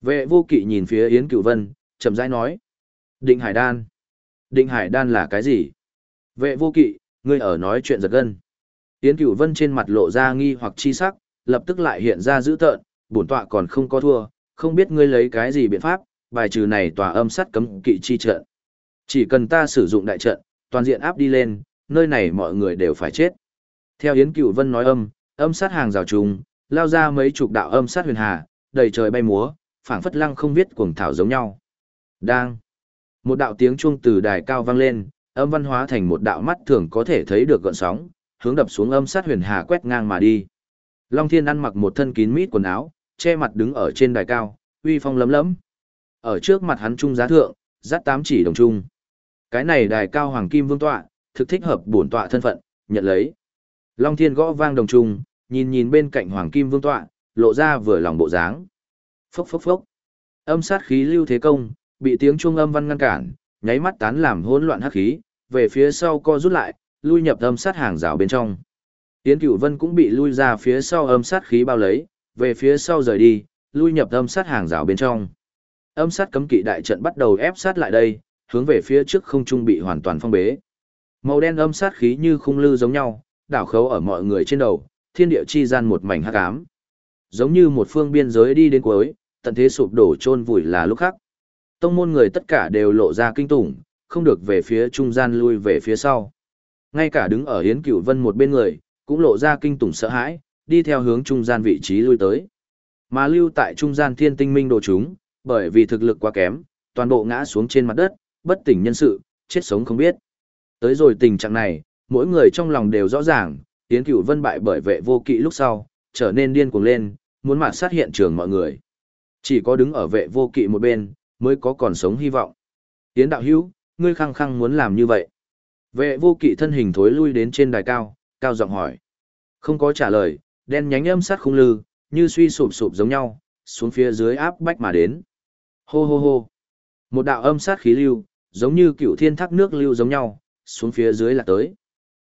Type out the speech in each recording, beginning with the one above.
Vệ vô kỵ nhìn phía Yến Cửu Vân, chậm rãi nói. Định hải đan. Định hải đan là cái gì? Vệ vô kỵ, ngươi ở nói chuyện giật gân. Yến Cửu Vân trên mặt lộ ra nghi hoặc chi sắc, lập tức lại hiện ra dữ tợn, bổn tọa còn không có thua, không biết ngươi lấy cái gì biện pháp, bài trừ này tòa âm sắt cấm kỵ chi trận. Chỉ cần ta sử dụng đại trận, toàn diện áp đi lên, nơi này mọi người đều phải chết. Theo Yến Cửu Vân nói âm, âm sát hàng rào trùng, lao ra mấy chục đạo âm sát huyền hà, đầy trời bay múa, phảng phất lăng không biết cuồng thảo giống nhau. Đang. Một đạo tiếng chuông từ đài cao vang lên, âm văn hóa thành một đạo mắt thường có thể thấy được gợn sóng, hướng đập xuống âm sát huyền hà quét ngang mà đi. Long Thiên ăn mặc một thân kín mít quần áo, che mặt đứng ở trên đài cao, uy phong lấm lấm. Ở trước mặt hắn trung giá thượng, dắt tám chỉ đồng trung. Cái này đài cao hoàng kim vương tọa, thực thích hợp bổn tọa thân phận, nhận lấy. Long Thiên gõ vang đồng trung, nhìn nhìn bên cạnh hoàng kim vương tọa, lộ ra vừa lòng bộ dáng. Phốc phốc phốc. Âm sát khí lưu thế công, bị tiếng chuông âm văn ngăn cản, nháy mắt tán làm hỗn loạn hắc khí, về phía sau co rút lại, lui nhập âm sát hàng rào bên trong. Tiến Cửu Vân cũng bị lui ra phía sau âm sát khí bao lấy, về phía sau rời đi, lui nhập âm sát hàng rào bên trong. Âm sát cấm kỵ đại trận bắt đầu ép sát lại đây, hướng về phía trước không trung bị hoàn toàn phong bế. Màu đen âm sát khí như khung lư giống nhau, đảo khấu ở mọi người trên đầu, thiên địa chi gian một mảnh hắc ám. Giống như một phương biên giới đi đến cuối, tận thế sụp đổ chôn vùi là lúc khác. Tông môn người tất cả đều lộ ra kinh tủng, không được về phía trung gian lui về phía sau. Ngay cả đứng ở Yến Cửu Vân một bên người, cũng lộ ra kinh tủng sợ hãi, đi theo hướng trung gian vị trí lui tới. Mà lưu tại trung gian thiên tinh minh đồ chúng, bởi vì thực lực quá kém, toàn bộ ngã xuống trên mặt đất, bất tỉnh nhân sự, chết sống không biết. Tới rồi tình trạng này, mỗi người trong lòng đều rõ ràng, Yến Cửu Vân bại bởi vệ vô kỵ lúc sau, trở nên điên cuồng lên, muốn mạt sát hiện trường mọi người. Chỉ có đứng ở vệ vô kỵ một bên, mới có còn sống hy vọng. tiến đạo hữu, ngươi khăng khăng muốn làm như vậy. Vệ vô kỵ thân hình thối lui đến trên đài cao, cao giọng hỏi. Không có trả lời, đen nhánh âm sát khung lư, như suy sụp sụp giống nhau, xuống phía dưới áp bách mà đến. Hô hô hô. Một đạo âm sát khí lưu, giống như cựu thiên thác nước lưu giống nhau, xuống phía dưới là tới.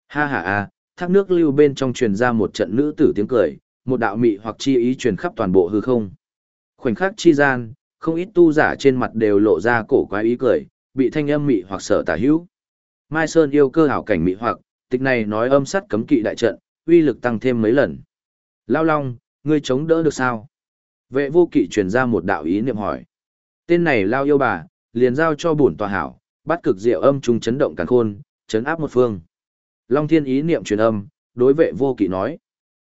Ha ha a, thác nước lưu bên trong truyền ra một trận nữ tử tiếng cười, một đạo mị hoặc chi ý truyền khắp toàn bộ hư không. Khoảnh khắc chi gian, không ít tu giả trên mặt đều lộ ra cổ quái ý cười, bị thanh âm mị hoặc sợ tà hữu. Mai Sơn yêu cơ hảo cảnh mị hoặc, tịch này nói âm sắt cấm kỵ đại trận, uy lực tăng thêm mấy lần. Lao Long, ngươi chống đỡ được sao? Vệ vô kỵ truyền ra một đạo ý niệm hỏi. Tên này Lao yêu bà, liền giao cho bổn tòa hảo, bắt cực diệu âm trung chấn động càn khôn, chấn áp một phương. Long thiên ý niệm truyền âm, đối vệ vô kỵ nói.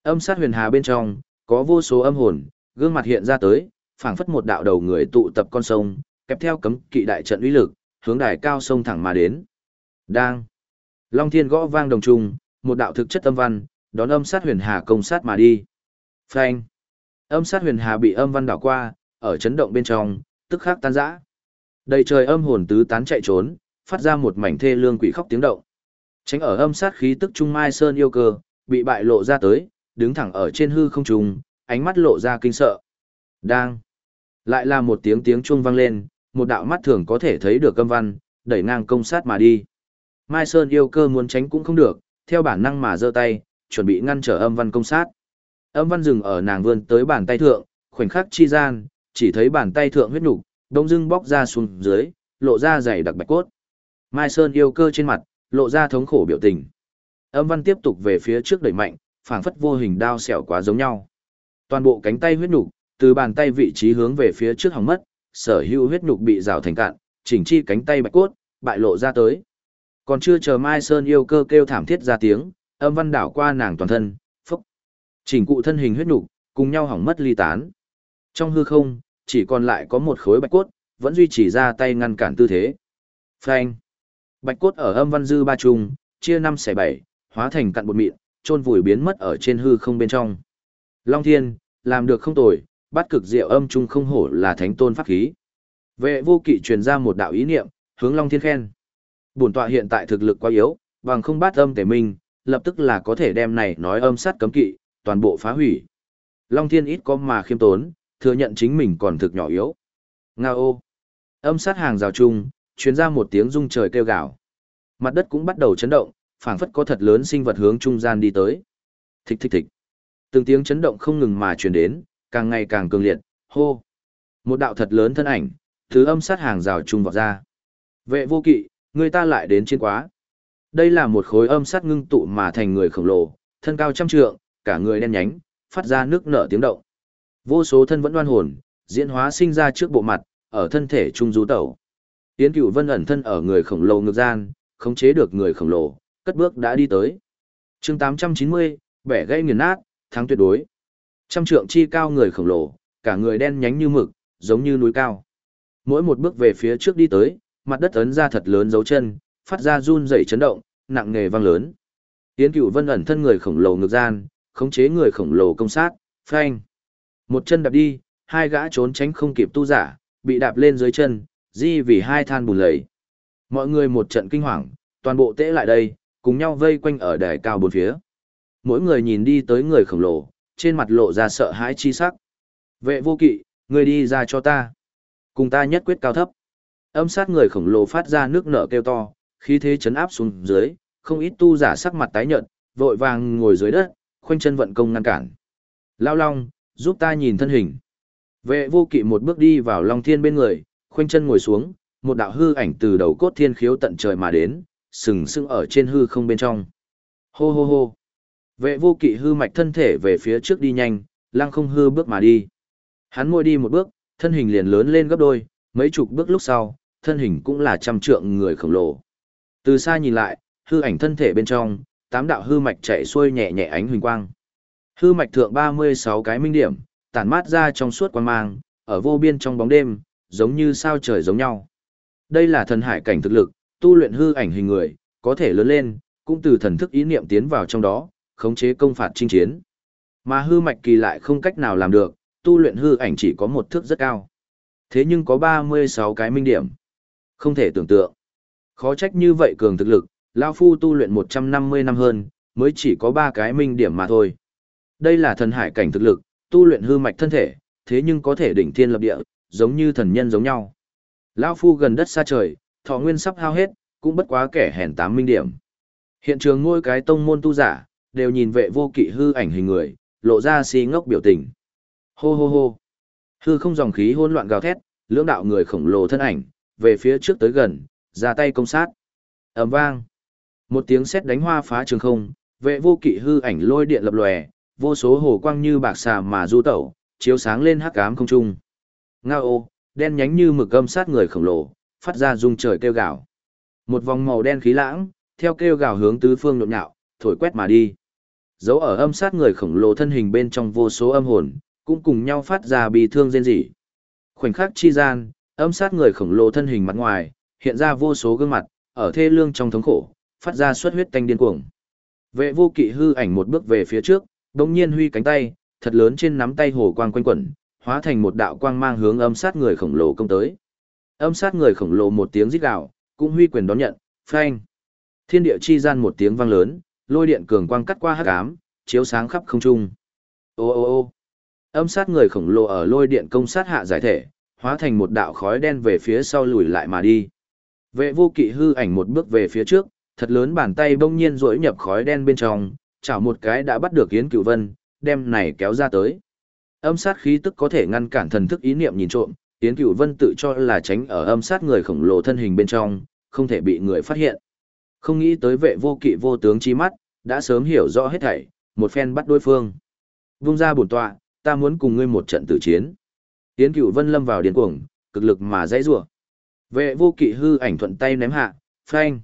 Âm sát huyền hà bên trong, có vô số âm hồn, gương mặt hiện ra tới, phảng phất một đạo đầu người tụ tập con sông, kẹp theo cấm kỵ đại trận uy lực, hướng đài cao sông thẳng mà đến. Đang. Long thiên gõ vang đồng trung, một đạo thực chất âm văn, đón âm sát huyền hà công sát mà đi. Phanh. Âm sát huyền hà bị âm văn đảo qua, ở chấn động bên trong, tức khắc tan rã. Đầy trời âm hồn tứ tán chạy trốn, phát ra một mảnh thê lương quỷ khóc tiếng động. Tránh ở âm sát khí tức trung mai sơn yêu cơ, bị bại lộ ra tới, đứng thẳng ở trên hư không trung, ánh mắt lộ ra kinh sợ. Đang. Lại là một tiếng tiếng chuông vang lên, một đạo mắt thường có thể thấy được âm văn, đẩy ngang công sát mà đi. Mai Sơn yêu cơ muốn tránh cũng không được, theo bản năng mà giơ tay, chuẩn bị ngăn trở âm văn công sát. Âm văn dừng ở nàng vươn tới bàn tay thượng, khoảnh khắc chi gian, chỉ thấy bàn tay thượng huyết nục, đông dưng bóc ra xuống dưới, lộ ra dày đặc bạch cốt. Mai Sơn yêu cơ trên mặt, lộ ra thống khổ biểu tình. Âm văn tiếp tục về phía trước đẩy mạnh, phảng phất vô hình đao xẻo quá giống nhau. Toàn bộ cánh tay huyết nục, từ bàn tay vị trí hướng về phía trước hỏng mất, sở hữu huyết nục bị rào thành cạn, chỉnh chi cánh tay bạch cốt, bại lộ ra tới. Còn chưa chờ Mai Sơn yêu cơ kêu thảm thiết ra tiếng, âm văn đảo qua nàng toàn thân, phốc. Chỉnh cụ thân hình huyết nục, cùng nhau hỏng mất ly tán. Trong hư không, chỉ còn lại có một khối bạch cốt, vẫn duy trì ra tay ngăn cản tư thế. Phanh. Bạch cốt ở âm văn dư ba trùng, chia năm xẻ bảy, hóa thành cặn bột mịn, trôn vùi biến mất ở trên hư không bên trong. Long Thiên, làm được không tồi, bắt cực diệu âm trung không hổ là thánh tôn pháp khí. Vệ vô kỵ truyền ra một đạo ý niệm, hướng Long Thiên khen. Bổn tọa hiện tại thực lực quá yếu, bằng không bát âm tề minh, lập tức là có thể đem này nói âm sát cấm kỵ, toàn bộ phá hủy. Long Thiên ít có mà khiêm tốn, thừa nhận chính mình còn thực nhỏ yếu. Nga ô! Âm sát hàng rào chung, truyền ra một tiếng rung trời kêu gào. Mặt đất cũng bắt đầu chấn động, phảng phất có thật lớn sinh vật hướng trung gian đi tới. Thịch thịch thịch. Từng tiếng chấn động không ngừng mà truyền đến, càng ngày càng cường liệt, hô. Một đạo thật lớn thân ảnh, thứ âm sát hàng rào trung vọt ra. Vệ vô kỵ, người ta lại đến trên quá. Đây là một khối âm sát ngưng tụ mà thành người khổng lồ, thân cao trăm trượng, cả người đen nhánh, phát ra nước nở tiếng động. Vô số thân vẫn đoan hồn, diễn hóa sinh ra trước bộ mặt, ở thân thể trung du tẩu. Tiến cửu vân ẩn thân ở người khổng lồ ngược gian, khống chế được người khổng lồ, cất bước đã đi tới. chương 890, bẻ gây nghiền nát, thắng tuyệt đối. Trăm trượng chi cao người khổng lồ, cả người đen nhánh như mực, giống như núi cao. Mỗi một bước về phía trước đi tới, mặt đất ấn ra thật lớn dấu chân, phát ra run rẩy chấn động, nặng nề vang lớn. Tiến cửu vân ẩn thân người khổng lồ ngược gian, khống chế người khổng lồ công sát, phanh. Một chân đạp đi, hai gã trốn tránh không kịp tu giả, bị đạp lên dưới chân, di vì hai than bùn lầy. Mọi người một trận kinh hoàng, toàn bộ tễ lại đây, cùng nhau vây quanh ở đài cao bốn phía. Mỗi người nhìn đi tới người khổng lồ, trên mặt lộ ra sợ hãi chi sắc. Vệ vô kỵ, người đi ra cho ta. Cùng ta nhất quyết cao thấp. Âm sát người khổng lồ phát ra nước nở kêu to, khí thế chấn áp xuống dưới, không ít tu giả sắc mặt tái nhợt, vội vàng ngồi dưới đất, khoanh chân vận công ngăn cản. Lao Long, giúp ta nhìn thân hình. Vệ vô kỵ một bước đi vào Long Thiên bên người, khoanh chân ngồi xuống, một đạo hư ảnh từ đầu cốt thiên khiếu tận trời mà đến, sừng sững ở trên hư không bên trong. Hô hô hô. Vệ vô kỵ hư mạch thân thể về phía trước đi nhanh, lăng không hư bước mà đi. Hắn môi đi một bước, thân hình liền lớn lên gấp đôi, mấy chục bước lúc sau, thân hình cũng là trăm trượng người khổng lồ. Từ xa nhìn lại, hư ảnh thân thể bên trong, tám đạo hư mạch chạy xuôi nhẹ nhẹ ánh huỳnh quang. Hư mạch thượng 36 cái minh điểm, tản mát ra trong suốt quang mang, ở vô biên trong bóng đêm, giống như sao trời giống nhau. Đây là thần hải cảnh thực lực, tu luyện hư ảnh hình người, có thể lớn lên, cũng từ thần thức ý niệm tiến vào trong đó, khống chế công phạt chinh chiến. Mà hư mạch kỳ lại không cách nào làm được, tu luyện hư ảnh chỉ có một thước rất cao. Thế nhưng có 36 cái minh điểm. Không thể tưởng tượng. Khó trách như vậy cường thực lực, Lao Phu tu luyện 150 năm hơn, mới chỉ có 3 cái minh điểm mà thôi. Đây là thần hải cảnh thực lực, tu luyện hư mạch thân thể, thế nhưng có thể đỉnh thiên lập địa, giống như thần nhân giống nhau. Lao Phu gần đất xa trời, thọ nguyên sắp hao hết, cũng bất quá kẻ hèn tám minh điểm. Hiện trường ngôi cái tông môn tu giả, đều nhìn vệ vô kỵ hư ảnh hình người, lộ ra si ngốc biểu tình. Hô hô hô. Hư không dòng khí hỗn loạn gào thét, lưỡng đạo người khổng lồ thân ảnh, về phía trước tới gần, ra tay công sát. ầm vang. Một tiếng sét đánh hoa phá trường không, vệ vô kỵ hư ảnh lôi điện lập lòe, vô số hồ quang như bạc xà mà du tẩu, chiếu sáng lên hắc ám không trung. Ngao ô, đen nhánh như mực âm sát người khổng lồ, phát ra rung trời kêu gào. Một vòng màu đen khí lãng, theo kêu gào hướng tứ phương nhộn nhạo, thổi quét mà đi. Dấu ở âm sát người khổng lồ thân hình bên trong vô số âm hồn, cũng cùng nhau phát ra bị thương rên rỉ. Khoảnh khắc chi gian, âm sát người khổng lồ thân hình mặt ngoài, hiện ra vô số gương mặt, ở thê lương trong thống khổ, phát ra suất huyết tanh điên cuồng. Vệ vô kỵ hư ảnh một bước về phía trước, đồng nhiên huy cánh tay, thật lớn trên nắm tay hồ quang quanh quẩn, hóa thành một đạo quang mang hướng âm sát người khổng lồ công tới. Âm sát người khổng lồ một tiếng rít gào, cũng huy quyền đón nhận, phanh. Thiên địa chi gian một tiếng vang lớn, lôi điện cường quang cắt qua hắc ám, chiếu sáng khắp không trung. Ô ô ô. Âm sát người khổng lồ ở lôi điện công sát hạ giải thể, hóa thành một đạo khói đen về phía sau lùi lại mà đi. Vệ vô kỵ hư ảnh một bước về phía trước, thật lớn bàn tay bỗng nhiên rỗi nhập khói đen bên trong, chảo một cái đã bắt được Yến Cửu Vân, đem này kéo ra tới. Âm sát khí tức có thể ngăn cản thần thức ý niệm nhìn trộm, Yến Cửu Vân tự cho là tránh ở âm sát người khổng lồ thân hình bên trong, không thể bị người phát hiện. Không nghĩ tới vệ vô kỵ vô tướng chi mắt, đã sớm hiểu rõ hết thảy, một phen bắt đối phương. Vung ra bổn tọa, ta muốn cùng ngươi một trận tử chiến. Yến Cửu Vân lâm vào điên cuồng, cực lực mà dãy rủa. Vệ vô kỵ hư ảnh thuận tay ném hạ, phanh.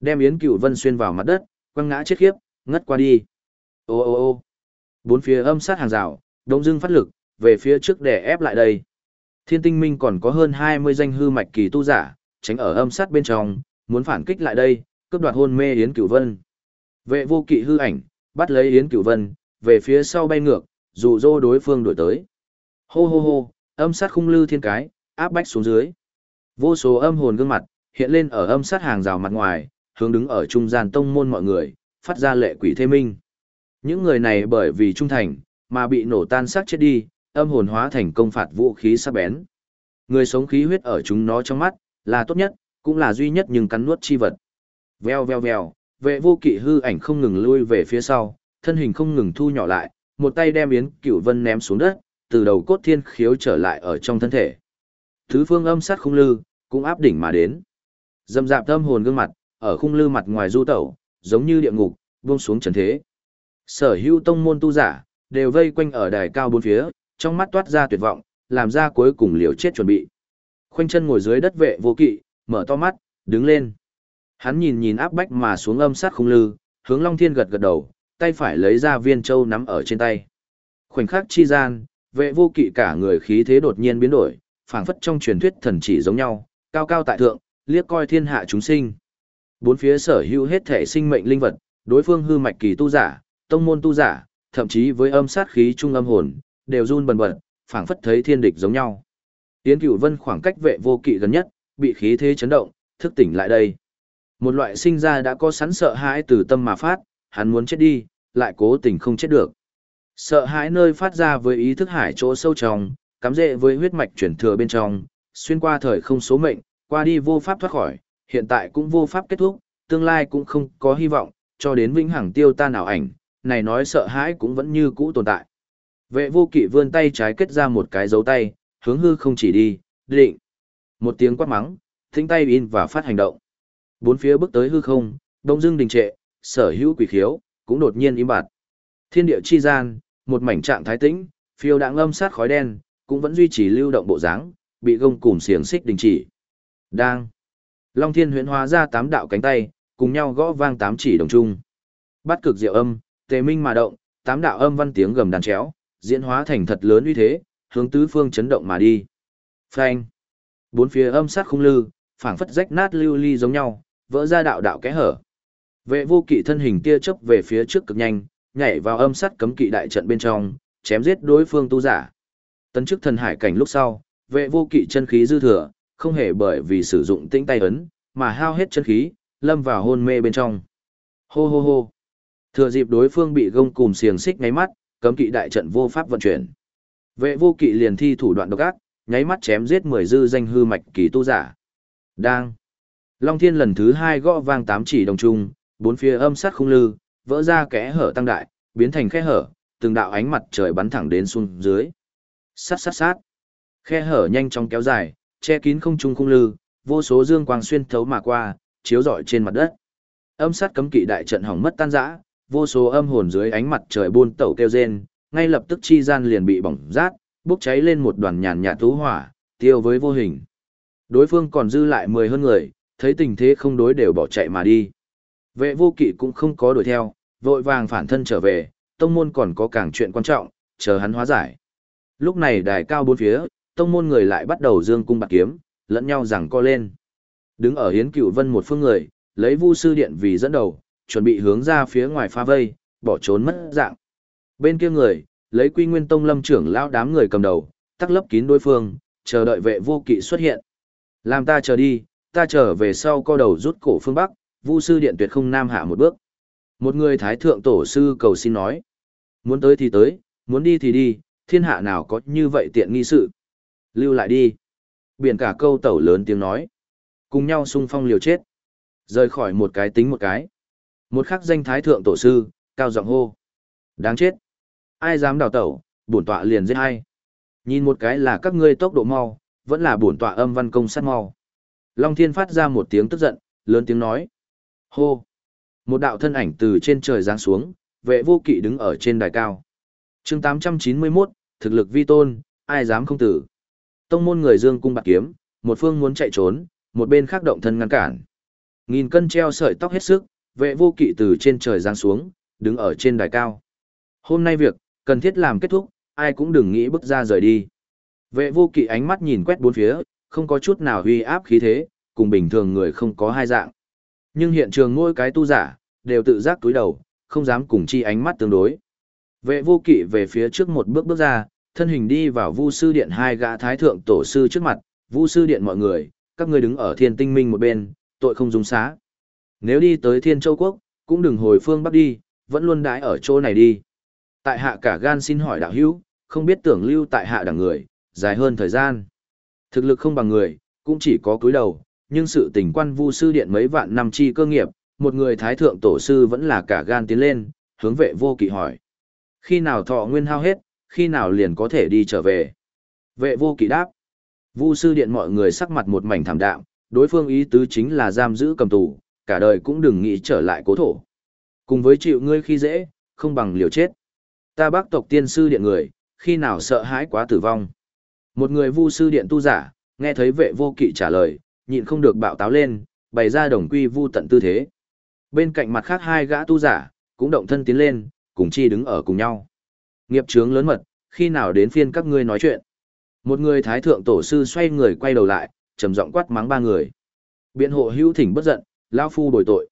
Đem Yến Cửu Vân xuyên vào mặt đất, quăng ngã chết khiếp, ngất qua đi. Ô ô ô. Bốn phía âm sát hàng rào, đông dưng phát lực, về phía trước để ép lại đây. Thiên tinh minh còn có hơn 20 danh hư mạch kỳ tu giả, tránh ở âm sát bên trong, muốn phản kích lại đây, cướp đoạt hôn mê Yến Cửu Vân. Vệ vô kỵ hư ảnh, bắt lấy Yến Cửu Vân, về phía sau bay ngược, dụ dỗ đối phương đuổi tới. Hô hô hô, âm sát khung lư thiên cái, áp bách xuống dưới. Vô số âm hồn gương mặt, hiện lên ở âm sát hàng rào mặt ngoài, hướng đứng ở trung gian tông môn mọi người, phát ra lệ quỷ thê minh. Những người này bởi vì trung thành, mà bị nổ tan xác chết đi, âm hồn hóa thành công phạt vũ khí sắc bén. Người sống khí huyết ở chúng nó trong mắt, là tốt nhất, cũng là duy nhất nhưng cắn nuốt chi vật. Veo veo veo, vệ vô kỵ hư ảnh không ngừng lui về phía sau, thân hình không ngừng thu nhỏ lại, một tay đem Yến Cửu Vân ném xuống đất, từ đầu cốt thiên khiếu trở lại ở trong thân thể. Thứ phương âm sát khung lư, cũng áp đỉnh mà đến. Dâm dạp tâm hồn gương mặt, ở khung lư mặt ngoài du tẩu, giống như địa ngục, buông xuống trần thế. Sở hữu tông môn tu giả, đều vây quanh ở đài cao bốn phía, trong mắt toát ra tuyệt vọng, làm ra cuối cùng liều chết chuẩn bị. Khoanh chân ngồi dưới đất vệ vô kỵ, mở to mắt, đứng lên. Hắn nhìn nhìn áp bách mà xuống âm sát khung lư, hướng Long Thiên gật gật đầu, tay phải lấy ra viên châu nắm ở trên tay. Khoảnh khắc chi gian, vệ vô kỵ cả người khí thế đột nhiên biến đổi, phảng phất trong truyền thuyết thần chỉ giống nhau, cao cao tại thượng, liếc coi thiên hạ chúng sinh. Bốn phía sở hữu hết thể sinh mệnh linh vật, đối phương hư mạch kỳ tu giả, tông môn tu giả, thậm chí với âm sát khí trung âm hồn, đều run bần bật, phảng phất thấy thiên địch giống nhau. Yến Cửu Vân khoảng cách vệ vô kỵ gần nhất, bị khí thế chấn động, thức tỉnh lại đây. Một loại sinh ra đã có sẵn sợ hãi từ tâm mà phát, hắn muốn chết đi, lại cố tình không chết được. Sợ hãi nơi phát ra với ý thức hải chỗ sâu trong, cắm rễ với huyết mạch chuyển thừa bên trong, xuyên qua thời không số mệnh, qua đi vô pháp thoát khỏi, hiện tại cũng vô pháp kết thúc, tương lai cũng không có hy vọng, cho đến vĩnh hằng tiêu tan ảo ảnh, này nói sợ hãi cũng vẫn như cũ tồn tại. Vệ vô kỵ vươn tay trái kết ra một cái dấu tay, hướng hư không chỉ đi, định. Một tiếng quát mắng, thính tay in và phát hành động. Bốn phía bước tới hư không, đông dưng đình trệ, sở hữu quỷ khiếu, cũng đột nhiên im bặt. Thiên địa chi gian, một mảnh trạng thái tĩnh, phiêu đãng âm sát khói đen, cũng vẫn duy trì lưu động bộ dáng, bị gông cùm xiềng xích đình chỉ. Đang. Long Thiên huyễn hóa ra tám đạo cánh tay, cùng nhau gõ vang tám chỉ đồng trung. Bắt cực diệu âm, tề minh mà động, tám đạo âm văn tiếng gầm đàn chéo, diễn hóa thành thật lớn uy thế, hướng tứ phương chấn động mà đi. Phanh. Bốn phía âm sát không lư, phảng phất rách nát lưu ly giống nhau, vỡ ra đạo đạo kẽ hở. Vệ vô kỵ thân hình tia chớp về phía trước cực nhanh, nhảy vào âm sát cấm kỵ đại trận bên trong, chém giết đối phương tu giả. Tấn chức thần hải cảnh lúc sau, vệ vô kỵ chân khí dư thừa, không hề bởi vì sử dụng tĩnh tay ấn, mà hao hết chân khí, lâm vào hôn mê bên trong. Hô hô hô. Thừa dịp đối phương bị gông cùm xiềng xích ngáy mắt, cấm kỵ đại trận vô pháp vận chuyển. Vệ vô kỵ liền thi thủ đoạn độc ác, nháy mắt chém giết mười dư danh hư mạch kỳ tu giả. Đang. Long Thiên lần thứ hai gõ vang tám chỉ đồng trung, bốn phía âm sát không lư, vỡ ra kẽ hở tăng đại, biến thành khe hở, từng đạo ánh mặt trời bắn thẳng đến xuống dưới. Sát sát sát. Khe hở nhanh chóng kéo dài, che kín không trung không lư, vô số dương quang xuyên thấu mà qua, chiếu rọi trên mặt đất. Âm sát cấm kỵ đại trận hỏng mất tan rã, vô số âm hồn dưới ánh mặt trời buôn tẩu kêu rên, ngay lập tức chi gian liền bị bỏng rát, bốc cháy lên một đoàn nhàn nhạt thú hỏa, tiêu với vô hình. Đối phương còn dư lại mười hơn người, thấy tình thế không đối đều bỏ chạy mà đi. Vệ vô kỵ cũng không có đuổi theo, vội vàng phản thân trở về, tông môn còn có càng chuyện quan trọng, chờ hắn hóa giải. Lúc này đài cao bốn phía, tông môn người lại bắt đầu dương cung bạc kiếm, lẫn nhau rằng co lên. Đứng ở hiến cựu vân một phương người, lấy vu sư điện vì dẫn đầu, chuẩn bị hướng ra phía ngoài pha vây, bỏ trốn mất dạng. Bên kia người, lấy quy nguyên tông lâm trưởng lão đám người cầm đầu, tắc lấp kín đối phương, chờ đợi vệ vô kỵ xuất hiện. Làm ta chờ đi, ta trở về sau co đầu rút cổ phương Bắc, vu sư điện tuyệt không nam hạ một bước. Một người thái thượng tổ sư cầu xin nói. Muốn tới thì tới, muốn đi thì đi, thiên hạ nào có như vậy tiện nghi sự. Lưu lại đi. Biển cả câu tẩu lớn tiếng nói. Cùng nhau xung phong liều chết. Rời khỏi một cái tính một cái. Một khắc danh thái thượng tổ sư, cao giọng hô. Đáng chết. Ai dám đào tẩu, bổn tọa liền giết hay. Nhìn một cái là các ngươi tốc độ mau, vẫn là bổn tọa âm văn công sát mau. Long Thiên phát ra một tiếng tức giận, lớn tiếng nói. Hô! Một đạo thân ảnh từ trên trời giáng xuống, vệ vô kỵ đứng ở trên đài cao. chương 891, thực lực vi tôn, ai dám không tử. Tông môn người dương cung bạc kiếm, một phương muốn chạy trốn, một bên khác động thân ngăn cản. Nghìn cân treo sợi tóc hết sức, vệ vô kỵ từ trên trời giáng xuống, đứng ở trên đài cao. Hôm nay việc, cần thiết làm kết thúc, ai cũng đừng nghĩ bước ra rời đi. Vệ vô kỵ ánh mắt nhìn quét bốn phía, không có chút nào huy áp khí thế, cùng bình thường người không có hai dạng. Nhưng hiện trường ngôi cái tu giả, đều tự giác túi đầu, không dám cùng chi ánh mắt tương đối. Vệ vô kỵ về phía trước một bước bước ra, thân hình đi vào vu sư điện hai gã thái thượng tổ sư trước mặt, vu sư điện mọi người, các ngươi đứng ở thiên tinh minh một bên, tội không dung xá. Nếu đi tới thiên châu quốc, cũng đừng hồi phương bắc đi, vẫn luôn đãi ở chỗ này đi. Tại hạ cả gan xin hỏi đạo hữu, không biết tưởng lưu tại hạ đẳng người, dài hơn thời gian. Thực lực không bằng người, cũng chỉ có cúi đầu, nhưng sự tình quan vu sư điện mấy vạn năm chi cơ nghiệp, một người thái thượng tổ sư vẫn là cả gan tiến lên, hướng vệ vô kỵ hỏi. Khi nào thọ nguyên hao hết, khi nào liền có thể đi trở về. Vệ vô kỵ đáp. Vu sư điện mọi người sắc mặt một mảnh thảm đạm, đối phương ý tứ chính là giam giữ cầm tù, cả đời cũng đừng nghĩ trở lại cố thổ. Cùng với chịu ngươi khi dễ, không bằng liều chết. Ta bác tộc tiên sư điện người, khi nào sợ hãi quá tử vong. Một người vu sư điện tu giả, nghe thấy vệ vô kỵ trả lời, nhịn không được bạo táo lên, bày ra đồng quy vu tận tư thế. Bên cạnh mặt khác hai gã tu giả, cũng động thân tiến lên, cùng chi đứng ở cùng nhau. Nghiệp chướng lớn mật, khi nào đến phiên các ngươi nói chuyện. Một người thái thượng tổ sư xoay người quay đầu lại, trầm giọng quát mắng ba người. Biện hộ hữu thỉnh bất giận, lão phu đổi tội.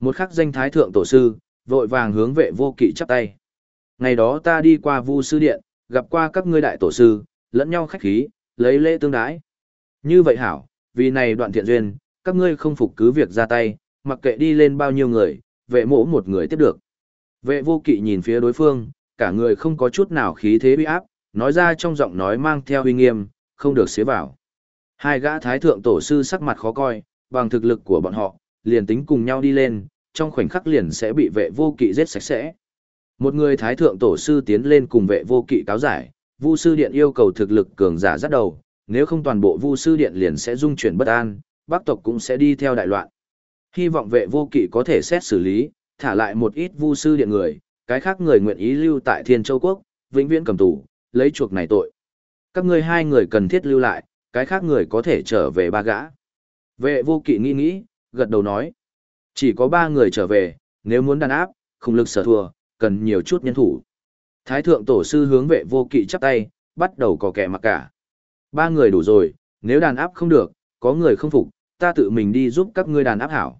Một khắc danh thái thượng tổ sư, vội vàng hướng vệ vô kỵ chắp tay. Ngày đó ta đi qua vu sư điện, gặp qua các ngươi đại tổ sư, lẫn nhau khách khí, lấy lễ tương đái. Như vậy hảo, vì này đoạn thiện duyên, các ngươi không phục cứ việc ra tay, mặc kệ đi lên bao nhiêu người, vệ mỗ một người tiếp được. Vệ vô kỵ nhìn phía đối phương, cả người không có chút nào khí thế bị áp, nói ra trong giọng nói mang theo uy nghiêm, không được xế vào. Hai gã thái thượng tổ sư sắc mặt khó coi, bằng thực lực của bọn họ, liền tính cùng nhau đi lên, trong khoảnh khắc liền sẽ bị vệ vô kỵ giết sạch sẽ. Một người thái thượng tổ sư tiến lên cùng vệ vô kỵ cáo giải, Vu sư điện yêu cầu thực lực cường giả dắt đầu, nếu không toàn bộ Vu sư điện liền sẽ dung chuyển bất an, Bắc tộc cũng sẽ đi theo đại loạn. Hy vọng vệ vô kỵ có thể xét xử lý, thả lại một ít Vu sư điện người, cái khác người nguyện ý lưu tại Thiên Châu quốc, vĩnh viễn cầm tù, lấy chuộc này tội. Các ngươi hai người cần thiết lưu lại, cái khác người có thể trở về ba gã. Vệ vô kỵ nghĩ nghĩ, gật đầu nói. Chỉ có ba người trở về, nếu muốn đàn áp, không lực sở thua, cần nhiều chút nhân thủ. Thái thượng tổ sư hướng vệ vô kỵ chắp tay, bắt đầu có kẻ mặc cả. Ba người đủ rồi, nếu đàn áp không được, có người không phục, ta tự mình đi giúp các ngươi đàn áp hảo.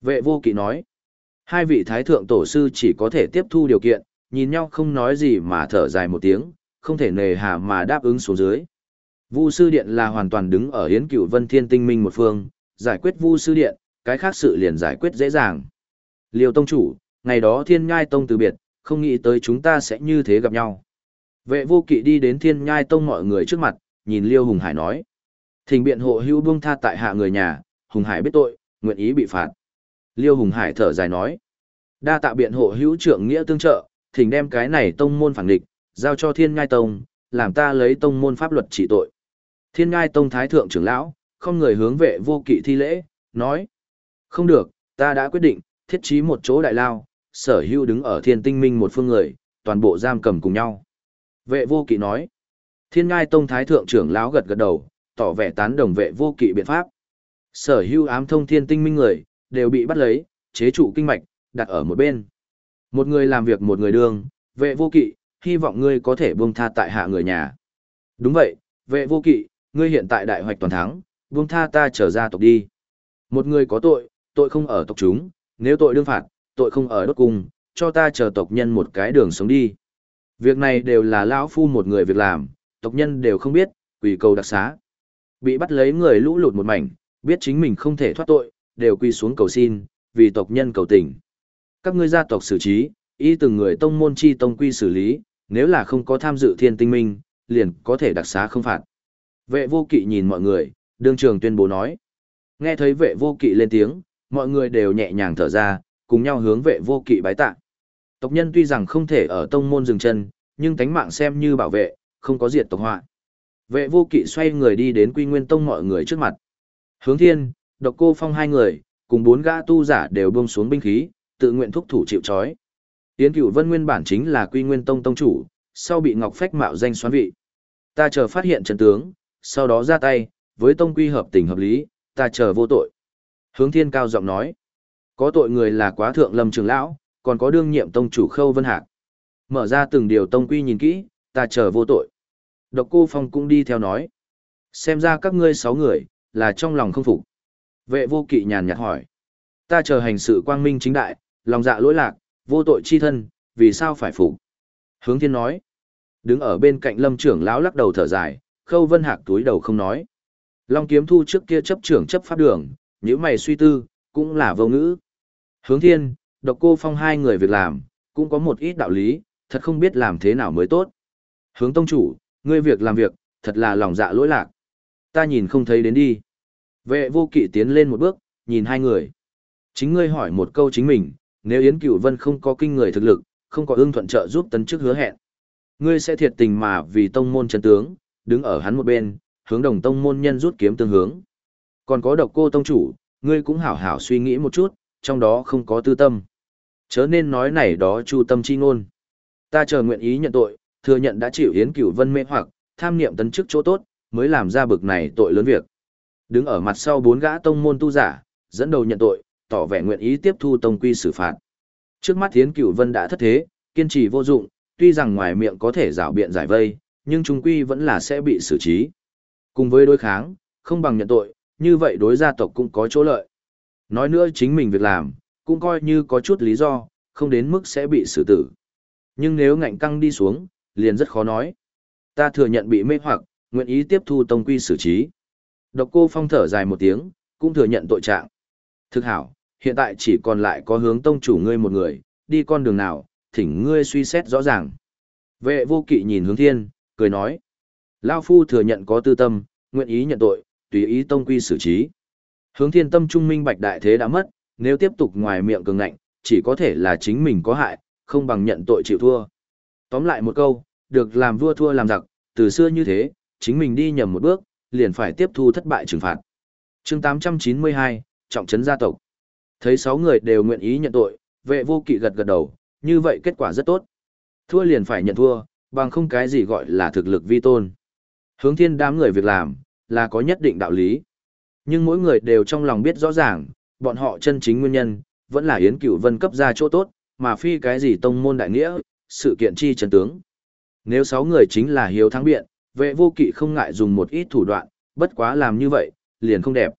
Vệ vô kỵ nói. Hai vị thái thượng tổ sư chỉ có thể tiếp thu điều kiện, nhìn nhau không nói gì mà thở dài một tiếng, không thể nề hà mà đáp ứng xuống dưới. Vu sư điện là hoàn toàn đứng ở hiến Cửu Vân Thiên Tinh Minh một phương, giải quyết Vu sư điện, cái khác sự liền giải quyết dễ dàng. Liêu tông chủ, ngày đó Thiên Nhai tông từ biệt, không nghĩ tới chúng ta sẽ như thế gặp nhau. Vệ vô kỵ đi đến Thiên Nhai tông mọi người trước mặt, nhìn Liêu Hùng Hải nói: "Thỉnh biện hộ hữu buông tha tại hạ người nhà, Hùng Hải biết tội, nguyện ý bị phạt." Liêu Hùng Hải thở dài nói: "Đa tạ biện hộ hữu trưởng nghĩa tương trợ, thỉnh đem cái này tông môn phản địch, giao cho Thiên Nhai tông, làm ta lấy tông môn pháp luật trị tội." Thiên nhai Tông Thái Thượng trưởng lão, không người hướng vệ vô kỵ thi lễ, nói. Không được, ta đã quyết định, thiết trí một chỗ đại lao, sở hữu đứng ở thiên tinh minh một phương người, toàn bộ giam cầm cùng nhau. Vệ vô kỵ nói. Thiên Ngai Tông Thái Thượng trưởng lão gật gật đầu, tỏ vẻ tán đồng vệ vô kỵ biện pháp. Sở hữu ám thông thiên tinh minh người, đều bị bắt lấy, chế trụ kinh mạch, đặt ở một bên. Một người làm việc một người đương, vệ vô kỵ, hy vọng ngươi có thể buông tha tại hạ người nhà. Đúng vậy, vệ vô kỵ, ngươi hiện tại đại hoạch toàn thắng, buông tha ta trở ra tộc đi. Một người có tội, tội không ở tộc chúng, nếu tội đương phạt, tội không ở đốt cung, cho ta chờ tộc nhân một cái đường sống đi. Việc này đều là lão phu một người việc làm, tộc nhân đều không biết, quỳ cầu đặc xá. Bị bắt lấy người lũ lụt một mảnh, biết chính mình không thể thoát tội, đều quỳ xuống cầu xin, vì tộc nhân cầu tình. Các ngươi gia tộc xử trí, y từng người tông môn chi tông quy xử lý, nếu là không có tham dự thiên tinh minh, liền có thể đặc xá không phạt. Vệ vô kỵ nhìn mọi người, đương trường tuyên bố nói. Nghe thấy vệ vô kỵ lên tiếng, mọi người đều nhẹ nhàng thở ra, cùng nhau hướng vệ vô kỵ bái tạ. Tộc nhân tuy rằng không thể ở tông môn dừng chân, nhưng tánh mạng xem như bảo vệ, không có diệt tộc họa. Vệ vô kỵ xoay người đi đến quy nguyên tông mọi người trước mặt. Hướng thiên, độc cô phong hai người, cùng bốn gã tu giả đều buông xuống binh khí, tự nguyện thúc thủ chịu trói. Tiến cửu vân nguyên bản chính là quy nguyên tông tông chủ, sau bị ngọc phách mạo danh xoán vị. Ta chờ phát hiện trận tướng, sau đó ra tay, với tông quy hợp tình hợp lý, ta chờ vô tội. Hướng thiên cao giọng nói, có tội người là quá thượng lâm trường lão, còn có đương nhiệm tông chủ khâu vân hạc. Mở ra từng điều tông quy nhìn kỹ, ta chờ vô tội. Độc cô phong cũng đi theo nói, xem ra các ngươi sáu người, là trong lòng không phục. Vệ vô kỵ nhàn nhạt hỏi, ta chờ hành sự quang minh chính đại, lòng dạ lỗi lạc, vô tội chi thân, vì sao phải phục? Hướng thiên nói, đứng ở bên cạnh lâm trưởng lão lắc đầu thở dài, khâu vân hạc túi đầu không nói. Long kiếm thu trước kia chấp trưởng chấp pháp đường, những mày suy tư, cũng là vô ngữ. Hướng thiên, độc cô phong hai người việc làm, cũng có một ít đạo lý, thật không biết làm thế nào mới tốt. Hướng tông chủ, ngươi việc làm việc, thật là lòng dạ lỗi lạc. Ta nhìn không thấy đến đi. Vệ vô kỵ tiến lên một bước, nhìn hai người. Chính ngươi hỏi một câu chính mình, nếu Yến Cửu Vân không có kinh người thực lực, không có ương thuận trợ giúp tấn chức hứa hẹn. Ngươi sẽ thiệt tình mà vì tông môn chân tướng, đứng ở hắn một bên, hướng đồng tông môn nhân rút kiếm tương hướng. Còn có độc cô tông chủ, ngươi cũng hảo hảo suy nghĩ một chút, trong đó không có tư tâm. Chớ nên nói này đó chu tâm chi ngôn. Ta chờ nguyện ý nhận tội, thừa nhận đã chịu hiến cửu vân mê hoặc, tham niệm tấn chức chỗ tốt, mới làm ra bực này tội lớn việc. Đứng ở mặt sau bốn gã tông môn tu giả, dẫn đầu nhận tội, tỏ vẻ nguyện ý tiếp thu tông quy xử phạt. Trước mắt hiến cửu vân đã thất thế, kiên trì vô dụng, tuy rằng ngoài miệng có thể rảo biện giải vây, nhưng chúng quy vẫn là sẽ bị xử trí. Cùng với đối kháng, không bằng nhận tội, như vậy đối gia tộc cũng có chỗ lợi. Nói nữa chính mình việc làm, cũng coi như có chút lý do, không đến mức sẽ bị xử tử. Nhưng nếu ngạnh căng đi xuống, liền rất khó nói. Ta thừa nhận bị mê hoặc, nguyện ý tiếp thu tông quy xử trí. Độc cô phong thở dài một tiếng, cũng thừa nhận tội trạng. Thực hảo, hiện tại chỉ còn lại có hướng tông chủ ngươi một người, đi con đường nào, thỉnh ngươi suy xét rõ ràng. Vệ vô kỵ nhìn hướng thiên, cười nói. Lao phu thừa nhận có tư tâm, nguyện ý nhận tội, tùy ý tông quy xử trí. Hướng thiên tâm trung minh bạch đại thế đã mất, nếu tiếp tục ngoài miệng cường ngạnh, chỉ có thể là chính mình có hại, không bằng nhận tội chịu thua. Tóm lại một câu, được làm vua thua làm giặc, từ xưa như thế, chính mình đi nhầm một bước, liền phải tiếp thu thất bại trừng phạt. chương 892, trọng trấn gia tộc. Thấy sáu người đều nguyện ý nhận tội, vệ vô kỵ gật gật đầu, như vậy kết quả rất tốt. Thua liền phải nhận thua, bằng không cái gì gọi là thực lực vi tôn. Hướng thiên đám người việc làm, là có nhất định đạo lý. Nhưng mỗi người đều trong lòng biết rõ ràng, bọn họ chân chính nguyên nhân, vẫn là Yến Cửu Vân cấp ra chỗ tốt, mà phi cái gì tông môn đại nghĩa, sự kiện chi trần tướng. Nếu sáu người chính là hiếu thắng biện, vệ vô kỵ không ngại dùng một ít thủ đoạn, bất quá làm như vậy, liền không đẹp.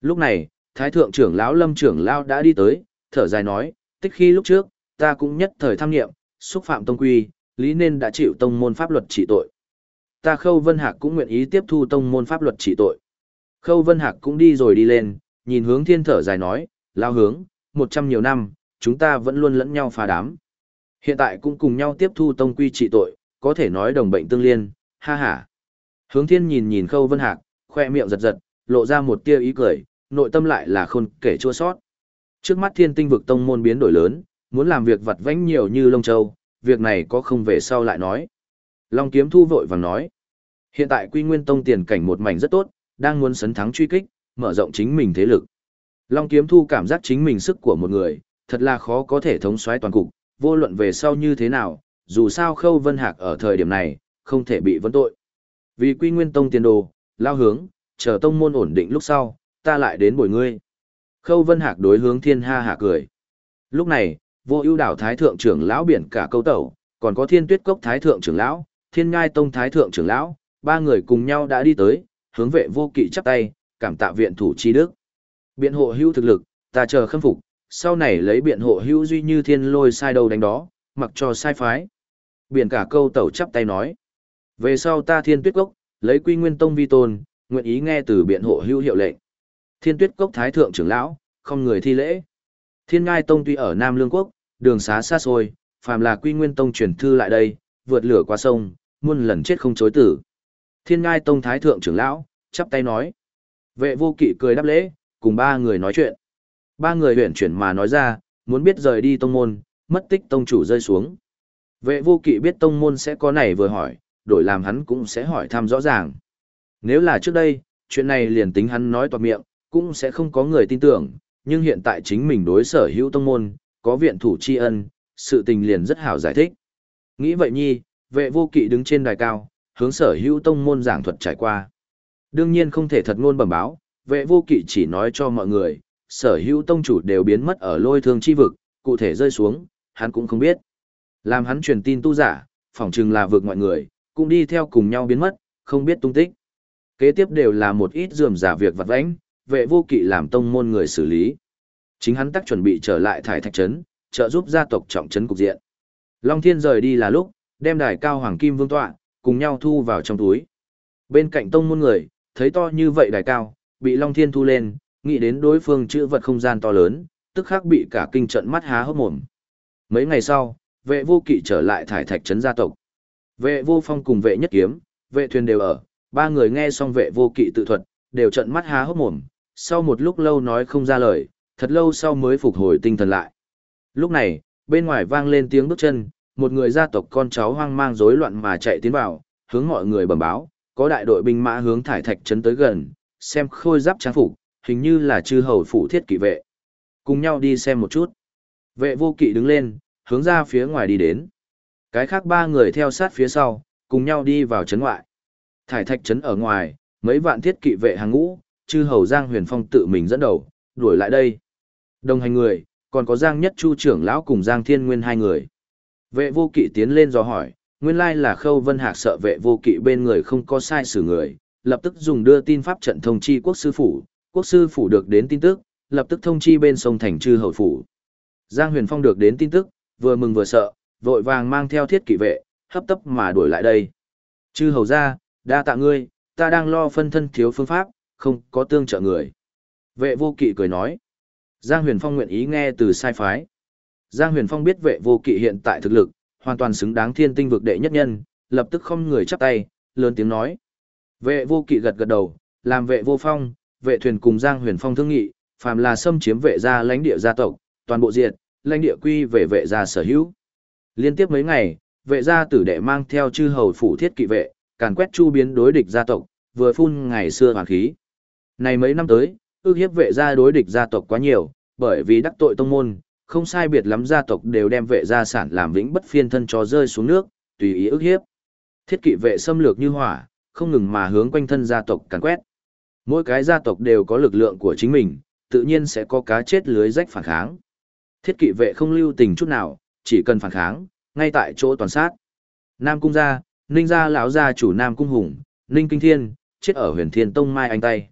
Lúc này, Thái Thượng trưởng lão Lâm trưởng lão đã đi tới, thở dài nói, tích khi lúc trước, ta cũng nhất thời tham nghiệm, xúc phạm tông quy, lý nên đã chịu tông môn pháp luật trị tội. Ta Khâu Vân Hạc cũng nguyện ý tiếp thu tông môn pháp luật trị tội. Khâu Vân Hạc cũng đi rồi đi lên, nhìn hướng thiên thở dài nói, lao hướng, một trăm nhiều năm, chúng ta vẫn luôn lẫn nhau phá đám. Hiện tại cũng cùng nhau tiếp thu tông quy trị tội, có thể nói đồng bệnh tương liên, ha ha. Hướng thiên nhìn nhìn Khâu Vân Hạc, khoe miệng giật giật, lộ ra một tia ý cười, nội tâm lại là khôn kể chua sót. Trước mắt thiên tinh vực tông môn biến đổi lớn, muốn làm việc vặt vãnh nhiều như lông châu, việc này có không về sau lại nói. Long kiếm thu vội vàng nói. Hiện tại quy nguyên tông tiền cảnh một mảnh rất tốt, đang muốn sấn thắng truy kích, mở rộng chính mình thế lực. Long kiếm thu cảm giác chính mình sức của một người, thật là khó có thể thống soái toàn cục, vô luận về sau như thế nào, dù sao khâu vân hạc ở thời điểm này, không thể bị vấn tội. Vì quy nguyên tông tiền đồ, lao hướng, chờ tông môn ổn định lúc sau, ta lại đến bồi ngươi. Khâu vân hạc đối hướng thiên ha hạ cười. Lúc này, vô ưu đảo thái thượng trưởng lão biển cả câu tẩu, còn có thiên tuyết cốc thái thượng trưởng lão, thiên ngai tông thái thượng trưởng lão, ba người cùng nhau đã đi tới, hướng vệ vô kỵ chắp tay, cảm tạ viện thủ chi đức. Biện hộ hữu thực lực, ta chờ khâm phục, sau này lấy biện hộ hữu duy như thiên lôi sai đầu đánh đó, mặc cho sai phái. Biển cả câu tẩu chắp tay nói. Về sau ta thiên tuyết cốc, lấy quy nguyên tông vi tôn, nguyện ý nghe từ biện hộ hữu hiệu lệnh. Thiên tuyết cốc thái thượng trưởng lão, không người thi lễ. Thiên ngai tông tuy ở Nam Lương Quốc, đường xá xa xôi, phàm là quy nguyên tông truyền thư lại đây, vượt lửa qua sông, muôn lần chết không chối tử. Thiên ngai tông thái thượng trưởng lão, chắp tay nói. Vệ vô kỵ cười đáp lễ, cùng ba người nói chuyện. Ba người huyển chuyển mà nói ra, muốn biết rời đi tông môn, mất tích tông chủ rơi xuống. Vệ vô kỵ biết tông môn sẽ có này vừa hỏi, đổi làm hắn cũng sẽ hỏi thăm rõ ràng. Nếu là trước đây, chuyện này liền tính hắn nói toạc miệng, cũng sẽ không có người tin tưởng, nhưng hiện tại chính mình đối sở hữu tông môn, có viện thủ tri ân, sự tình liền rất hảo giải thích. Nghĩ vậy nhi, vệ vô kỵ đứng trên đài cao, hướng sở hữu tông môn giảng thuật trải qua. Đương nhiên không thể thật ngôn bẩm báo, vệ vô kỵ chỉ nói cho mọi người, sở hữu tông chủ đều biến mất ở lôi thương chi vực, cụ thể rơi xuống, hắn cũng không biết. Làm hắn truyền tin tu giả, phỏng chừng là vượt mọi người, cũng đi theo cùng nhau biến mất, không biết tung tích. Kế tiếp đều là một ít dườm giả việc vặt vãnh, vệ vô kỵ làm tông môn người xử lý. Chính hắn tắc chuẩn bị trở lại thải thạch trấn, trợ giúp gia tộc trọng trấn cục diện. Long Thiên rời đi là lúc, đem đài cao hoàng kim vương tọa, cùng nhau thu vào trong túi. Bên cạnh tông môn người, thấy to như vậy đài cao, bị Long Thiên thu lên, nghĩ đến đối phương chữ vật không gian to lớn, tức khắc bị cả kinh trận mắt há hốc mồm. Mấy ngày sau, vệ vô kỵ trở lại thải thạch trấn gia tộc. Vệ vô phong cùng vệ nhất kiếm, vệ thuyền đều ở, ba người nghe xong vệ vô kỵ tự thuật, đều trận mắt há hốc mồm, sau một lúc lâu nói không ra lời, thật lâu sau mới phục hồi tinh thần lại. Lúc này, bên ngoài vang lên tiếng bước chân, một người gia tộc con cháu hoang mang rối loạn mà chạy tiến vào, hướng mọi người bẩm báo, có đại đội binh mã hướng thải thạch trấn tới gần, xem khôi giáp trang phục, hình như là chư hầu phủ thiết kỵ vệ. Cùng nhau đi xem một chút. Vệ vô kỵ đứng lên, hướng ra phía ngoài đi đến. Cái khác ba người theo sát phía sau, cùng nhau đi vào trấn ngoại. Thải thạch trấn ở ngoài, mấy vạn thiết kỵ vệ hàng ngũ, chư hầu Giang Huyền Phong tự mình dẫn đầu, đuổi lại đây. Đồng hành người, còn có Giang Nhất Chu trưởng lão cùng Giang Thiên Nguyên hai người. Vệ vô kỵ tiến lên do hỏi, nguyên lai là Khâu Vân Hạc sợ vệ vô kỵ bên người không có sai xử người, lập tức dùng đưa tin pháp trận thông chi quốc sư phủ, quốc sư phủ được đến tin tức, lập tức thông chi bên sông thành chư hầu phủ. Giang Huyền Phong được đến tin tức, vừa mừng vừa sợ, vội vàng mang theo thiết kỵ vệ, hấp tấp mà đuổi lại đây. Chư hầu ra, đa tạ ngươi, ta đang lo phân thân thiếu phương pháp, không có tương trợ người. Vệ vô kỵ cười nói. Giang Huyền Phong nguyện ý nghe từ sai phái. Giang Huyền Phong biết vệ vô kỵ hiện tại thực lực, hoàn toàn xứng đáng thiên tinh vực đệ nhất nhân, lập tức không người chắp tay, lớn tiếng nói. Vệ vô kỵ gật gật đầu, làm vệ vô phong, vệ thuyền cùng Giang Huyền Phong thương nghị, phàm là xâm chiếm vệ gia lãnh địa gia tộc, toàn bộ diệt, lãnh địa quy về vệ gia sở hữu. Liên tiếp mấy ngày, vệ gia tử đệ mang theo chư hầu phủ thiết kỵ vệ, càn quét chu biến đối địch gia tộc, vừa phun ngày xưa hoàn khí. Này mấy năm tới, ước hiếp vệ gia đối địch gia tộc quá nhiều, bởi vì đắc tội tông môn, không sai biệt lắm gia tộc đều đem vệ gia sản làm vĩnh bất phiên thân cho rơi xuống nước, tùy ý ước hiếp. Thiết kỵ vệ xâm lược như hỏa, không ngừng mà hướng quanh thân gia tộc càn quét. Mỗi cái gia tộc đều có lực lượng của chính mình, tự nhiên sẽ có cá chết lưới rách phản kháng. Thiết kỵ vệ không lưu tình chút nào, chỉ cần phản kháng, ngay tại chỗ toàn sát. Nam cung gia, Ninh gia lão gia chủ Nam cung hùng, Ninh kinh thiên, chết ở Huyền Thiên Tông mai anh tay.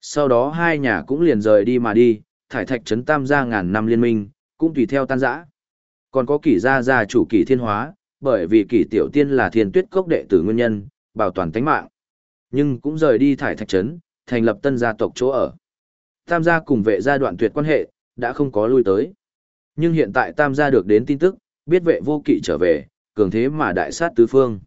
Sau đó hai nhà cũng liền rời đi mà đi, thải thạch trấn tam gia ngàn năm liên minh, cũng tùy theo tan rã. Còn có kỷ gia gia chủ kỷ thiên hóa, bởi vì kỷ tiểu tiên là thiên tuyết cốc đệ tử nguyên nhân, bảo toàn tánh mạng. Nhưng cũng rời đi thải thạch trấn, thành lập tân gia tộc chỗ ở. Tam gia cùng vệ gia đoạn tuyệt quan hệ, đã không có lui tới. Nhưng hiện tại tam gia được đến tin tức, biết vệ vô kỵ trở về, cường thế mà đại sát tứ phương.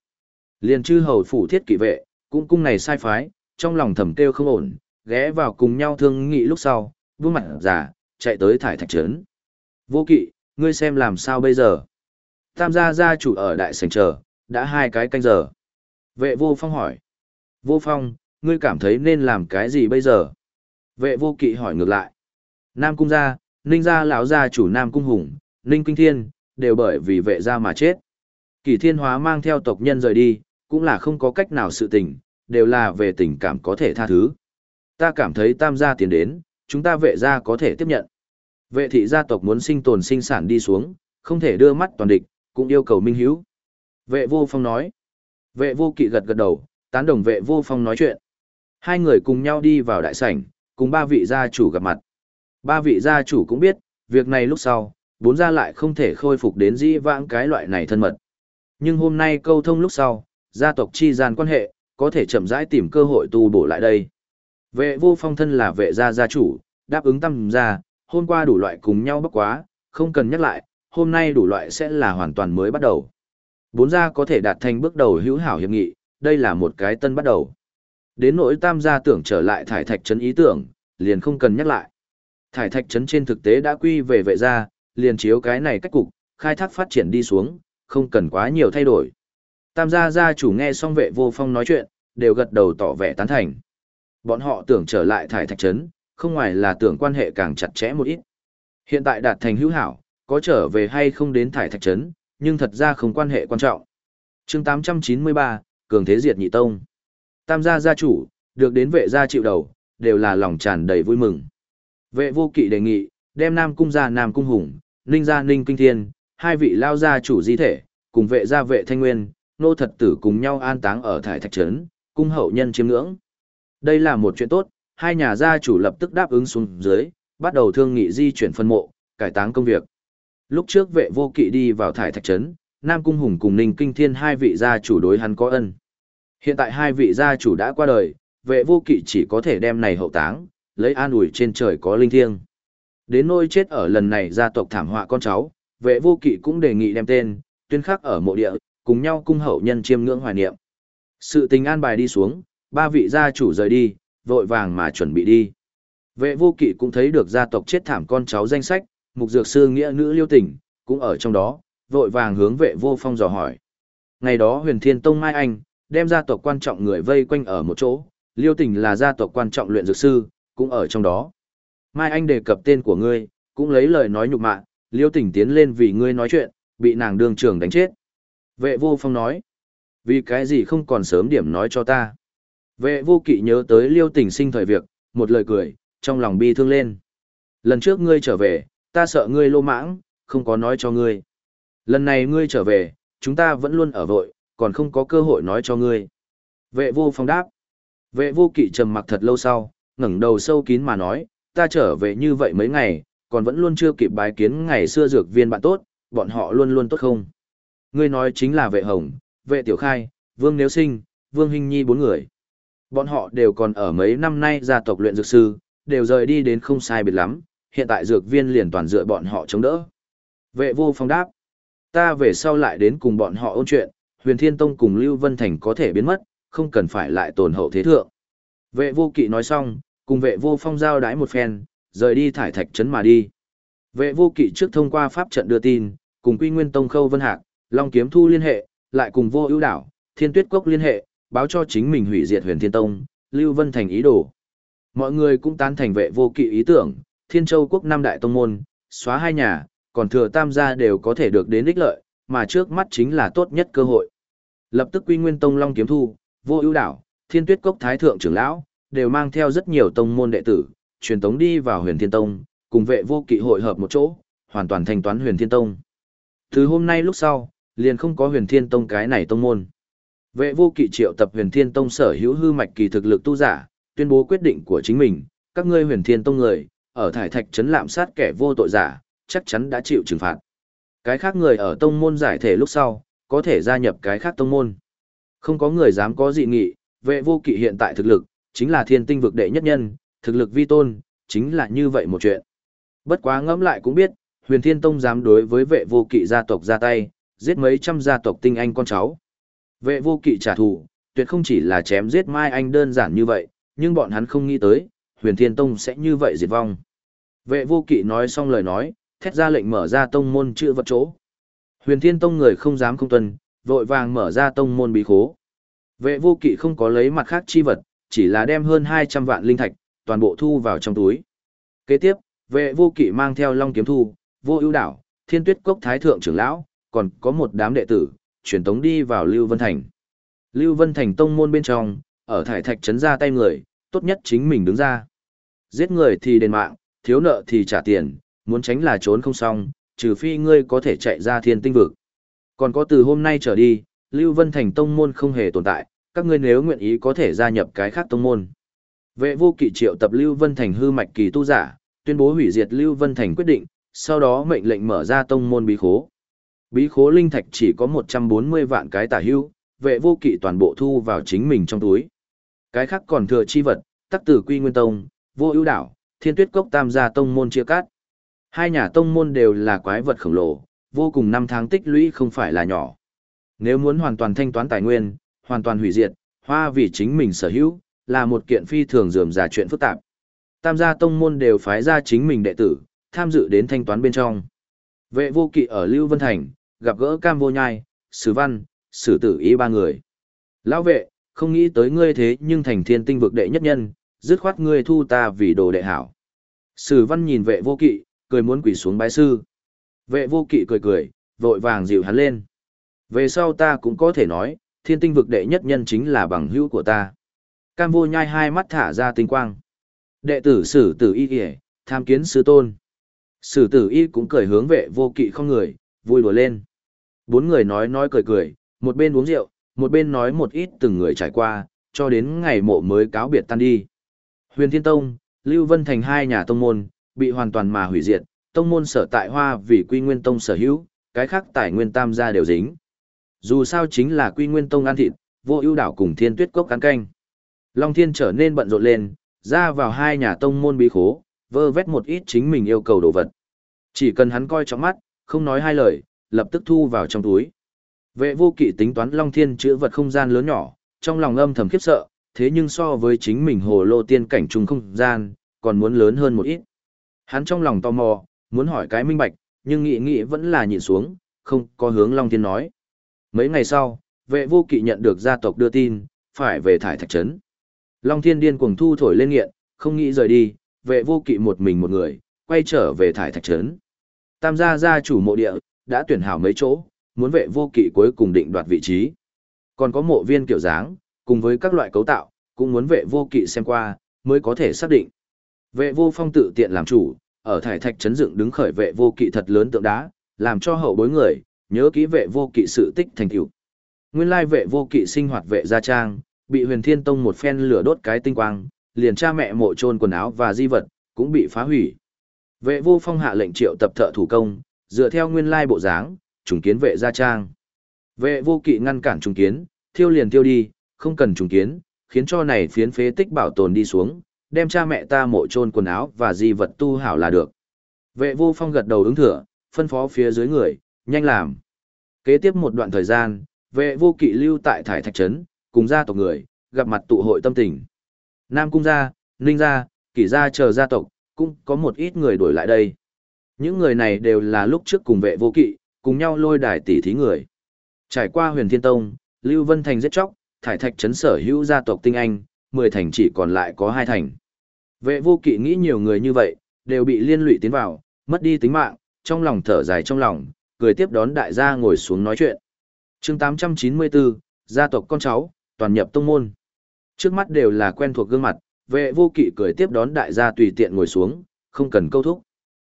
Liền chư hầu phủ thiết kỵ vệ, cũng cung này sai phái, trong lòng thầm kêu không ổn, ghé vào cùng nhau thương nghị lúc sau, vương mặt giả, chạy tới thải thạch trấn. Vô kỵ, ngươi xem làm sao bây giờ? Tam gia gia chủ ở đại sảnh chờ, đã hai cái canh giờ. Vệ vô phong hỏi. Vô phong, ngươi cảm thấy nên làm cái gì bây giờ? Vệ vô kỵ hỏi ngược lại. Nam cung gia, ninh gia lão gia chủ Nam cung hùng, ninh kinh thiên, đều bởi vì vệ gia mà chết. Kỳ thiên hóa mang theo tộc nhân rời đi, cũng là không có cách nào sự tình, đều là về tình cảm có thể tha thứ. Ta cảm thấy tam gia tiến đến, chúng ta vệ gia có thể tiếp nhận. Vệ thị gia tộc muốn sinh tồn sinh sản đi xuống, không thể đưa mắt toàn địch, cũng yêu cầu minh hiếu. Vệ vô phong nói. Vệ vô kỵ gật gật đầu, tán đồng vệ vô phong nói chuyện. Hai người cùng nhau đi vào đại sảnh, cùng ba vị gia chủ gặp mặt. Ba vị gia chủ cũng biết, việc này lúc sau, bốn gia lại không thể khôi phục đến dĩ vãng cái loại này thân mật. Nhưng hôm nay câu thông lúc sau, gia tộc chi gian quan hệ, có thể chậm rãi tìm cơ hội tu bổ lại đây. Vệ vô phong thân là vệ gia gia chủ, đáp ứng tâm gia, hôm qua đủ loại cùng nhau bất quá, không cần nhắc lại, hôm nay đủ loại sẽ là hoàn toàn mới bắt đầu. Bốn gia có thể đạt thành bước đầu hữu hảo hiệp nghị, đây là một cái tân bắt đầu. Đến nỗi tam gia tưởng trở lại thải thạch trấn ý tưởng, liền không cần nhắc lại. Thải thạch trấn trên thực tế đã quy về vệ gia, liền chiếu cái này cách cục, khai thác phát triển đi xuống, không cần quá nhiều thay đổi. Tam gia gia chủ nghe xong vệ vô phong nói chuyện, đều gật đầu tỏ vẻ tán thành. Bọn họ tưởng trở lại thải thạch trấn, không ngoài là tưởng quan hệ càng chặt chẽ một ít. Hiện tại đạt thành hữu hảo, có trở về hay không đến thải thạch trấn, nhưng thật ra không quan hệ quan trọng. chương 893, Cường Thế Diệt Nhị Tông. Tam gia gia chủ, được đến vệ gia chịu đầu, đều là lòng tràn đầy vui mừng. Vệ vô kỵ đề nghị, đem Nam Cung gia Nam Cung Hùng, Ninh gia Ninh Kinh Thiên, hai vị lao gia chủ di thể, cùng vệ gia vệ thanh nguyên, nô thật tử cùng nhau an táng ở thải thạch trấn, cung hậu nhân chiêm ngưỡng. Đây là một chuyện tốt, hai nhà gia chủ lập tức đáp ứng xuống dưới, bắt đầu thương nghị di chuyển phân mộ, cải táng công việc. Lúc trước vệ vô kỵ đi vào thải thạch trấn, Nam Cung Hùng cùng Ninh Kinh Thiên hai vị gia chủ đối hắn có ân. Hiện tại hai vị gia chủ đã qua đời, vệ vô kỵ chỉ có thể đem này hậu táng, lấy an ủi trên trời có linh thiêng. Đến nôi chết ở lần này gia tộc thảm họa con cháu, vệ vô kỵ cũng đề nghị đem tên, tuyên khắc ở mộ địa, cùng nhau cung hậu nhân chiêm ngưỡng hoài niệm. Sự tình an bài đi xuống, ba vị gia chủ rời đi, vội vàng mà chuẩn bị đi. Vệ vô kỵ cũng thấy được gia tộc chết thảm con cháu danh sách, mục dược sư nghĩa nữ liêu tình, cũng ở trong đó, vội vàng hướng vệ vô phong dò hỏi. Ngày đó huyền thiên tông Mai Anh, đem gia tộc quan trọng người vây quanh ở một chỗ, liêu tình là gia tộc quan trọng luyện dược sư, cũng ở trong đó. Mai Anh đề cập tên của ngươi, cũng lấy lời nói nhục mạ, liêu tình tiến lên vì ngươi nói chuyện, bị nàng đường trưởng đánh chết. Vệ vô phong nói, vì cái gì không còn sớm điểm nói cho ta. Vệ vô kỵ nhớ tới liêu tình sinh thời việc, một lời cười, trong lòng bi thương lên. Lần trước ngươi trở về, ta sợ ngươi lô mãng, không có nói cho ngươi. Lần này ngươi trở về, chúng ta vẫn luôn ở vội, còn không có cơ hội nói cho ngươi. Vệ vô phong đáp. Vệ vô kỵ trầm mặc thật lâu sau, ngẩng đầu sâu kín mà nói, ta trở về như vậy mấy ngày, còn vẫn luôn chưa kịp bái kiến ngày xưa dược viên bạn tốt, bọn họ luôn luôn tốt không. Ngươi nói chính là vệ hồng, vệ tiểu khai, vương nếu sinh, vương hình nhi bốn người. Bọn họ đều còn ở mấy năm nay gia tộc luyện dược sư, đều rời đi đến không sai biệt lắm, hiện tại dược viên liền toàn dựa bọn họ chống đỡ. Vệ vô phong đáp, ta về sau lại đến cùng bọn họ ôn chuyện, huyền thiên tông cùng Lưu Vân Thành có thể biến mất, không cần phải lại tồn hậu thế thượng. Vệ vô kỵ nói xong, cùng vệ vô phong giao đái một phen, rời đi thải thạch trấn mà đi. Vệ vô kỵ trước thông qua pháp trận đưa tin, cùng Quy Nguyên Tông Khâu Vân Hạc, Long Kiếm Thu liên hệ, lại cùng Vô Ưu Đảo, Thiên Tuyết Cốc liên hệ, báo cho chính mình hủy diệt Huyền Thiên Tông, Lưu Vân Thành ý đồ. Mọi người cũng tán thành vệ vô kỵ ý tưởng, Thiên Châu Quốc năm đại tông môn, xóa hai nhà, còn thừa tam gia đều có thể được đến ích lợi, mà trước mắt chính là tốt nhất cơ hội. Lập tức Quy Nguyên Tông Long Kiếm Thu, Vô Ưu Đảo, Thiên Tuyết Cốc Thái thượng trưởng lão đều mang theo rất nhiều tông môn đệ tử, truyền tống đi vào Huyền Thiên Tông, cùng vệ vô kỵ hội hợp một chỗ, hoàn toàn thanh toán Huyền Thiên Tông. Từ hôm nay lúc sau, liền không có Huyền Thiên Tông cái này tông môn. Vệ vô kỵ triệu tập Huyền Thiên Tông sở hữu hư mạch kỳ thực lực tu giả, tuyên bố quyết định của chính mình, các ngươi Huyền Thiên Tông người, ở thải thạch trấn lạm sát kẻ vô tội giả, chắc chắn đã chịu trừng phạt. Cái khác người ở tông môn giải thể lúc sau, có thể gia nhập cái khác tông môn. Không có người dám có dị nghị, vệ vô kỵ hiện tại thực lực, chính là thiên tinh vực đệ nhất nhân, thực lực vi tôn, chính là như vậy một chuyện. Bất quá ngẫm lại cũng biết, huyền thiên tông dám đối với vệ vô kỵ gia tộc ra tay, giết mấy trăm gia tộc tinh anh con cháu. Vệ vô kỵ trả thù, tuyệt không chỉ là chém giết Mai Anh đơn giản như vậy, nhưng bọn hắn không nghĩ tới, huyền thiên tông sẽ như vậy diệt vong. Vệ vô kỵ nói xong lời nói, thét ra lệnh mở ra tông môn chữ vật chỗ. Huyền thiên tông người không dám không tuân, vội vàng mở ra tông môn bí khố. Vệ vô kỵ không có lấy mặt khác chi vật, chỉ là đem hơn 200 vạn linh thạch, toàn bộ thu vào trong túi. Kế tiếp, vệ vô kỵ mang theo long kiếm thu, vô ưu đảo, thiên tuyết cốc thái thượng trưởng lão, còn có một đám đệ tử, truyền tống đi vào Lưu Vân Thành. Lưu Vân Thành tông môn bên trong, ở thải thạch trấn ra tay người, tốt nhất chính mình đứng ra. Giết người thì đền mạng, thiếu nợ thì trả tiền, muốn tránh là trốn không xong, trừ phi ngươi có thể chạy ra thiên tinh vực. Còn có từ hôm nay trở đi, Lưu Vân Thành tông môn không hề tồn tại, các ngươi nếu nguyện ý có thể gia nhập cái khác tông môn. Vệ vô kỵ triệu tập Lưu Vân Thành hư mạch kỳ tu giả, tuyên bố hủy diệt Lưu Vân Thành quyết định, sau đó mệnh lệnh mở ra tông môn bí khố. Bí khố linh thạch chỉ có 140 vạn cái tả hưu, vệ vô kỵ toàn bộ thu vào chính mình trong túi. Cái khác còn thừa chi vật, tắc tử quy nguyên tông, vô ưu đảo, thiên tuyết cốc tam gia tông môn chia cắt. Hai nhà tông môn đều là quái vật khổng lồ, vô cùng năm tháng tích lũy không phải là nhỏ. Nếu muốn hoàn toàn thanh toán tài nguyên, hoàn toàn hủy diệt, hoa vì chính mình sở hữu, là một kiện phi thường dườm giả chuyện phức tạp. Tam gia tông môn đều phái ra chính mình đệ tử, tham dự đến thanh toán bên trong. Vệ vô kỵ ở Lưu Vân Thành, gặp gỡ Cam Vô Nhai, Sử Văn, Sử Tử Ý ba người. Lão vệ, không nghĩ tới ngươi thế nhưng thành thiên tinh vực đệ nhất nhân, dứt khoát ngươi thu ta vì đồ đệ hảo. Sử Văn nhìn vệ vô kỵ, cười muốn quỳ xuống bái sư. Vệ vô kỵ cười cười, vội vàng dịu hắn lên. Về sau ta cũng có thể nói, thiên tinh vực đệ nhất nhân chính là bằng hữu của ta. Cam vô nhai hai mắt thả ra tinh quang. Đệ tử sử tử y kìa, tham kiến sư tôn. Sử tử y cũng cười hướng vệ vô kỵ không người, vui đùa lên. Bốn người nói nói cười cười, một bên uống rượu, một bên nói một ít từng người trải qua, cho đến ngày mộ mới cáo biệt tan đi. Huyền Thiên Tông, Lưu Vân Thành hai nhà tông môn, bị hoàn toàn mà hủy diệt, tông môn sở tại hoa vì quy nguyên tông sở hữu, cái khác tài nguyên tam gia đều dính. Dù sao chính là quy nguyên tông ăn thịt, vô ưu đảo cùng thiên tuyết cốc cán canh. Long thiên trở nên bận rộn lên, ra vào hai nhà tông môn bí khố, vơ vét một ít chính mình yêu cầu đồ vật. Chỉ cần hắn coi trong mắt, không nói hai lời, lập tức thu vào trong túi. Vệ vô kỵ tính toán Long Thiên chữa vật không gian lớn nhỏ, trong lòng âm thầm khiếp sợ, thế nhưng so với chính mình hồ lô tiên cảnh trùng không gian, còn muốn lớn hơn một ít. Hắn trong lòng tò mò, muốn hỏi cái minh bạch, nhưng nghĩ nghĩ vẫn là nhìn xuống, không có hướng Long Thiên nói. Mấy ngày sau, vệ vô kỵ nhận được gia tộc đưa tin, phải về thải thạch trấn. Long Thiên điên cuồng thu thổi lên nghiện, không nghĩ rời đi, vệ vô kỵ một mình một người, quay trở về thải thạch trấn. Tam gia gia chủ mộ địa, đã tuyển hảo mấy chỗ, muốn vệ vô kỵ cuối cùng định đoạt vị trí. Còn có mộ viên kiểu dáng, cùng với các loại cấu tạo, cũng muốn vệ vô kỵ xem qua, mới có thể xác định. Vệ vô phong tự tiện làm chủ, ở thải thạch trấn dựng đứng khởi vệ vô kỵ thật lớn tượng đá, làm cho hậu bối người, nhớ kỹ vệ vô kỵ sự tích thành tựu. Nguyên lai vệ vô kỵ sinh hoạt vệ gia trang, bị huyền thiên tông một phen lửa đốt cái tinh quang, liền cha mẹ mộ trôn quần áo và di vật, cũng bị phá hủy. Vệ vô phong hạ lệnh triệu tập thợ thủ công, dựa theo nguyên lai bộ dáng, trùng kiến vệ gia trang. Vệ vô kỵ ngăn cản trùng kiến, thiêu liền thiêu đi, không cần trùng kiến, khiến cho này phiến phế tích bảo tồn đi xuống, đem cha mẹ ta mộ trôn quần áo và di vật tu hảo là được. Vệ vô phong gật đầu ứng thừa, phân phó phía dưới người, nhanh làm. Kế tiếp một đoạn thời gian, vệ vô kỵ lưu tại thải thạch trấn, cùng gia tộc người, gặp mặt tụ hội tâm tình. Nam cung gia, ninh gia, kỷ gia chờ gia tộc, cũng có một ít người đổi lại đây. Những người này đều là lúc trước cùng vệ vô kỵ, cùng nhau lôi đài tỷ thí người. Trải qua huyền thiên tông, Lưu Vân Thành giết chóc, thải thạch trấn sở hữu gia tộc tinh anh, 10 thành chỉ còn lại có hai thành. Vệ vô kỵ nghĩ nhiều người như vậy, đều bị liên lụy tiến vào, mất đi tính mạng, trong lòng thở dài trong lòng, cười tiếp đón đại gia ngồi xuống nói chuyện. chương 894, gia tộc con cháu, toàn nhập tông môn. Trước mắt đều là quen thuộc gương mặt, vệ vô kỵ cười tiếp đón đại gia tùy tiện ngồi xuống, không cần câu thúc.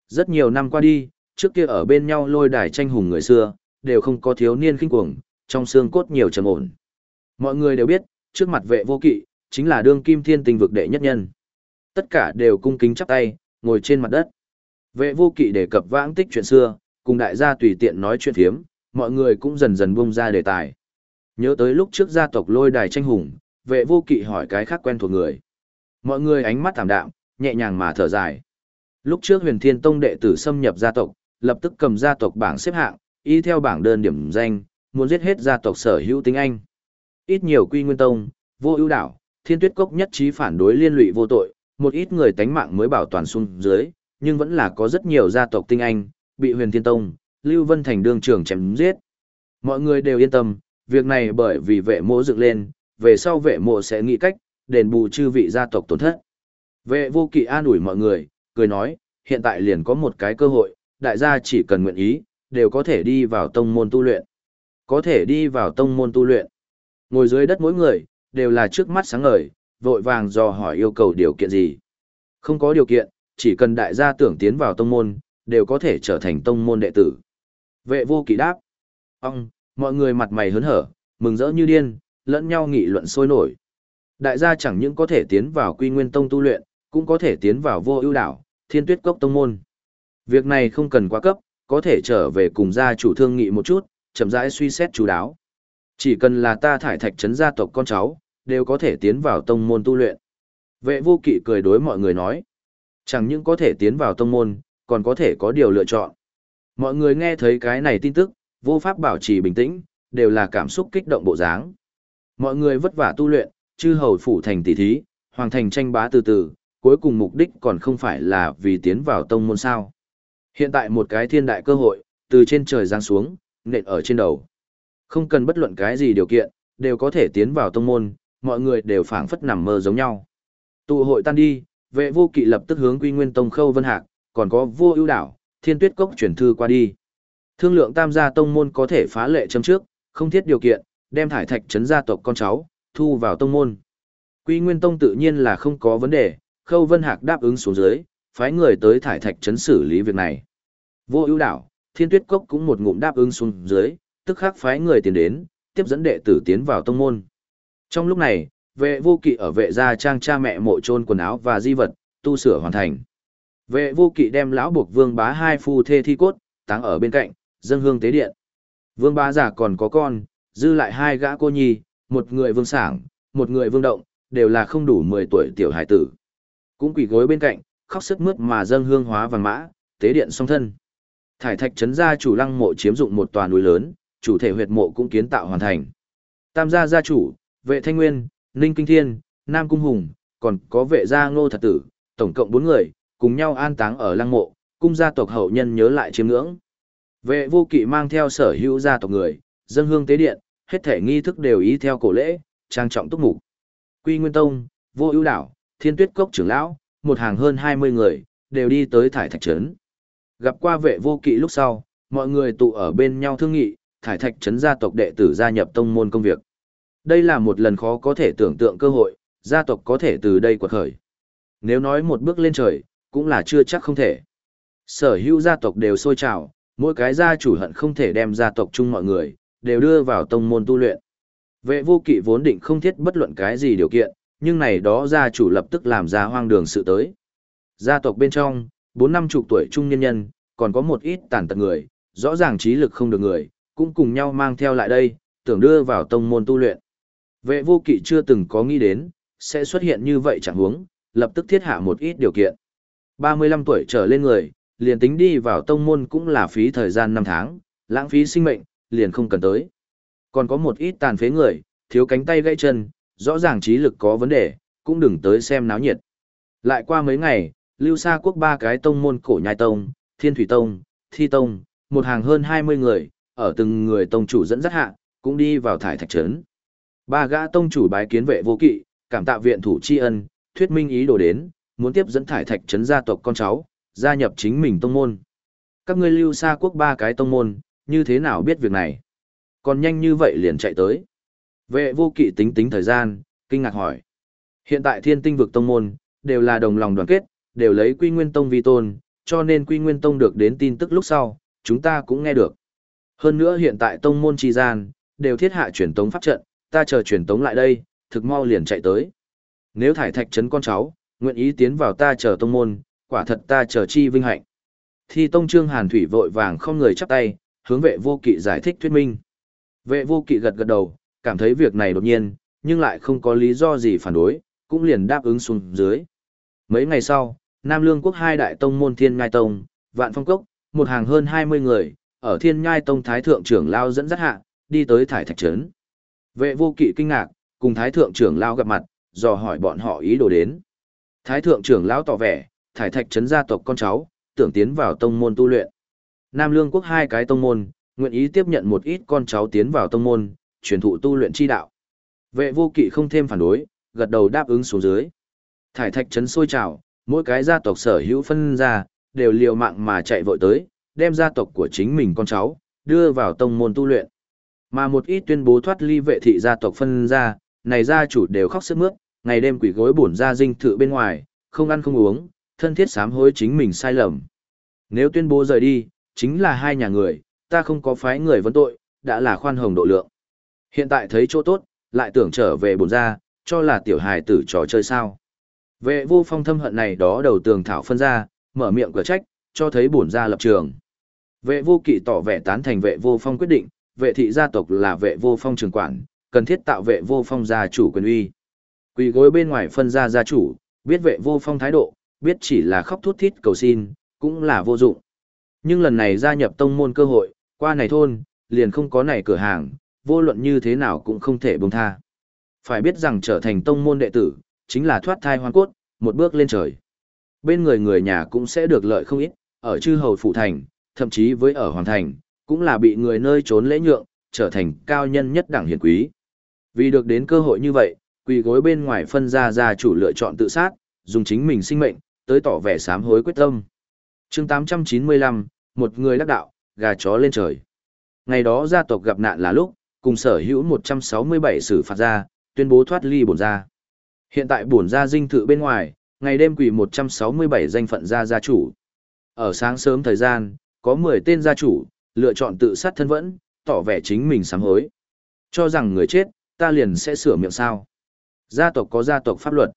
Rất nhiều năm qua đi, trước kia ở bên nhau lôi đài tranh hùng người xưa, đều không có thiếu niên khinh cuồng, trong xương cốt nhiều trầm ổn. Mọi người đều biết, trước mặt vệ vô kỵ, chính là đương kim thiên tình vực đệ nhất nhân. Tất cả đều cung kính chắp tay, ngồi trên mặt đất. Vệ vô kỵ đề cập vãng tích chuyện xưa, cùng đại gia tùy tiện nói chuyện phiếm, mọi người cũng dần dần buông ra đề tài. Nhớ tới lúc trước gia tộc lôi đài tranh hùng, vệ vô kỵ hỏi cái khác quen thuộc người. Mọi người ánh mắt thảm đạm, nhẹ nhàng mà thở dài. Lúc trước huyền thiên tông đệ tử xâm nhập gia tộc, lập tức cầm gia tộc bảng xếp hạng, y theo bảng đơn điểm danh, muốn giết hết gia tộc sở hữu tính anh. Ít nhiều quy nguyên tông, vô ưu đảo, thiên tuyết cốc nhất trí phản đối liên lụy vô tội, một ít người tánh mạng mới bảo toàn xuống dưới, nhưng vẫn là có rất nhiều gia tộc tinh anh, bị huyền thiên tông, Lưu Vân Thành đương trường chém giết. Mọi người đều yên tâm, việc này bởi vì vệ mộ dựng lên, về sau vệ mộ sẽ nghĩ cách, đền bù chư vị gia tộc tổn thất. Vệ vô kỵ an ủi mọi người, cười nói, hiện tại liền có một cái cơ hội, đại gia chỉ cần nguyện ý, đều có thể đi vào tông môn tu luyện. Có thể đi vào tông môn tu luyện. Ngồi dưới đất mỗi người, đều là trước mắt sáng ngời, vội vàng dò hỏi yêu cầu điều kiện gì. Không có điều kiện, chỉ cần đại gia tưởng tiến vào tông môn, đều có thể trở thành tông môn đệ tử. Vệ vô kỵ đáp. Ông, mọi người mặt mày hớn hở, mừng rỡ như điên, lẫn nhau nghị luận sôi nổi. Đại gia chẳng những có thể tiến vào quy nguyên tông tu luyện, cũng có thể tiến vào vô ưu đảo, thiên tuyết cốc tông môn. Việc này không cần quá cấp, có thể trở về cùng gia chủ thương nghị một chút, chậm rãi suy xét chú đáo. Chỉ cần là ta thải thạch trấn gia tộc con cháu, đều có thể tiến vào tông môn tu luyện. Vệ vô kỵ cười đối mọi người nói. Chẳng những có thể tiến vào tông môn, còn có thể có điều lựa chọn. Mọi người nghe thấy cái này tin tức, vô pháp bảo trì bình tĩnh, đều là cảm xúc kích động bộ dáng. Mọi người vất vả tu luyện, chư hầu phủ thành tỷ thí, hoàng thành tranh bá từ từ, cuối cùng mục đích còn không phải là vì tiến vào tông môn sao. Hiện tại một cái thiên đại cơ hội, từ trên trời giáng xuống, nện ở trên đầu. Không cần bất luận cái gì điều kiện, đều có thể tiến vào tông môn, mọi người đều phảng phất nằm mơ giống nhau. Tụ hội tan đi, vệ vô kỵ lập tức hướng quy nguyên tông khâu vân hạc, còn có vua ưu đảo, thiên tuyết cốc chuyển thư qua đi. Thương lượng tam gia tông môn có thể phá lệ chấm trước, không thiết điều kiện, đem thải thạch trấn gia tộc con cháu, thu vào tông môn. Quy nguyên tông tự nhiên là không có vấn đề, khâu vân hạc đáp ứng xuống dưới, phái người tới thải thạch trấn xử lý việc này. Vô ưu đảo, thiên tuyết cốc cũng một ngụm đáp ứng xuống dưới, tức khắc phái người tiền đến, tiếp dẫn đệ tử tiến vào tông môn. Trong lúc này, vệ vô kỵ ở vệ gia trang cha mẹ mộ trôn quần áo và di vật, tu sửa hoàn thành. Vệ vô kỵ đem lão buộc vương bá hai phu thê thi cốt, táng ở bên cạnh, dân hương tế điện. Vương bá giả còn có con, dư lại hai gã cô nhi, một người vương sảng, một người vương động, đều là không đủ 10 tuổi tiểu hải tử. Cũng quỳ gối bên cạnh, khóc sức mướt mà dâng hương hóa vàng mã, tế điện song thân. Thải thạch trấn gia chủ lăng mộ chiếm dụng một tòa núi lớn, chủ thể huyệt mộ cũng kiến tạo hoàn thành. Tam gia gia chủ, vệ thanh nguyên, ninh kinh thiên, nam cung hùng, còn có vệ gia ngô thật tử, tổng cộng bốn người, cùng nhau an táng ở lăng mộ, cung gia tộc hậu nhân nhớ lại chiêm ngưỡng. Vệ vô kỵ mang theo sở hữu gia tộc người, dân hương tế điện, hết thể nghi thức đều ý theo cổ lễ, trang trọng túc mục. Quy Nguyên Tông, Vô Ưu Đảo, Thiên Tuyết Cốc trưởng lão, một hàng hơn 20 người, đều đi tới thải thạch trấn. Gặp qua vệ vô kỵ lúc sau, mọi người tụ ở bên nhau thương nghị, thải thạch trấn gia tộc đệ tử gia nhập tông môn công việc. Đây là một lần khó có thể tưởng tượng cơ hội, gia tộc có thể từ đây quật khởi. Nếu nói một bước lên trời, cũng là chưa chắc không thể. Sở hữu gia tộc đều sôi trào, mỗi cái gia chủ hận không thể đem gia tộc chung mọi người, đều đưa vào tông môn tu luyện. Vệ vô kỵ vốn định không thiết bất luận cái gì điều kiện, nhưng này đó gia chủ lập tức làm ra hoang đường sự tới. Gia tộc bên trong, bốn năm chục tuổi trung nhân nhân, còn có một ít tàn tật người, rõ ràng trí lực không được người, cũng cùng nhau mang theo lại đây, tưởng đưa vào tông môn tu luyện. Vệ vô kỵ chưa từng có nghĩ đến, sẽ xuất hiện như vậy chẳng huống, lập tức thiết hạ một ít điều kiện. 35 tuổi trở lên người, liền tính đi vào tông môn cũng là phí thời gian 5 tháng, lãng phí sinh mệnh, liền không cần tới. Còn có một ít tàn phế người, thiếu cánh tay gãy chân, rõ ràng trí lực có vấn đề, cũng đừng tới xem náo nhiệt. Lại qua mấy ngày, lưu xa quốc ba cái tông môn cổ nhai tông, thiên thủy tông, thi tông, một hàng hơn 20 người, ở từng người tông chủ dẫn dắt hạ, cũng đi vào thải thạch trấn. Ba gã tông chủ bái kiến vệ vô kỵ, cảm tạ viện thủ tri ân, thuyết minh ý đồ đến, muốn tiếp dẫn thải thạch trấn gia tộc con cháu, gia nhập chính mình tông môn. Các ngươi lưu xa quốc ba cái tông môn, như thế nào biết việc này? Còn nhanh như vậy liền chạy tới. Vệ vô kỵ tính tính thời gian, kinh ngạc hỏi. Hiện tại thiên tinh vực tông môn, đều là đồng lòng đoàn kết, đều lấy quy nguyên tông vi tôn, cho nên quy nguyên tông được đến tin tức lúc sau, chúng ta cũng nghe được. Hơn nữa hiện tại tông môn tri gian, đều thiết hạ truyền tống pháp trận, ta chờ truyền tống lại đây, thực mau liền chạy tới. Nếu thải thạch trấn con cháu, nguyện ý tiến vào ta chờ tông môn, quả thật ta chờ chi vinh hạnh. Thi tông trương hàn thủy vội vàng không người chắp tay, hướng vệ vô kỵ giải thích thuyết minh. Vệ vô kỵ gật gật đầu, cảm thấy việc này đột nhiên, nhưng lại không có lý do gì phản đối, cũng liền đáp ứng xuống dưới. Mấy ngày sau, Nam Lương quốc hai đại tông môn Thiên ngai Tông, Vạn Phong Cốc, một hàng hơn 20 người, ở Thiên ngai Tông Thái Thượng trưởng Lao dẫn dắt hạ, đi tới Thải Thạch Trấn. Vệ vô kỵ kinh ngạc, cùng Thái Thượng trưởng Lao gặp mặt, dò hỏi bọn họ ý đồ đến. Thái Thượng trưởng Lao tỏ vẻ, Thải Thạch Trấn gia tộc con cháu, tưởng tiến vào tông môn tu luyện. Nam Lương quốc hai cái tông môn, nguyện ý tiếp nhận một ít con cháu tiến vào tông môn, truyền thụ tu luyện chi đạo. Vệ vô kỵ không thêm phản đối, gật đầu đáp ứng xuống dưới. Thải thạch trấn sôi trào, mỗi cái gia tộc sở hữu phân ra, đều liều mạng mà chạy vội tới, đem gia tộc của chính mình con cháu, đưa vào tông môn tu luyện. Mà một ít tuyên bố thoát ly vệ thị gia tộc phân ra, này gia chủ đều khóc sức mướt, ngày đêm quỷ gối bổn ra dinh thự bên ngoài, không ăn không uống, thân thiết sám hối chính mình sai lầm. Nếu tuyên bố rời đi, chính là hai nhà người, ta không có phái người vấn tội, đã là khoan hồng độ lượng. Hiện tại thấy chỗ tốt, lại tưởng trở về bổn ra, cho là tiểu hài tử trò chơi sao. Vệ vô phong thâm hận này đó đầu tường thảo phân ra, mở miệng cửa trách, cho thấy bổn ra lập trường. Vệ vô kỵ tỏ vẻ tán thành vệ vô phong quyết định, vệ thị gia tộc là vệ vô phong trường quản, cần thiết tạo vệ vô phong gia chủ quyền uy. Quỳ gối bên ngoài phân ra gia chủ, biết vệ vô phong thái độ, biết chỉ là khóc thút thít cầu xin, cũng là vô dụng. Nhưng lần này gia nhập tông môn cơ hội, qua này thôn, liền không có này cửa hàng, vô luận như thế nào cũng không thể buông tha. Phải biết rằng trở thành tông môn đệ tử, chính là thoát thai hoàn cốt, một bước lên trời. Bên người người nhà cũng sẽ được lợi không ít, ở chư hầu phụ thành, thậm chí với ở hoàng thành, cũng là bị người nơi trốn lễ nhượng, trở thành cao nhân nhất đẳng hiển quý. Vì được đến cơ hội như vậy, quỳ gối bên ngoài phân ra gia chủ lựa chọn tự sát, dùng chính mình sinh mệnh, tới tỏ vẻ sám hối quyết tâm. chương 895, một người đắc đạo, gà chó lên trời. Ngày đó gia tộc gặp nạn là lúc, cùng sở hữu 167 xử phạt ra tuyên bố thoát ly bổn gia. Hiện tại bổn gia dinh thự bên ngoài, ngày đêm quỷ 167 danh phận gia gia chủ. Ở sáng sớm thời gian, có 10 tên gia chủ, lựa chọn tự sát thân vẫn, tỏ vẻ chính mình sám hối. Cho rằng người chết, ta liền sẽ sửa miệng sao. Gia tộc có gia tộc pháp luật.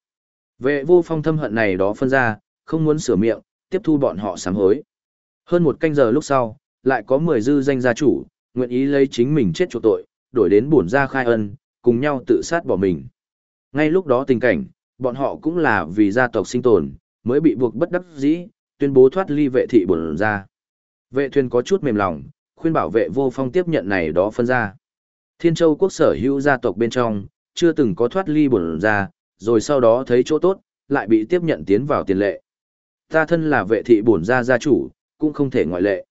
Vệ vô phong thâm hận này đó phân ra, không muốn sửa miệng, tiếp thu bọn họ sám hối. Hơn một canh giờ lúc sau, lại có 10 dư danh gia chủ, nguyện ý lấy chính mình chết chỗ tội, đổi đến bổn gia khai ân, cùng nhau tự sát bỏ mình. Ngay lúc đó tình cảnh, bọn họ cũng là vì gia tộc sinh tồn, mới bị buộc bất đắc dĩ, tuyên bố thoát ly vệ thị bổn gia. Vệ thuyền có chút mềm lòng, khuyên bảo vệ vô phong tiếp nhận này đó phân ra. Thiên châu quốc sở hữu gia tộc bên trong, chưa từng có thoát ly bổn gia, rồi sau đó thấy chỗ tốt, lại bị tiếp nhận tiến vào tiền lệ. Ta thân là vệ thị bổn gia gia chủ, cũng không thể ngoại lệ.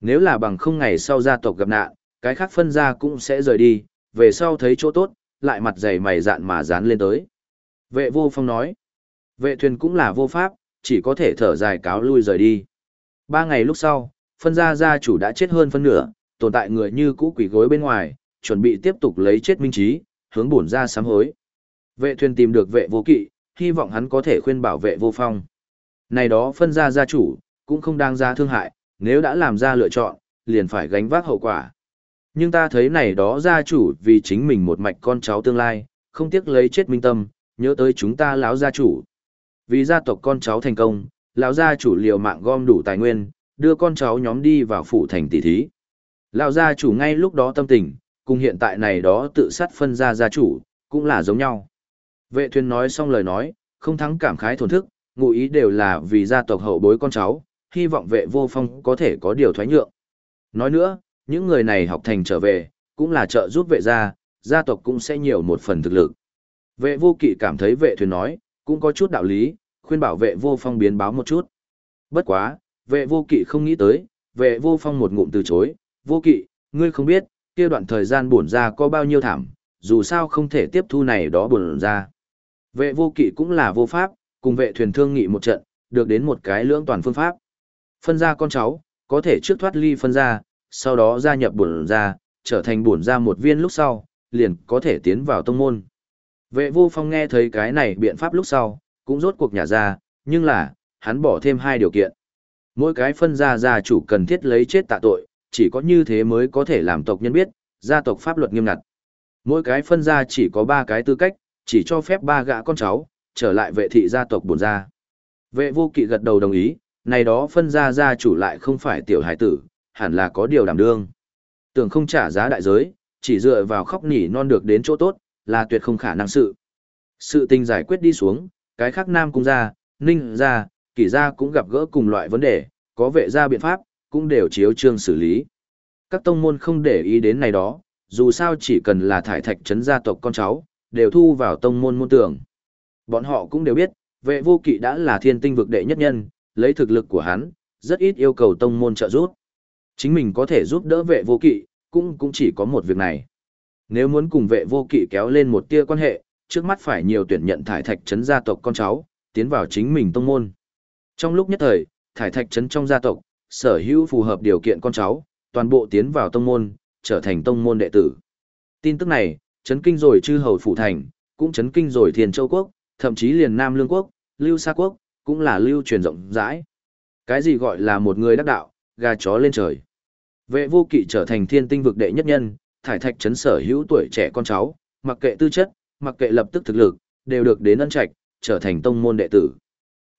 Nếu là bằng không ngày sau gia tộc gặp nạn, cái khác phân gia cũng sẽ rời đi, về sau thấy chỗ tốt, lại mặt dày mày dạn mà dán lên tới. Vệ vô phong nói, vệ thuyền cũng là vô pháp, chỉ có thể thở dài cáo lui rời đi. Ba ngày lúc sau, phân gia gia chủ đã chết hơn phân nửa, tồn tại người như cũ quỷ gối bên ngoài, chuẩn bị tiếp tục lấy chết minh trí, hướng bổn ra sám hối. Vệ thuyền tìm được vệ vô kỵ, hy vọng hắn có thể khuyên bảo vệ vô phong. Này đó phân gia gia chủ, cũng không đang ra thương hại, nếu đã làm ra lựa chọn, liền phải gánh vác hậu quả. Nhưng ta thấy này đó gia chủ vì chính mình một mạch con cháu tương lai, không tiếc lấy chết minh tâm, nhớ tới chúng ta lão gia chủ. Vì gia tộc con cháu thành công, lão gia chủ liều mạng gom đủ tài nguyên, đưa con cháu nhóm đi vào phủ thành tỷ thí. Lão gia chủ ngay lúc đó tâm tình, cùng hiện tại này đó tự sát phân ra gia chủ, cũng là giống nhau. Vệ thuyền nói xong lời nói, không thắng cảm khái thổn thức, ngụ ý đều là vì gia tộc hậu bối con cháu, hy vọng vệ vô phong có thể có điều thoái nhượng. Nói nữa, những người này học thành trở về, cũng là trợ giúp vệ gia, gia tộc cũng sẽ nhiều một phần thực lực. Vệ vô kỵ cảm thấy vệ thuyền nói, cũng có chút đạo lý, khuyên bảo vệ vô phong biến báo một chút. Bất quá, vệ vô kỵ không nghĩ tới, vệ vô phong một ngụm từ chối, vô kỵ, ngươi không biết, kia đoạn thời gian buồn ra có bao nhiêu thảm, dù sao không thể tiếp thu này đó buồn ra. Vệ vô kỵ cũng là vô pháp, cùng vệ thuyền thương nghị một trận, được đến một cái lưỡng toàn phương pháp. Phân ra con cháu, có thể trước thoát ly phân ra, sau đó gia nhập buồn ra, trở thành buồn ra một viên lúc sau, liền có thể tiến vào tông môn. Vệ vô phong nghe thấy cái này biện pháp lúc sau, cũng rốt cuộc nhả ra, nhưng là, hắn bỏ thêm hai điều kiện. Mỗi cái phân gia gia chủ cần thiết lấy chết tạ tội, chỉ có như thế mới có thể làm tộc nhân biết, gia tộc pháp luật nghiêm ngặt. Mỗi cái phân gia chỉ có ba cái tư cách, chỉ cho phép ba gã con cháu, trở lại vệ thị gia tộc bổn gia. Vệ vô kỵ gật đầu đồng ý, này đó phân gia gia chủ lại không phải tiểu hải tử, hẳn là có điều đảm đương. Tưởng không trả giá đại giới, chỉ dựa vào khóc nỉ non được đến chỗ tốt, là tuyệt không khả năng sự. Sự tình giải quyết đi xuống, cái khác nam cung gia, ninh gia, kỷ gia cũng gặp gỡ cùng loại vấn đề, có vệ gia biện pháp, cũng đều chiếu trương xử lý. Các tông môn không để ý đến này đó, dù sao chỉ cần là thải thạch trấn gia tộc con cháu, đều thu vào tông môn môn tưởng. Bọn họ cũng đều biết, vệ vô kỵ đã là thiên tinh vực đệ nhất nhân, lấy thực lực của hắn, rất ít yêu cầu tông môn trợ giúp. Chính mình có thể giúp đỡ vệ vô kỵ, cũng cũng chỉ có một việc này. Nếu muốn cùng vệ vô kỵ kéo lên một tia quan hệ, trước mắt phải nhiều tuyển nhận thải thạch trấn gia tộc con cháu, tiến vào chính mình tông môn. Trong lúc nhất thời, thải thạch trấn trong gia tộc, sở hữu phù hợp điều kiện con cháu, toàn bộ tiến vào tông môn, trở thành tông môn đệ tử. Tin tức này, chấn kinh rồi chư hầu phủ thành, cũng chấn kinh rồi thiền châu quốc, thậm chí liền Nam Lương quốc, Lưu Sa quốc, cũng là lưu truyền rộng rãi. Cái gì gọi là một người đắc đạo, gà chó lên trời. Vệ vô kỵ trở thành thiên tinh vực đệ nhất nhân, thải thạch chấn sở hữu tuổi trẻ con cháu, mặc kệ tư chất, mặc kệ lập tức thực lực, đều được đến ân trạch, trở thành tông môn đệ tử.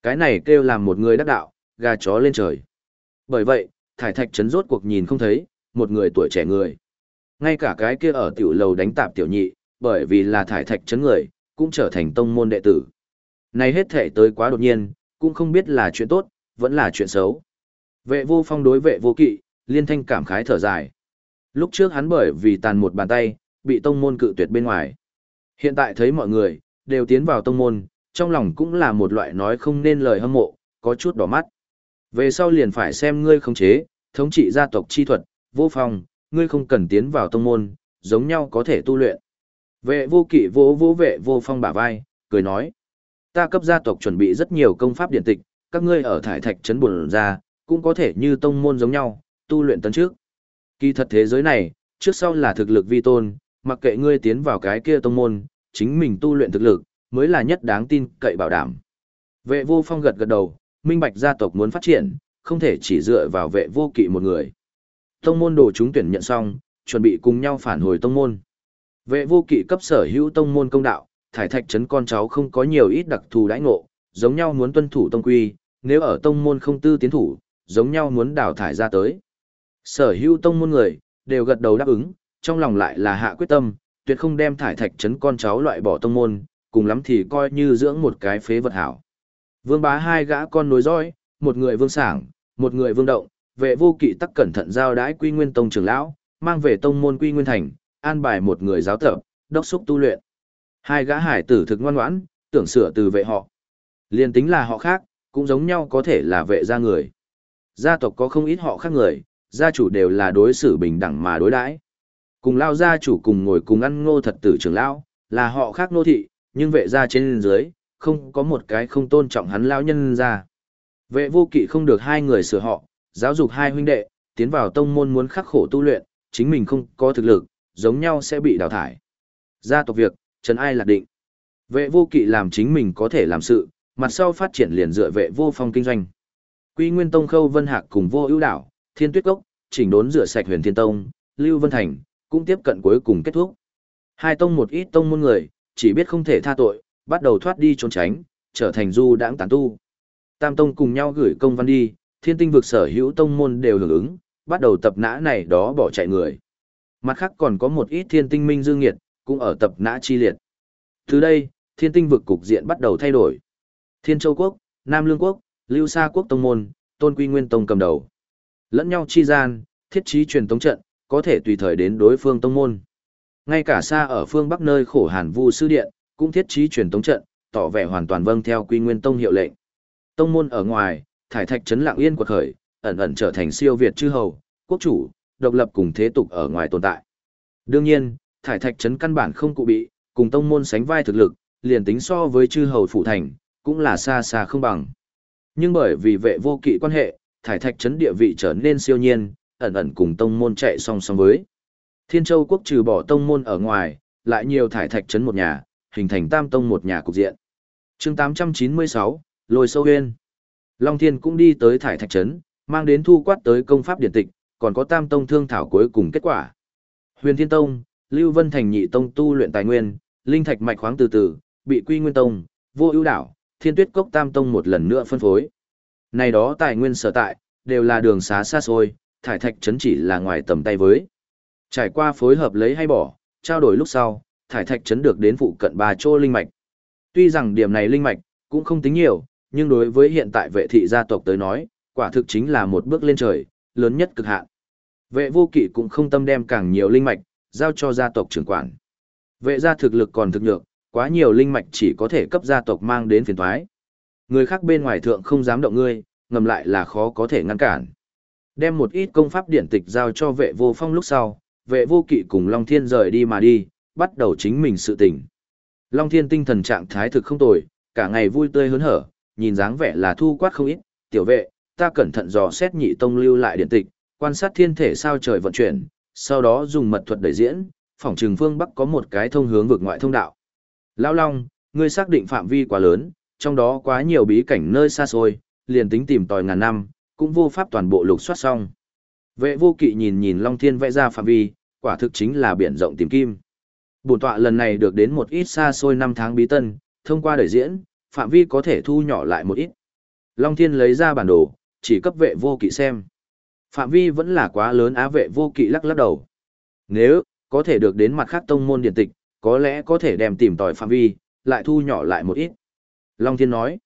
Cái này kêu làm một người đắc đạo, gà chó lên trời. Bởi vậy, thải thạch chấn rốt cuộc nhìn không thấy, một người tuổi trẻ người. Ngay cả cái kia ở tiểu lầu đánh tạp tiểu nhị, bởi vì là thải thạch chấn người, cũng trở thành tông môn đệ tử. Này hết thể tới quá đột nhiên, cũng không biết là chuyện tốt, vẫn là chuyện xấu. Vệ vô phong đối vệ vô kỵ, liên thanh cảm khái thở dài. Lúc trước hắn bởi vì tàn một bàn tay, bị tông môn cự tuyệt bên ngoài. Hiện tại thấy mọi người, đều tiến vào tông môn, trong lòng cũng là một loại nói không nên lời hâm mộ, có chút đỏ mắt. Về sau liền phải xem ngươi không chế, thống trị gia tộc chi thuật, vô phong, ngươi không cần tiến vào tông môn, giống nhau có thể tu luyện. Vệ vô kỵ vô vô vệ vô phong bả vai, cười nói. Ta cấp gia tộc chuẩn bị rất nhiều công pháp điện tịch, các ngươi ở thải thạch trấn buồn ra, cũng có thể như tông môn giống nhau, tu luyện tấn trước. Kỳ thật thế giới này, trước sau là thực lực vi tôn, mặc kệ ngươi tiến vào cái kia tông môn, chính mình tu luyện thực lực, mới là nhất đáng tin cậy bảo đảm. Vệ vô phong gật gật đầu, minh bạch gia tộc muốn phát triển, không thể chỉ dựa vào vệ vô kỵ một người. Tông môn đồ chúng tuyển nhận xong, chuẩn bị cùng nhau phản hồi tông môn. Vệ vô kỵ cấp sở hữu tông môn công đạo, thải thạch trấn con cháu không có nhiều ít đặc thù đãi ngộ, giống nhau muốn tuân thủ tông quy, nếu ở tông môn không tư tiến thủ, giống nhau muốn đào thải ra tới. Sở hữu tông môn người, đều gật đầu đáp ứng, trong lòng lại là hạ quyết tâm, tuyệt không đem thải thạch trấn con cháu loại bỏ tông môn, cùng lắm thì coi như dưỡng một cái phế vật hảo. Vương bá hai gã con nối dõi, một người vương sảng, một người vương động, vệ vô kỵ tắc cẩn thận giao đái quy nguyên tông trưởng lão, mang về tông môn quy nguyên thành, an bài một người giáo tập, đốc xúc tu luyện. Hai gã hải tử thực ngoan ngoãn, tưởng sửa từ vệ họ. Liên tính là họ khác, cũng giống nhau có thể là vệ gia người. Gia tộc có không ít họ khác người, gia chủ đều là đối xử bình đẳng mà đối đãi. Cùng lao gia chủ cùng ngồi cùng ăn ngô thật tử trưởng lão, là họ khác nô thị, nhưng vệ gia trên dưới, không có một cái không tôn trọng hắn lão nhân ra. Vệ vô kỵ không được hai người sửa họ, giáo dục hai huynh đệ, tiến vào tông môn muốn khắc khổ tu luyện, chính mình không có thực lực, giống nhau sẽ bị đào thải. Gia tộc việc, trần ai lạc định. Vệ vô kỵ làm chính mình có thể làm sự, mặt sau phát triển liền dựa vệ vô phong kinh doanh. Quy Nguyên Tông Khâu Vân Hạc cùng Vô Ưu Đảo, Thiên Tuyết Cốc, chỉnh đốn rửa sạch Huyền Thiên Tông, Lưu Vân Thành, cũng tiếp cận cuối cùng kết thúc. Hai tông một ít tông môn người, chỉ biết không thể tha tội, bắt đầu thoát đi trốn tránh, trở thành du đãng tán tu. Tam tông cùng nhau gửi công văn đi, Thiên Tinh vực sở hữu tông môn đều hưởng ứng, bắt đầu tập nã này đó bỏ chạy người. Mặt khác còn có một ít Thiên Tinh Minh dương nghiệt, cũng ở tập nã chi liệt. Từ đây, Thiên Tinh vực cục diện bắt đầu thay đổi. Thiên Châu quốc, Nam Lương quốc, Lưu Sa quốc tông môn, Tôn Quy Nguyên tông cầm đầu. Lẫn nhau chi gian, thiết trí truyền tống trận, có thể tùy thời đến đối phương tông môn. Ngay cả xa ở phương bắc nơi khổ hàn vu sư điện, cũng thiết trí truyền tống trận, tỏ vẻ hoàn toàn vâng theo Quy Nguyên tông hiệu lệnh. Tông môn ở ngoài, thải thạch trấn lặng yên quật khởi, ẩn ẩn trở thành siêu việt chư hầu, quốc chủ, độc lập cùng thế tục ở ngoài tồn tại. Đương nhiên, thải thạch trấn căn bản không cụ bị, cùng tông môn sánh vai thực lực, liền tính so với chư hầu phủ thành, cũng là xa xa không bằng. Nhưng bởi vì vệ vô kỵ quan hệ, thải thạch trấn địa vị trở nên siêu nhiên, ẩn ẩn cùng tông môn chạy song song với. Thiên Châu quốc trừ bỏ tông môn ở ngoài, lại nhiều thải thạch trấn một nhà, hình thành tam tông một nhà cục diện. chương 896, Lôi Sâu Huyên. Long Thiên cũng đi tới thải thạch trấn, mang đến thu quát tới công pháp điển tịch, còn có tam tông thương thảo cuối cùng kết quả. Huyền Thiên Tông, Lưu Vân Thành nhị tông tu luyện tài nguyên, linh thạch mạch khoáng từ từ, bị Quy Nguyên Tông, Vô Ưu đảo, Thiên Tuyết Cốc Tam Tông một lần nữa phân phối. Này đó tài nguyên sở tại, đều là đường xá xa xôi, thải thạch trấn chỉ là ngoài tầm tay với. Trải qua phối hợp lấy hay bỏ, trao đổi lúc sau, thải thạch trấn được đến phụ cận ba chỗ linh mạch. Tuy rằng điểm này linh mạch cũng không tính nhiều, nhưng đối với hiện tại vệ thị gia tộc tới nói, quả thực chính là một bước lên trời, lớn nhất cực hạn. Vệ vô kỵ cũng không tâm đem càng nhiều linh mạch, giao cho gia tộc trưởng quản. Vệ gia thực lực còn thực nhược, quá nhiều linh mạch chỉ có thể cấp gia tộc mang đến phiền toái. Người khác bên ngoài thượng không dám động ngươi, ngầm lại là khó có thể ngăn cản. Đem một ít công pháp điển tịch giao cho vệ vô phong lúc sau, vệ vô kỵ cùng Long Thiên rời đi mà đi, bắt đầu chính mình sự tỉnh. Long Thiên tinh thần trạng thái thực không tồi, cả ngày vui tươi hớn hở, nhìn dáng vẻ là thu quát không ít, tiểu vệ, ta cẩn thận dò xét nhị tông lưu lại điện tịch, quan sát thiên thể sao trời vận chuyển, sau đó dùng mật thuật đẩy diễn, phỏng trường phương Bắc có một cái thông hướng vực ngoại thông đạo. Lão Long, ngươi xác định phạm vi quá lớn, trong đó quá nhiều bí cảnh nơi xa xôi, liền tính tìm tòi ngàn năm, cũng vô pháp toàn bộ lục soát xong. Vệ vô kỵ nhìn nhìn Long Thiên vẽ ra phạm vi, quả thực chính là biển rộng tìm kim. Bổn tọa lần này được đến một ít xa xôi năm tháng bí tân, thông qua đời diễn, phạm vi có thể thu nhỏ lại một ít. Long Thiên lấy ra bản đồ, chỉ cấp vệ vô kỵ xem. Phạm vi vẫn là quá lớn á vệ vô kỵ lắc lắc đầu. Nếu, có thể được đến mặt khác tông môn điện tịch, có lẽ có thể đem tìm tòi phạm vi, lại thu nhỏ lại một ít. Long Thiên nói,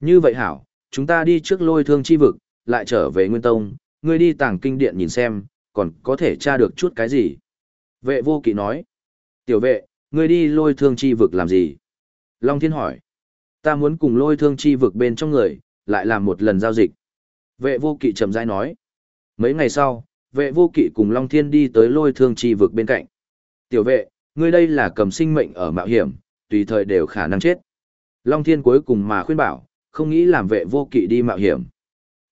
như vậy hảo, chúng ta đi trước lôi thương chi vực, lại trở về Nguyên Tông, ngươi đi tàng kinh điện nhìn xem, còn có thể tra được chút cái gì. Vệ vô kỵ nói, tiểu vệ, ngươi đi lôi thương chi vực làm gì? Long Thiên hỏi, ta muốn cùng lôi thương chi vực bên trong người, lại làm một lần giao dịch. Vệ vô kỵ trầm rãi nói, mấy ngày sau, vệ vô kỵ cùng Long Thiên đi tới lôi thương chi vực bên cạnh. Tiểu vệ, ngươi đây là cầm sinh mệnh ở mạo hiểm, tùy thời đều khả năng chết. Long Thiên cuối cùng mà khuyên bảo, không nghĩ làm vệ vô kỵ đi mạo hiểm.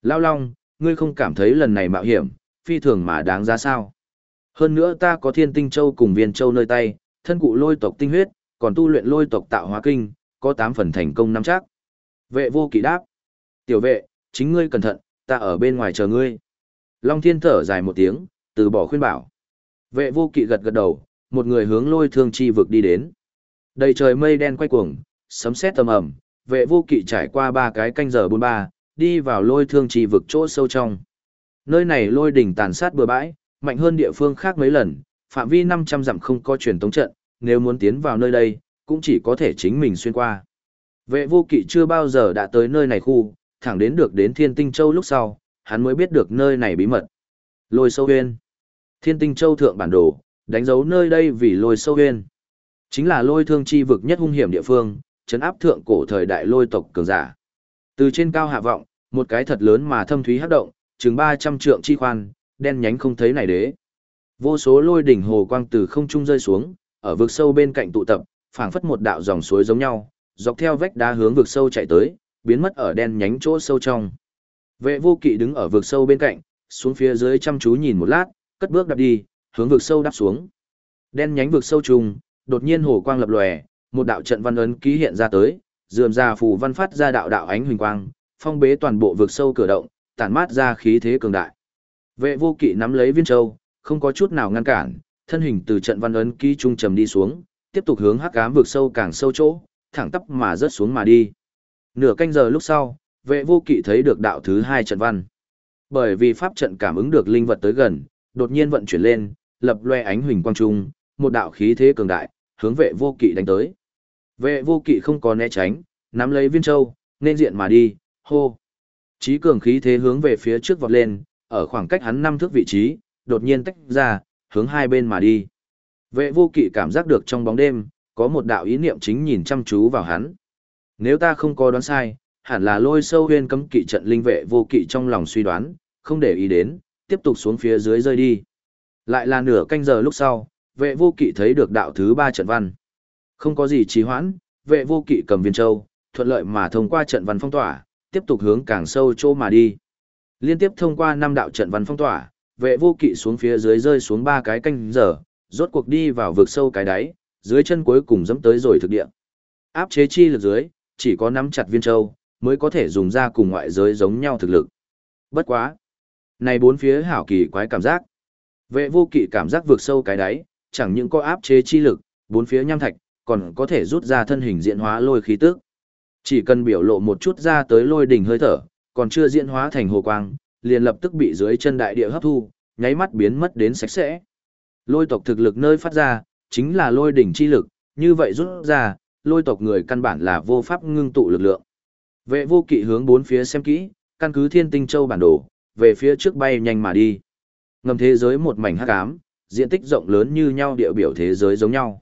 Lao Long, ngươi không cảm thấy lần này mạo hiểm, phi thường mà đáng giá sao. Hơn nữa ta có thiên tinh châu cùng viên châu nơi tay, thân cụ lôi tộc tinh huyết, còn tu luyện lôi tộc tạo hóa kinh, có 8 phần thành công nắm chắc. Vệ vô kỵ đáp. Tiểu vệ, chính ngươi cẩn thận, ta ở bên ngoài chờ ngươi. Long thiên thở dài một tiếng, từ bỏ khuyên bảo. Vệ vô kỵ gật gật đầu, một người hướng lôi thương chi vực đi đến. Đầy trời mây đen quay cuồng, sấm sét tầm ầm, vệ vô kỵ trải qua ba cái canh giờ bốn ba, đi vào lôi thương trì vực chỗ sâu trong. Nơi này lôi đỉnh tàn sát bừa bãi, mạnh hơn địa phương khác mấy lần, phạm vi 500 dặm không có truyền tống trận, nếu muốn tiến vào nơi đây, cũng chỉ có thể chính mình xuyên qua. Vệ vô kỵ chưa bao giờ đã tới nơi này khu, thẳng đến được đến thiên tinh châu lúc sau, hắn mới biết được nơi này bí mật. Lôi sâu huyên. Thiên tinh châu thượng bản đồ, đánh dấu nơi đây vì lôi sâu huyên. Chính là lôi thương chi vực nhất hung hiểm địa phương, chấn áp thượng cổ thời đại lôi tộc cường giả. Từ trên cao hạ vọng, một cái thật lớn mà thâm thúy hấp động, chừng 300 trượng chi khoan, đen nhánh không thấy này đế. Vô số lôi đỉnh hồ quang từ không trung rơi xuống, ở vực sâu bên cạnh tụ tập, phảng phất một đạo dòng suối giống nhau, dọc theo vách đá hướng vực sâu chạy tới, biến mất ở đen nhánh chỗ sâu trong. Vệ vô kỵ đứng ở vực sâu bên cạnh, xuống phía dưới chăm chú nhìn một lát, cất bước đạp đi, hướng vực sâu đáp xuống. Đen nhánh vực sâu trùng, đột nhiên hồ quang lập lòe, một đạo trận văn ấn ký hiện ra tới, dườm ra phù văn phát ra đạo đạo ánh huỳnh quang, phong bế toàn bộ vực sâu cửa động, tản mát ra khí thế cường đại. Vệ vô kỵ nắm lấy viên châu, không có chút nào ngăn cản, thân hình từ trận văn ấn ký trung trầm đi xuống, tiếp tục hướng hắc ám vực sâu càng sâu chỗ, thẳng tắp mà rớt xuống mà đi. Nửa canh giờ lúc sau, vệ vô kỵ thấy được đạo thứ hai trận văn. Bởi vì pháp trận cảm ứng được linh vật tới gần, đột nhiên vận chuyển lên, lập loe ánh huỳnh quang trung, một đạo khí thế cường đại, hướng vệ vô kỵ đánh tới. Vệ vô kỵ không có né tránh, nắm lấy viên châu, nên diện mà đi, hô. Chí cường khí thế hướng về phía trước vọt lên, ở khoảng cách hắn năm thước vị trí, đột nhiên tách ra, hướng hai bên mà đi. Vệ vô kỵ cảm giác được trong bóng đêm, có một đạo ý niệm chính nhìn chăm chú vào hắn. Nếu ta không có đoán sai, hẳn là lôi sâu huyên cấm kỵ trận linh vệ vô kỵ trong lòng suy đoán, không để ý đến, tiếp tục xuống phía dưới rơi đi. Lại là nửa canh giờ lúc sau, vệ vô kỵ thấy được đạo thứ ba trận văn. Không có gì trì hoãn, vệ vô kỵ cầm viên châu, thuận lợi mà thông qua trận văn phong tỏa, tiếp tục hướng càng sâu chỗ mà đi. Liên tiếp thông qua năm đạo trận văn phong tỏa, vệ vô kỵ xuống phía dưới rơi xuống ba cái canh giờ, rốt cuộc đi vào vực sâu cái đáy, dưới chân cuối cùng dẫm tới rồi thực địa. Áp chế chi lực dưới, chỉ có nắm chặt viên châu, mới có thể dùng ra cùng ngoại giới giống nhau thực lực. Bất quá. Này bốn phía hảo kỳ quái cảm giác. Vệ vô kỵ cảm giác vượt sâu cái đáy, chẳng những có áp chế chi lực, bốn phía nham thạch, còn có thể rút ra thân hình diễn hóa lôi khí tức. Chỉ cần biểu lộ một chút ra tới lôi đỉnh hơi thở, còn chưa diễn hóa thành hồ quang, liền lập tức bị dưới chân đại địa hấp thu, nháy mắt biến mất đến sạch sẽ. Lôi tộc thực lực nơi phát ra, chính là lôi đỉnh chi lực, như vậy rút ra, lôi tộc người căn bản là vô pháp ngưng tụ lực lượng. Vệ vô kỵ hướng bốn phía xem kỹ, căn cứ thiên tinh châu bản đồ, về phía trước bay nhanh mà đi. Ngầm thế giới một mảnh hắc ám, diện tích rộng lớn như nhau địa biểu thế giới giống nhau.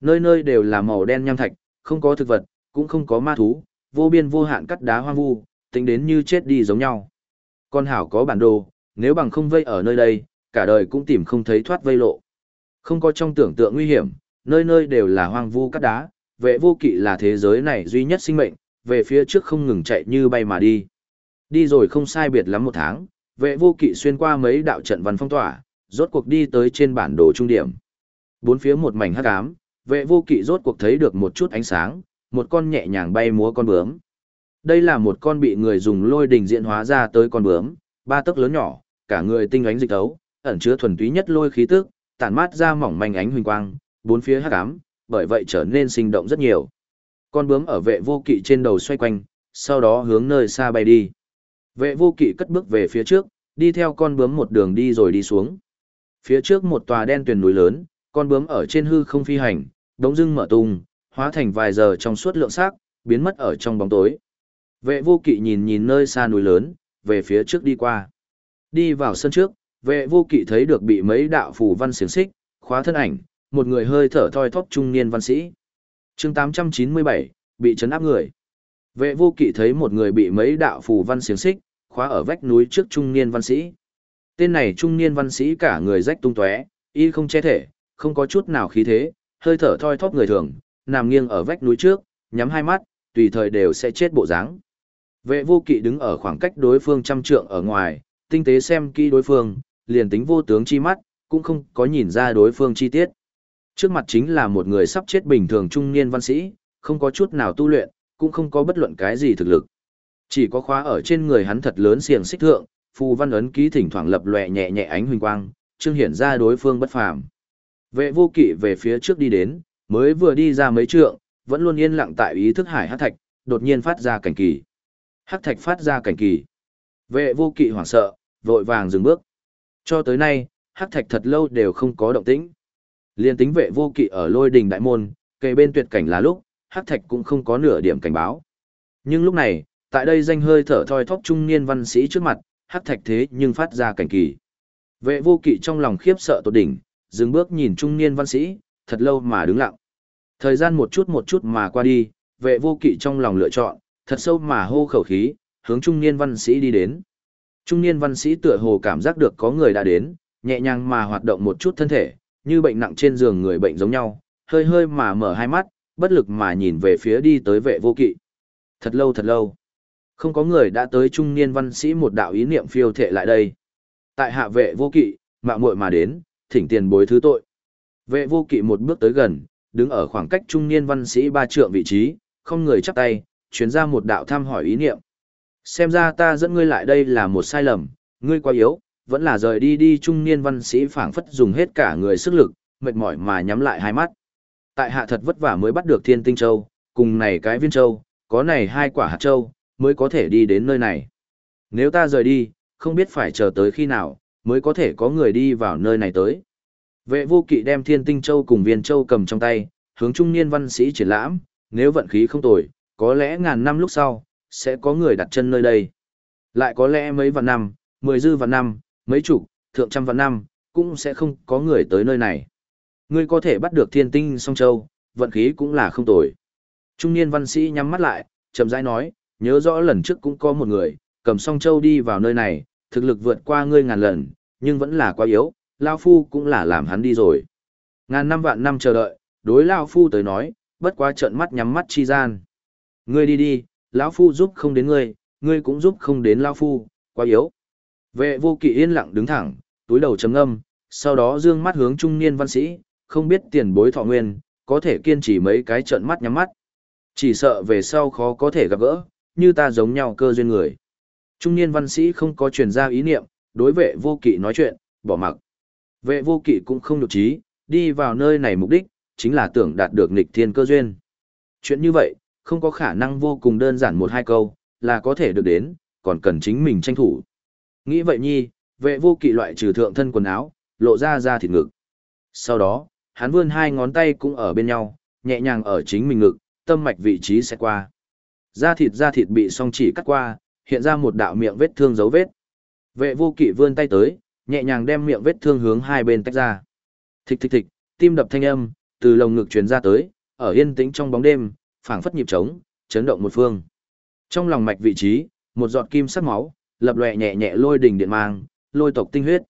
Nơi nơi đều là màu đen nham thạch, không có thực vật, cũng không có ma thú, vô biên vô hạn cắt đá hoang vu, tính đến như chết đi giống nhau. Con hảo có bản đồ, nếu bằng không vây ở nơi đây, cả đời cũng tìm không thấy thoát vây lộ. Không có trong tưởng tượng nguy hiểm, nơi nơi đều là hoang vu cắt đá, vệ vô kỵ là thế giới này duy nhất sinh mệnh, về phía trước không ngừng chạy như bay mà đi. Đi rồi không sai biệt lắm một tháng, vệ vô kỵ xuyên qua mấy đạo trận văn phong tỏa, rốt cuộc đi tới trên bản đồ trung điểm. Bốn phía một mảnh hắc ám, vệ vô kỵ rốt cuộc thấy được một chút ánh sáng, một con nhẹ nhàng bay múa con bướm. Đây là một con bị người dùng lôi đình diễn hóa ra tới con bướm, ba tấc lớn nhỏ, cả người tinh ánh dịch tấu, ẩn chứa thuần túy nhất lôi khí tức, tản mát ra mỏng manh ánh huỳnh quang, bốn phía hắc ám, bởi vậy trở nên sinh động rất nhiều. Con bướm ở vệ vô kỵ trên đầu xoay quanh, sau đó hướng nơi xa bay đi. Vệ vô kỵ cất bước về phía trước, đi theo con bướm một đường đi rồi đi xuống. Phía trước một tòa đen tuyền núi lớn, con bướm ở trên hư không phi hành, đống dưng mở tung, hóa thành vài giờ trong suốt lượng sắc, biến mất ở trong bóng tối. Vệ vô kỵ nhìn nhìn nơi xa núi lớn, về phía trước đi qua. Đi vào sân trước, vệ vô kỵ thấy được bị mấy đạo phù văn xiềng xích, khóa thân ảnh, một người hơi thở thoi thóp trung niên văn sĩ. chương 897, bị chấn áp người. Vệ vô kỵ thấy một người bị mấy đạo phù văn xiềng xích, khóa ở vách núi trước trung niên văn sĩ. Tên này trung niên văn sĩ cả người rách tung tóe, y không che thể, không có chút nào khí thế, hơi thở thoi thóp người thường, nằm nghiêng ở vách núi trước, nhắm hai mắt, tùy thời đều sẽ chết bộ dáng. Vệ vô kỵ đứng ở khoảng cách đối phương trăm trượng ở ngoài, tinh tế xem kỹ đối phương, liền tính vô tướng chi mắt, cũng không có nhìn ra đối phương chi tiết. Trước mặt chính là một người sắp chết bình thường trung niên văn sĩ, không có chút nào tu luyện, cũng không có bất luận cái gì thực lực. Chỉ có khóa ở trên người hắn thật lớn xiềng xích thượng, phù văn ấn ký thỉnh thoảng lập lòe nhẹ nhẹ ánh huỳnh quang, trương hiển ra đối phương bất phàm. Vệ vô kỵ về phía trước đi đến, mới vừa đi ra mấy trượng, vẫn luôn yên lặng tại ý thức hải hắc thạch, đột nhiên phát ra cảnh kỳ. Hắc thạch phát ra cảnh kỳ. Vệ vô kỵ hoảng sợ, vội vàng dừng bước. Cho tới nay, hắc thạch thật lâu đều không có động tĩnh. Liên tính vệ vô kỵ ở lôi đình đại môn, kề bên tuyệt cảnh là lúc, hắc thạch cũng không có nửa điểm cảnh báo. Nhưng lúc này, tại đây danh hơi thở thoi thóp trung niên văn sĩ trước mặt, hắc thạch thế nhưng phát ra cảnh kỳ. Vệ vô kỵ trong lòng khiếp sợ tột đỉnh, dừng bước nhìn trung niên văn sĩ, thật lâu mà đứng lặng. Thời gian một chút một chút mà qua đi, vệ vô kỵ trong lòng lựa chọn, thật sâu mà hô khẩu khí, hướng trung niên văn sĩ đi đến. Trung niên văn sĩ tựa hồ cảm giác được có người đã đến, nhẹ nhàng mà hoạt động một chút thân thể, như bệnh nặng trên giường người bệnh giống nhau, hơi hơi mà mở hai mắt, bất lực mà nhìn về phía đi tới vệ vô kỵ. Thật lâu thật lâu, không có người đã tới trung niên văn sĩ một đạo ý niệm phiêu thệ lại đây. Tại hạ vệ vô kỵ, mạo muội mà đến, thỉnh tiền bối thứ tội. Vệ vô kỵ một bước tới gần, đứng ở khoảng cách trung niên văn sĩ ba trượng vị trí, không người chắp tay, chuyển ra một đạo thăm hỏi ý niệm. Xem ra ta dẫn ngươi lại đây là một sai lầm, ngươi quá yếu, vẫn là rời đi đi trung niên văn sĩ phảng phất dùng hết cả người sức lực, mệt mỏi mà nhắm lại hai mắt. Tại hạ thật vất vả mới bắt được thiên tinh châu, cùng này cái viên châu, có này hai quả hạt châu, mới có thể đi đến nơi này. Nếu ta rời đi, không biết phải chờ tới khi nào, mới có thể có người đi vào nơi này tới. Vệ vô kỵ đem thiên tinh châu cùng viên châu cầm trong tay, hướng trung niên văn sĩ triển lãm, nếu vận khí không tồi, có lẽ ngàn năm lúc sau, sẽ có người đặt chân nơi đây. Lại có lẽ mấy vạn năm, mười dư vạn năm, mấy chục, thượng trăm vạn năm, cũng sẽ không có người tới nơi này. Ngươi có thể bắt được thiên tinh song châu, vận khí cũng là không tồi. Trung niên văn sĩ nhắm mắt lại, chậm rãi nói, nhớ rõ lần trước cũng có một người, cầm song châu đi vào nơi này, thực lực vượt qua ngươi ngàn lần, nhưng vẫn là quá yếu, Lao Phu cũng là làm hắn đi rồi. Ngàn năm vạn năm chờ đợi, đối Lao Phu tới nói, bất quá trợn mắt nhắm mắt chi gian. Ngươi đi đi, lão Phu giúp không đến ngươi, ngươi cũng giúp không đến Lao Phu, quá yếu. Vệ vô kỵ yên lặng đứng thẳng, túi đầu chấm âm, sau đó dương mắt hướng trung niên văn sĩ, không biết tiền bối thọ nguyên, có thể kiên trì mấy cái trợn mắt nhắm mắt. Chỉ sợ về sau khó có thể gặp gỡ, như ta giống nhau cơ duyên người. Trung niên văn sĩ không có truyền ra ý niệm, đối vệ vô kỵ nói chuyện, bỏ mặc. Vệ vô kỵ cũng không được trí, đi vào nơi này mục đích, chính là tưởng đạt được nghịch thiên cơ duyên. Chuyện như vậy, không có khả năng vô cùng đơn giản một hai câu, là có thể được đến, còn cần chính mình tranh thủ. Nghĩ vậy nhi, vệ vô kỵ loại trừ thượng thân quần áo, lộ ra ra thịt ngực. Sau đó, hắn vươn hai ngón tay cũng ở bên nhau, nhẹ nhàng ở chính mình ngực, tâm mạch vị trí sẽ qua. Da thịt da thịt bị song chỉ cắt qua, hiện ra một đạo miệng vết thương dấu vết. Vệ vô kỵ vươn tay tới, nhẹ nhàng đem miệng vết thương hướng hai bên tách ra. Thịch thịch thịch, tim đập thanh âm, từ lồng ngực truyền ra tới, ở yên tĩnh trong bóng đêm, phảng phất nhịp trống, chấn động một phương. Trong lòng mạch vị trí, một giọt kim sắc máu, lập lòe nhẹ nhẹ lôi đỉnh điện mang, lôi tộc tinh huyết.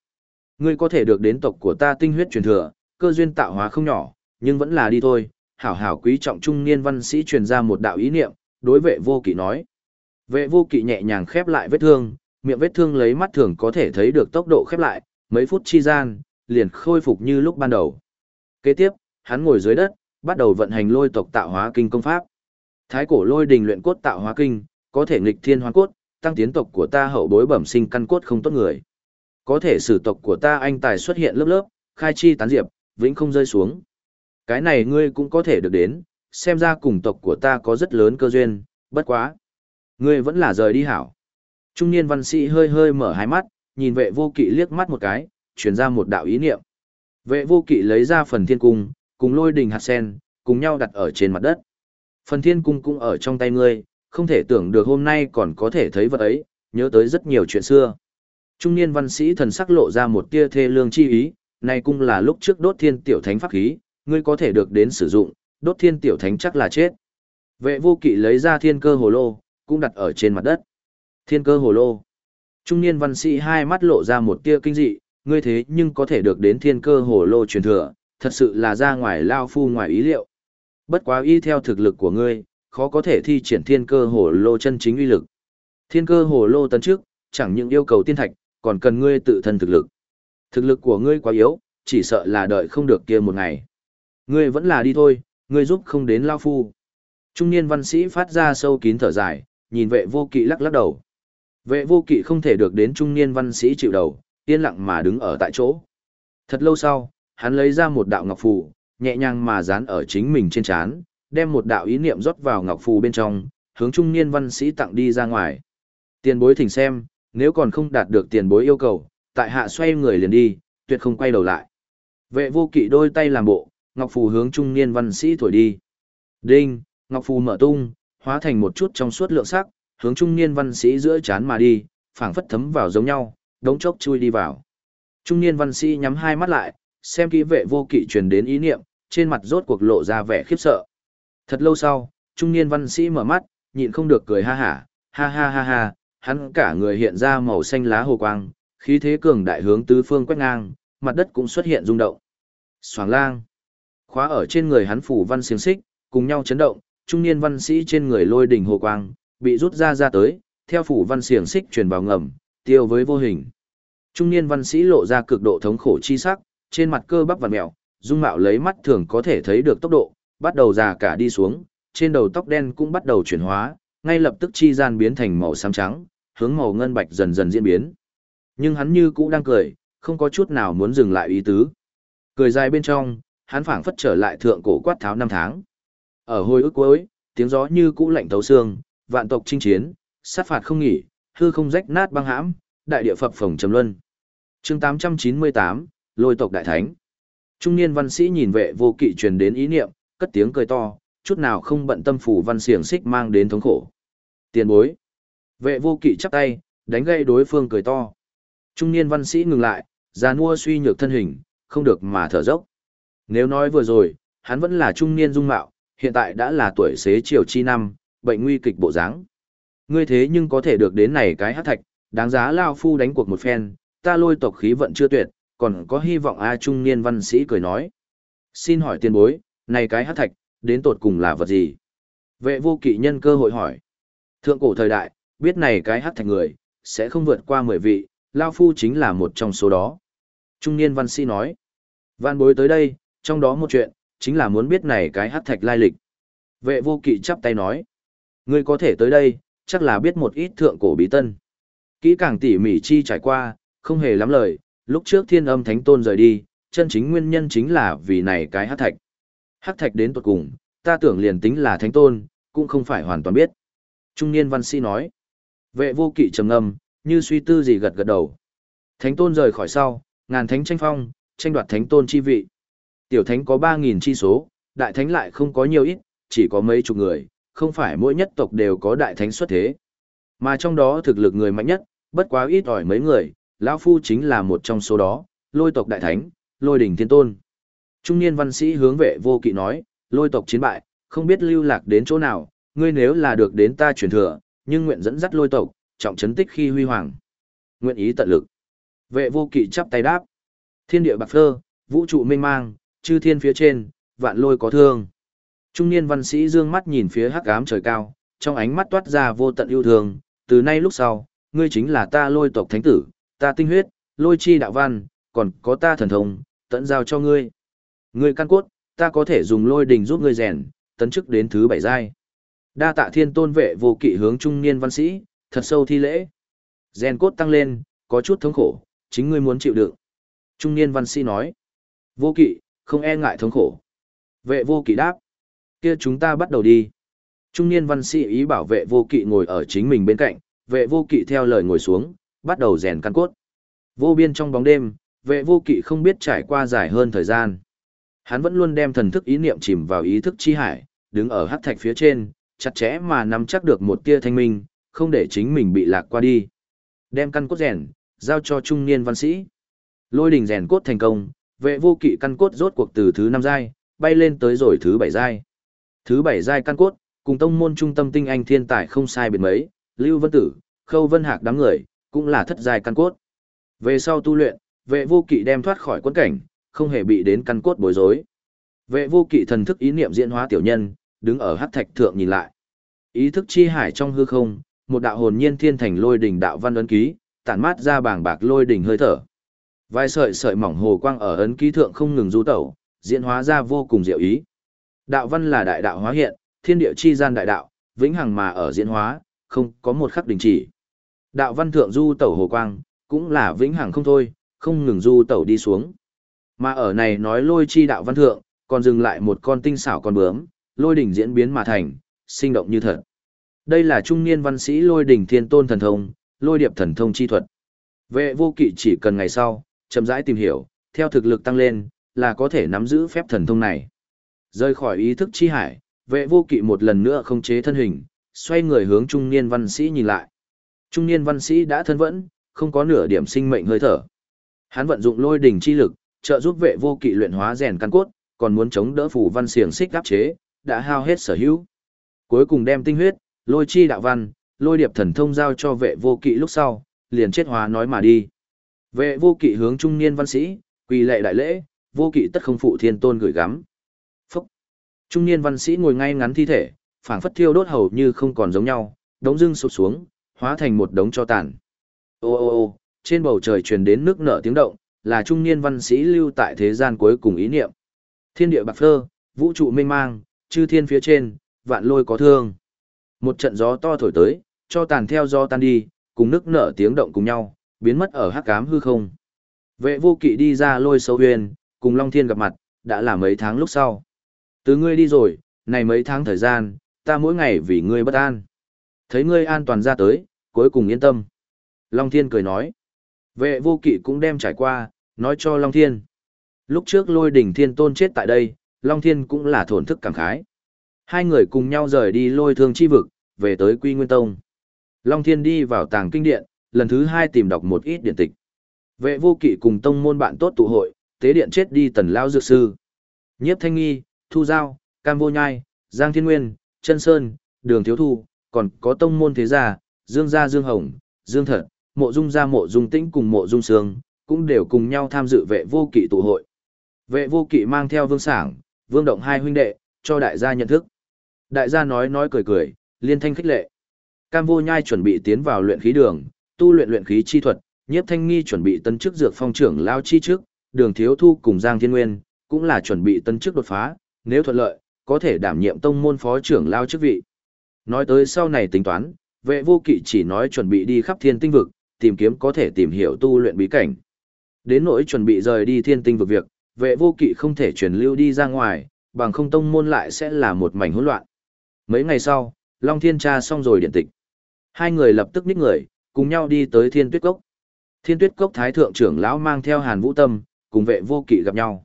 Ngươi có thể được đến tộc của ta tinh huyết truyền thừa, cơ duyên tạo hóa không nhỏ, nhưng vẫn là đi thôi. Hảo hảo quý trọng trung niên văn sĩ truyền ra một đạo ý niệm, đối vệ vô kỵ nói. Vệ vô kỵ nhẹ nhàng khép lại vết thương, miệng vết thương lấy mắt thường có thể thấy được tốc độ khép lại, mấy phút chi gian, liền khôi phục như lúc ban đầu. Kế tiếp, hắn ngồi dưới đất, bắt đầu vận hành lôi tộc tạo hóa kinh công pháp. Thái cổ lôi đình luyện cốt tạo hóa kinh, có thể nghịch thiên hoàn cốt, tăng tiến tộc của ta hậu bối bẩm sinh căn cốt không tốt người. Có thể sử tộc của ta anh tài xuất hiện lớp lớp, khai chi tán diệp, vĩnh không rơi xuống. Cái này ngươi cũng có thể được đến, xem ra cùng tộc của ta có rất lớn cơ duyên, bất quá. Ngươi vẫn là rời đi hảo. Trung niên văn sĩ hơi hơi mở hai mắt, nhìn vệ vô kỵ liếc mắt một cái, truyền ra một đạo ý niệm. Vệ vô kỵ lấy ra phần thiên cung, cùng lôi đình hạt sen, cùng nhau đặt ở trên mặt đất. Phần thiên cung cũng ở trong tay ngươi, không thể tưởng được hôm nay còn có thể thấy vật ấy, nhớ tới rất nhiều chuyện xưa. Trung niên văn sĩ thần sắc lộ ra một tia thê lương chi ý, này cung là lúc trước đốt thiên tiểu thánh pháp khí, ngươi có thể được đến sử dụng, đốt thiên tiểu thánh chắc là chết. Vệ vô kỵ lấy ra thiên cơ hồ lô, cũng đặt ở trên mặt đất. Thiên cơ hồ lô. Trung niên văn sĩ hai mắt lộ ra một tia kinh dị, ngươi thế nhưng có thể được đến thiên cơ hồ lô truyền thừa, thật sự là ra ngoài lao phu ngoài ý liệu. Bất quá y theo thực lực của ngươi, khó có thể thi triển thiên cơ hồ lô chân chính uy lực. Thiên cơ hồ lô tấn trước, chẳng những yêu cầu tiên thạch, còn cần ngươi tự thân thực lực. Thực lực của ngươi quá yếu, chỉ sợ là đợi không được kia một ngày. Ngươi vẫn là đi thôi, ngươi giúp không đến lao phu. Trung niên văn sĩ phát ra sâu kín thở dài, nhìn vệ vô kỵ lắc lắc đầu. Vệ vô kỵ không thể được đến trung niên văn sĩ chịu đầu, yên lặng mà đứng ở tại chỗ. Thật lâu sau, hắn lấy ra một đạo ngọc phù, nhẹ nhàng mà dán ở chính mình trên trán, đem một đạo ý niệm rót vào ngọc phù bên trong, hướng trung niên văn sĩ tặng đi ra ngoài. Tiền bối thỉnh xem, nếu còn không đạt được tiền bối yêu cầu, tại hạ xoay người liền đi, tuyệt không quay đầu lại. Vệ vô kỵ đôi tay làm bộ, ngọc phù hướng trung niên văn sĩ thổi đi. Đinh, ngọc phù mở tung, hóa thành một chút trong suốt lượng sắc, hướng trung niên văn sĩ giữa chán mà đi, phảng phất thấm vào giống nhau, đống chốc chui đi vào. Trung niên văn sĩ nhắm hai mắt lại, xem kỹ vệ vô kỵ truyền đến ý niệm, trên mặt rốt cuộc lộ ra vẻ khiếp sợ. Thật lâu sau, trung niên văn sĩ mở mắt, nhịn không được cười ha hả, ha ha ha ha, hắn cả người hiện ra màu xanh lá hồ quang, khí thế cường đại hướng tứ phương quét ngang, mặt đất cũng xuất hiện rung động. xoàng lang. Khóa ở trên người hắn phủ văn xiềng xích, cùng nhau chấn động, trung niên văn sĩ trên người lôi đỉnh hồ quang, bị rút ra ra tới, theo phủ văn xiềng xích truyền vào ngầm, tiêu với vô hình. Trung niên văn sĩ lộ ra cực độ thống khổ chi sắc, trên mặt cơ bắp vặn mèo, dung mạo lấy mắt thường có thể thấy được tốc độ, bắt đầu già cả đi xuống, trên đầu tóc đen cũng bắt đầu chuyển hóa, ngay lập tức chi gian biến thành màu xám trắng, hướng màu ngân bạch dần dần diễn biến. Nhưng hắn như cũ đang cười, không có chút nào muốn dừng lại ý tứ. Cười dài bên trong, hắn phảng phất trở lại thượng cổ quát tháo năm tháng. Ở hồi ức cuối, tiếng gió như cũ lạnh thấu xương, vạn tộc chinh chiến, sát phạt không nghỉ, hư không rách nát băng hãm, đại địa phập phồng trầm luân. Chương 898, Lôi tộc đại thánh. Trung niên văn sĩ nhìn vệ vô kỵ truyền đến ý niệm, cất tiếng cười to, chút nào không bận tâm phủ văn xiển xích mang đến thống khổ. Tiền bối. Vệ vô kỵ chắp tay, đánh gây đối phương cười to. Trung niên văn sĩ ngừng lại, già nua suy nhược thân hình, không được mà thở dốc. Nếu nói vừa rồi, hắn vẫn là trung niên dung mạo, hiện tại đã là tuổi xế chiều chi năm, bệnh nguy kịch bộ dáng. Ngươi thế nhưng có thể được đến này cái hắc thạch, đáng giá lao phu đánh cuộc một phen, ta lôi tộc khí vận chưa tuyệt, còn có hy vọng a trung niên văn sĩ cười nói. Xin hỏi tiền bối, này cái hắc thạch, đến tột cùng là vật gì? Vệ vô kỵ nhân cơ hội hỏi. Thượng cổ thời đại, biết này cái hắc thạch người, sẽ không vượt qua mười vị, lao phu chính là một trong số đó. Trung niên văn sĩ nói. Văn bối tới đây, trong đó một chuyện, chính là muốn biết này cái hắc thạch lai lịch. Vệ vô kỵ chắp tay nói. Ngươi có thể tới đây, chắc là biết một ít thượng cổ bí tân. Kỹ càng tỉ mỉ chi trải qua, không hề lắm lời, lúc trước thiên âm thánh tôn rời đi, chân chính nguyên nhân chính là vì này cái hát thạch. Hát thạch đến tuột cùng, ta tưởng liền tính là thánh tôn, cũng không phải hoàn toàn biết. Trung niên văn sĩ nói. Vệ vô kỵ trầm ngâm, như suy tư gì gật gật đầu. Thánh tôn rời khỏi sau, ngàn thánh tranh phong, tranh đoạt thánh tôn chi vị. Tiểu thánh có 3.000 chi số, đại thánh lại không có nhiều ít, chỉ có mấy chục người, không phải mỗi nhất tộc đều có đại thánh xuất thế. Mà trong đó thực lực người mạnh nhất, bất quá ít ỏi mấy người, lão Phu chính là một trong số đó, lôi tộc đại thánh, lôi đỉnh thiên tôn. Trung niên văn sĩ hướng vệ vô kỵ nói, lôi tộc chiến bại, không biết lưu lạc đến chỗ nào, ngươi nếu là được đến ta truyền thừa, nhưng nguyện dẫn dắt lôi tộc, trọng chấn tích khi huy hoàng. Nguyện ý tận lực. Vệ vô kỵ chắp tay đáp. Thiên địa bạc phơ, vũ trụ mênh mang, chư thiên phía trên, vạn lôi có thương. Trung niên văn sĩ dương mắt nhìn phía hắc ám trời cao, trong ánh mắt toát ra vô tận yêu thương, từ nay lúc sau, ngươi chính là ta lôi tộc thánh tử, ta tinh huyết, lôi chi đạo văn, còn có ta thần thông, tận giao cho ngươi. Ngươi căn cốt, ta có thể dùng lôi đình giúp ngươi rèn, tấn chức đến thứ bảy giai. Đa tạ thiên tôn vệ vô kỵ hướng trung niên văn sĩ, thật sâu thi lễ. Rèn cốt tăng lên, có chút thống khổ, chính ngươi muốn chịu đựng. Trung niên văn sĩ nói. Vô kỵ, không e ngại thống khổ. Vệ vô kỵ đáp kia chúng ta bắt đầu đi. Trung niên văn sĩ ý bảo vệ vô kỵ ngồi ở chính mình bên cạnh, vệ vô kỵ theo lời ngồi xuống, bắt đầu rèn căn cốt. Vô biên trong bóng đêm, vệ vô kỵ không biết trải qua dài hơn thời gian. Hắn vẫn luôn đem thần thức ý niệm chìm vào ý thức chi hải, đứng ở hắc thạch phía trên, chặt chẽ mà nắm chắc được một tia thanh minh, không để chính mình bị lạc qua đi. Đem căn cốt rèn, giao cho trung niên văn sĩ. Lôi đình rèn cốt thành công, vệ vô kỵ căn cốt rốt cuộc từ thứ năm giai, bay lên tới rồi thứ bảy giai. Thứ bảy giai căn cốt, cùng tông môn trung tâm tinh anh thiên tài không sai biệt mấy, Lưu Vân Tử, Khâu Vân Hạc đám người, cũng là thất giai căn cốt. Về sau tu luyện, vệ vô kỵ đem thoát khỏi quân cảnh, không hề bị đến căn cốt bối rối. Vệ vô kỵ thần thức ý niệm diễn hóa tiểu nhân, đứng ở hắc thạch thượng nhìn lại. Ý thức chi hải trong hư không, một đạo hồn nhiên thiên thành lôi đỉnh đạo văn ấn ký, tản mát ra bảng bạc lôi đỉnh hơi thở. Vài sợi sợi mỏng hồ quang ở ấn ký thượng không ngừng du tẩu, diễn hóa ra vô cùng diệu ý. Đạo văn là đại đạo hóa hiện, thiên địa chi gian đại đạo, vĩnh hằng mà ở diễn hóa, không có một khắc đình chỉ. Đạo văn thượng du tẩu hồ quang, cũng là vĩnh hằng không thôi, không ngừng du tẩu đi xuống. Mà ở này nói lôi chi đạo văn thượng, còn dừng lại một con tinh xảo con bướm, lôi đỉnh diễn biến mà thành, sinh động như thật. Đây là trung niên văn sĩ lôi đỉnh thiên tôn thần thông, lôi điệp thần thông chi thuật. Vệ vô kỵ chỉ cần ngày sau, chậm rãi tìm hiểu, theo thực lực tăng lên, là có thể nắm giữ phép thần thông này. Rơi khỏi ý thức chi hải, vệ vô kỵ một lần nữa không chế thân hình, xoay người hướng trung niên văn sĩ nhìn lại. Trung niên văn sĩ đã thân vẫn, không có nửa điểm sinh mệnh hơi thở. Hắn vận dụng lôi đỉnh chi lực, trợ giúp vệ vô kỵ luyện hóa rèn căn cốt, còn muốn chống đỡ phủ văn xiềng xích áp chế, đã hao hết sở hữu. Cuối cùng đem tinh huyết, lôi chi đạo văn, lôi điệp thần thông giao cho vệ vô kỵ lúc sau, liền chết hóa nói mà đi. Vệ vô kỵ hướng trung niên văn sĩ, quỳ lệ đại lễ, vô kỵ tất không phụ thiên tôn gửi gắm. Trung niên văn sĩ ngồi ngay ngắn thi thể, phảng phất thiêu đốt hầu như không còn giống nhau, đống dưng sụp xuống, hóa thành một đống cho tàn. Ô ô ô, trên bầu trời truyền đến nước nở tiếng động, là trung niên văn sĩ lưu tại thế gian cuối cùng ý niệm. Thiên địa bạc phơ, vũ trụ mênh mang, chư thiên phía trên, vạn lôi có thương. Một trận gió to thổi tới, cho tàn theo gió tan đi, cùng nước nở tiếng động cùng nhau, biến mất ở hắc ám hư không. Vệ vô kỵ đi ra lôi sâu huyền, cùng Long Thiên gặp mặt, đã là mấy tháng lúc sau. Từ ngươi đi rồi, này mấy tháng thời gian, ta mỗi ngày vì ngươi bất an. Thấy ngươi an toàn ra tới, cuối cùng yên tâm. Long Thiên cười nói. Vệ vô kỵ cũng đem trải qua, nói cho Long Thiên. Lúc trước lôi đỉnh thiên tôn chết tại đây, Long Thiên cũng là thổn thức cảm khái. Hai người cùng nhau rời đi lôi thương chi vực, về tới Quy Nguyên Tông. Long Thiên đi vào tàng kinh điện, lần thứ hai tìm đọc một ít điện tịch. Vệ vô kỵ cùng tông môn bạn tốt tụ hội, tế điện chết đi tần lao dược sư. Nhiếp Thanh Nghi, Thu Giao, Cam Vô Nhai, Giang Thiên Nguyên, Trân Sơn, Đường Thiếu Thu, còn có tông môn thế gia, Dương Gia Dương Hồng, Dương Thật, Mộ Dung Gia Mộ Dung Tĩnh cùng Mộ Dung Sương, cũng đều cùng nhau tham dự vệ vô kỵ tụ hội. Vệ vô kỵ mang theo vương sảng, vương động hai huynh đệ, cho đại gia nhận thức. Đại gia nói nói cười cười, liên thanh khích lệ. Cam vô nhai chuẩn bị tiến vào luyện khí đường, tu luyện luyện khí chi thuật, nhiếp thanh nghi chuẩn bị tân chức dược phong trưởng lao chi trước, đường thiếu thu cùng Giang Thiên Nguyên, cũng là chuẩn bị tân chức đột phá, nếu thuận lợi, có thể đảm nhiệm tông môn phó trưởng lao chức vị. Nói tới sau này tính toán, vệ vô kỵ chỉ nói chuẩn bị đi khắp thiên tinh vực, tìm kiếm có thể tìm hiểu tu luyện bí cảnh. Đến nỗi chuẩn bị rời đi thiên tinh vực việc, vệ vô kỵ không thể truyền lưu đi ra ngoài, bằng không tông môn lại sẽ là một mảnh hỗn loạn. Mấy ngày sau, Long Thiên tra xong rồi điện tịch. Hai người lập tức ních người, cùng nhau đi tới Thiên Tuyết Cốc. Thiên Tuyết Cốc Thái Thượng trưởng lão mang theo Hàn Vũ Tâm, cùng vệ vô kỵ gặp nhau.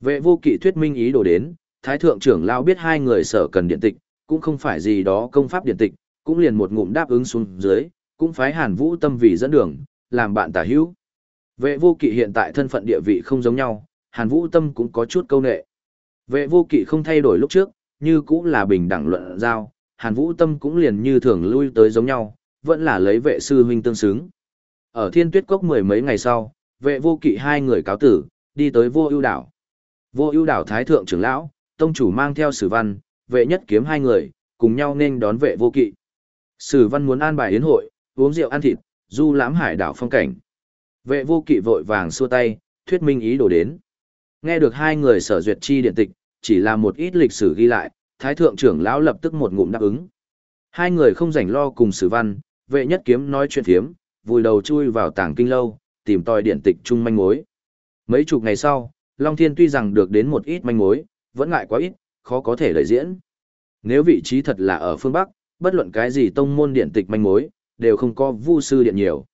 Vệ vô kỵ thuyết minh ý đồ đến, Thái Thượng trưởng lão biết hai người sở cần điện tịch, cũng không phải gì đó công pháp điện tịch, cũng liền một ngụm đáp ứng xuống dưới, cũng phái Hàn Vũ Tâm vì dẫn đường, làm bạn tả hữu. Vệ vô kỵ hiện tại thân phận địa vị không giống nhau, Hàn Vũ Tâm cũng có chút câu nệ. Vệ vô kỵ không thay đổi lúc trước, như cũng là bình đẳng luận giao, Hàn Vũ Tâm cũng liền như thường lui tới giống nhau, vẫn là lấy vệ sư huynh tương xứng. Ở Thiên Tuyết Cốc mười mấy ngày sau, vệ vô kỵ hai người cáo tử, đi tới vô ưu đảo. Vô ưu đảo Thái Thượng trưởng lão, tông chủ mang theo sử văn, vệ nhất kiếm hai người, cùng nhau nên đón vệ vô kỵ. Sử văn muốn an bài yến hội, uống rượu ăn thịt, du lãm hải đảo phong cảnh. Vệ vô kỵ vội vàng xua tay, thuyết minh ý đồ đến. Nghe được hai người sở duyệt chi điện tịch, chỉ là một ít lịch sử ghi lại, thái thượng trưởng lão lập tức một ngụm đáp ứng. Hai người không rảnh lo cùng sử văn, vệ nhất kiếm nói chuyện thiếm, vùi đầu chui vào tàng kinh lâu, tìm tòi điện tịch chung manh mối. Mấy chục ngày sau, Long Thiên tuy rằng được đến một ít manh mối, vẫn ngại quá ít, khó có thể lợi diễn. Nếu vị trí thật là ở phương Bắc, bất luận cái gì tông môn điện tịch manh mối, đều không có vu sư điện nhiều.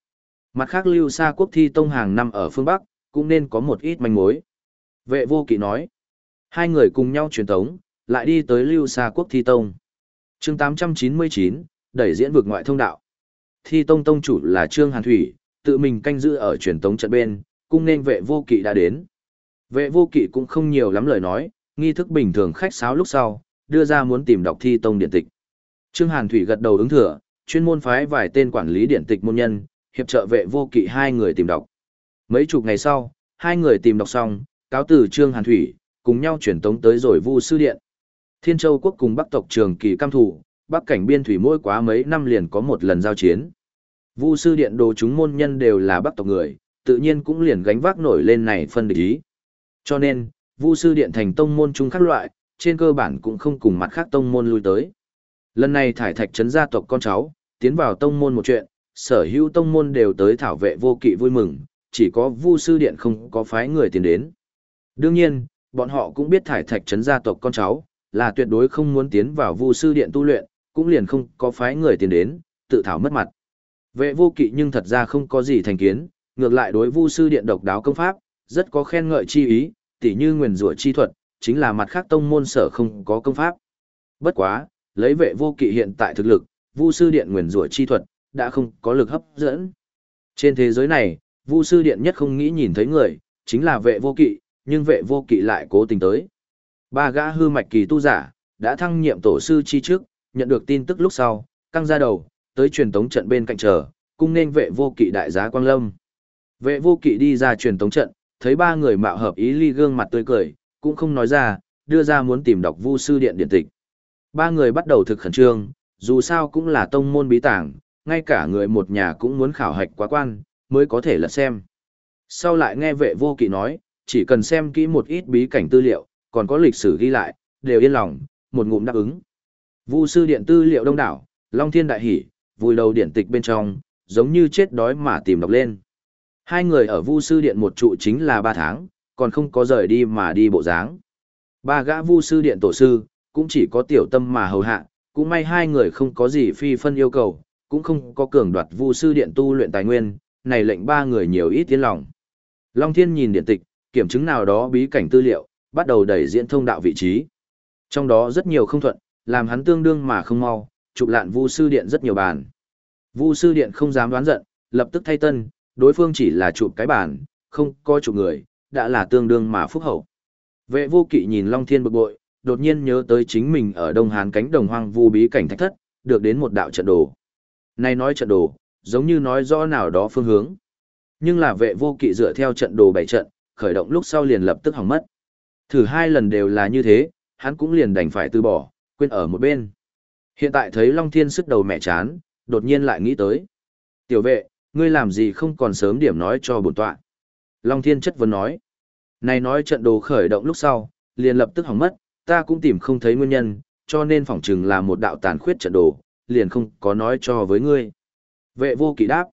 Mặt khác lưu xa quốc thi tông hàng năm ở phương Bắc, cũng nên có một ít manh mối. Vệ vô kỵ nói, hai người cùng nhau truyền tống, lại đi tới lưu xa quốc thi tông. chương 899, đẩy diễn vực ngoại thông đạo. Thi tông tông chủ là Trương Hàn Thủy, tự mình canh giữ ở truyền tống trận bên, cung nên vệ vô kỵ đã đến. Vệ vô kỵ cũng không nhiều lắm lời nói, nghi thức bình thường khách sáo lúc sau, đưa ra muốn tìm đọc thi tông điện tịch. Trương Hàn Thủy gật đầu ứng thừa, chuyên môn phái vài tên quản lý điện tịch môn nhân, hiệp trợ vệ vô kỵ hai người tìm đọc. Mấy chục ngày sau, hai người tìm đọc xong, cáo từ Trương Hàn Thủy, cùng nhau chuyển tống tới rồi Vu sư điện. Thiên Châu quốc cùng Bắc tộc Trường Kỳ cam thủ, Bắc cảnh biên thủy mỗi quá mấy năm liền có một lần giao chiến. Vu sư điện đồ chúng môn nhân đều là Bắc tộc người, tự nhiên cũng liền gánh vác nổi lên này phân địch ý. Cho nên, Vu sư điện thành tông môn chung các loại, trên cơ bản cũng không cùng mặt khác tông môn lui tới. Lần này thải thạch trấn gia tộc con cháu, tiến vào tông môn một chuyện, sở hữu tông môn đều tới thảo vệ vô kỵ vui mừng, chỉ có Vu sư điện không có phái người tiền đến. Đương nhiên, bọn họ cũng biết thải thạch trấn gia tộc con cháu, là tuyệt đối không muốn tiến vào Vu sư điện tu luyện, cũng liền không có phái người tiền đến, tự thảo mất mặt. Vệ vô kỵ nhưng thật ra không có gì thành kiến, ngược lại đối Vu sư điện độc đáo công pháp, rất có khen ngợi chi ý, tỉ như nguyền rủa chi thuật, chính là mặt khác tông môn sở không có công pháp. Bất quá, lấy vệ vô kỵ hiện tại thực lực, Vu sư điện nguyền rủa chi thuật đã không có lực hấp dẫn. Trên thế giới này, Vu sư điện nhất không nghĩ nhìn thấy người, chính là vệ vô kỵ, nhưng vệ vô kỵ lại cố tình tới. Ba gã hư mạch kỳ tu giả, đã thăng nhiệm tổ sư chi trước, nhận được tin tức lúc sau, căng ra đầu, tới truyền tống trận bên cạnh chờ, cung nên vệ vô kỵ đại giá Quang Lâm. Vệ vô kỵ đi ra truyền tống trận, thấy ba người mạo hợp ý ly gương mặt tươi cười, cũng không nói ra, đưa ra muốn tìm đọc vu sư điện điện tịch. Ba người bắt đầu thực khẩn trương, dù sao cũng là tông môn bí tảng, ngay cả người một nhà cũng muốn khảo hạch quá quan, mới có thể lật xem. Sau lại nghe vệ vô kỵ nói, chỉ cần xem kỹ một ít bí cảnh tư liệu, còn có lịch sử ghi lại, đều yên lòng, một ngụm đáp ứng. Vu sư điện tư liệu đông đảo, Long Thiên đại hỉ, vùi đầu điện tịch bên trong, giống như chết đói mà tìm đọc lên. Hai người ở Vu sư điện một trụ chính là ba tháng, còn không có rời đi mà đi bộ dáng. Ba gã Vu sư điện tổ sư, cũng chỉ có tiểu tâm mà hầu hạ, cũng may hai người không có gì phi phân yêu cầu, cũng không có cường đoạt Vu sư điện tu luyện tài nguyên, này lệnh ba người nhiều ít tiến lòng. Long Thiên nhìn điện tịch, kiểm chứng nào đó bí cảnh tư liệu, bắt đầu đẩy diễn thông đạo vị trí. Trong đó rất nhiều không thuận, làm hắn tương đương mà không mau, chụp lạn Vu sư điện rất nhiều bàn. Vu sư điện không dám đoán giận, lập tức thay tân, đối phương chỉ là chụp cái bàn, không có chụp người, đã là tương đương mà phúc hậu. Vệ vô kỵ nhìn Long Thiên bực bội, đột nhiên nhớ tới chính mình ở Đông Hán cánh đồng hoang vu bí cảnh thách thất, được đến một đạo trận đồ. Này nói trận đồ, giống như nói rõ nào đó phương hướng. Nhưng là vệ vô kỵ dựa theo trận đồ bảy trận, khởi động lúc sau liền lập tức hỏng mất. Thử hai lần đều là như thế, hắn cũng liền đành phải từ bỏ, quên ở một bên. Hiện tại thấy Long Thiên sức đầu mẹ chán, đột nhiên lại nghĩ tới. Tiểu vệ, ngươi làm gì không còn sớm điểm nói cho bổn tọa. Long Thiên chất vấn nói. Này nói trận đồ khởi động lúc sau, liền lập tức hỏng mất, ta cũng tìm không thấy nguyên nhân, cho nên phỏng chừng là một đạo tàn khuyết trận đồ, liền không có nói cho với ngươi. Vệ vô kỵ đáp.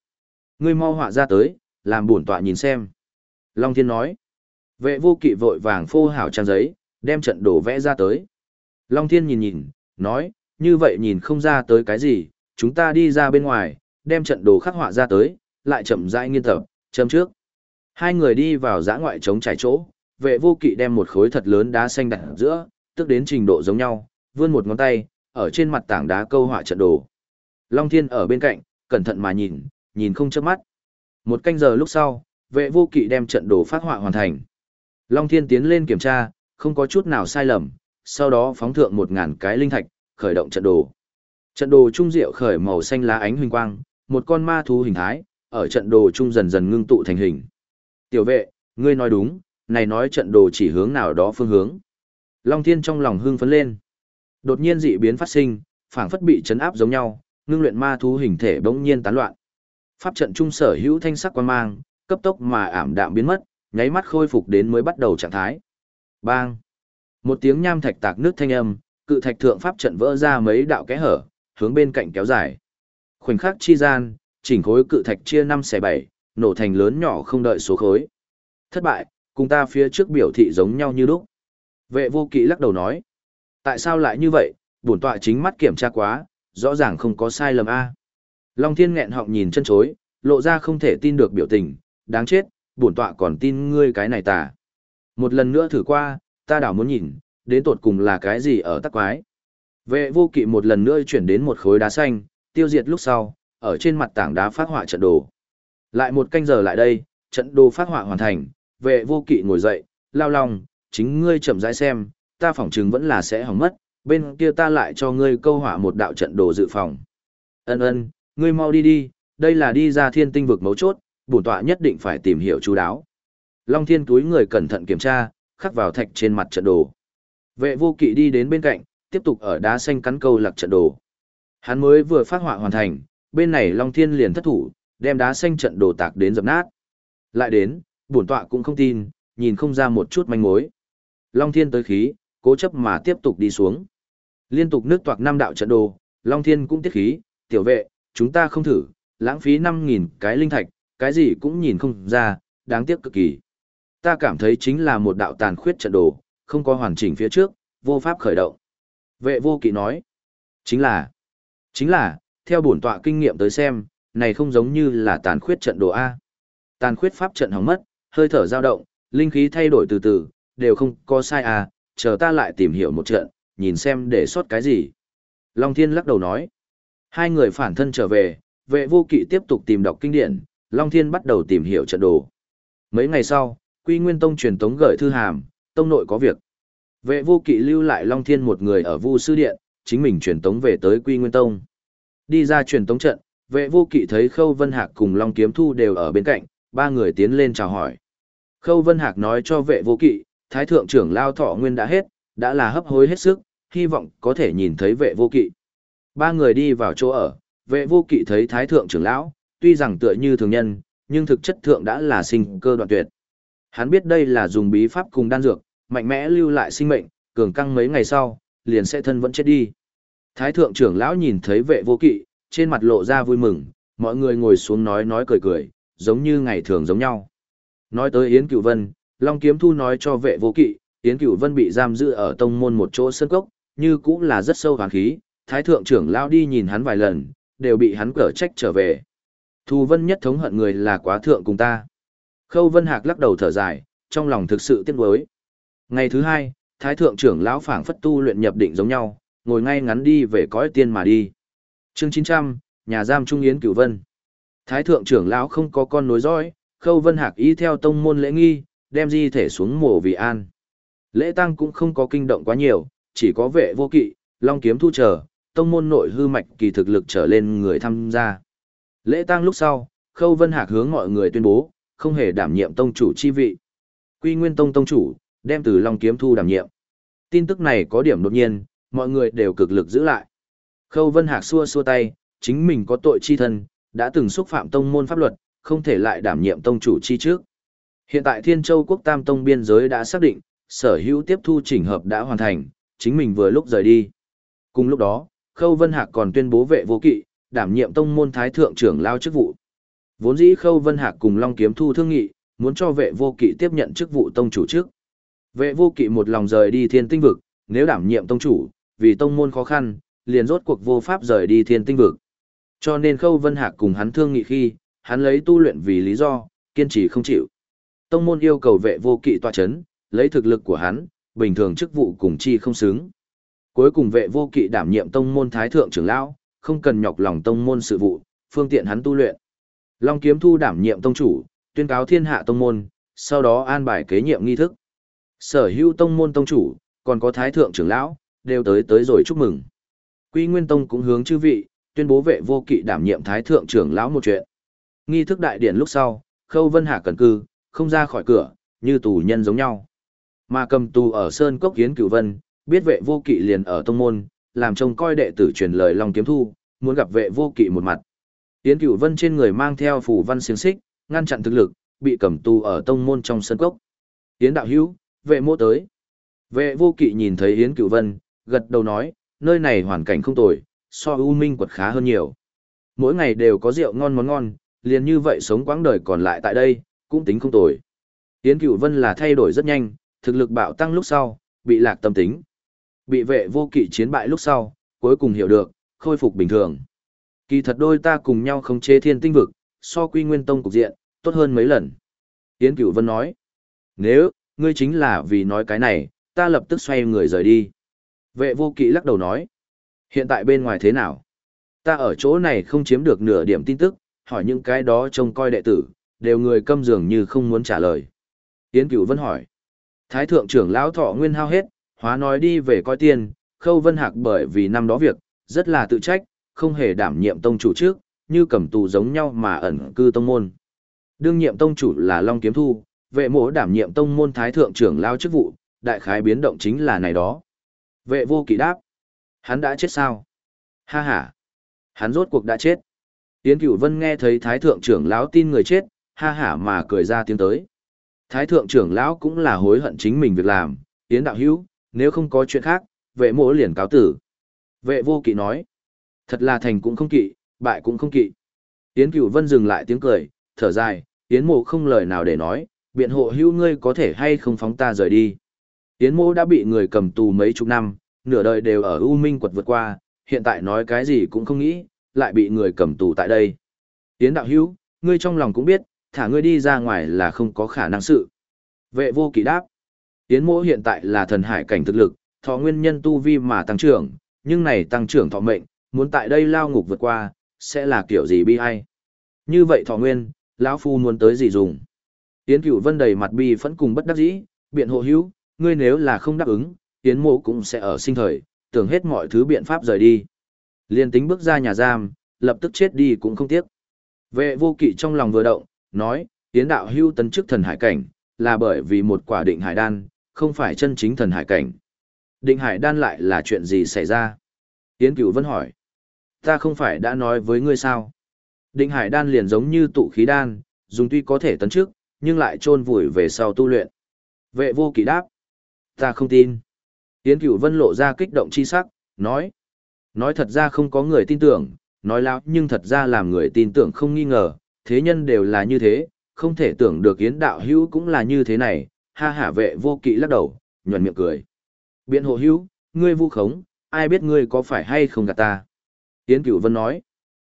Ngươi mau họa ra tới, làm bổn tọa nhìn xem. Long Thiên nói. Vệ vô kỵ vội vàng phô hảo trang giấy, đem trận đồ vẽ ra tới. Long Thiên nhìn nhìn, nói, như vậy nhìn không ra tới cái gì, chúng ta đi ra bên ngoài, đem trận đồ khắc họa ra tới, lại chậm rãi nghiên tập, chấm trước. Hai người đi vào giã ngoại trống trải chỗ, vệ vô kỵ đem một khối thật lớn đá xanh đặt ở giữa, tức đến trình độ giống nhau, vươn một ngón tay, ở trên mặt tảng đá câu họa trận đồ. Long Thiên ở bên cạnh, cẩn thận mà nhìn, nhìn không chớp mắt. Một canh giờ lúc sau, vệ vô kỵ đem trận đồ phát họa hoàn thành. Long Thiên tiến lên kiểm tra, không có chút nào sai lầm, sau đó phóng thượng một ngàn cái linh thạch, khởi động trận đồ. Trận đồ trung diệu khởi màu xanh lá ánh huỳnh quang, một con ma thú hình thái, ở trận đồ trung dần dần ngưng tụ thành hình. Tiểu vệ, ngươi nói đúng, này nói trận đồ chỉ hướng nào đó phương hướng. Long Thiên trong lòng hưng phấn lên. Đột nhiên dị biến phát sinh, phảng phất bị chấn áp giống nhau, ngưng luyện ma thú hình thể bỗng nhiên tán loạn. Pháp trận trung sở hữu thanh sắc quan mang, cấp tốc mà ảm đạm biến mất, nháy mắt khôi phục đến mới bắt đầu trạng thái. Bang! Một tiếng nham thạch tạc nước thanh âm, cự thạch thượng pháp trận vỡ ra mấy đạo kẽ hở, hướng bên cạnh kéo dài. Khoảnh khắc chi gian, chỉnh khối cự thạch chia 5 xẻ 7, nổ thành lớn nhỏ không đợi số khối. Thất bại, cùng ta phía trước biểu thị giống nhau như lúc. Vệ vô kỵ lắc đầu nói. Tại sao lại như vậy, bổn tọa chính mắt kiểm tra quá, rõ ràng không có sai lầm A. Long thiên nghẹn họng nhìn chân chối, lộ ra không thể tin được biểu tình, đáng chết, bổn tọa còn tin ngươi cái này tà. Một lần nữa thử qua, ta đảo muốn nhìn, đến tột cùng là cái gì ở tắc quái. Vệ vô kỵ một lần nữa chuyển đến một khối đá xanh, tiêu diệt lúc sau, ở trên mặt tảng đá phát họa trận đồ. Lại một canh giờ lại đây, trận đồ phát họa hoàn thành, vệ vô kỵ ngồi dậy, lao lòng, chính ngươi chậm rãi xem, ta phỏng chừng vẫn là sẽ hỏng mất, bên kia ta lại cho ngươi câu họa một đạo trận đồ dự phòng. Ân ân, ngươi mau đi đi, đây là đi ra thiên tinh vực mấu chốt, bổn tọa nhất định phải tìm hiểu chú đáo. Long thiên túi người cẩn thận kiểm tra, khắc vào thạch trên mặt trận đồ. Vệ vô kỵ đi đến bên cạnh, tiếp tục ở đá xanh cắn câu lạc trận đồ. Hắn mới vừa phát họa hoàn thành, bên này Long Thiên liền thất thủ, đem đá xanh trận đồ tạc đến dập nát. Lại đến, bổn tọa cũng không tin, nhìn không ra một chút manh mối. Long Thiên tới khí, cố chấp mà tiếp tục đi xuống. Liên tục nước toạc năm đạo trận đồ, Long Thiên cũng tiết khí, tiểu vệ, chúng ta không thử, lãng phí 5.000 cái linh thạch, cái gì cũng nhìn không ra, đáng tiếc cực kỳ. Ta cảm thấy chính là một đạo tàn khuyết trận đồ, không có hoàn chỉnh phía trước, vô pháp khởi động. Vệ vô kỵ nói, chính là, chính là, theo bổn tọa kinh nghiệm tới xem, này không giống như là tàn khuyết trận đồ A. Tàn khuyết pháp trận hỏng mất, hơi thở dao động, linh khí thay đổi từ từ, đều không có sai A, chờ ta lại tìm hiểu một trận, nhìn xem để sót cái gì. Long Thiên lắc đầu nói, hai người phản thân trở về, vệ vô kỵ tiếp tục tìm đọc kinh điển, Long Thiên bắt đầu tìm hiểu trận đồ. Mấy ngày sau, Quy Nguyên Tông truyền tống gửi thư hàm, tông nội có việc. Vệ vô kỵ lưu lại Long Thiên một người ở Vu Sư Điện, chính mình truyền tống về tới Quy Nguyên Tông. Đi ra truyền tống trận, vệ vô kỵ thấy Khâu Vân Hạc cùng Long Kiếm Thu đều ở bên cạnh, ba người tiến lên chào hỏi. Khâu Vân Hạc nói cho vệ vô kỵ, Thái Thượng trưởng Lao Thọ Nguyên đã hết, đã là hấp hối hết sức, hy vọng có thể nhìn thấy vệ vô kỵ. Ba người đi vào chỗ ở, vệ vô kỵ thấy Thái Thượng trưởng Lão, tuy rằng tựa như thường nhân, nhưng thực chất thượng đã là sinh cơ đoạn tuyệt. Hắn biết đây là dùng bí pháp cùng đan dược, mạnh mẽ lưu lại sinh mệnh, cường căng mấy ngày sau, liền sẽ thân vẫn chết đi. Thái thượng trưởng lão nhìn thấy vệ vô kỵ, trên mặt lộ ra vui mừng, mọi người ngồi xuống nói nói cười cười, giống như ngày thường giống nhau. Nói tới Yến Cửu Vân, Long Kiếm Thu nói cho vệ vô kỵ, Yến Cửu Vân bị giam giữ ở tông môn một chỗ sân cốc, như cũng là rất sâu hoàn khí, Thái thượng trưởng lão đi nhìn hắn vài lần, đều bị hắn cở trách trở về. Thu Vân nhất thống hận người là quá thượng cùng ta. Khâu Vân Hạc lắc đầu thở dài, trong lòng thực sự tiếc nuối. Ngày thứ hai, Thái thượng trưởng lão phảng phất tu luyện nhập định giống nhau, ngồi ngay ngắn đi về cõi tiên mà đi. Chương 900, nhà giam Trung Yến Cửu Vân. Thái thượng trưởng lão không có con nối dõi, Khâu Vân Hạc y theo tông môn lễ nghi, đem di thể xuống mộ vì an. Lễ tăng cũng không có kinh động quá nhiều, chỉ có vệ vô kỵ, long kiếm thu trở, tông môn nội hư mạch kỳ thực lực trở lên người tham gia. Lễ tăng lúc sau, Khâu Vân Hạc hướng mọi người tuyên bố, không hề đảm nhiệm tông chủ chi vị. Quy Nguyên Tông tông chủ, đem từ Long Kiếm Thu đảm nhiệm. Tin tức này có điểm đột nhiên, mọi người đều cực lực giữ lại. Khâu Vân Hạc xua xua tay, chính mình có tội chi thân, đã từng xúc phạm tông môn pháp luật, không thể lại đảm nhiệm tông chủ chi trước. Hiện tại Thiên Châu Quốc Tam Tông biên giới đã xác định, sở hữu tiếp thu chỉnh hợp đã hoàn thành, chính mình vừa lúc rời đi. Cùng lúc đó, Khâu Vân Hạc còn tuyên bố vệ vô kỵ, đảm nhiệm tông môn thái thượng trưởng lao chức vụ. Vốn dĩ Khâu Vân Hạc cùng Long Kiếm Thu thương nghị, muốn cho vệ vô kỵ tiếp nhận chức vụ tông chủ trước. Vệ vô kỵ một lòng rời đi thiên tinh vực, nếu đảm nhiệm tông chủ, vì tông môn khó khăn, liền rốt cuộc vô pháp rời đi thiên tinh vực. Cho nên Khâu Vân Hạc cùng hắn thương nghị khi, hắn lấy tu luyện vì lý do, kiên trì không chịu. Tông môn yêu cầu vệ vô kỵ tọa chấn, lấy thực lực của hắn, bình thường chức vụ cùng chi không xứng. Cuối cùng vệ vô kỵ đảm nhiệm tông môn thái thượng trưởng lão, không cần nhọc lòng tông môn sự vụ, phương tiện hắn tu luyện. Long Kiếm Thu đảm nhiệm tông chủ, tuyên cáo thiên hạ tông môn, sau đó an bài kế nhiệm nghi thức. Sở hữu tông môn tông chủ, còn có thái thượng trưởng lão, đều tới tới rồi chúc mừng. Quy Nguyên Tông cũng hướng chư vị, tuyên bố vệ vô kỵ đảm nhiệm thái thượng trưởng lão một chuyện. Nghi thức đại điển lúc sau, Khâu Vân Hạ cần cư, không ra khỏi cửa, như tù nhân giống nhau. Mà cầm tù ở Sơn Cốc Hiến Cửu Vân, biết vệ vô kỵ liền ở tông môn, làm trông coi đệ tử truyền lời Long Kiếm Thu, muốn gặp vệ vô kỵ một mặt. Hiến Cửu Vân trên người mang theo phủ văn xiềng xích, ngăn chặn thực lực, bị cầm tù ở tông môn trong sân cốc. Hiến đạo hữu, vệ mô tới. Vệ vô kỵ nhìn thấy Yến Cửu Vân, gật đầu nói, nơi này hoàn cảnh không tồi, so U Minh quật khá hơn nhiều. Mỗi ngày đều có rượu ngon món ngon, liền như vậy sống quãng đời còn lại tại đây, cũng tính không tồi. Yến Cửu Vân là thay đổi rất nhanh, thực lực bạo tăng lúc sau, bị lạc tâm tính. Bị vệ vô kỵ chiến bại lúc sau, cuối cùng hiểu được, khôi phục bình thường. Kỳ thật đôi ta cùng nhau khống chế thiên tinh vực, so quy nguyên tông cục diện, tốt hơn mấy lần. Yến Cửu Vân nói, nếu, ngươi chính là vì nói cái này, ta lập tức xoay người rời đi. Vệ vô kỵ lắc đầu nói, hiện tại bên ngoài thế nào? Ta ở chỗ này không chiếm được nửa điểm tin tức, hỏi những cái đó trông coi đệ tử, đều người câm dường như không muốn trả lời. Yến Cửu Vân hỏi, Thái thượng trưởng lão thọ nguyên hao hết, hóa nói đi về coi tiền, khâu vân hạc bởi vì năm đó việc, rất là tự trách, không hề đảm nhiệm tông chủ trước, như cầm tù giống nhau mà ẩn cư tông môn. Đương nhiệm tông chủ là Long Kiếm Thu, vệ mỗ đảm nhiệm tông môn thái thượng trưởng lao chức vụ, đại khái biến động chính là này đó. Vệ vô kỵ đáp. Hắn đã chết sao? Ha ha. Hắn rốt cuộc đã chết. Tiến Cửu Vân nghe thấy thái thượng trưởng lão tin người chết, ha ha mà cười ra tiếng tới. Thái thượng trưởng lão cũng là hối hận chính mình việc làm, tiến đạo hữu, nếu không có chuyện khác, vệ mỗ liền cáo tử. Vệ vô kỵ nói. Thật là thành cũng không kỵ, bại cũng không kỵ. Tiến Cửu Vân dừng lại tiếng cười, thở dài, tiến mộ không lời nào để nói, biện hộ hữu ngươi có thể hay không phóng ta rời đi. Yến mô đã bị người cầm tù mấy chục năm, nửa đời đều ở U Minh quật vượt qua, hiện tại nói cái gì cũng không nghĩ, lại bị người cầm tù tại đây. Yến đạo hữu, ngươi trong lòng cũng biết, thả ngươi đi ra ngoài là không có khả năng sự. Vệ vô kỵ đáp. Yến mô hiện tại là thần hải cảnh thực lực, thọ nguyên nhân tu vi mà tăng trưởng, nhưng này tăng trưởng thọ mệnh, muốn tại đây lao ngục vượt qua, sẽ là kiểu gì bi ai. Như vậy thọ nguyên, lão phu muốn tới gì dùng. Yến Cửu Vân đầy mặt bi phẫn cùng bất đắc dĩ, biện hộ hữu, ngươi nếu là không đáp ứng, Yến Mộ cũng sẽ ở sinh thời, tưởng hết mọi thứ biện pháp rời đi. Liên tính bước ra nhà giam, lập tức chết đi cũng không tiếc. Vệ vô kỵ trong lòng vừa động, nói, Yến đạo hưu tấn chức thần hải cảnh, là bởi vì một quả định hải đan, không phải chân chính thần hải cảnh. Định hải đan lại là chuyện gì xảy ra? Yến cửu vân hỏi. Ta không phải đã nói với ngươi sao? Định hải đan liền giống như tụ khí đan, dùng tuy có thể tấn chức, nhưng lại chôn vùi về sau tu luyện. Vệ vô kỵ đáp. Ta không tin. Tiến cửu vân lộ ra kích động chi sắc, nói. Nói thật ra không có người tin tưởng, nói lão nhưng thật ra làm người tin tưởng không nghi ngờ, thế nhân đều là như thế, không thể tưởng được yến đạo hữu cũng là như thế này, ha hả vệ vô kỵ lắc đầu, nhuận miệng cười. Biện hộ hữu, ngươi vu khống, ai biết ngươi có phải hay không gạt ta. Yến cửu vân nói,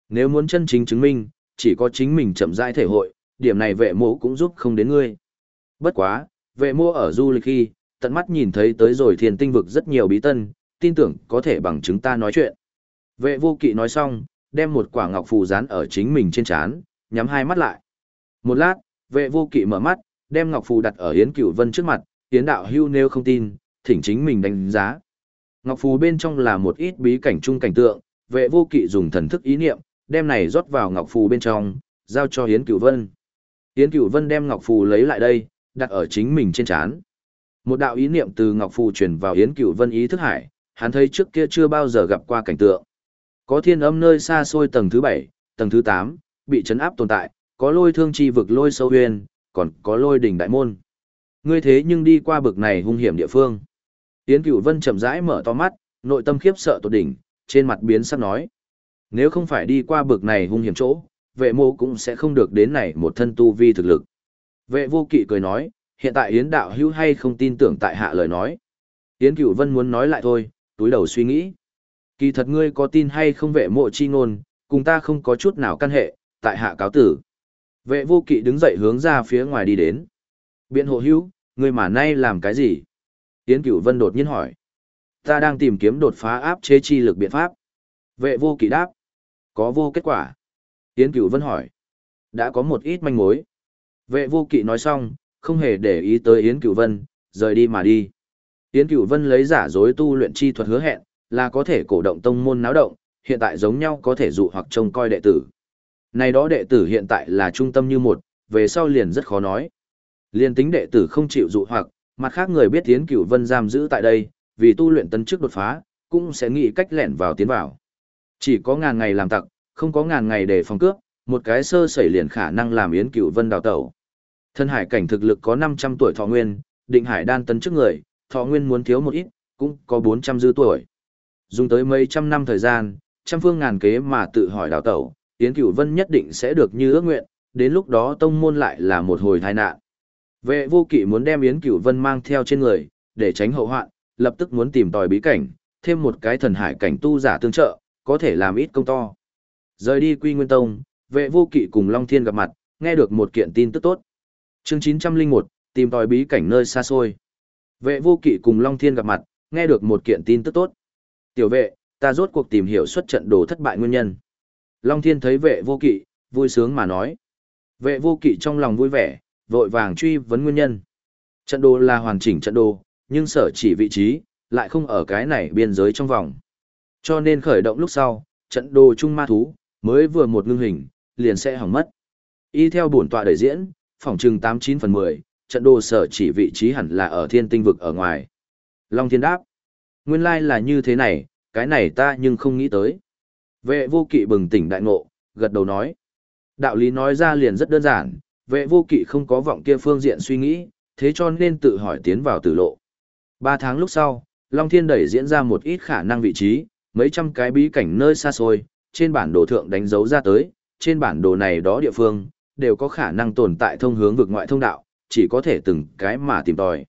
nếu muốn chân chính chứng minh, chỉ có chính mình chậm rãi thể hội, điểm này vệ mộ cũng giúp không đến ngươi. Bất quá, vệ mộ ở du lịch khi, tận mắt nhìn thấy tới rồi thiền tinh vực rất nhiều bí tân, tin tưởng có thể bằng chứng ta nói chuyện. Vệ vô kỵ nói xong, đem một quả ngọc phù dán ở chính mình trên trán, nhắm hai mắt lại. Một lát, vệ vô kỵ mở mắt, đem ngọc phù đặt ở Yến Cửu Vân trước mặt, Yến đạo hưu nếu không tin, thỉnh chính mình đánh giá. Ngọc phù bên trong là một ít bí cảnh trung cảnh tượng, vệ vô kỵ dùng thần thức ý niệm, đem này rót vào ngọc phù bên trong, giao cho Yến Cửu Vân. Yến Cửu Vân đem ngọc phù lấy lại đây, đặt ở chính mình trên trán. Một đạo ý niệm từ ngọc phù truyền vào Yến Cửu Vân ý thức hải, hắn thấy trước kia chưa bao giờ gặp qua cảnh tượng. Có thiên âm nơi xa xôi tầng thứ 7, tầng thứ 8, bị chấn áp tồn tại, có lôi thương chi vực lôi sâu huyền, còn có lôi đỉnh đại môn. Ngươi thế nhưng đi qua bực này hung hiểm địa phương. Yến Cửu Vân chậm rãi mở to mắt, nội tâm khiếp sợ tột đỉnh, trên mặt biến sắc nói. Nếu không phải đi qua bực này hung hiểm chỗ, vệ mô cũng sẽ không được đến này một thân tu vi thực lực. Vệ vô kỵ cười nói, hiện tại Yến đạo hữu hay không tin tưởng tại hạ lời nói. Yến Cửu Vân muốn nói lại thôi, túi đầu suy nghĩ. Kỳ thật ngươi có tin hay không vệ mộ chi ngôn, cùng ta không có chút nào căn hệ, tại hạ cáo tử. Vệ vô kỵ đứng dậy hướng ra phía ngoài đi đến. Biện hộ hữu, ngươi mà nay làm cái gì? Yến Cửu Vân đột nhiên hỏi. Ta đang tìm kiếm đột phá áp chế chi lực biện pháp. Vệ vô kỵ đáp. Có vô kết quả. Yến Cửu Vân hỏi. Đã có một ít manh mối. Vệ vô kỵ nói xong, không hề để ý tới Yến Cửu Vân, rời đi mà đi. Yến Cửu Vân lấy giả dối tu luyện chi thuật hứa hẹn, là có thể cổ động tông môn náo động, hiện tại giống nhau có thể dụ hoặc trông coi đệ tử. Này đó đệ tử hiện tại là trung tâm như một, về sau liền rất khó nói. Liên tính đệ tử không chịu dụ hoặc, mặt khác người biết Yến Cửu Vân giam giữ tại đây, vì tu luyện tấn chức đột phá, cũng sẽ nghĩ cách lẻn vào tiến vào. Chỉ có ngàn ngày làm tặc, không có ngàn ngày để phòng cướp, một cái sơ sẩy liền khả năng làm Yến Cửu Vân đào tẩu. Thân hải cảnh thực lực có 500 tuổi thọ nguyên, định hải đan tấn trước người, thọ nguyên muốn thiếu một ít, cũng có 400 dư tuổi. Dùng tới mấy trăm năm thời gian, trăm phương ngàn kế mà tự hỏi đào tẩu, Yến Cửu Vân nhất định sẽ được như ước nguyện, đến lúc đó tông môn lại là một hồi tai nạn. Vệ vô kỵ muốn đem Yến Cửu Vân mang theo trên người, để tránh hậu hoạn, lập tức muốn tìm tòi bí cảnh, thêm một cái thần hải cảnh tu giả tương trợ, có thể làm ít công to. Rời đi Quy Nguyên Tông, vệ vô kỵ cùng Long Thiên gặp mặt, nghe được một kiện tin tức tốt. Chương 901, tìm tòi bí cảnh nơi xa xôi. Vệ vô kỵ cùng Long Thiên gặp mặt, nghe được một kiện tin tức tốt. Tiểu vệ, ta rốt cuộc tìm hiểu xuất trận đồ thất bại nguyên nhân. Long Thiên thấy vệ vô kỵ, vui sướng mà nói. Vệ vô kỵ trong lòng vui vẻ, vội vàng truy vấn nguyên nhân. Trận đồ là hoàn chỉnh trận đồ, nhưng sở chỉ vị trí, lại không ở cái này biên giới trong vòng. Cho nên khởi động lúc sau, trận đồ chung ma thú, mới vừa một ngưng hình, liền sẽ hỏng mất. Y theo bổn tọa đẩy diễn, phòng trừng 89 phần 10, trận đồ sở chỉ vị trí hẳn là ở thiên tinh vực ở ngoài. Long thiên đáp. Nguyên lai là như thế này, cái này ta nhưng không nghĩ tới. Vệ vô kỵ bừng tỉnh đại ngộ, gật đầu nói. Đạo lý nói ra liền rất đơn giản, vệ vô kỵ không có vọng kia phương diện suy nghĩ, thế cho nên tự hỏi tiến vào tử lộ. Ba tháng lúc sau, Long Thiên đẩy diễn ra một ít khả năng vị trí, mấy trăm cái bí cảnh nơi xa xôi, trên bản đồ thượng đánh dấu ra tới, trên bản đồ này đó địa phương, đều có khả năng tồn tại thông hướng vực ngoại thông đạo, chỉ có thể từng cái mà tìm tòi.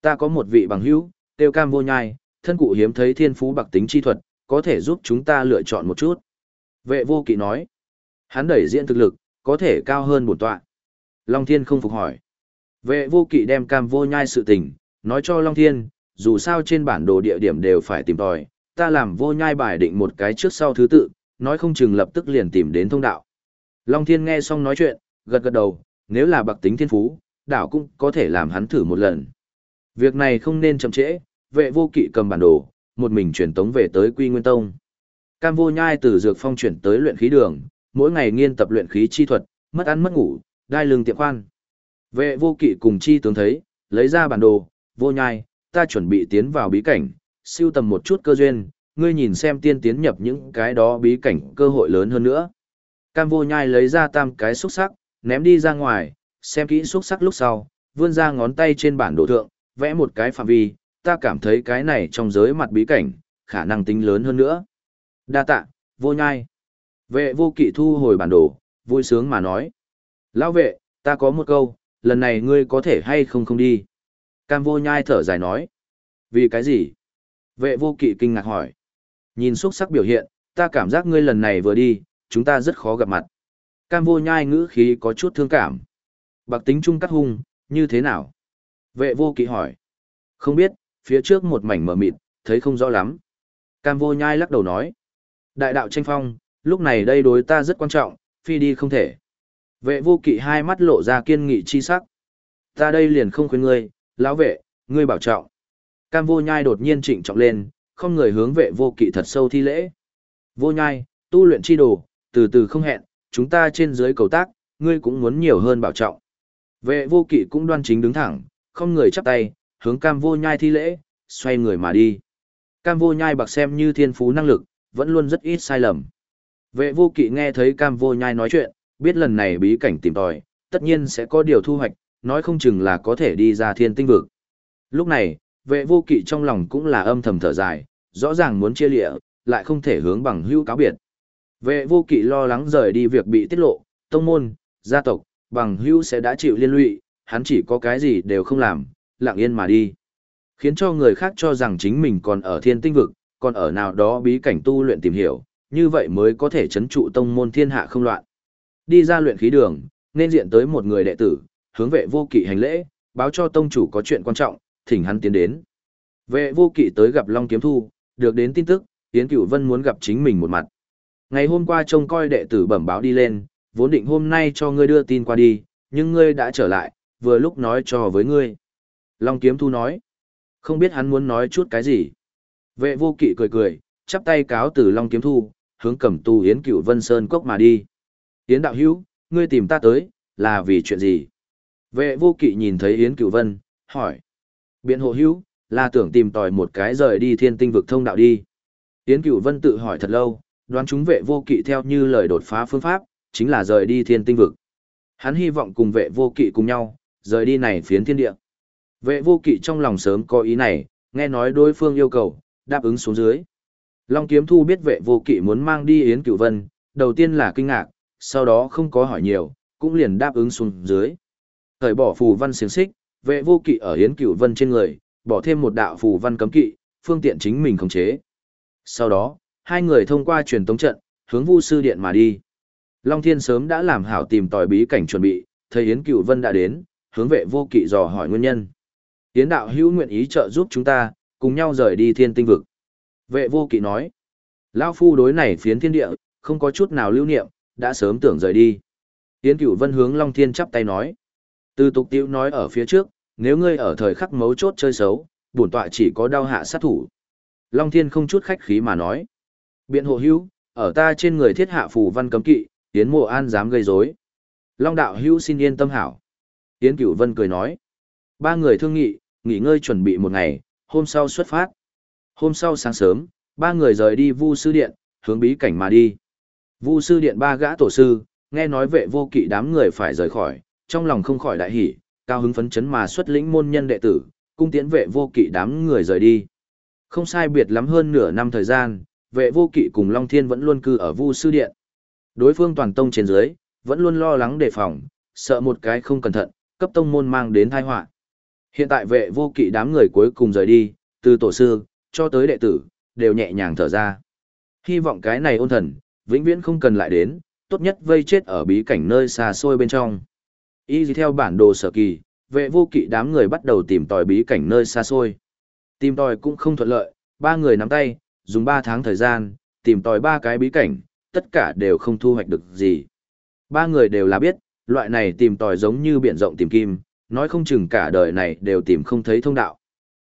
Ta có một vị bằng hữu, tiêu cam vô nhai, thân cụ hiếm thấy thiên phú bạc tính chi thuật, có thể giúp chúng ta lựa chọn một chút. Vệ vô kỵ nói, hắn đẩy diện thực lực, có thể cao hơn bổn tọa. Long Thiên không phục hỏi. Vệ vô kỵ đem cam vô nhai sự tình, nói cho Long Thiên, dù sao trên bản đồ địa điểm đều phải tìm tòi, ta làm vô nhai bài định một cái trước sau thứ tự, nói không chừng lập tức liền tìm đến thông đạo. Long Thiên nghe xong nói chuyện, gật gật đầu, nếu là bậc tính thiên phú, đảo cũng có thể làm hắn thử một lần. Việc này không nên chậm trễ, vệ vô kỵ cầm bản đồ, một mình chuyển tống về tới Quy Nguyên Tông. Cam vô nhai từ dược phong chuyển tới luyện khí đường, mỗi ngày nghiên tập luyện khí chi thuật, mất ăn mất ngủ, đai lưng tiệm khoan. Vệ vô kỵ cùng chi tướng thấy, lấy ra bản đồ, vô nhai, ta chuẩn bị tiến vào bí cảnh, siêu tầm một chút cơ duyên, ngươi nhìn xem tiên tiến nhập những cái đó bí cảnh cơ hội lớn hơn nữa. Cam vô nhai lấy ra tam cái xúc sắc, ném đi ra ngoài, xem kỹ xúc sắc lúc sau, vươn ra ngón tay trên bản đồ thượng, vẽ một cái phạm vi, ta cảm thấy cái này trong giới mặt bí cảnh, khả năng tính lớn hơn nữa. Đa tạ, vô nhai. Vệ vô kỵ thu hồi bản đồ, vui sướng mà nói. Lão vệ, ta có một câu, lần này ngươi có thể hay không không đi. Cam vô nhai thở dài nói. Vì cái gì? Vệ vô kỵ kinh ngạc hỏi. Nhìn xuất sắc biểu hiện, ta cảm giác ngươi lần này vừa đi, chúng ta rất khó gặp mặt. Cam vô nhai ngữ khí có chút thương cảm. Bạc tính trung cắt hung, như thế nào? Vệ vô kỵ hỏi. Không biết, phía trước một mảnh mờ mịt, thấy không rõ lắm. Cam vô nhai lắc đầu nói. Đại đạo tranh phong, lúc này đây đối ta rất quan trọng, phi đi không thể. Vệ vô kỵ hai mắt lộ ra kiên nghị chi sắc. Ta đây liền không khuyên ngươi, lão vệ, ngươi bảo trọng. Cam vô nhai đột nhiên trịnh trọng lên, không người hướng vệ vô kỵ thật sâu thi lễ. Vô nhai, tu luyện chi đồ, từ từ không hẹn, chúng ta trên dưới cầu tác, ngươi cũng muốn nhiều hơn bảo trọng. Vệ vô kỵ cũng đoan chính đứng thẳng, không người chắp tay, hướng cam vô nhai thi lễ, xoay người mà đi. Cam vô nhai bạc xem như thiên phú năng lực, vẫn luôn rất ít sai lầm. Vệ vô kỵ nghe thấy cam vô nhai nói chuyện, biết lần này bí cảnh tìm tòi, tất nhiên sẽ có điều thu hoạch, nói không chừng là có thể đi ra thiên tinh vực. Lúc này, vệ vô kỵ trong lòng cũng là âm thầm thở dài, rõ ràng muốn chia lịa, lại không thể hướng bằng hữu cáo biệt. Vệ vô kỵ lo lắng rời đi việc bị tiết lộ, tông môn, gia tộc, bằng hữu sẽ đã chịu liên lụy, hắn chỉ có cái gì đều không làm, lặng yên mà đi. Khiến cho người khác cho rằng chính mình còn ở thiên tinh vực, còn ở nào đó bí cảnh tu luyện tìm hiểu, như vậy mới có thể chấn trụ tông môn thiên hạ không loạn. Đi ra luyện khí đường, nên diện tới một người đệ tử, hướng vệ vô kỵ hành lễ, báo cho tông chủ có chuyện quan trọng, thỉnh hắn tiến đến. Vệ vô kỵ tới gặp Long Kiếm Thu, được đến tin tức, Yến Cửu Vân muốn gặp chính mình một mặt. Ngày hôm qua trông coi đệ tử bẩm báo đi lên, vốn định hôm nay cho ngươi đưa tin qua đi, nhưng ngươi đã trở lại, vừa lúc nói cho với ngươi. Long Kiếm Thu nói, không biết hắn muốn nói chút cái gì. Vệ vô kỵ cười cười, chắp tay cáo từ Long Kiếm Thu, hướng cầm tu Yến Cửu Vân Sơn Cốc mà đi. Yến Đạo Hữu ngươi tìm ta tới, là vì chuyện gì? Vệ vô kỵ nhìn thấy Yến Cửu Vân, hỏi. Biện hộ hữu, là tưởng tìm tòi một cái rời đi thiên tinh vực thông đạo đi. Yến Cửu Vân tự hỏi thật lâu, đoán chúng vệ vô kỵ theo như lời đột phá phương pháp, chính là rời đi thiên tinh vực. Hắn hy vọng cùng vệ vô kỵ cùng nhau, rời đi này phiến thiên địa. Vệ vô kỵ trong lòng sớm có ý này, nghe nói đối phương yêu cầu, đáp ứng xuống dưới. Long Kiếm Thu biết vệ vô kỵ muốn mang đi Yến Cửu Vân, đầu tiên là kinh ngạc, sau đó không có hỏi nhiều, cũng liền đáp ứng xuống dưới. Thời bỏ phù văn xiềng xích, vệ vô kỵ ở Yến Cửu Vân trên người, bỏ thêm một đạo phù văn cấm kỵ, phương tiện chính mình khống chế. Sau đó, hai người thông qua truyền tống trận, hướng Vu sư điện mà đi. Long Thiên sớm đã làm hảo tìm tòi bí cảnh chuẩn bị, thấy Yến Cửu Vân đã đến, hướng vệ vô kỵ dò hỏi nguyên nhân. Yến đạo hữu nguyện ý trợ giúp chúng ta, cùng nhau rời đi thiên tinh vực. Vệ vô kỵ nói, Lão Phu đối này phiến thiên địa, không có chút nào lưu niệm, đã sớm tưởng rời đi. Yến Cửu Vân hướng Long Thiên chắp tay nói. Từ tục tiêu nói ở phía trước, nếu ngươi ở thời khắc mấu chốt chơi xấu, bổn tọa chỉ có đau hạ sát thủ. Long Thiên không chút khách khí mà nói. Biện hộ hữu, ở ta trên người thiết hạ phù văn cấm kỵ, Yến Mộ An dám gây rối. Long đạo hữu xin yên tâm hảo. Yến Cửu Vân cười nói. Ba người thương nghị, nghỉ ngơi chuẩn bị một ngày, hôm sau xuất phát. Hôm sau sáng sớm, ba người rời đi Vu sư điện, hướng bí cảnh mà đi. Vu sư điện ba gã tổ sư, nghe nói vệ vô kỵ đám người phải rời khỏi, trong lòng không khỏi đại hỉ, cao hứng phấn chấn mà xuất lĩnh môn nhân đệ tử, cung tiễn vệ vô kỵ đám người rời đi. Không sai biệt lắm hơn nửa năm thời gian, vệ vô kỵ cùng Long Thiên vẫn luôn cư ở Vu sư điện. Đối phương toàn tông trên dưới, vẫn luôn lo lắng đề phòng, sợ một cái không cẩn thận, cấp tông môn mang đến tai họa. Hiện tại vệ vô kỵ đám người cuối cùng rời đi, từ tổ sư, cho tới đệ tử, đều nhẹ nhàng thở ra. Hy vọng cái này ôn thần, vĩnh viễn không cần lại đến, tốt nhất vây chết ở bí cảnh nơi xa xôi bên trong. Y theo bản đồ sở kỳ, vệ vô kỵ đám người bắt đầu tìm tòi bí cảnh nơi xa xôi. Tìm tòi cũng không thuận lợi, ba người nắm tay, dùng ba tháng thời gian, tìm tòi ba cái bí cảnh, tất cả đều không thu hoạch được gì. Ba người đều là biết, loại này tìm tòi giống như biển rộng tìm kim, nói không chừng cả đời này đều tìm không thấy thông đạo.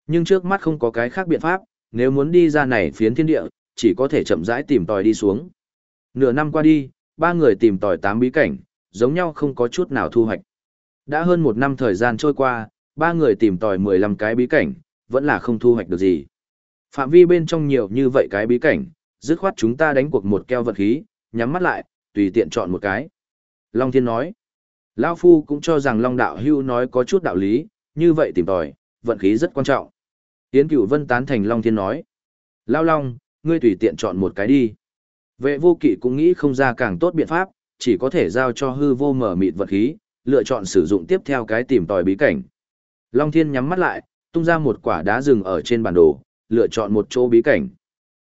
Nhưng trước mắt không có cái khác biện pháp, nếu muốn đi ra này phiến thiên địa, chỉ có thể chậm rãi tìm tòi đi xuống. Nửa năm qua đi, ba người tìm tòi tám bí cảnh, giống nhau không có chút nào thu hoạch. Đã hơn một năm thời gian trôi qua, ba người tìm tòi 15 cái bí cảnh, vẫn là không thu hoạch được gì. Phạm vi bên trong nhiều như vậy cái bí cảnh, dứt khoát chúng ta đánh cuộc một keo vật khí, nhắm mắt lại, tùy tiện chọn một cái. Long Thiên nói, Lao Phu cũng cho rằng Long Đạo Hưu nói có chút đạo lý, như vậy tìm tòi, vận khí rất quan trọng. Tiến cửu vân tán thành Long Thiên nói, Lao Long, ngươi tùy tiện chọn một cái đi. Vệ vô kỵ cũng nghĩ không ra càng tốt biện pháp, chỉ có thể giao cho hư vô mở mịt vật khí, lựa chọn sử dụng tiếp theo cái tìm tòi bí cảnh. Long Thiên nhắm mắt lại, tung ra một quả đá rừng ở trên bản đồ, lựa chọn một chỗ bí cảnh.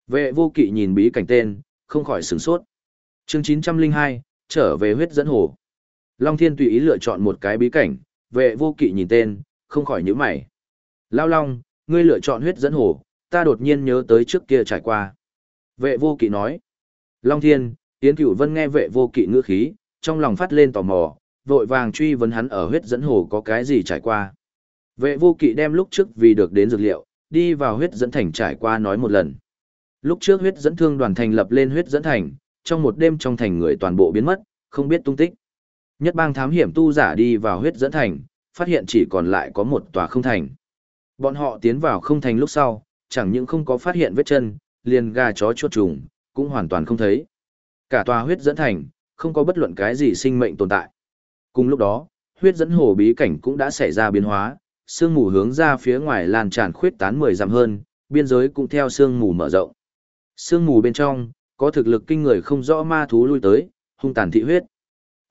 Vệ vô kỵ nhìn bí cảnh tên, không khỏi sửng sốt. Chương 902, trở về huyết dẫn hồ. Long Thiên tùy ý lựa chọn một cái bí cảnh, vệ vô kỵ nhìn tên, không khỏi nhíu mày. Lao Long, ngươi lựa chọn huyết dẫn hồ, ta đột nhiên nhớ tới trước kia trải qua. Vệ vô kỵ nói. Long Thiên, Yến Cửu Vân nghe vệ vô kỵ ngữ khí, trong lòng phát lên tò mò, vội vàng truy vấn hắn ở huyết dẫn hồ có cái gì trải qua. Vệ vô kỵ đem lúc trước vì được đến dược liệu, đi vào huyết dẫn thành trải qua nói một lần. Lúc trước huyết dẫn thương đoàn thành lập lên huyết dẫn thành, trong một đêm trong thành người toàn bộ biến mất, không biết tung tích. Nhất bang thám hiểm tu giả đi vào huyết dẫn thành, phát hiện chỉ còn lại có một tòa không thành. Bọn họ tiến vào không thành lúc sau, chẳng những không có phát hiện vết chân, liền gà chó chuột trùng, cũng hoàn toàn không thấy. Cả tòa huyết dẫn thành, không có bất luận cái gì sinh mệnh tồn tại. Cùng lúc đó, huyết dẫn hồ bí cảnh cũng đã xảy ra biến hóa, sương mù hướng ra phía ngoài lan tràn khuyết tán 10 dặm hơn, biên giới cũng theo sương mù mở rộng. Sương mù bên trong, có thực lực kinh người không rõ ma thú lui tới, hung tàn thị huyết.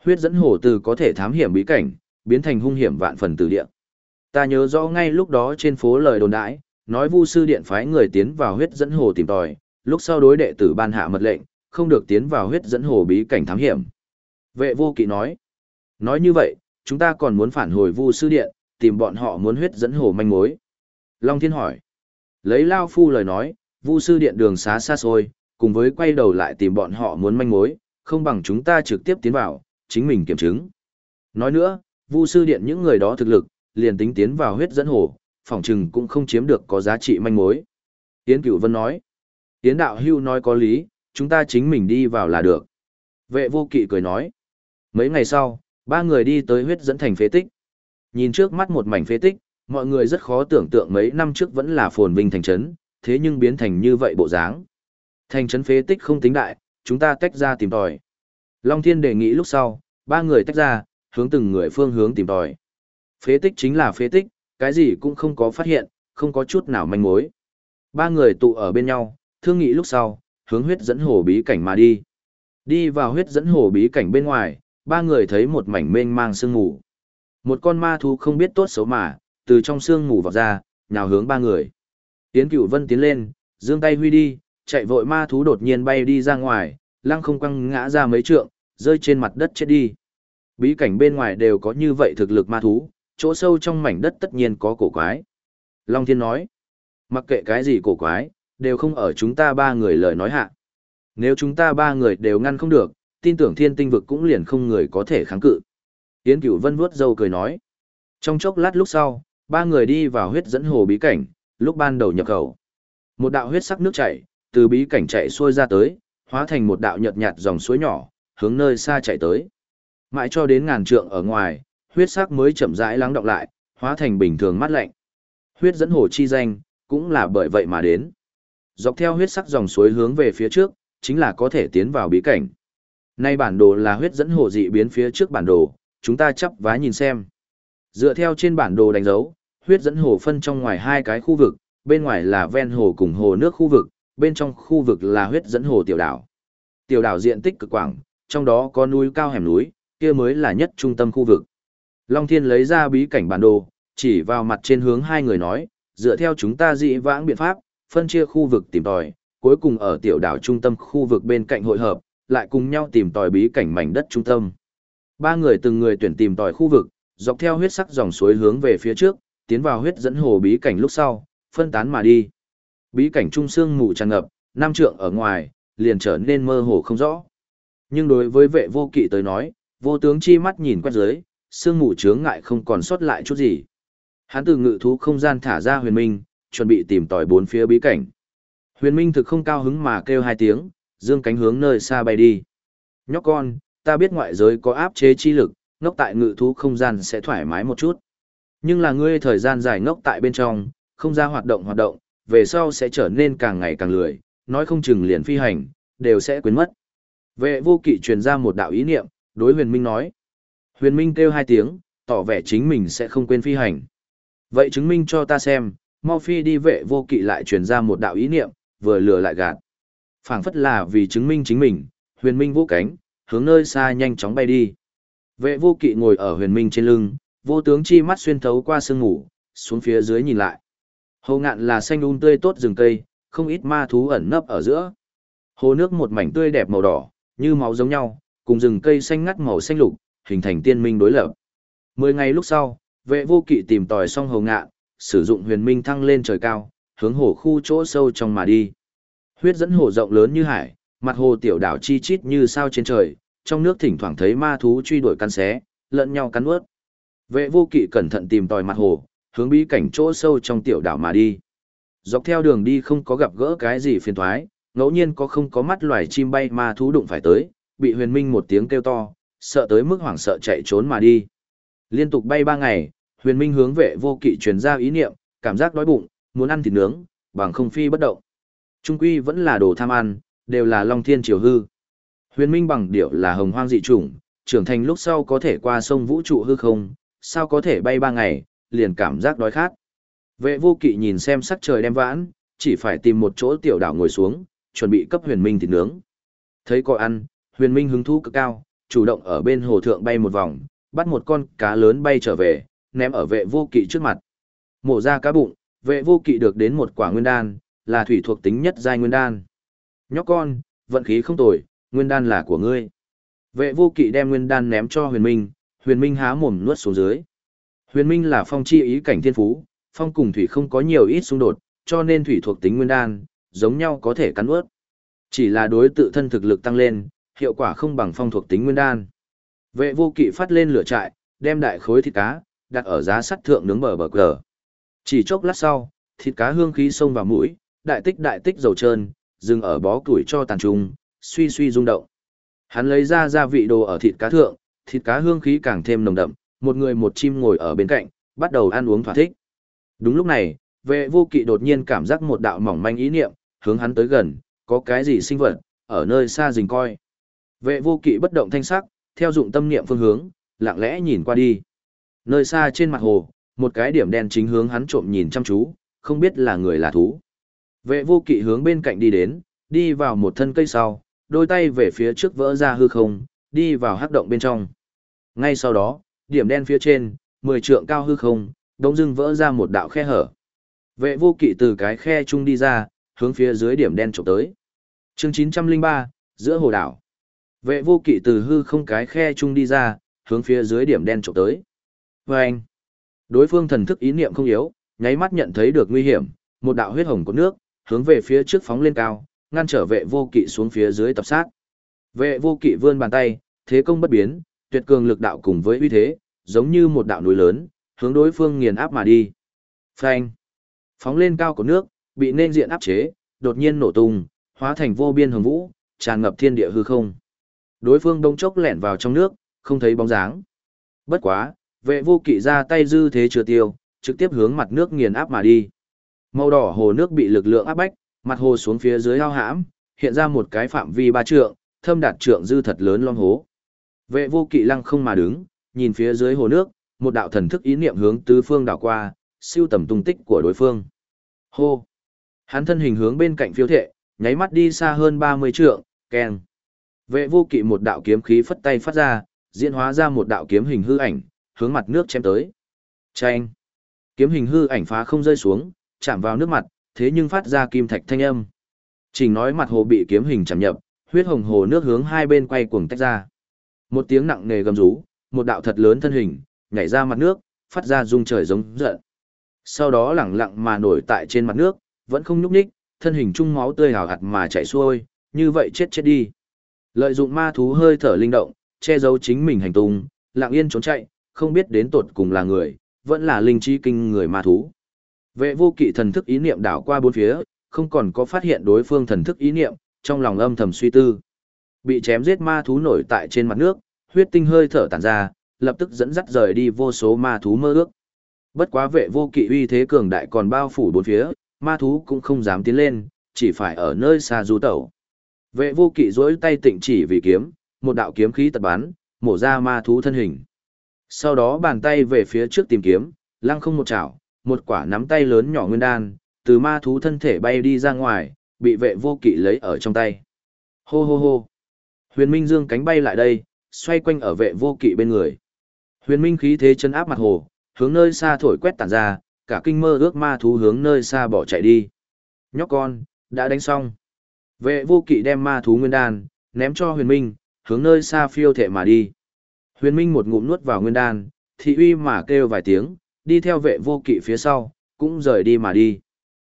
Huyết dẫn hổ từ có thể thám hiểm bí cảnh, biến thành hung hiểm vạn phần từ địa. Ta nhớ rõ ngay lúc đó trên phố lời đồn đãi, nói Vu sư điện phái người tiến vào huyết dẫn hồ tìm tòi, lúc sau đối đệ tử ban hạ mật lệnh, không được tiến vào huyết dẫn hồ bí cảnh thám hiểm. Vệ vô kỵ nói, nói như vậy, chúng ta còn muốn phản hồi Vu sư điện, tìm bọn họ muốn huyết dẫn hồ manh mối. Long Thiên hỏi, lấy Lao Phu lời nói, Vu sư điện đường xá xa xôi, cùng với quay đầu lại tìm bọn họ muốn manh mối, không bằng chúng ta trực tiếp tiến vào, chính mình kiểm chứng. Nói nữa, Vu sư điện những người đó thực lực, liền tính tiến vào huyết dẫn hồ, phỏng chừng cũng không chiếm được có giá trị manh mối. Yến Cửu Vân nói, Yến Đạo Hưu nói có lý, chúng ta chính mình đi vào là được. Vệ vô kỵ cười nói, mấy ngày sau, ba người đi tới huyết dẫn thành phế tích. Nhìn trước mắt một mảnh phế tích, mọi người rất khó tưởng tượng mấy năm trước vẫn là phồn vinh thành trấn, thế nhưng biến thành như vậy bộ dáng. Thành trấn phế tích không tính đại, chúng ta tách ra tìm tòi. Long Thiên đề nghị lúc sau, ba người tách ra, hướng từng người phương hướng tìm tòi. Phế tích chính là phế tích, cái gì cũng không có phát hiện, không có chút nào manh mối. Ba người tụ ở bên nhau, thương nghị lúc sau, hướng huyết dẫn hồ bí cảnh mà đi. Đi vào huyết dẫn hồ bí cảnh bên ngoài, ba người thấy một mảnh mênh mang sương mù. Một con ma thú không biết tốt xấu mà, từ trong sương mù vọt ra, nhào hướng ba người. Tiến cửu vân tiến lên, giương tay huy đi, chạy vội ma thú đột nhiên bay đi ra ngoài, lăng không quăng ngã ra mấy trượng, rơi trên mặt đất chết đi. Bí cảnh bên ngoài đều có như vậy thực lực ma thú, chỗ sâu trong mảnh đất tất nhiên có cổ quái. Long Thiên nói, mặc kệ cái gì cổ quái, đều không ở chúng ta ba người lời nói hạ. Nếu chúng ta ba người đều ngăn không được, tin tưởng thiên tinh vực cũng liền không người có thể kháng cự. Yến Cửu Vân vuốt râu cười nói. Trong chốc lát lúc sau, ba người đi vào huyết dẫn hồ bí cảnh, lúc ban đầu nhập khẩu. Một đạo huyết sắc nước chảy, từ bí cảnh chạy xuôi ra tới, hóa thành một đạo nhợt nhạt dòng suối nhỏ, hướng nơi xa chạy tới. Mãi cho đến ngàn trượng ở ngoài, huyết sắc mới chậm rãi lắng đọng lại, hóa thành bình thường mát lạnh. Huyết dẫn hồ chi danh, cũng là bởi vậy mà đến. Dọc theo huyết sắc dòng suối hướng về phía trước, chính là có thể tiến vào bí cảnh. Nay bản đồ là huyết dẫn hồ dị biến phía trước bản đồ, chúng ta chấp vá nhìn xem. Dựa theo trên bản đồ đánh dấu, huyết dẫn hồ phân trong ngoài hai cái khu vực, bên ngoài là ven hồ cùng hồ nước khu vực, bên trong khu vực là huyết dẫn hồ tiểu đảo. Tiểu đảo diện tích cực quảng, trong đó có núi cao hẻm núi, kia mới là nhất trung tâm khu vực. Long Thiên lấy ra bí cảnh bản đồ, chỉ vào mặt trên hướng hai người nói, dựa theo chúng ta dị vãng biện pháp, phân chia khu vực tìm tòi, cuối cùng ở tiểu đảo trung tâm khu vực bên cạnh hội hợp, lại cùng nhau tìm tòi bí cảnh mảnh đất trung tâm. Ba người từng người tuyển tìm tòi khu vực, dọc theo huyết sắc dòng suối hướng về phía trước, tiến vào huyết dẫn hồ bí cảnh lúc sau, phân tán mà đi. Bí cảnh trung sương mù tràn ngập, Nam trượng ở ngoài, liền trở nên mơ hồ không rõ. Nhưng đối với vệ vô kỵ tới nói, vô tướng chi mắt nhìn quét dưới, sương mù chướng ngại không còn sót lại chút gì. Hắn từ ngự thú không gian thả ra huyền minh, chuẩn bị tìm tòi bốn phía bí cảnh. Huyền Minh thực không cao hứng mà kêu hai tiếng, dương cánh hướng nơi xa bay đi. Nhóc con, ta biết ngoại giới có áp chế chi lực, ngốc tại ngự thú không gian sẽ thoải mái một chút. Nhưng là ngươi thời gian dài ngốc tại bên trong, không ra hoạt động hoạt động, về sau sẽ trở nên càng ngày càng lười, nói không chừng liền phi hành, đều sẽ quên mất. Vệ vô kỵ truyền ra một đạo ý niệm, đối huyền minh nói. Huyền minh kêu hai tiếng, tỏ vẻ chính mình sẽ không quên phi hành. Vậy chứng minh cho ta xem, mau phi đi vệ vô kỵ lại truyền ra một đạo ý niệm, vừa lừa lại gạt. phảng phất là vì chứng minh chính mình, huyền minh vũ cánh, hướng nơi xa nhanh chóng bay đi. Vệ vô kỵ ngồi ở huyền minh trên lưng, vô tướng chi mắt xuyên thấu qua sương ngủ, xuống phía dưới nhìn lại. Hồ ngạn là xanh un um tươi tốt rừng cây, không ít ma thú ẩn nấp ở giữa. Hồ nước một mảnh tươi đẹp màu đỏ, như máu giống nhau, cùng rừng cây xanh ngắt màu xanh lục, hình thành tiên minh đối lập. Mười ngày lúc sau, vệ vô kỵ tìm tòi xong hồ ngạn, sử dụng huyền minh thăng lên trời cao, hướng hồ khu chỗ sâu trong mà đi. Huyết dẫn hồ rộng lớn như hải, mặt hồ tiểu đảo chi chít như sao trên trời, trong nước thỉnh thoảng thấy ma thú truy đuổi cắn xé, lẫn nhau cắn ướt. Vệ vô kỵ cẩn thận tìm tòi mặt hồ, hướng bí cảnh chỗ sâu trong tiểu đảo mà đi. Dọc theo đường đi không có gặp gỡ cái gì phiền thoái, ngẫu nhiên có không có mắt loài chim bay ma thú đụng phải tới, bị huyền minh một tiếng kêu to, sợ tới mức hoảng sợ chạy trốn mà đi. Liên tục bay ba ngày, huyền minh hướng vệ vô kỵ truyền ra ý niệm, cảm giác đói bụng, muốn ăn thịt nướng, bằng không phi bất động. Trung quy vẫn là đồ tham ăn, đều là long thiên triều hư. Huyền minh bằng điệu là hồng hoang dị chủng, trưởng thành lúc sau có thể qua sông vũ trụ hư không, sao có thể bay ba ngày, liền cảm giác đói khát. Vệ vô kỵ nhìn xem sắc trời đem vãn, chỉ phải tìm một chỗ tiểu đảo ngồi xuống, chuẩn bị cấp huyền minh thịt nướng. Thấy có ăn, huyền minh hứng thú cực cao, chủ động ở bên hồ thượng bay một vòng, bắt một con cá lớn bay trở về, ném ở vệ vô kỵ trước mặt. Mổ ra cá bụng, vệ vô kỵ được đến một quả nguyên đan, là thủy thuộc tính nhất giai nguyên đan. Nhóc con, vận khí không tồi, nguyên đan là của ngươi. Vệ vô kỵ đem nguyên đan ném cho huyền minh, huyền minh há mồm nuốt xuống dưới. Huyền minh là phong chi ý cảnh thiên phú, phong cùng thủy không có nhiều ít xung đột, cho nên thủy thuộc tính nguyên đan, giống nhau có thể cắn ướt. Chỉ là đối tự thân thực lực tăng lên, hiệu quả không bằng phong thuộc tính nguyên đan. Vệ vô kỵ phát lên lửa trại, đem đại khối thịt cá, đặt ở giá sắt thượng nướng bờ bờ cờ. Chỉ chốc lát sau, thịt cá hương khí xông vào mũi, đại tích đại tích dầu trơn, dừng ở bó củi cho tàn trùng, suy suy rung động. Hắn lấy ra gia vị đồ ở thịt cá thượng, thịt cá hương khí càng thêm nồng đậm, một người một chim ngồi ở bên cạnh, bắt đầu ăn uống thỏa thích. Đúng lúc này, vệ vô kỵ đột nhiên cảm giác một đạo mỏng manh ý niệm, hướng hắn tới gần, có cái gì sinh vật, ở nơi xa rình coi. Vệ vô kỵ bất động thanh sắc, theo dụng tâm niệm phương hướng, lặng lẽ nhìn qua đi. Nơi xa trên mặt hồ, một cái điểm đen chính hướng hắn trộm nhìn chăm chú, không biết là người là thú. Vệ vô kỵ hướng bên cạnh đi đến, đi vào một thân cây sau, đôi tay về phía trước vỡ ra hư không, đi vào hắc động bên trong. Ngay sau đó, điểm đen phía trên, 10 trượng cao hư không, đống dưng vỡ ra một đạo khe hở. Vệ vô kỵ từ cái khe trung đi ra, hướng phía dưới điểm đen trộm tới. chương 903, giữa hồ đảo. Vệ vô kỵ từ hư không cái khe trung đi ra, hướng phía dưới điểm đen trộm tới. Và anh, đối phương thần thức ý niệm không yếu, nháy mắt nhận thấy được nguy hiểm, một đạo huyết hồng của nước, hướng về phía trước phóng lên cao, ngăn trở vệ vô kỵ xuống phía dưới tập sát. Vệ vô kỵ vươn bàn tay, thế công bất biến, tuyệt cường lực đạo cùng với uy thế, giống như một đạo núi lớn, hướng đối phương nghiền áp mà đi. Phanh! Phóng lên cao của nước, bị nên diện áp chế, đột nhiên nổ tung, hóa thành vô biên hồng vũ, tràn ngập thiên địa hư không. Đối phương đông chốc lẻn vào trong nước, không thấy bóng dáng. Bất quá, vệ vô kỵ ra tay dư thế chưa tiêu, trực tiếp hướng mặt nước nghiền áp mà đi. Màu đỏ hồ nước bị lực lượng áp bách, mặt hồ xuống phía dưới ao hãm, hiện ra một cái phạm vi ba trượng, thâm đạt trượng dư thật lớn long hố. Vệ vô kỵ lăng không mà đứng, nhìn phía dưới hồ nước, một đạo thần thức ý niệm hướng tứ phương đảo qua, siêu tầm tung tích của đối phương. Hô! Hắn thân hình hướng bên cạnh phiêu thệ, nháy mắt đi xa hơn 30 trượng, keng. Vệ vô kỵ một đạo kiếm khí phất tay phát ra, diễn hóa ra một đạo kiếm hình hư ảnh, hướng mặt nước chém tới. Chanh! Kiếm hình hư ảnh phá không rơi xuống, chạm vào nước mặt, thế nhưng phát ra kim thạch thanh âm. Trình nói mặt hồ bị kiếm hình chạm nhập, huyết hồng hồ nước hướng hai bên quay cuồng tách ra. Một tiếng nặng nề gầm rú, một đạo thật lớn thân hình, nhảy ra mặt nước, phát ra rung trời giống giận. Sau đó lẳng lặng mà nổi tại trên mặt nước, vẫn không nhúc nhích, thân hình trung máu tươi hào hạt mà chảy xuôi, như vậy chết chết đi. Lợi dụng ma thú hơi thở linh động, che giấu chính mình hành tung, lặng yên trốn chạy, không biết đến tột cùng là người, vẫn là linh trí kinh người ma thú. Vệ vô kỵ thần thức ý niệm đảo qua bốn phía, không còn có phát hiện đối phương thần thức ý niệm, trong lòng âm thầm suy tư. Bị chém giết ma thú nổi tại trên mặt nước, huyết tinh hơi thở tản ra, lập tức dẫn dắt rời đi vô số ma thú mơ ước. Bất quá vệ vô kỵ uy thế cường đại còn bao phủ bốn phía, ma thú cũng không dám tiến lên, chỉ phải ở nơi xa du tẩu. Vệ vô kỵ duỗi tay tịnh chỉ vì kiếm, một đạo kiếm khí tật bắn, mổ ra ma thú thân hình. Sau đó bàn tay về phía trước tìm kiếm, lăng không một chảo, một quả nắm tay lớn nhỏ nguyên đan, từ ma thú thân thể bay đi ra ngoài, bị vệ vô kỵ lấy ở trong tay. Hô hô hô. Huyền Minh dương cánh bay lại đây, xoay quanh ở vệ vô kỵ bên người. Huyền Minh khí thế chân áp mặt hồ, hướng nơi xa thổi quét tản ra, cả kinh mơ ước ma thú hướng nơi xa bỏ chạy đi. Nhóc con, đã đánh xong. Vệ vô kỵ đem ma thú nguyên đan, ném cho huyền minh, hướng nơi xa phiêu thệ mà đi. Huyền minh một ngụm nuốt vào nguyên đan, thị uy mà kêu vài tiếng, đi theo vệ vô kỵ phía sau, cũng rời đi mà đi.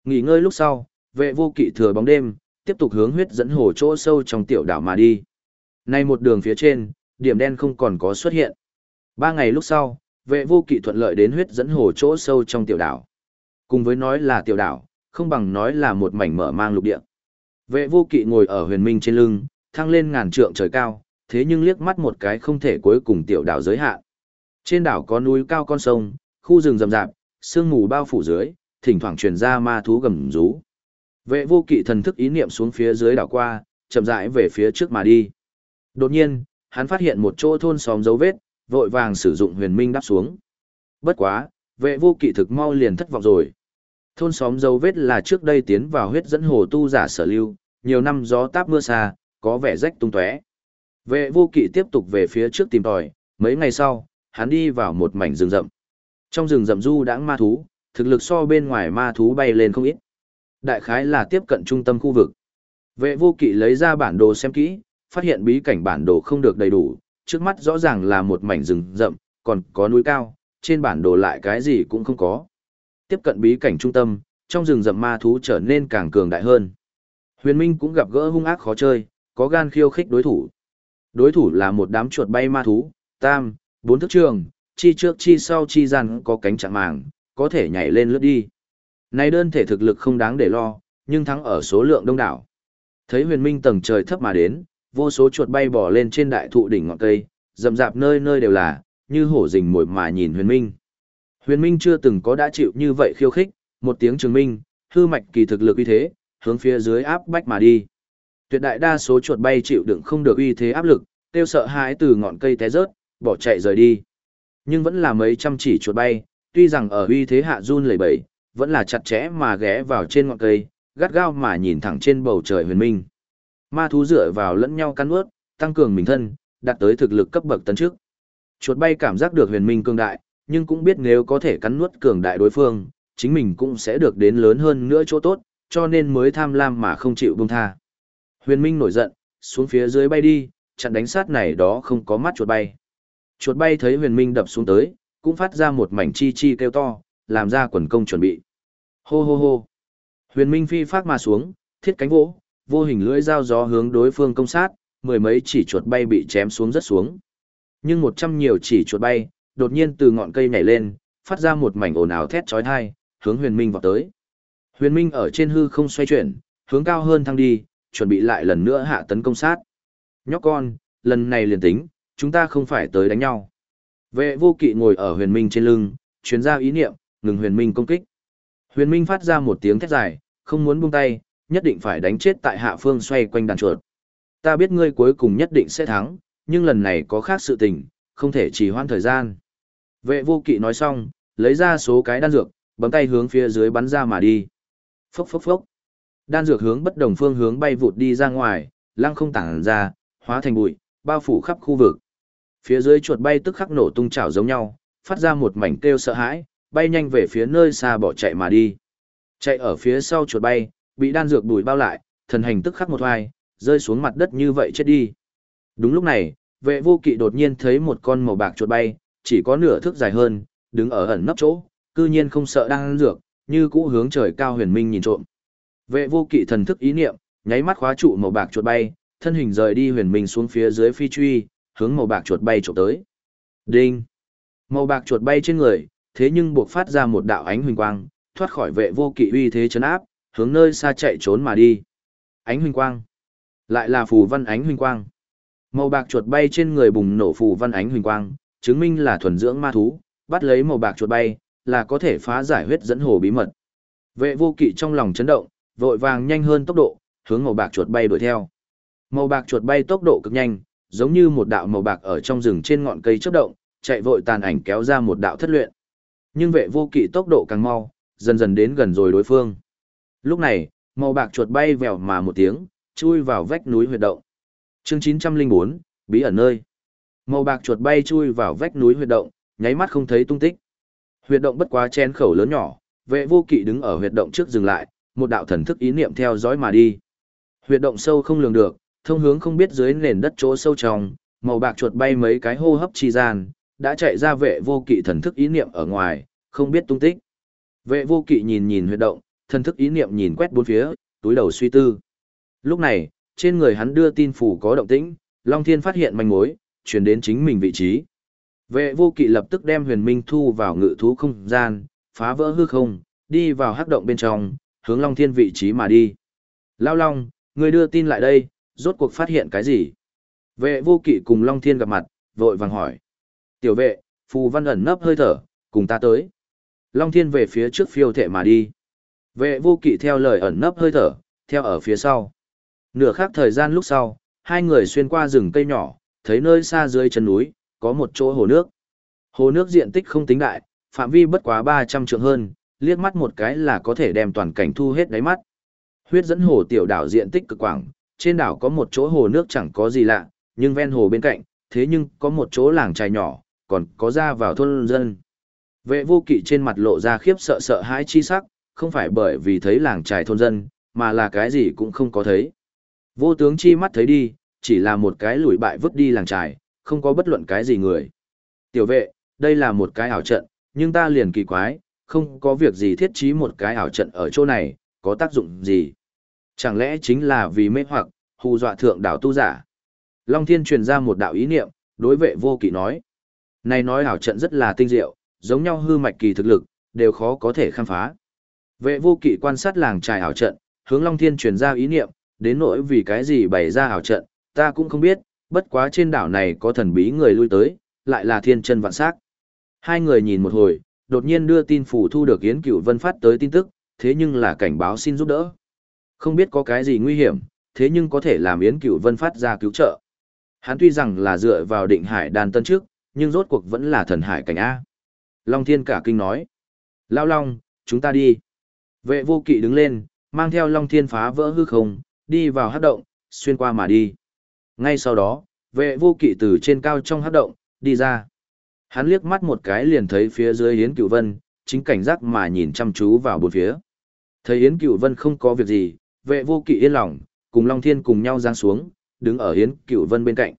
Nghỉ ngơi lúc sau, vệ vô kỵ thừa bóng đêm, tiếp tục hướng huyết dẫn hồ chỗ sâu trong tiểu đảo mà đi. Nay một đường phía trên, điểm đen không còn có xuất hiện. Ba ngày lúc sau, vệ vô kỵ thuận lợi đến huyết dẫn hồ chỗ sâu trong tiểu đảo. Cùng với nói là tiểu đảo, không bằng nói là một mảnh mở mang lục địa. Vệ vô kỵ ngồi ở huyền minh trên lưng, thăng lên ngàn trượng trời cao, thế nhưng liếc mắt một cái không thể cuối cùng tiểu đảo giới hạn. Trên đảo có núi cao con sông, khu rừng rậm rạp, sương mù bao phủ dưới, thỉnh thoảng truyền ra ma thú gầm rú. Vệ vô kỵ thần thức ý niệm xuống phía dưới đảo qua, chậm rãi về phía trước mà đi. Đột nhiên, hắn phát hiện một chỗ thôn xóm dấu vết, vội vàng sử dụng huyền minh đáp xuống. Bất quá, vệ vô kỵ thực mau liền thất vọng rồi. Thôn xóm dấu vết là trước đây tiến vào huyết dẫn hồ tu giả sở lưu, nhiều năm gió táp mưa xa, có vẻ rách tung tóe. Vệ vô kỵ tiếp tục về phía trước tìm tòi, mấy ngày sau, hắn đi vào một mảnh rừng rậm. Trong rừng rậm du đãng ma thú, thực lực so bên ngoài ma thú bay lên không ít. Đại khái là tiếp cận trung tâm khu vực. Vệ vô kỵ lấy ra bản đồ xem kỹ, phát hiện bí cảnh bản đồ không được đầy đủ, trước mắt rõ ràng là một mảnh rừng rậm, còn có núi cao, trên bản đồ lại cái gì cũng không có. Tiếp cận bí cảnh trung tâm, trong rừng rậm ma thú trở nên càng cường đại hơn. Huyền Minh cũng gặp gỡ hung ác khó chơi, có gan khiêu khích đối thủ. Đối thủ là một đám chuột bay ma thú, tam, bốn thức trường, chi trước chi sau chi gian có cánh chạm màng, có thể nhảy lên lướt đi. Này đơn thể thực lực không đáng để lo, nhưng thắng ở số lượng đông đảo. Thấy huyền minh tầng trời thấp mà đến, vô số chuột bay bò lên trên đại thụ đỉnh ngọn cây, rậm rạp nơi nơi đều là, như hổ rình mồi mà nhìn huyền minh. Huyền minh chưa từng có đã chịu như vậy khiêu khích, một tiếng chứng minh, hư mạch kỳ thực lực uy thế, hướng phía dưới áp bách mà đi. Tuyệt đại đa số chuột bay chịu đựng không được uy thế áp lực, tiêu sợ hãi từ ngọn cây té rớt, bỏ chạy rời đi. Nhưng vẫn là mấy trăm chỉ chuột bay, tuy rằng ở uy thế hạ run lẩy bẩy, vẫn là chặt chẽ mà ghé vào trên ngọn cây, gắt gao mà nhìn thẳng trên bầu trời huyền minh. Ma thú dựa vào lẫn nhau cắn ướt, tăng cường mình thân, đạt tới thực lực cấp bậc tấn trước. Chuột bay cảm giác được huyền minh cường đại, nhưng cũng biết nếu có thể cắn nuốt cường đại đối phương, chính mình cũng sẽ được đến lớn hơn nữa chỗ tốt, cho nên mới tham lam mà không chịu buông tha. Huyền minh nổi giận, xuống phía dưới bay đi, chặn đánh sát này đó không có mắt chuột bay. Chuột bay thấy huyền minh đập xuống tới, cũng phát ra một mảnh chi chi kêu to, làm ra quần công chuẩn bị. Hô hô hô. Huyền minh phi phát mà xuống, thiết cánh vỗ, vô hình lưỡi dao gió hướng đối phương công sát, mười mấy chỉ chuột bay bị chém xuống rất xuống. Nhưng một trăm nhiều chỉ chuột bay, đột nhiên từ ngọn cây nhảy lên, phát ra một mảnh ồn ào thét chói tai, hướng Huyền Minh vào tới. Huyền Minh ở trên hư không xoay chuyển, hướng cao hơn thăng đi, chuẩn bị lại lần nữa hạ tấn công sát. Nhóc con, lần này liền tính, chúng ta không phải tới đánh nhau. Vệ vô kỵ ngồi ở huyền minh trên lưng, chuyến ra ý niệm, ngừng huyền minh công kích. Huyền minh phát ra một tiếng thét dài, không muốn buông tay, nhất định phải đánh chết tại hạ phương xoay quanh đàn chuột. Ta biết ngươi cuối cùng nhất định sẽ thắng, nhưng lần này có khác sự tình, không thể trì hoãn thời gian. Vệ vô kỵ nói xong, lấy ra số cái đan dược, bấm tay hướng phía dưới bắn ra mà đi. Phốc phốc phốc. Đan dược hướng bất đồng phương hướng bay vụt đi ra ngoài, lăng không tản ra, hóa thành bụi, bao phủ khắp khu vực. Phía dưới chuột bay tức khắc nổ tung chảo giống nhau, phát ra một mảnh kêu sợ hãi, bay nhanh về phía nơi xa bỏ chạy mà đi. Chạy ở phía sau chuột bay, bị đan dược đùi bao lại, thần hành tức khắc một hoài, rơi xuống mặt đất như vậy chết đi. Đúng lúc này, vệ vô kỵ đột nhiên thấy một con màu bạc chuột bay, chỉ có nửa thước dài hơn, đứng ở ẩn nấp chỗ, cư nhiên không sợ đan dược, như cũ hướng trời cao huyền minh nhìn trộm. Vệ vô kỵ thần thức ý niệm, nháy mắt khóa trụ màu bạc chuột bay, thân hình rời đi huyền mình xuống phía dưới phi truy, hướng màu bạc chuột bay chụp tới. Đinh! Màu bạc chuột bay trên người, thế nhưng buộc phát ra một đạo ánh huỳnh quang, thoát khỏi vệ vô kỵ uy thế chấn áp, hướng nơi xa chạy trốn mà đi. Ánh huỳnh quang. Lại là phù văn ánh huỳnh quang. Màu bạc chuột bay trên người bùng nổ phù văn ánh huỳnh quang, chứng minh là thuần dưỡng ma thú, bắt lấy màu bạc chuột bay, là có thể phá giải huyết dẫn hồ bí mật. Vệ vô kỵ trong lòng chấn động, vội vàng nhanh hơn tốc độ, hướng màu bạc chuột bay đuổi theo. Màu bạc chuột bay tốc độ cực nhanh, giống như một đạo màu bạc ở trong rừng trên ngọn cây chớp động, chạy vội tàn ảnh kéo ra một đạo thất luyện. Nhưng vệ vô kỵ tốc độ càng mau, dần dần đến gần rồi đối phương. Lúc này, màu bạc chuột bay vèo mà một tiếng, chui vào vách núi huyệt động. Chương 904, bí ẩn nơi. Màu bạc chuột bay chui vào vách núi huyệt động, nháy mắt không thấy tung tích. Huyệt động bất quá chen khẩu lớn nhỏ, vệ vô kỵ đứng ở huyệt động trước dừng lại, một đạo thần thức ý niệm theo dõi mà đi. Huyệt động sâu không lường được, thông hướng không biết dưới nền đất chỗ sâu trong, màu bạc chuột bay mấy cái hô hấp chi gian, đã chạy ra vệ vô kỵ thần thức ý niệm ở ngoài, không biết tung tích. Vệ vô kỵ nhìn nhìn huyệt động, thần thức ý niệm nhìn quét bốn phía, túi đầu suy tư. Lúc này, trên người hắn đưa tin phủ có động tĩnh, Long Thiên phát hiện manh mối, chuyển đến chính mình vị trí. Vệ vô kỵ lập tức đem huyền minh thu vào ngự thú không gian, phá vỡ hư không, đi vào hắc động bên trong, hướng Long Thiên vị trí mà đi. Lao Long, người đưa tin lại đây, rốt cuộc phát hiện cái gì? Vệ vô kỵ cùng Long Thiên gặp mặt, vội vàng hỏi. Tiểu vệ, phù văn ẩn nấp hơi thở, cùng ta tới. Long Thiên về phía trước phiêu thệ mà đi. Vệ vô kỵ theo lời ẩn nấp hơi thở, theo ở phía sau. Nửa khác thời gian lúc sau, hai người xuyên qua rừng cây nhỏ, thấy nơi xa dưới chân núi, có một chỗ hồ nước. Hồ nước diện tích không tính đại, phạm vi bất quá 300 trượng hơn, liếc mắt một cái là có thể đem toàn cảnh thu hết đáy mắt. Huyết dẫn hồ tiểu đảo diện tích cực quảng, trên đảo có một chỗ hồ nước chẳng có gì lạ, nhưng ven hồ bên cạnh, thế nhưng có một chỗ làng trài nhỏ, còn có ra vào thôn dân. Vệ vô kỵ trên mặt lộ ra khiếp sợ sợ hãi chi sắc, không phải bởi vì thấy làng trài thôn dân, mà là cái gì cũng không có thấy. Vô tướng chi mắt thấy đi, chỉ là một cái lùi bại vứt đi làng trài, không có bất luận cái gì người. Tiểu vệ, đây là một cái ảo trận, nhưng ta liền kỳ quái, không có việc gì thiết trí một cái ảo trận ở chỗ này, có tác dụng gì. Chẳng lẽ chính là vì mê hoặc, hù dọa thượng đảo tu giả. Long Thiên truyền ra một đạo ý niệm, đối vệ vô kỵ nói. Này nói ảo trận rất là tinh diệu, giống nhau hư mạch kỳ thực lực, đều khó có thể khám phá. Vệ vô kỵ quan sát làng trài ảo trận, hướng Long Thiên truyền ra ý niệm, đến nỗi vì cái gì bày ra ảo trận, ta cũng không biết, bất quá trên đảo này có thần bí người lui tới, lại là thiên chân vạn sắc. Hai người nhìn một hồi, đột nhiên đưa tin phủ thu được Yến Cửu Vân phát tới tin tức, thế nhưng là cảnh báo xin giúp đỡ. Không biết có cái gì nguy hiểm, thế nhưng có thể làm Yến Cửu Vân phát ra cứu trợ. Hắn tuy rằng là dựa vào định hải đàn tân trước, nhưng rốt cuộc vẫn là thần hải cảnh A. Long Thiên cả kinh nói. Lao Long, chúng ta đi. Vệ vô kỵ đứng lên, mang theo Long Thiên phá vỡ hư không, đi vào hát động, xuyên qua mà đi. Ngay sau đó, vệ vô kỵ từ trên cao trong hát động, đi ra. Hắn liếc mắt một cái liền thấy phía dưới Yến Cửu Vân, chính cảnh giác mà nhìn chăm chú vào bốn phía. Thấy Yến Cửu Vân không có việc gì, vệ vô kỵ yên lòng, cùng Long Thiên cùng nhau giáng xuống, đứng ở Yến Cửu Vân bên cạnh.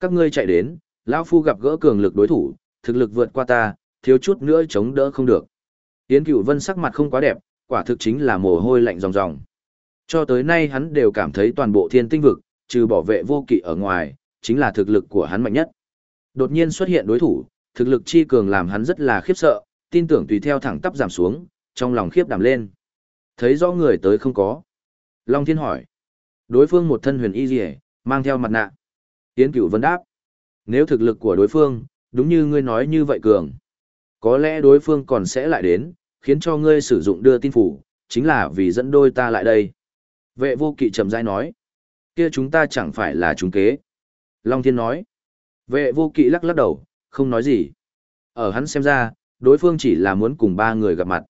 Các ngươi chạy đến, lão phu gặp gỡ cường lực đối thủ, thực lực vượt qua ta, thiếu chút nữa chống đỡ không được. Yến Cửu Vân sắc mặt không quá đẹp, quả thực chính là mồ hôi lạnh ròng ròng. Cho tới nay hắn đều cảm thấy toàn bộ thiên tinh vực, trừ bảo vệ vô kỵ ở ngoài, chính là thực lực của hắn mạnh nhất. Đột nhiên xuất hiện đối thủ, thực lực chi cường làm hắn rất là khiếp sợ, tin tưởng tùy theo thẳng tắp giảm xuống, trong lòng khiếp đảm lên. Thấy rõ người tới không có. Long Thiên hỏi. Đối phương một thân huyền y rìa, mang theo mặt nạ. Tiến cửu vấn đáp. Nếu thực lực của đối phương, đúng như ngươi nói như vậy cường. Có lẽ đối phương còn sẽ lại đến, khiến cho ngươi sử dụng đưa tin phủ, chính là vì dẫn đôi ta lại đây. Vệ vô kỵ trầm dai nói. Kia chúng ta chẳng phải là chúng kế. Long Thiên nói. Vệ vô kỵ lắc lắc đầu, không nói gì. Ở hắn xem ra, đối phương chỉ là muốn cùng ba người gặp mặt.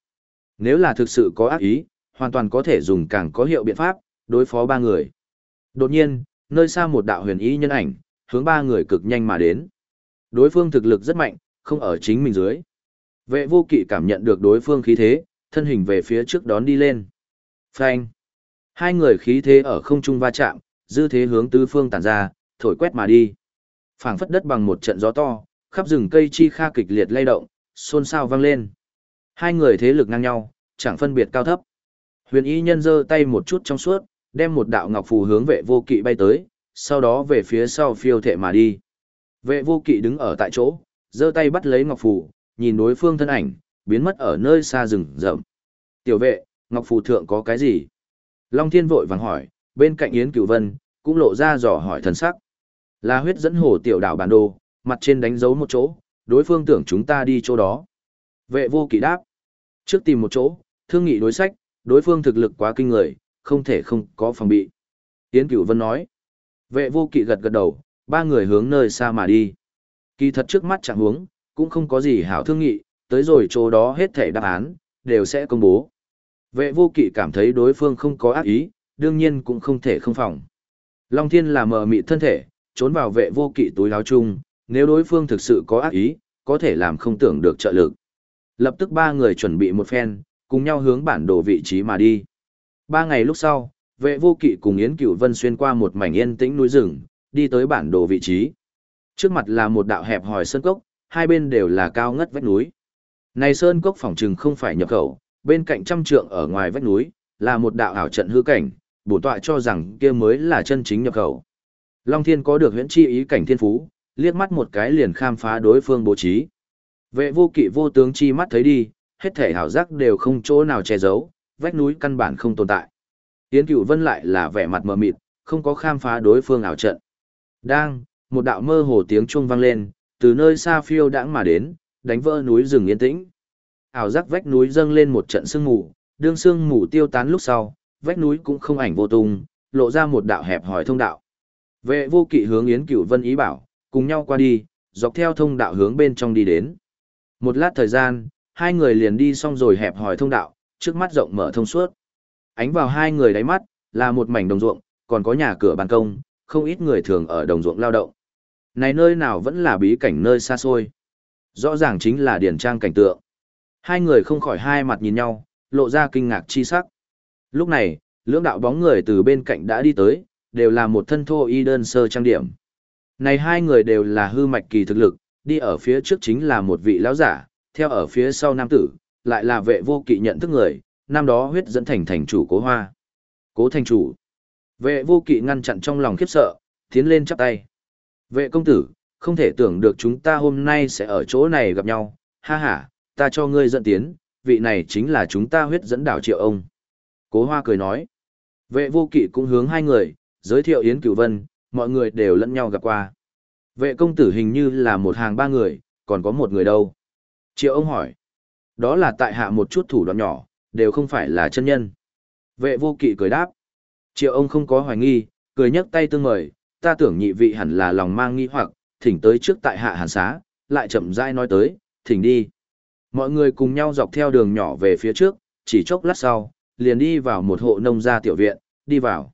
Nếu là thực sự có ác ý, hoàn toàn có thể dùng càng có hiệu biện pháp, đối phó ba người. Đột nhiên, nơi xa một đạo huyền ý nhân ảnh, hướng ba người cực nhanh mà đến. Đối phương thực lực rất mạnh, không ở chính mình dưới. Vệ vô kỵ cảm nhận được đối phương khí thế, thân hình về phía trước đón đi lên. Phanh. Hai người khí thế ở không trung va chạm, dư thế hướng tứ phương tản ra, thổi quét mà đi. phảng phất đất bằng một trận gió to, khắp rừng cây chi kha kịch liệt lay động, xôn xao vang lên. Hai người thế lực ngang nhau, chẳng phân biệt cao thấp. Huyền y nhân giơ tay một chút trong suốt, đem một đạo ngọc phù hướng vệ vô kỵ bay tới, sau đó về phía sau phiêu thệ mà đi. Vệ vô kỵ đứng ở tại chỗ, giơ tay bắt lấy ngọc phù, nhìn đối phương thân ảnh, biến mất ở nơi xa rừng rậm. Tiểu vệ, Ngọc Phù Thượng có cái gì? Long Thiên vội vàng hỏi, bên cạnh Yến Cửu Vân, cũng lộ ra dò hỏi thần sắc. Là huyết dẫn hồ tiểu đảo bản đồ, mặt trên đánh dấu một chỗ, đối phương tưởng chúng ta đi chỗ đó. Vệ vô kỵ đáp. Trước tìm một chỗ, thương nghị đối sách, đối phương thực lực quá kinh người, không thể không có phòng bị. Tiến Cửu Vân nói. Vệ vô kỵ gật gật đầu, ba người hướng nơi xa mà đi. Kỳ thật trước mắt chẳng hướng, cũng không có gì hảo thương nghị, tới rồi chỗ đó hết thể đáp án, đều sẽ công bố. Vệ vô kỵ cảm thấy đối phương không có ác ý, đương nhiên cũng không thể không phòng. Long Thiên là mờ mị thân thể, trốn vào vệ vô kỵ túi láo chung, nếu đối phương thực sự có ác ý, có thể làm không tưởng được trợ lực. Lập tức ba người chuẩn bị một phen, cùng nhau hướng bản đồ vị trí mà đi. Ba ngày lúc sau, vệ vô kỵ cùng Yến Cửu Vân xuyên qua một mảnh yên tĩnh núi rừng, đi tới bản đồ vị trí. Trước mặt là một đạo hẹp hòi sơn cốc, hai bên đều là cao ngất vách núi. Này sơn cốc phòng trừng không phải nhập khẩu, bên cạnh trăm trượng ở ngoài vách núi, là một đạo ảo trận hư cảnh, bổ tọa cho rằng kia mới là chân chính nhập khẩu. Long Thiên có được huyễn chi ý cảnh thiên phú, liếc mắt một cái liền khám phá đối phương bố trí. Vệ vô kỵ vô tướng chi mắt thấy đi, hết thể hảo giác đều không chỗ nào che giấu, vách núi căn bản không tồn tại. Yến cửu vân lại là vẻ mặt mờ mịt, không có khám phá đối phương ảo trận. Đang, một đạo mơ hồ tiếng chuông vang lên, từ nơi xa phiêu đãng mà đến, đánh vỡ núi rừng yên tĩnh. Ảo giác vách núi dâng lên một trận sương mù, đương sương mù tiêu tán lúc sau, vách núi cũng không ảnh vô tung, lộ ra một đạo hẹp hỏi thông đạo. Vệ vô kỵ hướng Yến Cửu Vân ý bảo, cùng nhau qua đi, dọc theo thông đạo hướng bên trong đi đến. Một lát thời gian, hai người liền đi xong rồi hẹp hỏi thông đạo, trước mắt rộng mở thông suốt. Ánh vào hai người đáy mắt, là một mảnh đồng ruộng, còn có nhà cửa ban công, không ít người thường ở đồng ruộng lao động. Này nơi nào vẫn là bí cảnh nơi xa xôi. Rõ ràng chính là điển trang cảnh tượng. Hai người không khỏi hai mặt nhìn nhau, lộ ra kinh ngạc chi sắc. Lúc này, lưỡng đạo bóng người từ bên cạnh đã đi tới, đều là một thân thô y đơn sơ trang điểm. Này hai người đều là hư mạch kỳ thực lực, đi ở phía trước chính là một vị lão giả, theo ở phía sau nam tử, lại là vệ vô kỵ nhận thức người, năm đó huyết dẫn thành thành chủ cố hoa. Cố thành chủ. Vệ vô kỵ ngăn chặn trong lòng khiếp sợ, tiến lên chắp tay. Vệ công tử, không thể tưởng được chúng ta hôm nay sẽ ở chỗ này gặp nhau, ha ha, ta cho ngươi dẫn tiến, vị này chính là chúng ta huyết dẫn đảo triệu ông. Cố hoa cười nói. Vệ vô kỵ cũng hướng hai người, giới thiệu Yến Cửu Vân, mọi người đều lẫn nhau gặp qua. Vệ công tử hình như là một hàng ba người, còn có một người đâu. Triệu ông hỏi. Đó là tại hạ một chút thủ đoạn nhỏ, đều không phải là chân nhân. Vệ vô kỵ cười đáp. Triệu ông không có hoài nghi, cười nhấc tay tương mời, ta tưởng nhị vị hẳn là lòng mang nghi hoặc, thỉnh tới trước tại hạ hàn xá, lại chậm rãi nói tới, thỉnh đi. Mọi người cùng nhau dọc theo đường nhỏ về phía trước, chỉ chốc lát sau, liền đi vào một hộ nông gia tiểu viện, đi vào.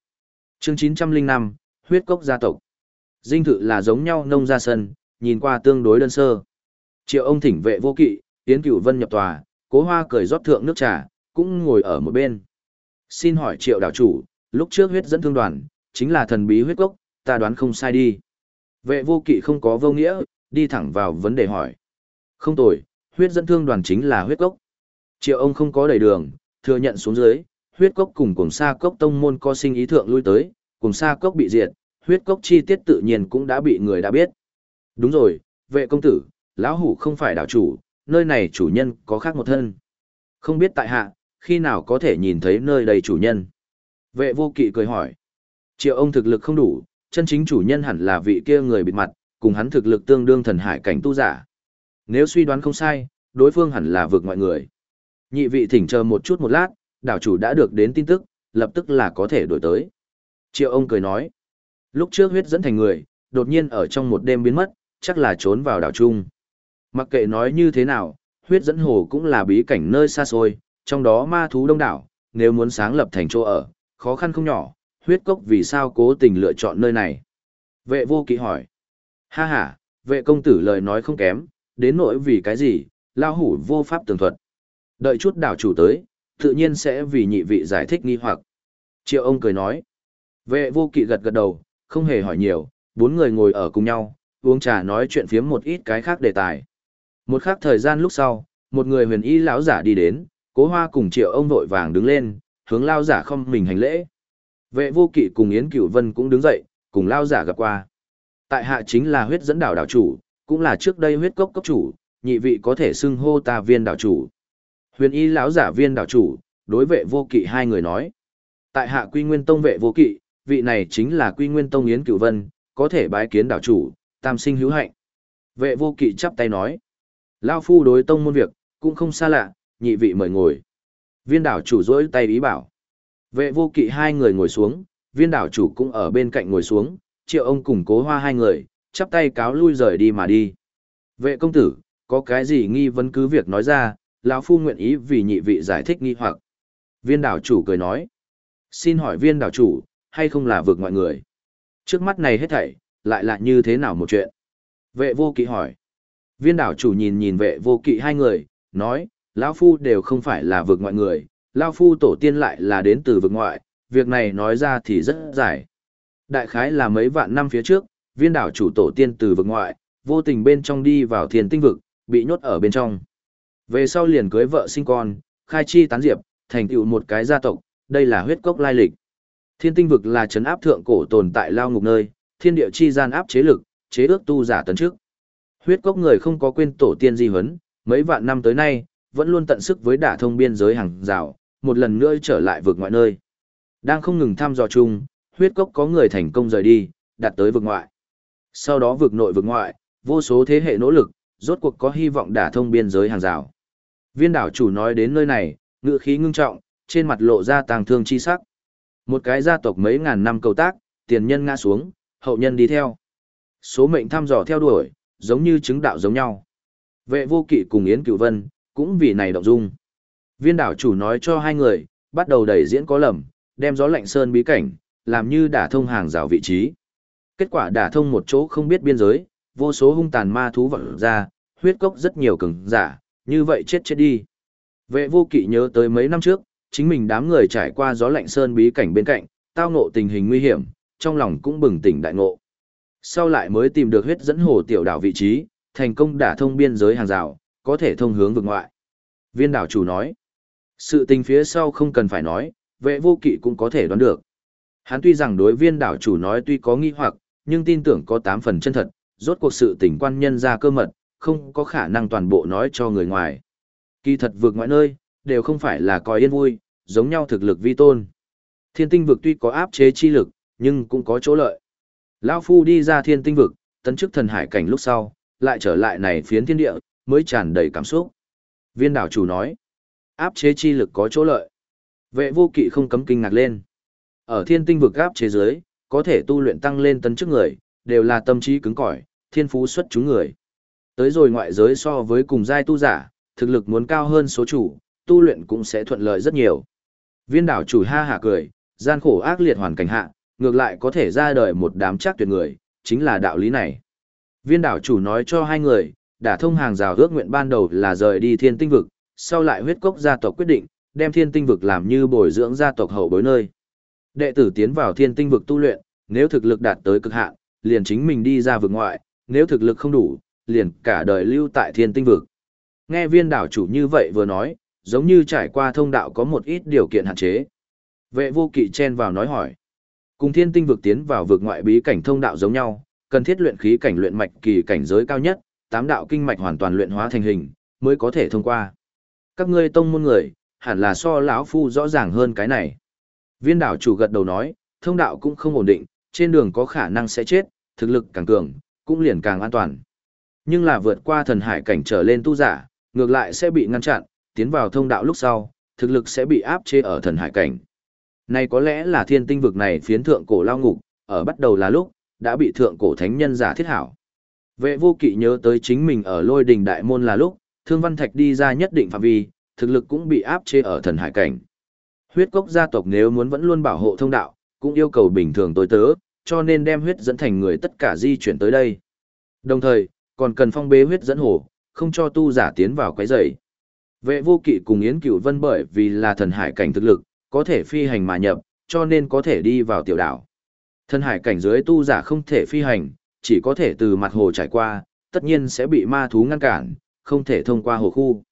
chương 905, huyết cốc gia tộc. Dinh thự là giống nhau nông gia sân, nhìn qua tương đối đơn sơ. Triệu ông thỉnh vệ vô kỵ, tiến cửu vân nhập tòa, cố hoa cười rót thượng nước trà, cũng ngồi ở một bên. Xin hỏi triệu đảo chủ, lúc trước huyết dẫn thương đoàn, chính là thần bí huyết cốc, ta đoán không sai đi. Vệ vô kỵ không có vô nghĩa, đi thẳng vào vấn đề hỏi. Không tồi, huyết dẫn thương đoàn chính là huyết cốc. Triệu ông không có đầy đường, thừa nhận xuống dưới, huyết cốc cùng cùng xa cốc tông môn co sinh ý thượng lui tới, cùng sa cốc bị diệt, huyết cốc chi tiết tự nhiên cũng đã bị người đã biết. Đúng rồi, vệ công tử, lão hủ không phải đảo chủ, nơi này chủ nhân có khác một thân. Không biết tại hạ, khi nào có thể nhìn thấy nơi đây chủ nhân. Vệ vô kỵ cười hỏi. Triệu ông thực lực không đủ, chân chính chủ nhân hẳn là vị kia người bịt mặt, cùng hắn thực lực tương đương thần hải cảnh tu giả. Nếu suy đoán không sai, đối phương hẳn là vượt mọi người. Nhị vị thỉnh chờ một chút một lát, đảo chủ đã được đến tin tức, lập tức là có thể đổi tới. Triệu ông cười nói, lúc trước huyết dẫn thành người, đột nhiên ở trong một đêm biến mất, chắc là trốn vào đảo Trung. Mặc kệ nói như thế nào, huyết dẫn hồ cũng là bí cảnh nơi xa xôi, trong đó ma thú đông đảo, nếu muốn sáng lập thành chỗ ở, khó khăn không nhỏ, huyết cốc vì sao cố tình lựa chọn nơi này. Vệ vô kỵ hỏi, ha ha, vệ công tử lời nói không kém, đến nỗi vì cái gì, lao hủ vô pháp tường thuật. Đợi chút đảo chủ tới, tự nhiên sẽ vì nhị vị giải thích nghi hoặc. Triệu ông cười nói. Vệ vô kỵ gật gật đầu, không hề hỏi nhiều, bốn người ngồi ở cùng nhau, uống trà nói chuyện phiếm một ít cái khác đề tài. Một khắc thời gian lúc sau, một người huyền y lão giả đi đến, cố hoa cùng triệu ông vội vàng đứng lên, hướng lao giả không mình hành lễ. Vệ vô kỵ cùng Yến Cửu Vân cũng đứng dậy, cùng lao giả gặp qua. Tại hạ chính là huyết dẫn đảo đảo chủ, cũng là trước đây huyết cốc cốc chủ, nhị vị có thể xưng hô ta viên đảo chủ. Huyền y lão giả viên đảo chủ, đối vệ vô kỵ hai người nói. Tại hạ quy nguyên tông vệ vô kỵ, vị này chính là quy nguyên tông yến cửu vân, có thể bái kiến đảo chủ, tam sinh hữu hạnh. Vệ vô kỵ chắp tay nói. Lao phu đối tông môn việc, cũng không xa lạ, nhị vị mời ngồi. Viên đảo chủ dỗi tay ý bảo. Vệ vô kỵ hai người ngồi xuống, viên đảo chủ cũng ở bên cạnh ngồi xuống, triệu ông cùng cố hoa hai người, chắp tay cáo lui rời đi mà đi. Vệ công tử, có cái gì nghi vấn cứ việc nói ra, lão phu nguyện ý vì nhị vị giải thích nghi hoặc. Viên đảo chủ cười nói. Xin hỏi viên đảo chủ, hay không là vượt ngoại người? Trước mắt này hết thảy, lại là như thế nào một chuyện? Vệ vô kỵ hỏi. Viên đảo chủ nhìn nhìn vệ vô kỵ hai người, nói, lão phu đều không phải là vượt ngoại người, lão phu tổ tiên lại là đến từ vượt ngoại, việc này nói ra thì rất dài. Đại khái là mấy vạn năm phía trước, viên đảo chủ tổ tiên từ vực ngoại, vô tình bên trong đi vào thiên tinh vực, bị nhốt ở bên trong. Về sau liền cưới vợ sinh con, khai chi tán diệp, thành tựu một cái gia tộc, đây là huyết cốc lai lịch. Thiên tinh vực là trấn áp thượng cổ tồn tại lao ngục nơi, thiên địa chi gian áp chế lực, chế ước tu giả tấn trước. Huyết cốc người không có quên tổ tiên di huấn, mấy vạn năm tới nay, vẫn luôn tận sức với đả thông biên giới hàng rào, một lần nữa trở lại vực ngoại nơi. Đang không ngừng thăm dò chung, huyết cốc có người thành công rời đi, đạt tới vực ngoại. Sau đó vực nội vực ngoại, vô số thế hệ nỗ lực, rốt cuộc có hy vọng đả thông biên giới hàng rào. Viên đảo chủ nói đến nơi này, ngựa khí ngưng trọng, trên mặt lộ ra tàng thương chi sắc. Một cái gia tộc mấy ngàn năm cầu tác, tiền nhân ngã xuống, hậu nhân đi theo. Số mệnh thăm dò theo đuổi, giống như chứng đạo giống nhau. Vệ vô kỵ cùng Yến Cửu Vân, cũng vì này động dung. Viên đảo chủ nói cho hai người, bắt đầu đẩy diễn có lầm, đem gió lạnh sơn bí cảnh, làm như đả thông hàng rào vị trí. Kết quả đả thông một chỗ không biết biên giới, vô số hung tàn ma thú vật ra, huyết cốc rất nhiều cường giả, như vậy chết chết đi. Vệ vô kỵ nhớ tới mấy năm trước, chính mình đám người trải qua gió lạnh sơn bí cảnh bên cạnh, tao ngộ tình hình nguy hiểm, trong lòng cũng bừng tỉnh đại ngộ. Sau lại mới tìm được huyết dẫn hồ tiểu đảo vị trí, thành công đả thông biên giới hàng rào, có thể thông hướng vực ngoại. Viên đảo chủ nói, sự tình phía sau không cần phải nói, vệ vô kỵ cũng có thể đoán được. Hắn tuy rằng đối viên đảo chủ nói tuy có nghi hoặc, nhưng tin tưởng có 8 phần chân thật, rốt cuộc sự tình quan nhân ra cơ mật, không có khả năng toàn bộ nói cho người ngoài. Kỳ thật vượt ngoại nơi, đều không phải là coi yên vui, giống nhau thực lực vi tôn. Thiên tinh vực tuy có áp chế chi lực, nhưng cũng có chỗ lợi. Lão Phu đi ra thiên tinh vực, tấn chức thần hải cảnh lúc sau, lại trở lại này phiến thiên địa, mới tràn đầy cảm xúc. Viên đảo chủ nói, áp chế chi lực có chỗ lợi. Vệ vô kỵ không cấm kinh ngạc lên. Ở thiên tinh vực áp chế giới, có thể tu luyện tăng lên tấn chức người, đều là tâm trí cứng cỏi, thiên phú xuất chúng người. Tới rồi ngoại giới so với cùng giai tu giả, thực lực muốn cao hơn số chủ, tu luyện cũng sẽ thuận lợi rất nhiều. Viên đảo chủ ha hả cười, gian khổ ác liệt hoàn cảnh hạ, ngược lại có thể ra đời một đám chắc tuyệt người, chính là đạo lý này. Viên đảo chủ nói cho hai người, đã thông hàng rào ước nguyện ban đầu là rời đi thiên tinh vực, sau lại huyết cốc gia tộc quyết định, đem thiên tinh vực làm như bồi dưỡng gia tộc hậu bối nơi. Đệ tử tiến vào thiên tinh vực tu luyện, nếu thực lực đạt tới cực hạn, liền chính mình đi ra vực ngoại, nếu thực lực không đủ, liền cả đời lưu tại thiên tinh vực. Nghe viên đảo chủ như vậy vừa nói, giống như trải qua thông đạo có một ít điều kiện hạn chế. Vệ vô kỵ chen vào nói hỏi. Cùng thiên tinh vực tiến vào vực ngoại bí cảnh thông đạo giống nhau, cần thiết luyện khí cảnh luyện mạch kỳ cảnh giới cao nhất, tám đạo kinh mạch hoàn toàn luyện hóa thành hình, mới có thể thông qua. Các ngươi tông môn người, hẳn là so lão phu rõ ràng hơn cái này. Viên đảo chủ gật đầu nói, thông đạo cũng không ổn định, trên đường có khả năng sẽ chết, thực lực càng cường, cũng liền càng an toàn. Nhưng là vượt qua thần hải cảnh trở lên tu giả, ngược lại sẽ bị ngăn chặn, tiến vào thông đạo lúc sau, thực lực sẽ bị áp chế ở thần hải cảnh. Này có lẽ là thiên tinh vực này phiến thượng cổ lao ngục, ở bắt đầu là lúc, đã bị thượng cổ thánh nhân giả thiết hảo. Vệ vô kỵ nhớ tới chính mình ở lôi đình đại môn là lúc, thương văn thạch đi ra nhất định phạm vi, thực lực cũng bị áp chế ở thần hải cảnh. Huyết cốc gia tộc nếu muốn vẫn luôn bảo hộ thông đạo, cũng yêu cầu bình thường tối tớ, cho nên đem huyết dẫn thành người tất cả di chuyển tới đây. Đồng thời, còn cần phong bế huyết dẫn hồ, không cho tu giả tiến vào quấy rầy. Vệ vô kỵ cùng Yến Cửu Vân bởi vì là thần hải cảnh thực lực, có thể phi hành mà nhập, cho nên có thể đi vào tiểu đảo. Thần hải cảnh dưới tu giả không thể phi hành, chỉ có thể từ mặt hồ trải qua, tất nhiên sẽ bị ma thú ngăn cản, không thể thông qua hồ khu.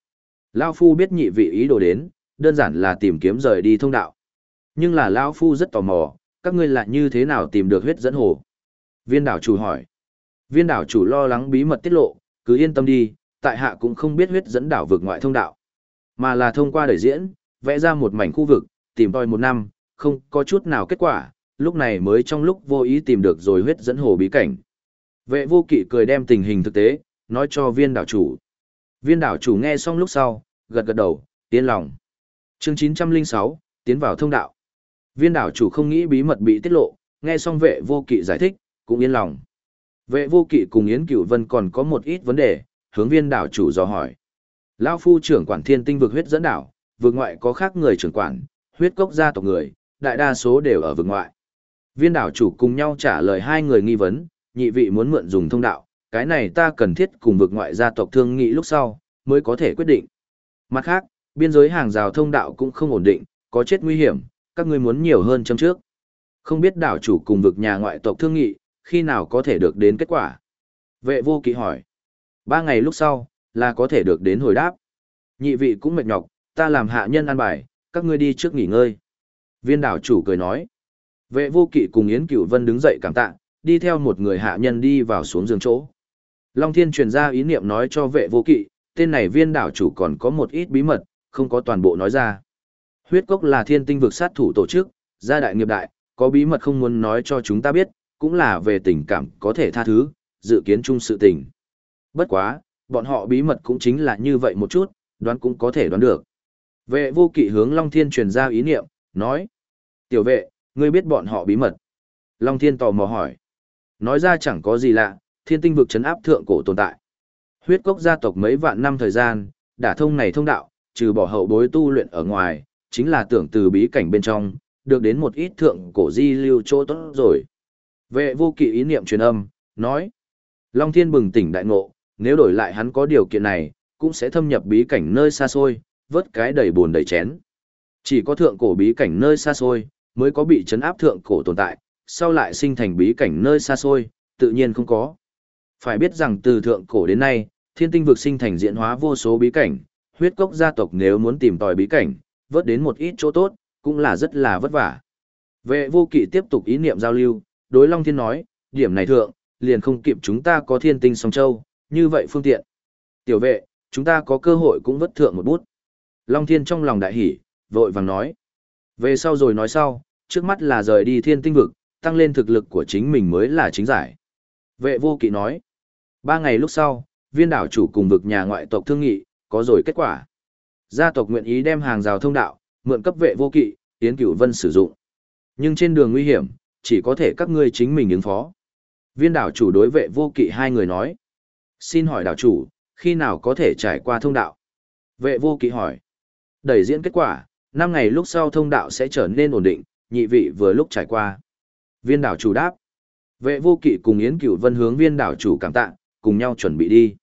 Lao Phu biết nhị vị ý đồ đến, đơn giản là tìm kiếm rời đi thông đạo. Nhưng là Lao Phu rất tò mò, các ngươi lại như thế nào tìm được huyết dẫn hồ? Viên đảo chủ hỏi. Viên đảo chủ lo lắng bí mật tiết lộ, cứ yên tâm đi, tại hạ cũng không biết huyết dẫn đảo vực ngoại thông đạo. Mà là thông qua đời diễn, Vẽ ra một mảnh khu vực, tìm tòi một năm, không có chút nào kết quả, lúc này mới trong lúc vô ý tìm được rồi huyết dẫn hồ bí cảnh. Vệ vô kỵ cười đem tình hình thực tế, nói cho viên đảo chủ. Viên đảo chủ nghe xong lúc sau, gật gật đầu, tiến lòng. Chương 906, tiến vào thông đạo. Viên đảo chủ không nghĩ bí mật bị tiết lộ, nghe xong vệ vô kỵ giải thích, cũng yên lòng. Vệ vô kỵ cùng Yến Cửu Vân còn có một ít vấn đề, hướng viên đảo chủ dò hỏi. Lão phu trưởng quản thiên tinh vực huyết dẫn đảo, vực ngoại có khác người trưởng quản, huyết cốc gia tộc người, đại đa số đều ở vực ngoại. Viên đảo chủ cùng nhau trả lời hai người nghi vấn, nhị vị muốn mượn dùng thông đạo, cái này ta cần thiết cùng vực ngoại gia tộc thương nghị lúc sau, mới có thể quyết định. Mặt khác, biên giới hàng rào thông đạo cũng không ổn định, có chết nguy hiểm, các ngươi muốn nhiều hơn trong trước. Không biết đảo chủ cùng vực nhà ngoại tộc thương nghị, khi nào có thể được đến kết quả. Vệ vô kỵ hỏi. Ba ngày lúc sau, là có thể được đến hồi đáp. Nhị vị cũng mệt nhọc, ta làm hạ nhân ăn bài, các ngươi đi trước nghỉ ngơi. Viên đảo chủ cười nói. Vệ vô kỵ cùng Yến Cửu Vân đứng dậy cảm tạ, đi theo một người hạ nhân đi vào xuống giường chỗ. Long Thiên truyền ra ý niệm nói cho vệ vô kỵ, tên này viên đảo chủ còn có một ít bí mật, không có toàn bộ nói ra. Huyết cốc là thiên tinh vực sát thủ tổ chức, gia đại nghiệp đại, có bí mật không muốn nói cho chúng ta biết, cũng là về tình cảm có thể tha thứ, dự kiến chung sự tình. Bất quá, bọn họ bí mật cũng chính là như vậy một chút, đoán cũng có thể đoán được. Vệ vô kỵ hướng Long Thiên truyền ra ý niệm, nói. Tiểu vệ, ngươi biết bọn họ bí mật. Long Thiên tò mò hỏi. Nói ra chẳng có gì lạ, thiên tinh vực chấn áp thượng cổ tồn tại. Huyết cốc gia tộc mấy vạn năm thời gian, đả thông này thông đạo, trừ bỏ hậu bối tu luyện ở ngoài, chính là tưởng từ bí cảnh bên trong, được đến một ít thượng cổ di lưu chỗ tốt rồi. Vệ vô kỵ ý niệm truyền âm, nói. Long Thiên bừng tỉnh đại ngộ, nếu đổi lại hắn có điều kiện này, cũng sẽ thâm nhập bí cảnh nơi xa xôi, vớt cái đầy buồn đầy chén. Chỉ có thượng cổ bí cảnh nơi xa xôi, mới có bị chấn áp thượng cổ tồn tại, sau lại sinh thành bí cảnh nơi xa xôi, tự nhiên không có. Phải biết rằng từ thượng cổ đến nay, thiên tinh vực sinh thành diễn hóa vô số bí cảnh, huyết cốc gia tộc nếu muốn tìm tòi bí cảnh, vớt đến một ít chỗ tốt, cũng là rất là vất vả. Vệ vô kỵ tiếp tục ý niệm giao lưu, đối Long Thiên nói, điểm này thượng, liền không kịp chúng ta có thiên tinh song châu, như vậy phương tiện. Tiểu vệ, chúng ta có cơ hội cũng vất thượng một bút. Long Thiên trong lòng đại hỉ, vội vàng nói. Về sau rồi nói sau, trước mắt là rời đi thiên tinh vực, tăng lên thực lực của chính mình mới là chính giải. Vệ vô kỵ nói. Ba ngày lúc sau, viên đảo chủ cùng vực nhà ngoại tộc thương nghị, có rồi kết quả. Gia tộc nguyện ý đem hàng rào thông đạo, mượn cấp vệ vô kỵ, tiến cửu vân sử dụng. Nhưng trên đường nguy hiểm, chỉ có thể các ngươi chính mình ứng phó. Viên đảo chủ đối vệ vô kỵ hai người nói. Xin hỏi đảo chủ, khi nào có thể trải qua thông đạo? Vệ vô kỵ hỏi. Đẩy diễn kết quả, năm ngày lúc sau thông đạo sẽ trở nên ổn định, nhị vị vừa lúc trải qua. Viên đảo chủ đáp. Vệ vô kỵ cùng Yến Cửu Vân hướng viên đảo chủ cảm tạ, cùng nhau chuẩn bị đi.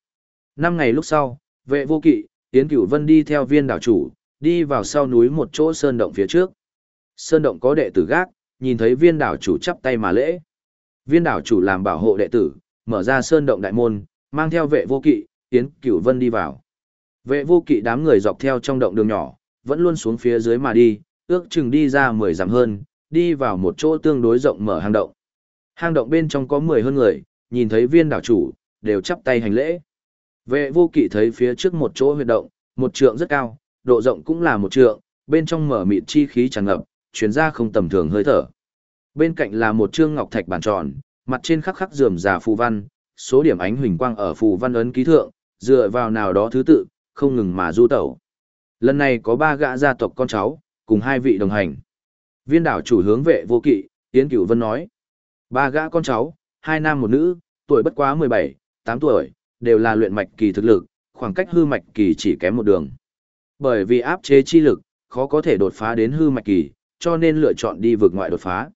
Năm ngày lúc sau, vệ vô kỵ, Yến Cửu Vân đi theo viên đảo chủ, đi vào sau núi một chỗ sơn động phía trước. Sơn động có đệ tử gác, nhìn thấy viên đảo chủ chắp tay mà lễ. Viên đảo chủ làm bảo hộ đệ tử, mở ra sơn động đại môn, mang theo vệ vô kỵ, Yến Cửu Vân đi vào. Vệ vô kỵ đám người dọc theo trong động đường nhỏ, vẫn luôn xuống phía dưới mà đi, ước chừng đi ra 10 dặm hơn, đi vào một chỗ tương đối rộng mở hang động. Hang động bên trong có 10 hơn người, nhìn thấy viên đảo chủ, đều chắp tay hành lễ. Vệ vô kỵ thấy phía trước một chỗ huyệt động, một trượng rất cao, độ rộng cũng là một trượng, bên trong mở mịt chi khí tràn ngập, chuyển ra không tầm thường hơi thở. Bên cạnh là một trương ngọc thạch bàn tròn, mặt trên khắc khắc rườm rà phù văn, số điểm ánh huỳnh quang ở phù văn ấn ký thượng, dựa vào nào đó thứ tự, không ngừng mà du tẩu. Lần này có ba gã gia tộc con cháu, cùng hai vị đồng hành. Viên đảo chủ hướng vệ vô kỵ, Yến Cửu Vân nói. Ba gã con cháu, hai nam một nữ, tuổi bất quá 17, 8 tuổi, đều là luyện mạch kỳ thực lực, khoảng cách hư mạch kỳ chỉ kém một đường. Bởi vì áp chế chi lực, khó có thể đột phá đến hư mạch kỳ, cho nên lựa chọn đi vượt ngoại đột phá.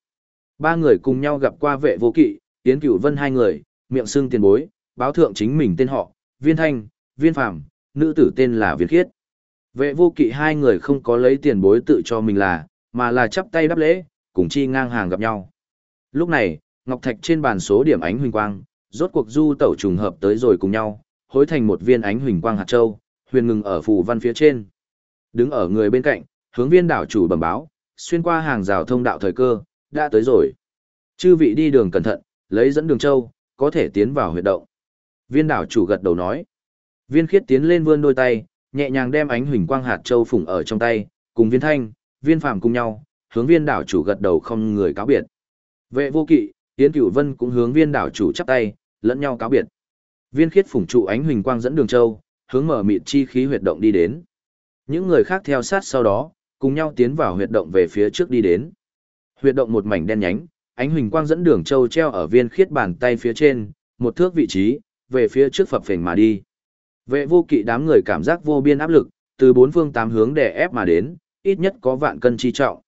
Ba người cùng nhau gặp qua vệ vô kỵ, Yến Cửu Vân hai người, miệng xưng tiền bối, báo thượng chính mình tên họ, Viên Thanh, Viên Phàm, nữ tử tên là Viên Khiết. Vệ vô kỵ hai người không có lấy tiền bối tự cho mình là, mà là chắp tay đáp lễ, cùng chi ngang hàng gặp nhau. Lúc này, Ngọc Thạch trên bàn số điểm ánh huỳnh quang, rốt cuộc du tẩu trùng hợp tới rồi cùng nhau, hối thành một viên ánh huỳnh quang hạt châu, huyền ngừng ở phù văn phía trên. Đứng ở người bên cạnh, hướng viên đảo chủ bẩm báo, xuyên qua hàng rào thông đạo thời cơ, đã tới rồi. Chư vị đi đường cẩn thận, lấy dẫn đường châu, có thể tiến vào huyệt động. Viên đảo chủ gật đầu nói. Viên khiết tiến lên vươn đôi tay, nhẹ nhàng đem ánh huỳnh quang hạt châu phủng ở trong tay, cùng viên thanh, viên phàm cùng nhau, hướng viên đảo chủ gật đầu không người cáo biệt. Vệ vô kỵ, Yến Cửu Vân cũng hướng viên đảo chủ chắp tay, lẫn nhau cáo biệt. Viên khiết phủng trụ ánh huỳnh quang dẫn đường châu, hướng mở mịt chi khí huyệt động đi đến. Những người khác theo sát sau đó, cùng nhau tiến vào huyệt động về phía trước đi đến. Huyệt động một mảnh đen nhánh, ánh huỳnh quang dẫn đường châu treo ở viên khiết bàn tay phía trên, một thước vị trí, về phía trước phập phình mà đi. Vệ vô kỵ đám người cảm giác vô biên áp lực, từ bốn phương tám hướng đè ép mà đến, ít nhất có vạn cân chi trọng.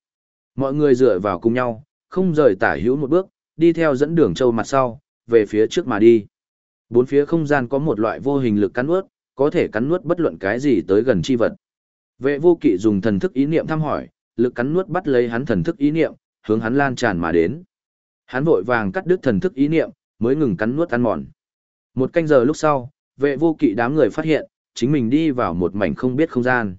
Mọi người dựa vào cùng nhau, không rời tả hữu một bước, đi theo dẫn đường châu mặt sau, về phía trước mà đi. Bốn phía không gian có một loại vô hình lực cắn nuốt, có thể cắn nuốt bất luận cái gì tới gần chi vật. Vệ vô kỵ dùng thần thức ý niệm thăm hỏi, lực cắn nuốt bắt lấy hắn thần thức ý niệm, hướng hắn lan tràn mà đến. Hắn vội vàng cắt đứt thần thức ý niệm, mới ngừng cắn nuốt ăn mòn. Một canh giờ lúc sau, vệ vô kỵ đám người phát hiện, chính mình đi vào một mảnh không biết không gian.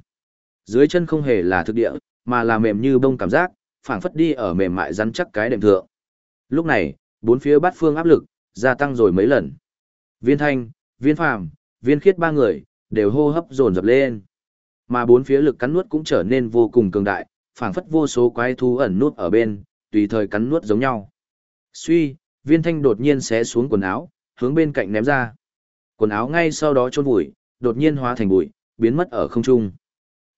Dưới chân không hề là thực địa, mà là mềm như bông cảm giác, phảng phất đi ở mềm mại rắn chắc cái đệm thượng. Lúc này, bốn phía bát phương áp lực, gia tăng rồi mấy lần. Viên thanh, viên phàm, viên khiết ba người, đều hô hấp dồn dập lên. Mà bốn phía lực cắn nuốt cũng trở nên vô cùng cường đại, phảng phất vô số quái thú ẩn nút ở bên, tùy thời cắn nuốt giống nhau. Suy, viên thanh đột nhiên xé xuống quần áo, hướng bên cạnh ném ra. Quần áo ngay sau đó trôn vùi, đột nhiên hóa thành bụi, biến mất ở không trung.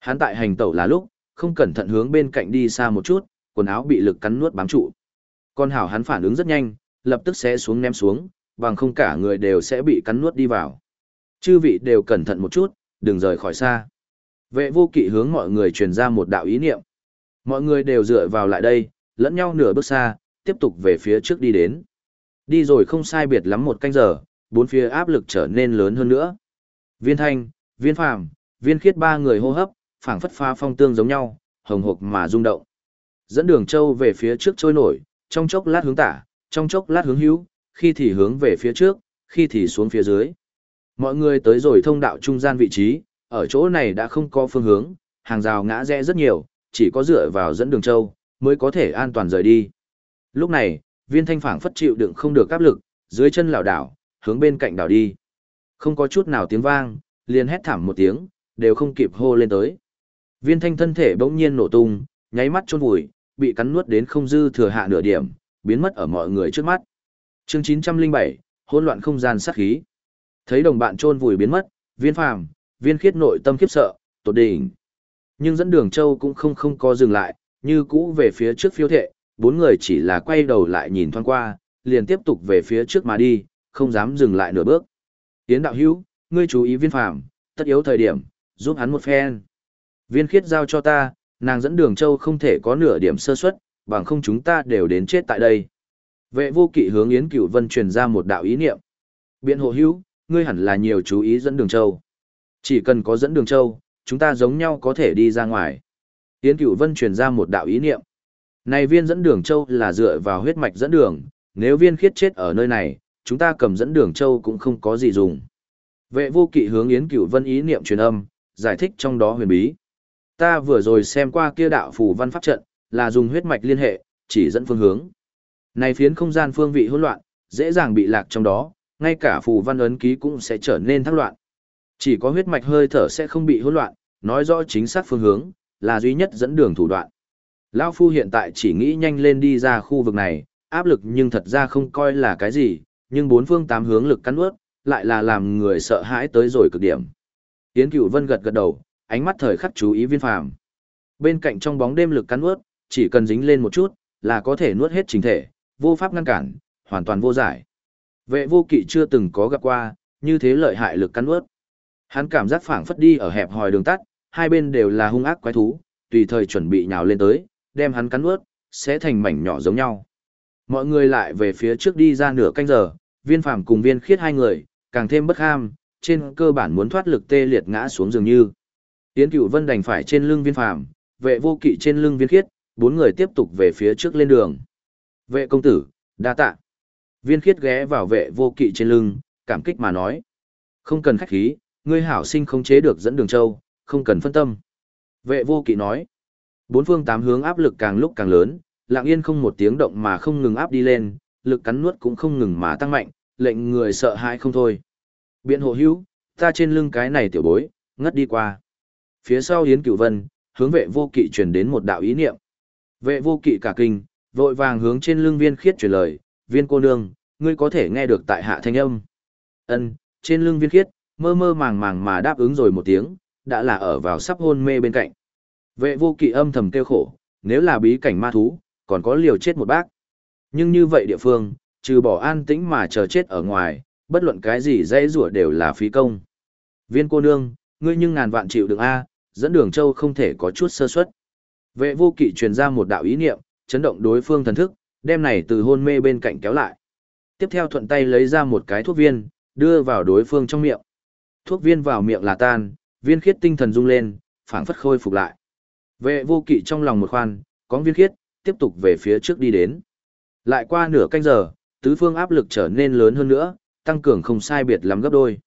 Hắn tại hành tẩu là lúc, không cẩn thận hướng bên cạnh đi xa một chút, quần áo bị lực cắn nuốt bám trụ. Con hảo hắn phản ứng rất nhanh, lập tức sẽ xuống ném xuống, bằng không cả người đều sẽ bị cắn nuốt đi vào. Chư vị đều cẩn thận một chút, đừng rời khỏi xa. Vệ vô kỵ hướng mọi người truyền ra một đạo ý niệm. Mọi người đều dựa vào lại đây, lẫn nhau nửa bước xa, tiếp tục về phía trước đi đến. Đi rồi không sai biệt lắm một canh giờ, bốn phía áp lực trở nên lớn hơn nữa. Viên thanh, viên phàm, viên khiết ba người hô hấp, phảng phất pha phong tương giống nhau, hồng hộc mà rung động. Dẫn đường châu về phía trước trôi nổi, trong chốc lát hướng tả, trong chốc lát hướng hữu, khi thì hướng về phía trước, khi thì xuống phía dưới. Mọi người tới rồi thông đạo trung gian vị trí, ở chỗ này đã không có phương hướng, hàng rào ngã rẽ rất nhiều, chỉ có dựa vào dẫn đường châu, mới có thể an toàn rời đi. Lúc này, viên thanh phảng phất chịu đựng không được áp lực, dưới chân lảo đảo, hướng bên cạnh đảo đi. Không có chút nào tiếng vang, liền hét thảm một tiếng, đều không kịp hô lên tới. Viên thanh thân thể bỗng nhiên nổ tung, nháy mắt chôn vùi, bị cắn nuốt đến không dư thừa hạ nửa điểm, biến mất ở mọi người trước mắt. Chương 907, hỗn loạn không gian sát khí. Thấy đồng bạn chôn vùi biến mất, viên phàm, viên khiết nội tâm khiếp sợ, tột đỉnh. Nhưng dẫn đường châu cũng không không có dừng lại, như cũ về phía trước phiêu thệ, bốn người chỉ là quay đầu lại nhìn thoáng qua, liền tiếp tục về phía trước mà đi, không dám dừng lại nửa bước. Tiến đạo hữu, ngươi chú ý viên phàm, tất yếu thời điểm, giúp hắn một phen. Viên khiết giao cho ta, nàng dẫn đường châu không thể có nửa điểm sơ suất, bằng không chúng ta đều đến chết tại đây. Vệ vô kỵ hướng Yến Cửu Vân truyền ra một đạo ý niệm. Biện hộ hữu, ngươi hẳn là nhiều chú ý dẫn đường châu. Chỉ cần có dẫn đường châu, chúng ta giống nhau có thể đi ra ngoài. Yến Cửu Vân truyền ra một đạo ý niệm. Này viên dẫn đường châu là dựa vào huyết mạch dẫn đường, nếu viên khiết chết ở nơi này, chúng ta cầm dẫn đường châu cũng không có gì dùng. Vệ vô kỵ hướng Yến Cửu Vân ý niệm truyền âm, giải thích trong đó huyền bí. Ta vừa rồi xem qua kia đạo phù văn pháp trận, là dùng huyết mạch liên hệ, chỉ dẫn phương hướng. Này phiến không gian phương vị hỗn loạn, dễ dàng bị lạc trong đó, ngay cả phù văn ấn ký cũng sẽ trở nên thắc loạn. Chỉ có huyết mạch hơi thở sẽ không bị hỗn loạn, nói rõ chính xác phương hướng, là duy nhất dẫn đường thủ đoạn. Lão Phu hiện tại chỉ nghĩ nhanh lên đi ra khu vực này, áp lực nhưng thật ra không coi là cái gì, nhưng bốn phương tám hướng lực cắn ướt, lại là làm người sợ hãi tới rồi cực điểm. Yến Cửu Vân gật gật đầu, ánh mắt thời khắc chú ý viên phàm. Bên cạnh trong bóng đêm lực cắn ướt, chỉ cần dính lên một chút, là có thể nuốt hết chính thể, vô pháp ngăn cản, hoàn toàn vô giải. Vệ vô kỵ chưa từng có gặp qua, như thế lợi hại lực cắn ướt. Hắn cảm giác phảng phất đi ở hẹp hòi đường tắt, hai bên đều là hung ác quái thú, tùy thời chuẩn bị nhào lên tới, đem hắn cắn ướt, sẽ thành mảnh nhỏ giống nhau. Mọi người lại về phía trước đi ra nửa canh giờ, viên phàm cùng viên khiết hai người, càng thêm bất ham, trên cơ bản muốn thoát lực tê liệt ngã xuống dường như. Tiến cửu vân đành phải trên lưng viên phàm, vệ vô kỵ trên lưng viên khiết, bốn người tiếp tục về phía trước lên đường. Vệ công tử, đa tạ. Viên khiết ghé vào vệ vô kỵ trên lưng, cảm kích mà nói. Không cần khách khí, ngươi hảo sinh không chế được dẫn đường châu, không cần phân tâm. Vệ vô kỵ nói. Bốn phương tám hướng áp lực càng lúc càng lớn, lặng yên không một tiếng động mà không ngừng áp đi lên, lực cắn nuốt cũng không ngừng mà tăng mạnh, lệnh người sợ hãi không thôi. Biện hộ hữu, ta trên lưng cái này tiểu bối, ngất đi qua. Phía sau Yến Cửu Vân, hướng vệ vô kỵ truyền đến một đạo ý niệm. Vệ vô kỵ cả kinh, vội vàng hướng trên lưng viên khiết truyền lời, viên cô nương, ngươi có thể nghe được tại hạ thanh âm. Ân, trên lưng viên khiết, mơ mơ màng màng mà đáp ứng rồi một tiếng, đã là ở vào sắp hôn mê bên cạnh. Vệ vô kỵ âm thầm kêu khổ, nếu là bí cảnh ma thú, còn có liều chết một bác. Nhưng như vậy địa phương, trừ bỏ an tĩnh mà chờ chết ở ngoài, bất luận cái gì dễ rủa đều là phí công. Viên cô nương, ngươi nhưng ngàn vạn chịu đựng A, dẫn đường châu không thể có chút sơ suất. Vệ vô kỵ truyền ra một đạo ý niệm, chấn động đối phương thần thức, đem này từ hôn mê bên cạnh kéo lại. Tiếp theo thuận tay lấy ra một cái thuốc viên, đưa vào đối phương trong miệng. Thuốc viên vào miệng là tan, viên khiết tinh thần rung lên, phảng phất khôi phục lại. Vệ vô kỵ trong lòng một khoan, có viên khiết, tiếp tục về phía trước đi đến. Lại qua nửa canh giờ, tứ phương áp lực trở nên lớn hơn nữa, tăng cường không sai biệt lắm gấp đôi.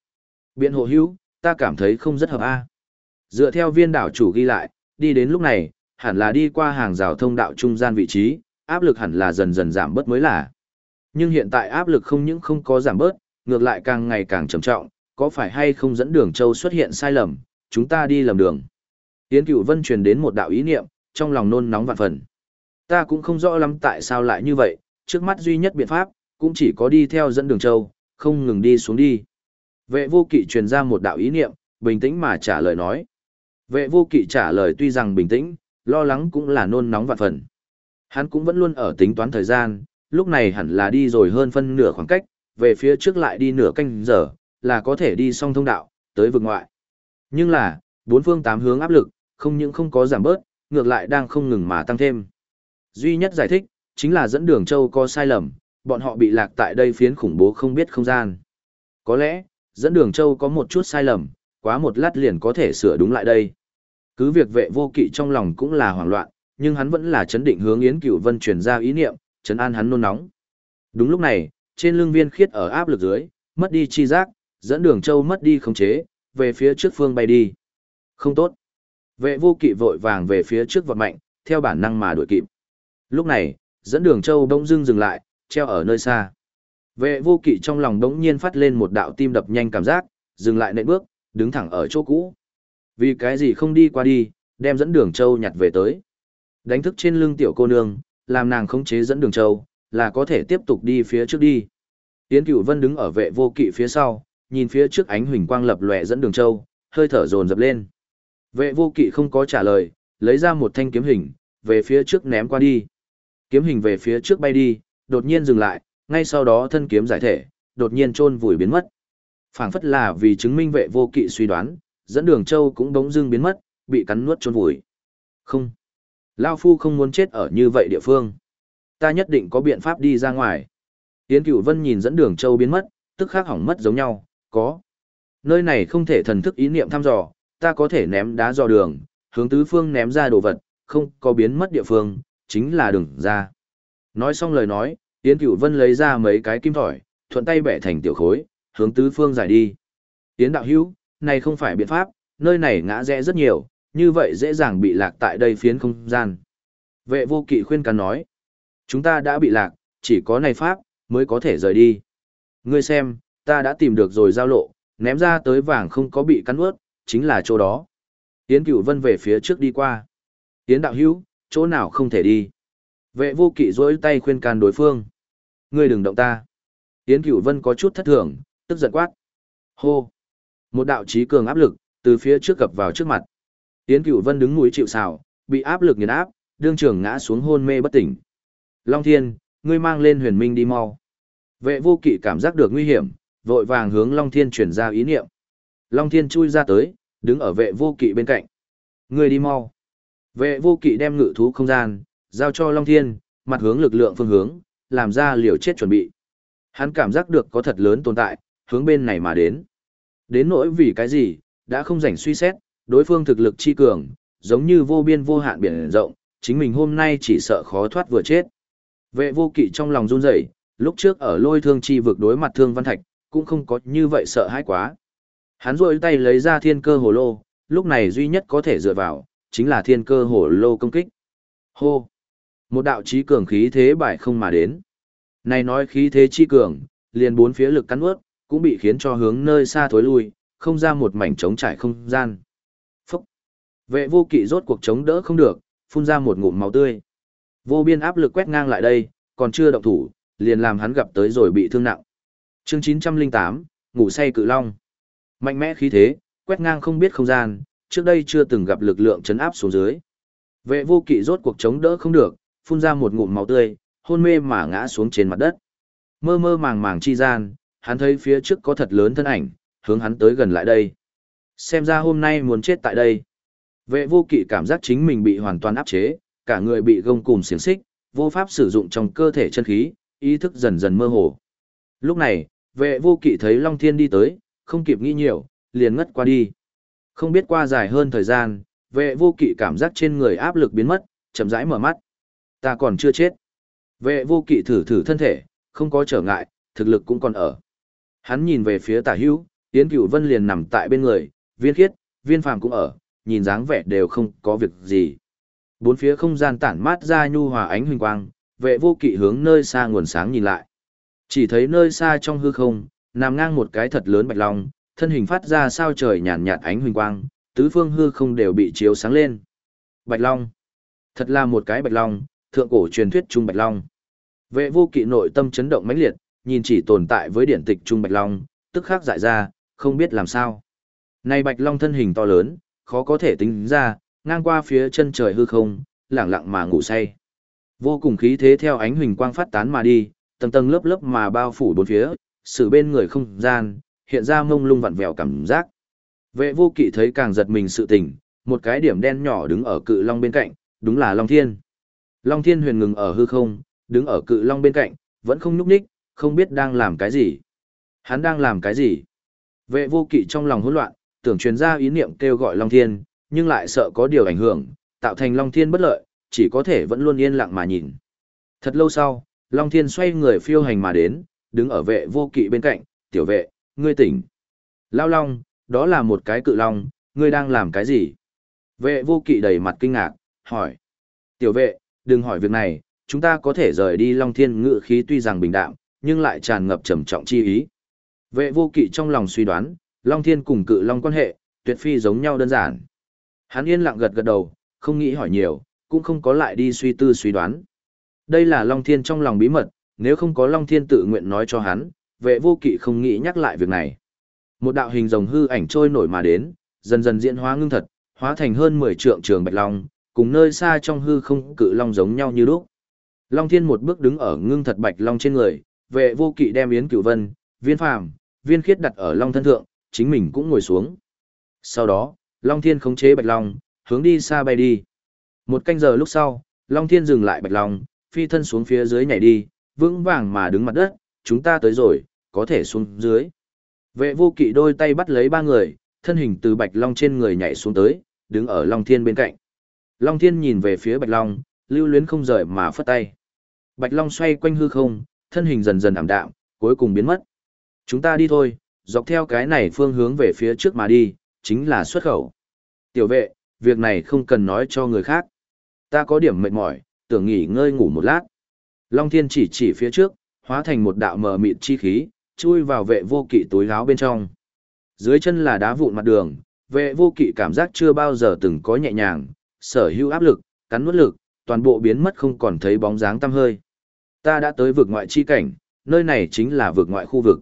Biện hộ hữu, ta cảm thấy không rất hợp a. Dựa theo viên đảo chủ ghi lại, đi đến lúc này, hẳn là đi qua hàng rào thông đạo trung gian vị trí, áp lực hẳn là dần dần giảm bớt mới là. Nhưng hiện tại áp lực không những không có giảm bớt, ngược lại càng ngày càng trầm trọng, có phải hay không dẫn đường châu xuất hiện sai lầm, chúng ta đi lầm đường. Yến cửu Vân truyền đến một đạo ý niệm, trong lòng nôn nóng vạn phần. Ta cũng không rõ lắm tại sao lại như vậy, trước mắt duy nhất biện pháp, cũng chỉ có đi theo dẫn đường châu, không ngừng đi xuống đi. Vệ vô kỵ truyền ra một đạo ý niệm, bình tĩnh mà trả lời nói. Vệ vô kỵ trả lời tuy rằng bình tĩnh, lo lắng cũng là nôn nóng vạn phần. Hắn cũng vẫn luôn ở tính toán thời gian, lúc này hẳn là đi rồi hơn phân nửa khoảng cách, về phía trước lại đi nửa canh giờ, là có thể đi xong thông đạo, tới vực ngoại. Nhưng là, bốn phương tám hướng áp lực, không những không có giảm bớt, ngược lại đang không ngừng mà tăng thêm. Duy nhất giải thích, chính là dẫn đường châu có sai lầm, bọn họ bị lạc tại đây phiến khủng bố không biết không gian. Có lẽ, dẫn đường châu có một chút sai lầm, quá một lát liền có thể sửa đúng lại đây. Cứ việc vệ vô kỵ trong lòng cũng là hoảng loạn, nhưng hắn vẫn là chấn định hướng Yến Cửu Vân truyền ra ý niệm, chấn an hắn nôn nóng. Đúng lúc này, trên lưng viên khiết ở áp lực dưới, mất đi chi giác, dẫn đường châu mất đi khống chế, về phía trước phương bay đi. Không tốt. Vệ vô kỵ vội vàng về phía trước vọt mạnh, theo bản năng mà đuổi kịp. Lúc này, dẫn đường châu đông dưng dừng lại, treo ở nơi xa. Vệ vô kỵ trong lòng đống nhiên phát lên một đạo tim đập nhanh cảm giác, dừng lại nệm bước, đứng thẳng ở chỗ cũ. Vì cái gì không đi qua đi, đem dẫn đường châu nhặt về tới. Đánh thức trên lưng tiểu cô nương, làm nàng khống chế dẫn đường châu, là có thể tiếp tục đi phía trước đi. Tiến cửu vân đứng ở vệ vô kỵ phía sau, nhìn phía trước ánh huỳnh quang lập lòe dẫn đường châu, hơi thở dồn dập lên. Vệ vô kỵ không có trả lời, lấy ra một thanh kiếm hình, về phía trước ném qua đi. Kiếm hình về phía trước bay đi, đột nhiên dừng lại, ngay sau đó thân kiếm giải thể, đột nhiên chôn vùi biến mất. Phảng phất là vì chứng minh vệ vô kỵ suy đoán, dẫn đường châu cũng bỗng dưng biến mất, bị cắn nuốt chôn vùi. Không. Lao Phu không muốn chết ở như vậy địa phương. Ta nhất định có biện pháp đi ra ngoài. Yến Cửu Vân nhìn dẫn đường châu biến mất, tức khắc hỏng mất giống nhau, có. Nơi này không thể thần thức ý niệm thăm dò, ta có thể ném đá dò đường, hướng tứ phương ném ra đồ vật, không có biến mất địa phương, chính là đường ra. Nói xong lời nói, Yến Cửu Vân lấy ra mấy cái kim thỏi, thuận tay bẻ thành tiểu khối, hướng tứ phương giải đi. Yến đạo hữu, này không phải biện pháp, nơi này ngã rẽ rất nhiều, như vậy dễ dàng bị lạc tại đây phiến không gian. Vệ vô kỵ khuyên can nói, chúng ta đã bị lạc, chỉ có này pháp, mới có thể rời đi. Ngươi xem, ta đã tìm được rồi giao lộ, ném ra tới vàng không có bị cắn ướt, chính là chỗ đó. Yến Cửu Vân về phía trước đi qua. Yến đạo hữu, chỗ nào không thể đi. Vệ vô kỵ dối tay khuyên can đối phương. Ngươi đừng động ta. Yến Cửu Vân có chút thất thường, tức giận quát. Hô. Một đạo trí cường áp lực, từ phía trước cập vào trước mặt. Yến Cửu Vân đứng núi chịu sào, bị áp lực nghiền áp, đương trường ngã xuống hôn mê bất tỉnh. Long Thiên, ngươi mang lên huyền minh đi mau. Vệ vô kỵ cảm giác được nguy hiểm, vội vàng hướng Long Thiên chuyển ra ý niệm. Long Thiên chui ra tới, đứng ở vệ vô kỵ bên cạnh. Ngươi đi mau. Vệ vô kỵ đem ngự thú không gian, giao cho Long Thiên, mặt hướng lực lượng phương hướng, làm ra liều chết chuẩn bị. Hắn cảm giác được có thật lớn tồn tại, hướng bên này mà đến. Đến nỗi vì cái gì, đã không rảnh suy xét, đối phương thực lực chi cường, giống như vô biên vô hạn biển rộng, chính mình hôm nay chỉ sợ khó thoát vừa chết. Vệ vô kỵ trong lòng run rẩy, lúc trước ở lôi thương chi vực đối mặt thương văn thạch, cũng không có như vậy sợ hãi quá. Hắn rôi tay lấy ra thiên cơ hồ lô, lúc này duy nhất có thể dựa vào, chính là thiên cơ hồ lô công kích. Hô! Một đạo trí cường khí thế bại không mà đến. Này nói khí thế chi cường, liền bốn phía lực cắn ướt, cũng bị khiến cho hướng nơi xa thối lui, không ra một mảnh trống trải không gian. Phúc! Vệ vô kỵ rốt cuộc chống đỡ không được, phun ra một ngụm máu tươi. Vô biên áp lực quét ngang lại đây, còn chưa động thủ, liền làm hắn gặp tới rồi bị thương nặng. Chương 908, ngủ say cự long. Mạnh mẽ khí thế, quét ngang không biết không gian, trước đây chưa từng gặp lực lượng chấn áp xuống dưới. Vệ vô kỵ rốt cuộc chống đỡ không được, phun ra một ngụm máu tươi, hôn mê mà ngã xuống trên mặt đất. Mơ mơ màng màng chi gian, hắn thấy phía trước có thật lớn thân ảnh, hướng hắn tới gần lại đây. Xem ra hôm nay muốn chết tại đây. Vệ vô kỵ cảm giác chính mình bị hoàn toàn áp chế, cả người bị gông cùm xiềng xích, vô pháp sử dụng trong cơ thể chân khí, ý thức dần dần mơ hồ. Lúc này, vệ vô kỵ thấy Long Thiên đi tới, không kịp nghĩ nhiều, liền ngất qua đi. Không biết qua dài hơn thời gian, vệ vô kỵ cảm giác trên người áp lực biến mất, chậm rãi mở mắt. Ta còn chưa chết. Vệ vô kỵ thử thử thân thể, không có trở ngại, thực lực cũng còn ở. Hắn nhìn về phía tả hữu, Yến Cửu Vân liền nằm tại bên người, viên khiết, viên phàm cũng ở, nhìn dáng vẻ đều không có việc gì. Bốn phía không gian tản mát ra nhu hòa ánh huỳnh quang, vệ vô kỵ hướng nơi xa nguồn sáng nhìn lại. Chỉ thấy nơi xa trong hư không, nằm ngang một cái thật lớn bạch long, thân hình phát ra sao trời nhàn nhạt ánh huỳnh quang, tứ phương hư không đều bị chiếu sáng lên. Bạch long. Thật là một cái bạch long, thượng cổ truyền thuyết trung bạch long. Vệ vô kỵ nội tâm chấn động mãnh liệt, nhìn chỉ tồn tại với điển tịch trung bạch long, tức khắc dại ra, không biết làm sao. Này bạch long thân hình to lớn, khó có thể tính ra, ngang qua phía chân trời hư không, lẳng lặng mà ngủ say. Vô cùng khí thế theo ánh huỳnh quang phát tán mà đi, tầng tầng lớp lớp mà bao phủ bốn phía, sự bên người không gian, hiện ra mông lung vặn vẹo cảm giác. Vệ vô kỵ thấy càng giật mình sự tình, một cái điểm đen nhỏ đứng ở cự long bên cạnh, đúng là Long Thiên. Long Thiên huyền ngừng ở hư không, đứng ở cự long bên cạnh, vẫn không nhúc nhích, không biết đang làm cái gì. Hắn đang làm cái gì? Vệ vô kỵ trong lòng hỗn loạn, tưởng truyền ra ý niệm kêu gọi Long Thiên, nhưng lại sợ có điều ảnh hưởng, tạo thành Long Thiên bất lợi, chỉ có thể vẫn luôn yên lặng mà nhìn. Thật lâu sau, Long Thiên xoay người phiêu hành mà đến, đứng ở vệ vô kỵ bên cạnh, tiểu vệ, ngươi tỉnh. Lao Long, đó là một cái cự long, ngươi đang làm cái gì? Vệ vô kỵ đầy mặt kinh ngạc, hỏi. Tiểu vệ, đừng hỏi việc này, chúng ta có thể rời đi Long Thiên ngự khí tuy rằng bình đạm, nhưng lại tràn ngập trầm trọng chi ý. Vệ vô kỵ trong lòng suy đoán, Long Thiên cùng cự Long quan hệ, tuyệt phi giống nhau đơn giản. Hắn yên lặng gật gật đầu, không nghĩ hỏi nhiều, cũng không có lại đi suy tư suy đoán. Đây là Long Thiên trong lòng bí mật, nếu không có Long Thiên tự nguyện nói cho hắn, vệ vô kỵ không nghĩ nhắc lại việc này. Một đạo hình rồng hư ảnh trôi nổi mà đến, dần dần diễn hóa ngưng thật, hóa thành hơn 10 trượng trường bạch long, cùng nơi xa trong hư không cự long giống nhau như lúc. Long Thiên một bước đứng ở ngưng thật bạch long trên người, vệ vô kỵ đem yến cửu vân, viên phàm, viên khiết đặt ở long thân thượng, chính mình cũng ngồi xuống. Sau đó, Long Thiên khống chế bạch long, hướng đi xa bay đi. Một canh giờ lúc sau, Long Thiên dừng lại bạch long, phi thân xuống phía dưới nhảy đi, vững vàng mà đứng mặt đất, chúng ta tới rồi, có thể xuống dưới. Vệ vô kỵ đôi tay bắt lấy ba người, thân hình từ bạch long trên người nhảy xuống tới, đứng ở Long Thiên bên cạnh. Long Thiên nhìn về phía bạch long, lưu luyến không rời mà phất tay. Bạch long xoay quanh hư không, thân hình dần dần ảm đạm, cuối cùng biến mất. Chúng ta đi thôi, dọc theo cái này phương hướng về phía trước mà đi, chính là xuất khẩu. Tiểu vệ, việc này không cần nói cho người khác. Ta có điểm mệt mỏi, tưởng nghỉ ngơi ngủ một lát. Long Thiên chỉ chỉ phía trước, hóa thành một đạo mờ mịt chi khí, chui vào vệ vô kỵ túi gáo bên trong. Dưới chân là đá vụn mặt đường, vệ vô kỵ cảm giác chưa bao giờ từng có nhẹ nhàng, sở hữu áp lực, cắn nuốt lực, toàn bộ biến mất không còn thấy bóng dáng tăm hơi. Ta đã tới vực ngoại chi cảnh, nơi này chính là vực ngoại khu vực.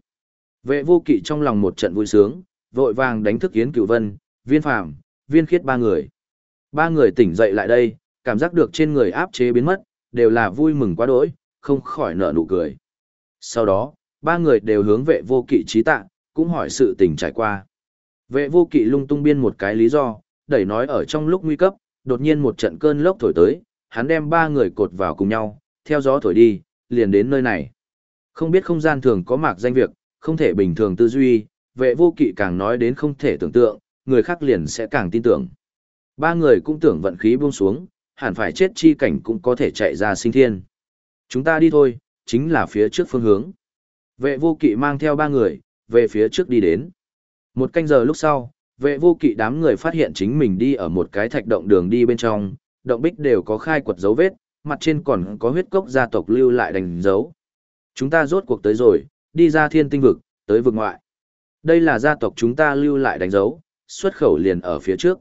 Vệ vô kỵ trong lòng một trận vui sướng, vội vàng đánh thức Yến Cửu Vân, Viên Phàm, Viên Khiết ba người. Ba người tỉnh dậy lại đây, cảm giác được trên người áp chế biến mất, đều là vui mừng quá đỗi, không khỏi nở nụ cười. Sau đó, ba người đều hướng vệ vô kỵ trí tạ, cũng hỏi sự tình trải qua. Vệ vô kỵ lung tung biên một cái lý do, đẩy nói ở trong lúc nguy cấp, đột nhiên một trận cơn lốc thổi tới, hắn đem ba người cột vào cùng nhau, theo gió thổi đi, liền đến nơi này. Không biết không gian thường có mạc danh việc, không thể bình thường tư duy, vệ vô kỵ càng nói đến không thể tưởng tượng, người khác liền sẽ càng tin tưởng. Ba người cũng tưởng vận khí buông xuống, hẳn phải chết chi cảnh cũng có thể chạy ra sinh thiên. Chúng ta đi thôi, chính là phía trước phương hướng. Vệ vô kỵ mang theo ba người, về phía trước đi đến. Một canh giờ lúc sau, vệ vô kỵ đám người phát hiện chính mình đi ở một cái thạch động đường đi bên trong, động bích đều có khai quật dấu vết, mặt trên còn có huyết cốc gia tộc lưu lại đánh dấu. Chúng ta rốt cuộc tới rồi, đi ra thiên tinh vực, tới vực ngoại. Đây là gia tộc chúng ta lưu lại đánh dấu, xuất khẩu liền ở phía trước.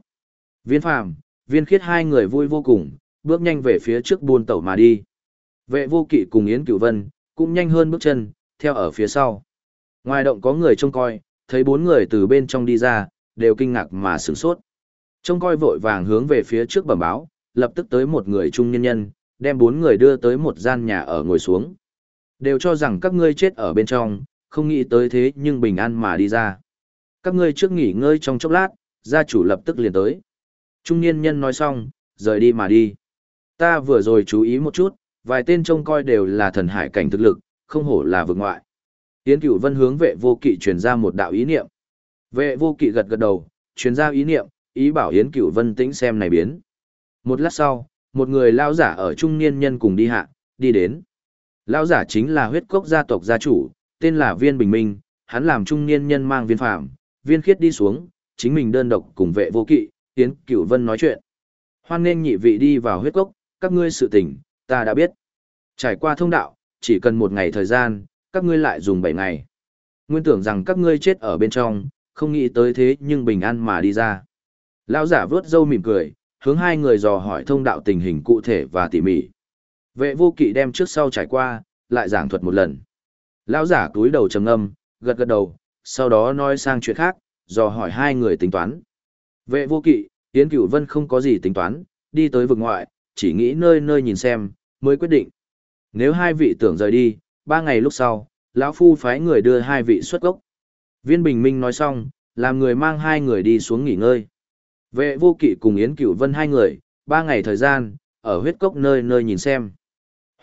Viên phàm, viên khiết hai người vui vô cùng, bước nhanh về phía trước buôn tẩu mà đi. Vệ vô kỵ cùng Yến Cửu Vân, cũng nhanh hơn bước chân, theo ở phía sau. Ngoài động có người trông coi, thấy bốn người từ bên trong đi ra, đều kinh ngạc mà sửng sốt. Trông coi vội vàng hướng về phía trước bẩm báo, lập tức tới một người trung nhân nhân, đem bốn người đưa tới một gian nhà ở ngồi xuống. Đều cho rằng các ngươi chết ở bên trong, không nghĩ tới thế nhưng bình an mà đi ra. Các ngươi trước nghỉ ngơi trong chốc lát, gia chủ lập tức liền tới. Trung niên nhân nói xong, rời đi mà đi. Ta vừa rồi chú ý một chút, vài tên trông coi đều là thần hải cảnh thực lực, không hổ là vực ngoại. Yến cửu vân hướng vệ vô kỵ truyền ra một đạo ý niệm. Vệ vô kỵ gật gật đầu, truyền ra ý niệm, ý bảo Yến Cửu Vân tĩnh xem này biến. Một lát sau, một người lao giả ở trung niên nhân cùng đi hạ, đi đến. Lao giả chính là huyết cốc gia tộc gia chủ, tên là Viên Bình Minh, hắn làm trung niên nhân mang viên phạm, viên khiết đi xuống, chính mình đơn độc cùng vệ vô kỵ, Yến Cửu Vân nói chuyện. Hoan nên nhị vị đi vào huyết cốc, các ngươi sự tình, ta đã biết. Trải qua thông đạo, chỉ cần một ngày thời gian, các ngươi lại dùng bảy ngày. Nguyên tưởng rằng các ngươi chết ở bên trong, không nghĩ tới thế nhưng bình an mà đi ra. Lão giả vớt râu mỉm cười, hướng hai người dò hỏi thông đạo tình hình cụ thể và tỉ mỉ. Vệ vô kỵ đem trước sau trải qua, lại giảng thuật một lần. Lão giả túi đầu trầm ngâm, gật gật đầu, sau đó nói sang chuyện khác, dò hỏi hai người tính toán. Vệ vô kỵ, Yến Cửu Vân không có gì tính toán, đi tới vực ngoại, chỉ nghĩ nơi nơi nhìn xem, mới quyết định. Nếu hai vị tưởng rời đi, ba ngày lúc sau, lão phu phái người đưa hai vị xuất gốc. Viên Bình Minh nói xong, làm người mang hai người đi xuống nghỉ ngơi. Vệ vô kỵ cùng Yến Cửu Vân hai người, ba ngày thời gian, ở huyết cốc nơi nơi nhìn xem.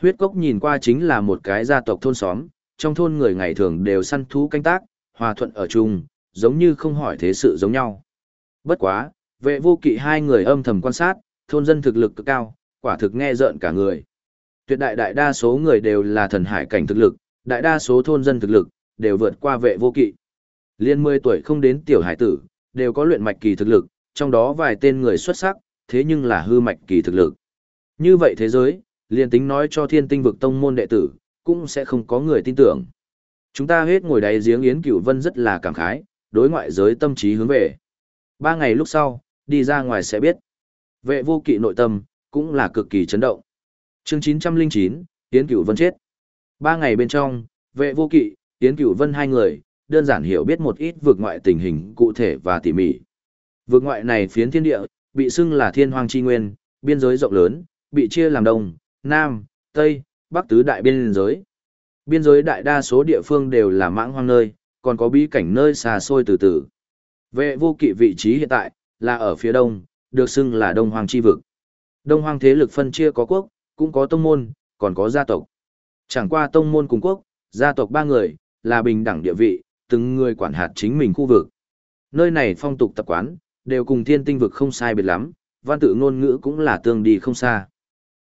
Huyết cốc nhìn qua chính là một cái gia tộc thôn xóm, trong thôn người ngày thường đều săn thú canh tác, hòa thuận ở chung, giống như không hỏi thế sự giống nhau. Bất quá, vệ vô kỵ hai người âm thầm quan sát, thôn dân thực lực cực cao, quả thực nghe rợn cả người. Tuyệt đại đại đa số người đều là thần hải cảnh thực lực, đại đa số thôn dân thực lực, đều vượt qua vệ vô kỵ. Liên 10 tuổi không đến tiểu hải tử, đều có luyện mạch kỳ thực lực, trong đó vài tên người xuất sắc, thế nhưng là hư mạch kỳ thực lực. Như vậy thế giới, liền tính nói cho thiên tinh vực tông môn đệ tử, cũng sẽ không có người tin tưởng. Chúng ta hết ngồi đáy giếng Yến Cửu Vân rất là cảm khái, đối ngoại giới tâm trí hướng về. Ba ngày lúc sau, đi ra ngoài sẽ biết. Vệ vô kỵ nội tâm, cũng là cực kỳ chấn động chương 909, Tiến Cửu Vân chết. Ba ngày bên trong, vệ vô kỵ, Tiến Cửu Vân hai người, đơn giản hiểu biết một ít vượt ngoại tình hình cụ thể và tỉ mỉ. Vượt ngoại này phiến thiên địa, bị xưng là thiên hoang chi nguyên, biên giới rộng lớn, bị chia làm đông, nam, tây, bắc tứ đại biên giới. Biên giới đại đa số địa phương đều là mãng hoang nơi, còn có bí cảnh nơi xa xôi từ từ. Vệ vô kỵ vị trí hiện tại, là ở phía đông, được xưng là đông hoang chi vực. Đông hoang thế lực phân chia có quốc, cũng có tông môn, còn có gia tộc. Chẳng qua tông môn cùng quốc, gia tộc ba người, là bình đẳng địa vị, từng người quản hạt chính mình khu vực. Nơi này phong tục tập quán, đều cùng thiên tinh vực không sai biệt lắm, văn tự ngôn ngữ cũng là tương đi không xa.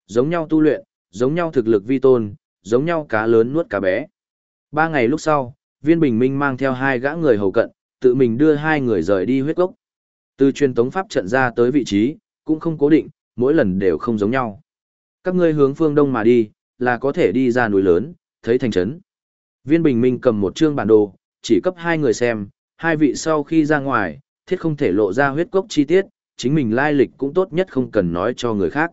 Giống nhau tu luyện, giống nhau thực lực vi tôn, giống nhau cá lớn nuốt cá bé. Ba ngày lúc sau, viên bình minh mang theo hai gã người hầu cận, tự mình đưa hai người rời đi huyết gốc. Từ truyền tống pháp trận ra tới vị trí, cũng không cố định, mỗi lần đều không giống nhau. Các ngươi hướng phương đông mà đi, là có thể đi ra núi lớn, thấy thành trấn. Viên bình minh cầm một chương bản đồ, chỉ cấp hai người xem, hai vị sau khi ra ngoài, thiết không thể lộ ra huyết cốc chi tiết, chính mình lai lịch cũng tốt nhất không cần nói cho người khác.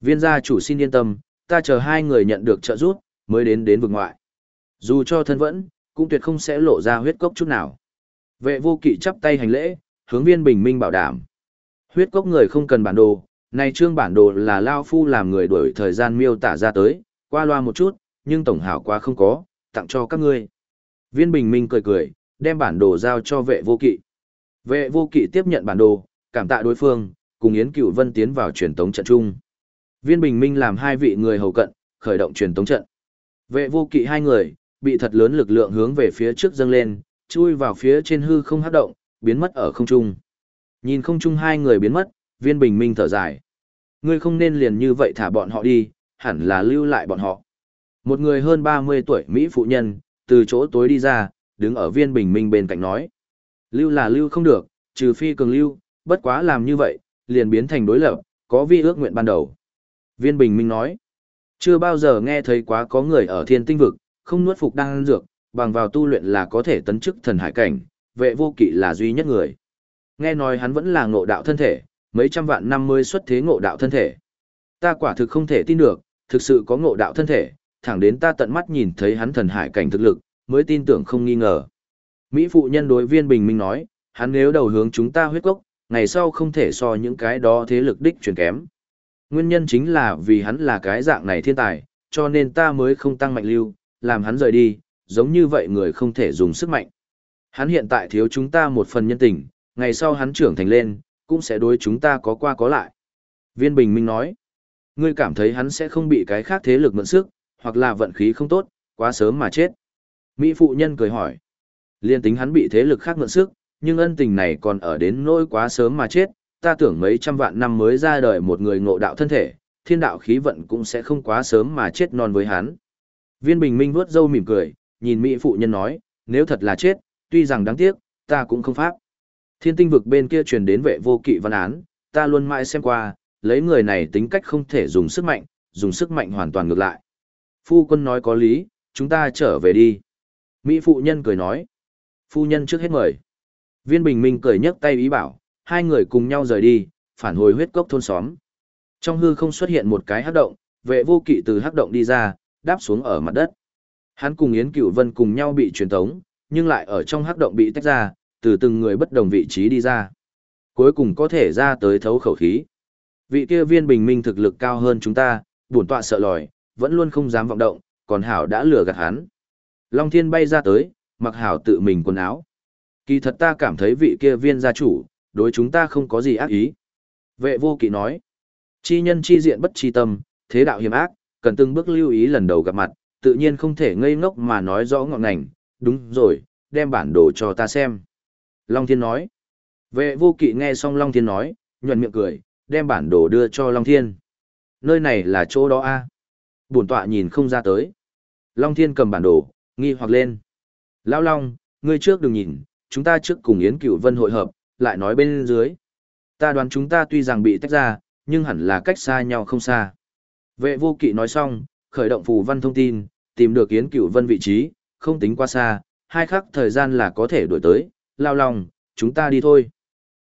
Viên gia chủ xin yên tâm, ta chờ hai người nhận được trợ giúp, mới đến đến vực ngoại. Dù cho thân vẫn, cũng tuyệt không sẽ lộ ra huyết cốc chút nào. Vệ vô kỵ chắp tay hành lễ, hướng viên bình minh bảo đảm. Huyết cốc người không cần bản đồ, này trương bản đồ là Lao Phu làm người đuổi thời gian miêu tả ra tới, qua loa một chút, nhưng tổng hảo quá không có, tặng cho các ngươi. Viên bình minh cười cười, đem bản đồ giao cho vệ vô kỵ. Vệ vô kỵ tiếp nhận bản đồ, cảm tạ đối phương, cùng Yến Cửu Vân tiến vào truyền tống trận chung. Viên Bình Minh làm hai vị người hầu cận, khởi động truyền tống trận. Vệ vô kỵ hai người, bị thật lớn lực lượng hướng về phía trước dâng lên, chui vào phía trên hư không hát động, biến mất ở không trung. Nhìn không trung hai người biến mất, Viên Bình Minh thở dài. Ngươi không nên liền như vậy thả bọn họ đi, hẳn là lưu lại bọn họ. Một người hơn 30 tuổi Mỹ phụ nhân, từ chỗ tối đi ra, đứng ở Viên Bình Minh bên cạnh nói. Lưu là lưu không được, trừ phi cường lưu, bất quá làm như vậy, liền biến thành đối lập, có vi ước nguyện ban đầu. Viên Bình Minh nói, chưa bao giờ nghe thấy quá có người ở thiên tinh vực, không nuốt phục đan dược, bằng vào tu luyện là có thể tấn chức thần hải cảnh, vệ vô kỵ là duy nhất người. Nghe nói hắn vẫn là ngộ đạo thân thể, mấy trăm vạn năm mới xuất thế ngộ đạo thân thể. Ta quả thực không thể tin được, thực sự có ngộ đạo thân thể, thẳng đến ta tận mắt nhìn thấy hắn thần hải cảnh thực lực, mới tin tưởng không nghi ngờ. Mỹ phụ nhân đối viên bình minh nói, hắn nếu đầu hướng chúng ta huyết cốc, ngày sau không thể so những cái đó thế lực đích truyền kém. Nguyên nhân chính là vì hắn là cái dạng này thiên tài, cho nên ta mới không tăng mạnh lưu, làm hắn rời đi, giống như vậy người không thể dùng sức mạnh. Hắn hiện tại thiếu chúng ta một phần nhân tình, ngày sau hắn trưởng thành lên, cũng sẽ đối chúng ta có qua có lại. Viên Bình Minh nói, ngươi cảm thấy hắn sẽ không bị cái khác thế lực mượn sức, hoặc là vận khí không tốt, quá sớm mà chết. Mỹ phụ nhân cười hỏi, liên tính hắn bị thế lực khác mượn sức, nhưng ân tình này còn ở đến nỗi quá sớm mà chết, ta tưởng mấy trăm vạn năm mới ra đời một người ngộ đạo thân thể, thiên đạo khí vận cũng sẽ không quá sớm mà chết non với hắn. Viên Bình Minh vuốt râu mỉm cười, nhìn Mỹ phụ nhân nói, nếu thật là chết, tuy rằng đáng tiếc, ta cũng không pháp. Thiên tinh vực bên kia truyền đến vệ vô kỵ văn án, ta luôn mãi xem qua, lấy người này tính cách không thể dùng sức mạnh, dùng sức mạnh hoàn toàn ngược lại. Phu quân nói có lý, chúng ta trở về đi. Mỹ phụ nhân cười nói. Phu nhân trước hết mời. Viên bình minh cười nhấc tay ý bảo, hai người cùng nhau rời đi, phản hồi huyết cốc thôn xóm. Trong hư không xuất hiện một cái hắc động, vệ vô kỵ từ hắc động đi ra, đáp xuống ở mặt đất. Hắn cùng Yến Cửu Vân cùng nhau bị truyền tống, nhưng lại ở trong hắc động bị tách ra, từ từng người bất đồng vị trí đi ra. Cuối cùng có thể ra tới thấu khẩu khí. Vị kia viên bình minh thực lực cao hơn chúng ta, bổn tọa sợ lòi, vẫn luôn không dám vọng động, còn Hảo đã lừa gạt hắn. Long Thiên bay ra tới, mặc Hảo tự mình quần áo. Kỳ thật ta cảm thấy vị kia viên gia chủ, đối chúng ta không có gì ác ý. Vệ vô kỵ nói, chi nhân chi diện bất chi tâm, thế đạo hiểm ác, cần từng bước lưu ý lần đầu gặp mặt, tự nhiên không thể ngây ngốc mà nói rõ ngọn ngành, đúng rồi, đem bản đồ cho ta xem. Long Thiên nói. Vệ vô kỵ nghe xong Long Thiên nói, nhuận miệng cười, đem bản đồ đưa cho Long Thiên. Nơi này là chỗ đó a à? Bổn tọa nhìn không ra tới. Long Thiên cầm bản đồ, nghi hoặc lên. Lão Long, ngươi trước đừng nhìn, chúng ta trước cùng Yến Cửu Vân hội hợp, lại nói bên dưới. Ta đoán chúng ta tuy rằng bị tách ra, nhưng hẳn là cách xa nhau không xa. Vệ vô kỵ nói xong, khởi động phù văn thông tin, tìm được Yến Cửu Vân vị trí, không tính quá xa, hai khắc thời gian là có thể đuổi tới, lao lòng, chúng ta đi thôi.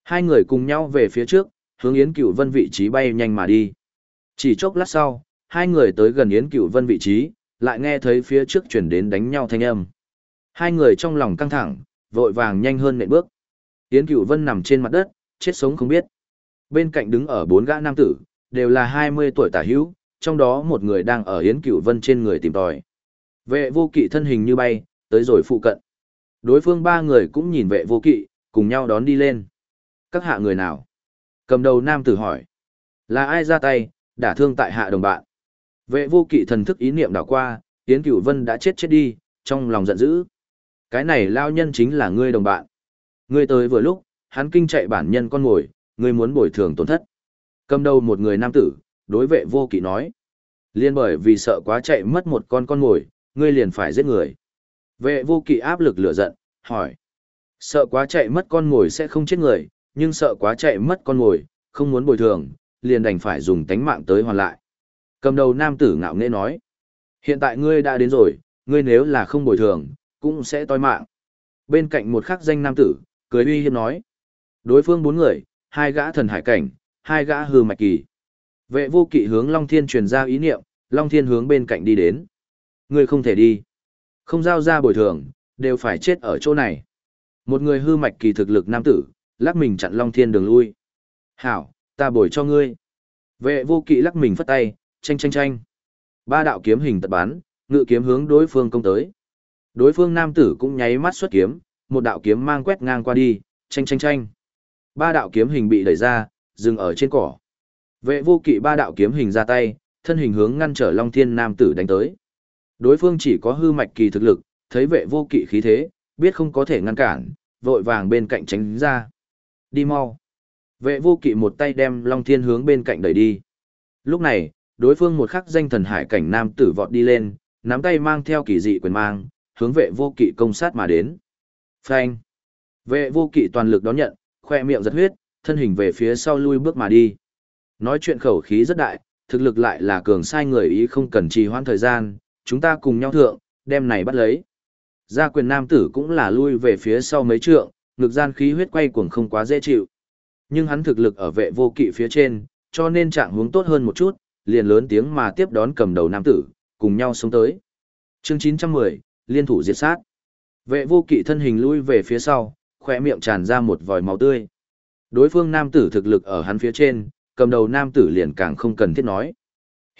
Hai người cùng nhau về phía trước, hướng Yến Cửu Vân vị trí bay nhanh mà đi. Chỉ chốc lát sau, hai người tới gần Yến Cửu Vân vị trí, lại nghe thấy phía trước chuyển đến đánh nhau thanh âm. Hai người trong lòng căng thẳng, vội vàng nhanh hơn nện bước. Yến Cửu Vân nằm trên mặt đất, chết sống không biết. Bên cạnh đứng ở bốn gã nam tử, đều là 20 tuổi tả hữu, trong đó một người đang ở Yến Cửu Vân trên người tìm tòi. Vệ vô kỵ thân hình như bay, tới rồi phụ cận. Đối phương ba người cũng nhìn vệ vô kỵ, cùng nhau đón đi lên. Các hạ người nào? Cầm đầu nam tử hỏi. Là ai ra tay, đả thương tại hạ đồng bạn? Vệ vô kỵ thần thức ý niệm đảo qua, Yến Cửu Vân đã chết chết đi, trong lòng giận dữ. Cái này lao nhân chính là ngươi đồng bạn. Ngươi tới vừa lúc, hắn kinh chạy bản nhân con ngồi, ngươi muốn bồi thường tổn thất. Cầm đầu một người nam tử, đối vệ vô kỵ nói. Liên bởi vì sợ quá chạy mất một con con ngồi, ngươi liền phải giết người. Vệ vô kỵ áp lực lửa giận, hỏi. Sợ quá chạy mất con ngồi sẽ không chết người, nhưng sợ quá chạy mất con ngồi, không muốn bồi thường, liền đành phải dùng tánh mạng tới hoàn lại. Cầm đầu nam tử ngạo nghễ nói. Hiện tại ngươi đã đến rồi, ngươi nếu là không bồi thường, cũng sẽ toi mạng. Bên cạnh một khắc danh nam tử, cười uy hiếp nói. Đối phương bốn người, hai gã thần hải cảnh, hai gã hư mạch kỳ. Vệ vô kỵ hướng Long Thiên truyền ra ý niệm, Long Thiên hướng bên cạnh đi đến. Ngươi không thể đi. Không giao ra bồi thường, đều phải chết ở chỗ này. Một người hư mạch kỳ thực lực nam tử, lắc mình chặn Long Thiên đường lui. Hảo, ta bồi cho ngươi. Vệ vô kỵ lắc mình phất tay, tranh tranh tranh. Ba đạo kiếm hình tật bán, ngự kiếm hướng đối phương công tới. Đối phương nam tử cũng nháy mắt xuất kiếm, một đạo kiếm mang quét ngang qua đi, tranh tranh tranh. Ba đạo kiếm hình bị đẩy ra, dừng ở trên cỏ. Vệ vô kỵ ba đạo kiếm hình ra tay, thân hình hướng ngăn trở Long Thiên nam tử đánh tới. Đối phương chỉ có hư mạch kỳ thực lực, thấy vệ vô kỵ khí thế, biết không có thể ngăn cản, vội vàng bên cạnh tránh ra. Đi mau. Vệ vô kỵ một tay đem Long Thiên hướng bên cạnh đẩy đi. Lúc này, đối phương một khắc danh thần hải cảnh nam tử vọt đi lên, nắm tay mang theo kỳ dị quyền mang, hướng vệ vô kỵ công sát mà đến. Phanh. Vệ vô kỵ toàn lực đón nhận, khoe miệng giật huyết, thân hình về phía sau lui bước mà đi. Nói chuyện khẩu khí rất đại, thực lực lại là cường sai người ý không cần trì hoãn thời gian, chúng ta cùng nhau thượng, đem này bắt lấy. Gia quyền nam tử cũng là lui về phía sau mấy trượng, ngực gian khí huyết quay cuồng không quá dễ chịu. Nhưng hắn thực lực ở vệ vô kỵ phía trên, cho nên trạng hướng tốt hơn một chút, liền lớn tiếng mà tiếp đón cầm đầu nam tử, cùng nhau xuống tới. Chương 910, liên thủ diệt sát. Vệ vô kỵ thân hình lui về phía sau, khỏe miệng tràn ra một vòi máu tươi. Đối phương nam tử thực lực ở hắn phía trên, cầm đầu nam tử liền càng không cần thiết nói.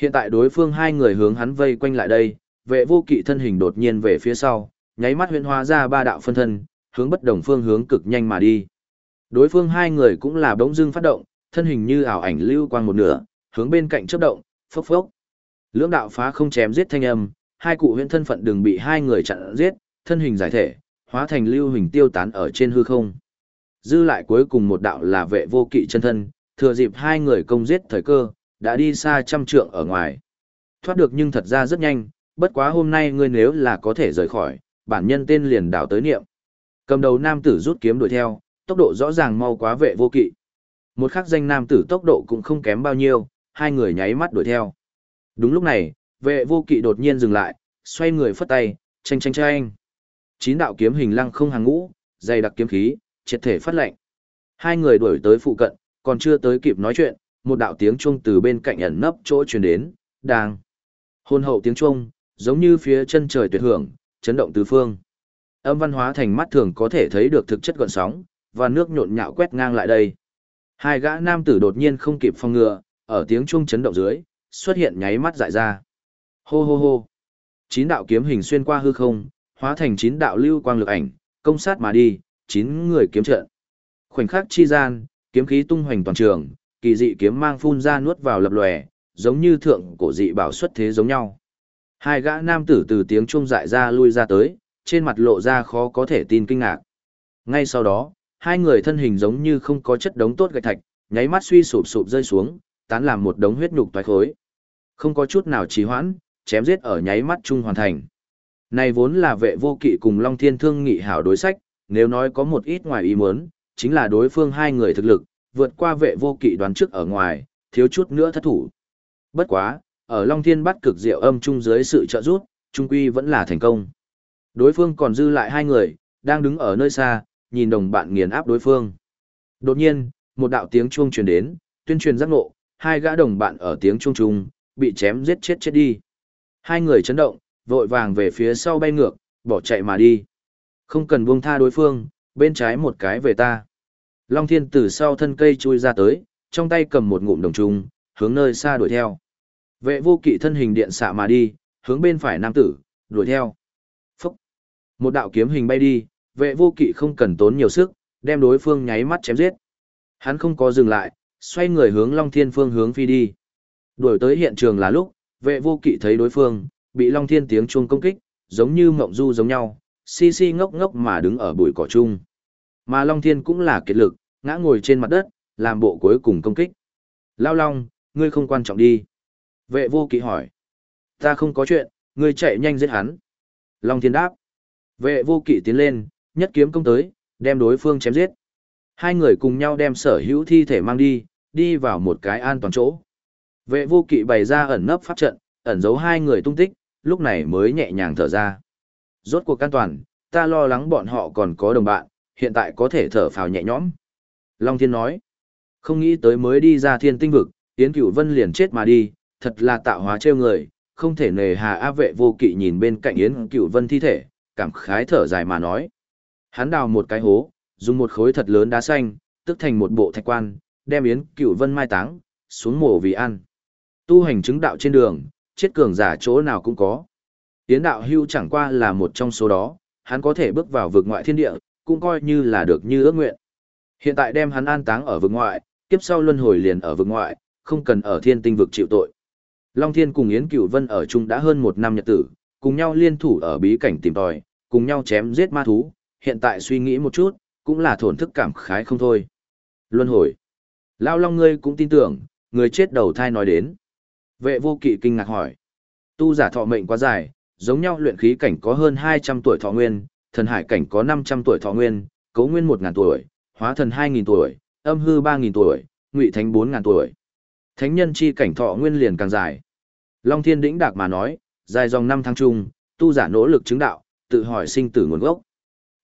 Hiện tại đối phương hai người hướng hắn vây quanh lại đây, vệ vô kỵ thân hình đột nhiên về phía sau, nháy mắt huyễn hóa ra ba đạo phân thân, hướng bất đồng phương hướng cực nhanh mà đi. Đối phương hai người cũng là bỗng dưng phát động, thân hình như ảo ảnh lưu quang một nửa, hướng bên cạnh chớp động, phốc phốc. Lưỡng đạo phá không chém giết thanh âm, hai cụ huyễn thân phận đừng bị hai người chặn giết, thân hình giải thể, hóa thành lưu hình tiêu tán ở trên hư không. Dư lại cuối cùng một đạo là vệ vô kỵ chân thân, thừa dịp hai người công giết thời cơ, đã đi xa trăm trượng ở ngoài. Thoát được nhưng thật ra rất nhanh, bất quá hôm nay ngươi nếu là có thể rời khỏi, bản nhân tên liền đảo tới niệm. Cầm đầu nam tử rút kiếm đuổi theo, tốc độ rõ ràng mau quá vệ vô kỵ. Một khắc danh nam tử tốc độ cũng không kém bao nhiêu, hai người nháy mắt đuổi theo. Đúng lúc này, vệ vô kỵ đột nhiên dừng lại, xoay người phất tay, tranh tranh tranh. Chín đạo kiếm hình lăng không hàng ngũ, dày đặc kiếm khí, triệt thể phát lệnh. Hai người đuổi tới phụ cận, còn chưa tới kịp nói chuyện, một đạo tiếng chuông từ bên cạnh ẩn nấp chỗ truyền đến, đang. Hôn hậu tiếng chuông, giống như phía chân trời tuyệt hưởng, chấn động tứ phương. Âm văn hóa thành mắt thường có thể thấy được thực chất gọn sóng, và nước nhộn nhạo quét ngang lại đây. Hai gã nam tử đột nhiên không kịp phòng ngừa, ở tiếng chuông chấn động dưới, xuất hiện nháy mắt dại ra. Hô hô hô. Chín đạo kiếm hình xuyên qua hư không, hóa thành chín đạo lưu quang lực ảnh, công sát mà đi, chín người kiếm trận. Khoảnh khắc chi gian, kiếm khí tung hoành toàn trường, kỳ dị kiếm mang phun ra nuốt vào lập lòe, giống như thượng cổ dị bảo xuất thế giống nhau. Hai gã nam tử từ tiếng chuông dại ra lui ra tới, trên mặt lộ ra khó có thể tin kinh ngạc. Ngay sau đó, hai người thân hình giống như không có chất đống tốt gạch thạch, nháy mắt suy sụp sụp rơi xuống, tán làm một đống huyết nhục toái khối. Không có chút nào trì hoãn, chém giết ở nháy mắt chung hoàn thành. Này vốn là vệ vô kỵ cùng Long Thiên Thương nghị hảo đối sách, nếu nói có một ít ngoài ý muốn, chính là đối phương hai người thực lực, vượt qua vệ vô kỵ đoán trước ở ngoài, thiếu chút nữa thất thủ. Bất quá, ở Long Thiên bắt cực diệu âm chung dưới sự trợ giúp, trung quy vẫn là thành công. Đối phương còn dư lại hai người, đang đứng ở nơi xa, nhìn đồng bạn nghiền áp đối phương. Đột nhiên, một đạo tiếng chuông truyền đến, tuyên truyền giác ngộ, hai gã đồng bạn ở tiếng chuông chung, bị chém giết chết chết đi. Hai người chấn động, vội vàng về phía sau bay ngược, bỏ chạy mà đi. Không cần buông tha đối phương, bên trái một cái về ta. Long Thiên từ sau thân cây chui ra tới, trong tay cầm một ngụm đồng trùng, hướng nơi xa đuổi theo. Vệ vô kỵ thân hình điện xạ mà đi, hướng bên phải nam tử, đuổi theo. Phúc! Một đạo kiếm hình bay đi, vệ vô kỵ không cần tốn nhiều sức, đem đối phương nháy mắt chém giết. Hắn không có dừng lại, xoay người hướng Long Thiên phương hướng phi đi. Đuổi tới hiện trường là lúc, vệ vô kỵ thấy đối phương, bị Long Thiên tiếng chuông công kích, giống như mộng du giống nhau, si si ngốc ngốc mà đứng ở bụi cỏ chung. Mà Long Thiên cũng là kiệt lực, ngã ngồi trên mặt đất, làm bộ cuối cùng công kích. Lao Long, ngươi không quan trọng đi. Vệ vô kỵ hỏi. Ta không có chuyện, ngươi chạy nhanh giết hắn. Long Thiên đáp. Vệ vô kỵ tiến lên, nhất kiếm công tới, đem đối phương chém giết. Hai người cùng nhau đem sở hữu thi thể mang đi, đi vào một cái an toàn chỗ. Vệ vô kỵ bày ra ẩn nấp pháp trận, ẩn giấu hai người tung tích, lúc này mới nhẹ nhàng thở ra. Rốt cuộc an toàn, ta lo lắng bọn họ còn có đồng bạn, hiện tại có thể thở phào nhẹ nhõm. Long Thiên nói, không nghĩ tới mới đi ra thiên tinh vực, Yến Cửu Vân liền chết mà đi, thật là tạo hóa trêu người, không thể nề hà áp vệ vô kỵ nhìn bên cạnh Yến Cửu Vân thi thể, cảm khái thở dài mà nói. Hắn đào một cái hố, dùng một khối thật lớn đá xanh, tức thành một bộ thạch quan, đem Yến Cửu Vân mai táng, xuống mộ vì ăn. Tu hành chứng đạo trên đường, chết cường giả chỗ nào cũng có. Yến đạo hưu chẳng qua là một trong số đó, hắn có thể bước vào vực ngoại thiên địa, cũng coi như là được như ước nguyện. Hiện tại đem hắn an táng ở vực ngoại, kiếp sau luân hồi liền ở vực ngoại, không cần ở thiên tinh vực chịu tội. Long Thiên cùng Yến Cửu Vân ở chung đã hơn một năm nhật tử, cùng nhau liên thủ ở bí cảnh tìm tòi, cùng nhau chém giết ma thú, hiện tại suy nghĩ một chút, cũng là thổn thức cảm khái không thôi. Luân hồi. Lao Long ngươi cũng tin tưởng, người chết đầu thai nói đến. Vệ vô kỵ kinh ngạc hỏi. Tu giả thọ mệnh quá dài, giống nhau luyện khí cảnh có hơn 200 tuổi thọ nguyên, thần hải cảnh có 500 tuổi thọ nguyên, cấu nguyên 1.000 tuổi, hóa thần 2.000 tuổi, âm hư 3.000 tuổi, ngụy thánh 4.000 tuổi. Thánh nhân chi cảnh thọ nguyên liền càng dài. Long thiên đĩnh đạc mà nói, dài dòng năm tháng chung, tu giả nỗ lực chứng đạo, tự hỏi sinh tử nguồn gốc.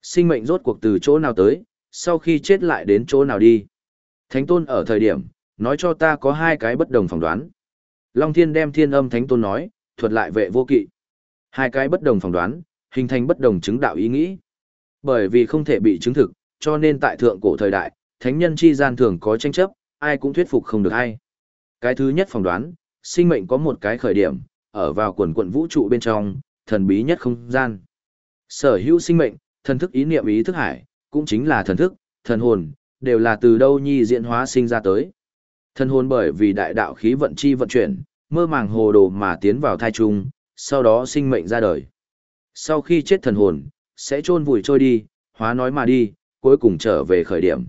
Sinh mệnh rốt cuộc từ chỗ nào tới, sau khi chết lại đến chỗ nào đi. Thánh tôn ở thời điểm, nói cho ta có hai cái bất đồng phỏng đoán. Long Thiên đem thiên âm thánh tôn nói, thuật lại vệ vô kỵ. Hai cái bất đồng phỏng đoán, hình thành bất đồng chứng đạo ý nghĩ. Bởi vì không thể bị chứng thực, cho nên tại thượng cổ thời đại, thánh nhân chi gian thường có tranh chấp, ai cũng thuyết phục không được ai. Cái thứ nhất phỏng đoán, sinh mệnh có một cái khởi điểm, ở vào quần quận vũ trụ bên trong, thần bí nhất không gian. Sở hữu sinh mệnh, thần thức ý niệm ý thức hải, cũng chính là thần thức, thần hồn, đều là từ đâu nhi diễn hóa sinh ra tới. Thần hồn bởi vì đại đạo khí vận chi vận chuyển, mơ màng hồ đồ mà tiến vào thai trung, sau đó sinh mệnh ra đời. Sau khi chết thần hồn, sẽ chôn vùi trôi đi, hóa nói mà đi, cuối cùng trở về khởi điểm.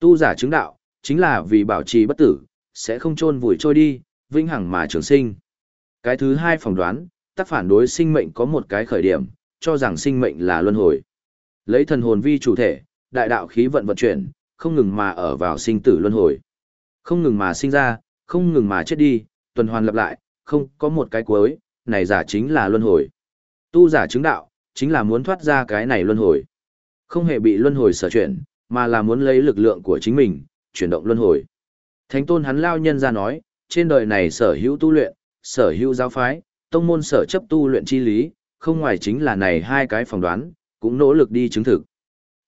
Tu giả chứng đạo, chính là vì bảo trì bất tử, sẽ không chôn vùi trôi đi, vĩnh hằng mà trường sinh. Cái thứ hai phỏng đoán, tác phản đối sinh mệnh có một cái khởi điểm, cho rằng sinh mệnh là luân hồi. Lấy thần hồn vi chủ thể, đại đạo khí vận vận chuyển, không ngừng mà ở vào sinh tử luân hồi. Không ngừng mà sinh ra, không ngừng mà chết đi, tuần hoàn lặp lại, không có một cái cuối, này giả chính là luân hồi. Tu giả chứng đạo, chính là muốn thoát ra cái này luân hồi. Không hề bị luân hồi sở chuyển, mà là muốn lấy lực lượng của chính mình, chuyển động luân hồi. Thánh tôn hắn lao nhân ra nói, trên đời này sở hữu tu luyện, sở hữu giáo phái, tông môn sở chấp tu luyện chi lý, không ngoài chính là này hai cái phỏng đoán, cũng nỗ lực đi chứng thực.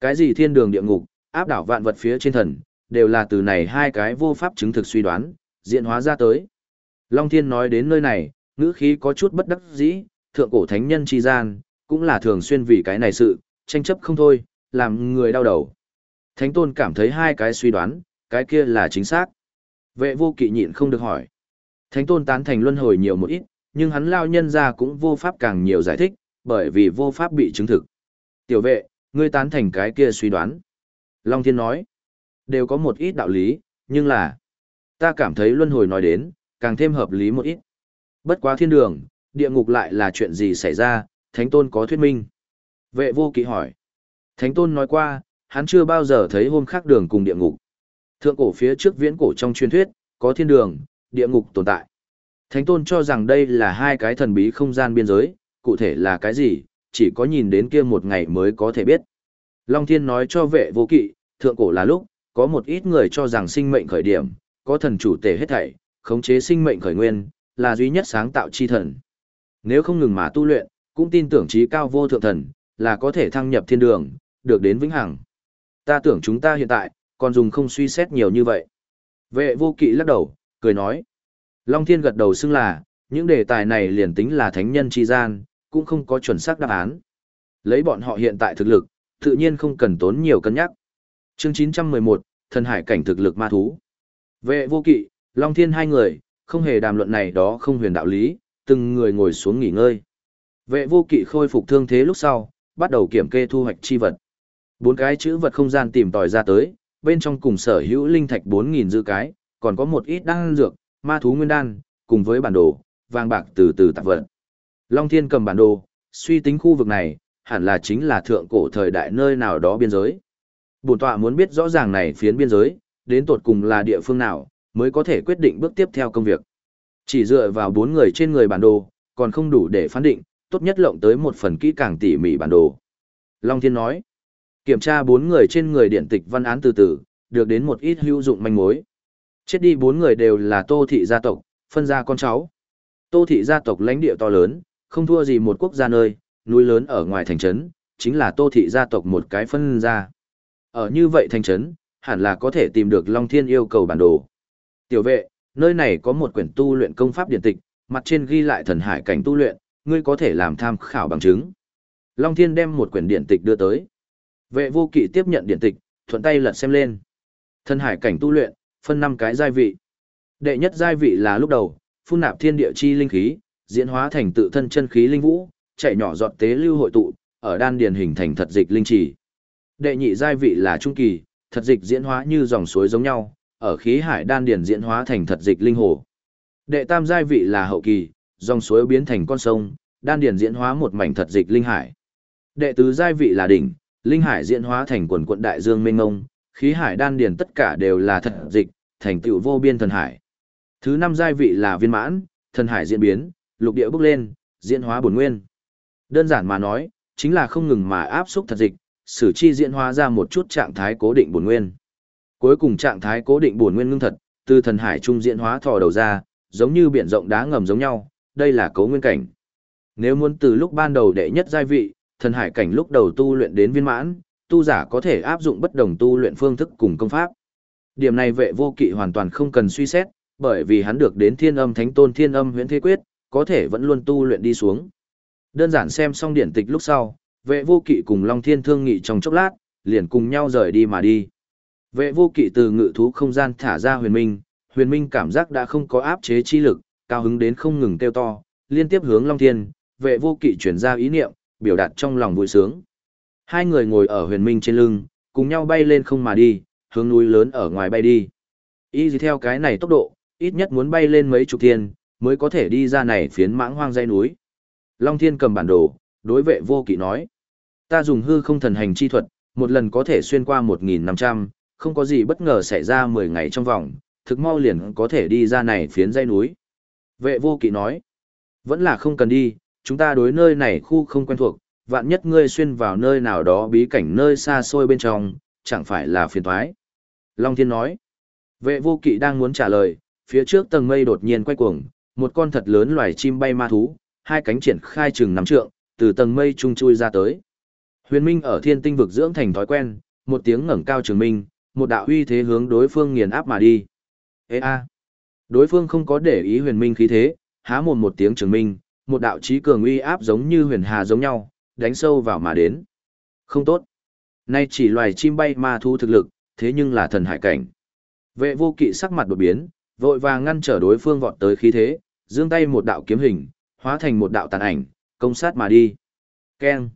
Cái gì thiên đường địa ngục, áp đảo vạn vật phía trên thần, đều là từ này hai cái vô pháp chứng thực suy đoán, diễn hóa ra tới. Long Thiên nói đến nơi này, ngữ khí có chút bất đắc dĩ, thượng cổ thánh nhân chi gian, cũng là thường xuyên vì cái này sự, tranh chấp không thôi, làm người đau đầu. Thánh tôn cảm thấy hai cái suy đoán, cái kia là chính xác. Vệ vô kỵ nhịn không được hỏi. Thánh tôn tán thành luân hồi nhiều một ít, nhưng hắn lao nhân ra cũng vô pháp càng nhiều giải thích, bởi vì vô pháp bị chứng thực. Tiểu vệ, ngươi tán thành cái kia suy đoán. Long thiên nói, đều có một ít đạo lý, nhưng là, ta cảm thấy luân hồi nói đến, càng thêm hợp lý một ít. Bất quá thiên đường, địa ngục lại là chuyện gì xảy ra, thánh tôn có thuyết minh. Vệ vô kỵ hỏi. Thánh tôn nói qua, hắn chưa bao giờ thấy hôm khác đường cùng địa ngục. Thượng cổ phía trước viễn cổ trong truyền thuyết, có thiên đường, địa ngục tồn tại. Thánh tôn cho rằng đây là hai cái thần bí không gian biên giới, cụ thể là cái gì, chỉ có nhìn đến kia một ngày mới có thể biết. Long thiên nói cho vệ vô kỵ, thượng cổ là lúc, có một ít người cho rằng sinh mệnh khởi điểm, có thần chủ tể hết thảy, khống chế sinh mệnh khởi nguyên, là duy nhất sáng tạo chi thần. Nếu không ngừng mà tu luyện, cũng tin tưởng trí cao vô thượng thần, là có thể thăng nhập thiên đường, được đến vĩnh hằng. Ta tưởng chúng ta hiện tại, còn dùng không suy xét nhiều như vậy. Vệ vô kỵ lắc đầu, cười nói. Long Thiên gật đầu xưng là, những đề tài này liền tính là thánh nhân chi gian, cũng không có chuẩn xác đáp án. Lấy bọn họ hiện tại thực lực, tự nhiên không cần tốn nhiều cân nhắc. Chương 911, Thần Hải cảnh thực lực ma thú. Vệ vô kỵ, Long Thiên hai người, không hề đàm luận này đó không huyền đạo lý, từng người ngồi xuống nghỉ ngơi. Vệ vô kỵ khôi phục thương thế lúc sau, bắt đầu kiểm kê thu hoạch chi vật. Bốn cái chữ vật không gian tìm tòi ra tới, bên trong cùng sở hữu linh thạch 4.000 dư cái, còn có một ít đan dược, ma thú nguyên đan, cùng với bản đồ, vàng bạc từ từ tạp vật. Long Thiên cầm bản đồ, suy tính khu vực này, hẳn là chính là thượng cổ thời đại nơi nào đó biên giới. Bổn tọa muốn biết rõ ràng này phiến biên giới, đến tột cùng là địa phương nào, mới có thể quyết định bước tiếp theo công việc. Chỉ dựa vào bốn người trên người bản đồ, còn không đủ để phán định, tốt nhất lộng tới một phần kỹ càng tỉ mỉ bản đồ. Long Thiên nói, kiểm tra bốn người trên người điện tịch văn án từ từ, được đến một ít hữu dụng manh mối. Chết đi bốn người đều là tô thị gia tộc, phân ra con cháu. Tô thị gia tộc lãnh địa to lớn, không thua gì một quốc gia nơi, núi lớn ở ngoài thành trấn, chính là tô thị gia tộc một cái phân ra. Ở như vậy thành trấn, hẳn là có thể tìm được Long Thiên yêu cầu bản đồ. Tiểu vệ, nơi này có một quyển tu luyện công pháp điện tịch, mặt trên ghi lại thần hải cảnh tu luyện, ngươi có thể làm tham khảo bằng chứng. Long Thiên đem một quyển điện tịch đưa tới. Vệ vô kỵ tiếp nhận điện tịch, thuận tay lật xem lên. Thần hải cảnh tu luyện, phân năm cái giai vị. Đệ nhất giai vị là lúc đầu, phun nạp thiên địa chi linh khí, diễn hóa thành tự thân chân khí linh vũ, chạy nhỏ giọt tế lưu hội tụ, ở đan điền hình thành thật dịch linh trì. Đệ nhị giai vị là trung kỳ, thật dịch diễn hóa như dòng suối giống nhau, ở khí hải đan điền diễn hóa thành thật dịch linh hồ. Đệ tam giai vị là hậu kỳ, dòng suối biến thành con sông, đan điền diễn hóa một mảnh thật dịch linh hải. Đệ tứ giai vị là đỉnh, linh hải diễn hóa thành quần quận đại dương mênh mông, khí hải đan điền tất cả đều là thật dịch, thành tựu vô biên thần hải. Thứ năm giai vị là viên mãn, thần hải diễn biến, lục địa bước lên, diễn hóa bổn nguyên. Đơn giản mà nói, chính là không ngừng mà áp xúc thật dịch, sử chi diễn hóa ra một chút trạng thái cố định bổn nguyên. Cuối cùng trạng thái cố định bổn nguyên ngưng thật, từ thần hải trung diễn hóa thò đầu ra, giống như biển rộng đá ngầm giống nhau, đây là cấu nguyên cảnh. Nếu muốn từ lúc ban đầu đệ nhất giai vị, thần hải cảnh lúc đầu tu luyện đến viên mãn, tu giả có thể áp dụng bất đồng tu luyện phương thức cùng công pháp. Điểm này vệ vô kỵ hoàn toàn không cần suy xét, bởi vì hắn được đến thiên âm thánh tôn thiên âm huyễn thế quyết, có thể vẫn luôn tu luyện đi xuống. Đơn giản xem xong điển tịch lúc sau, vệ vô kỵ cùng Long Thiên thương nghị trong chốc lát, liền cùng nhau rời đi mà đi. Vệ vô kỵ từ ngự thú không gian thả ra huyền minh, huyền minh cảm giác đã không có áp chế chi lực, cao hứng đến không ngừng kêu to, liên tiếp hướng Long Thiên, vệ vô kỵ chuyển ra ý niệm, biểu đạt trong lòng vui sướng. Hai người ngồi ở huyền minh trên lưng, cùng nhau bay lên không mà đi, hướng núi lớn ở ngoài bay đi. Y gì theo cái này tốc độ, ít nhất muốn bay lên mấy chục thiên, mới có thể đi ra này phiến mãng hoang dây núi. Long Thiên cầm bản đồ, đối vệ vô kỵ nói. Ta dùng hư không thần hành chi thuật, một lần có thể xuyên qua 1.500, không có gì bất ngờ xảy ra 10 ngày trong vòng, thực mau liền có thể đi ra này phiến dây núi. Vệ vô kỵ nói, vẫn là không cần đi, chúng ta đối nơi này khu không quen thuộc, vạn nhất ngươi xuyên vào nơi nào đó bí cảnh nơi xa xôi bên trong, chẳng phải là phiền toái. Long Thiên nói, vệ vô kỵ đang muốn trả lời, phía trước tầng mây đột nhiên quay cuồng, một con thật lớn loài chim bay ma thú, hai cánh triển khai chừng nắm trượng, từ tầng mây trung chui ra tới. Huyền Minh ở thiên tinh vực dưỡng thành thói quen, một tiếng ngẩng cao trường minh, một đạo uy thế hướng đối phương nghiền áp mà đi. Ê a! Đối phương không có để ý huyền minh khí thế, há mồm một tiếng trường minh, một đạo trí cường uy áp giống như huyền hà giống nhau, đánh sâu vào mà đến. Không tốt. Nay chỉ loài chim bay ma thu thực lực, thế nhưng là thần hải cảnh. Vệ vô kỵ sắc mặt đột biến, vội vàng ngăn trở đối phương vọt tới khí thế, giương tay một đạo kiếm hình, hóa thành một đạo tàn ảnh, công sát mà đi. Keng.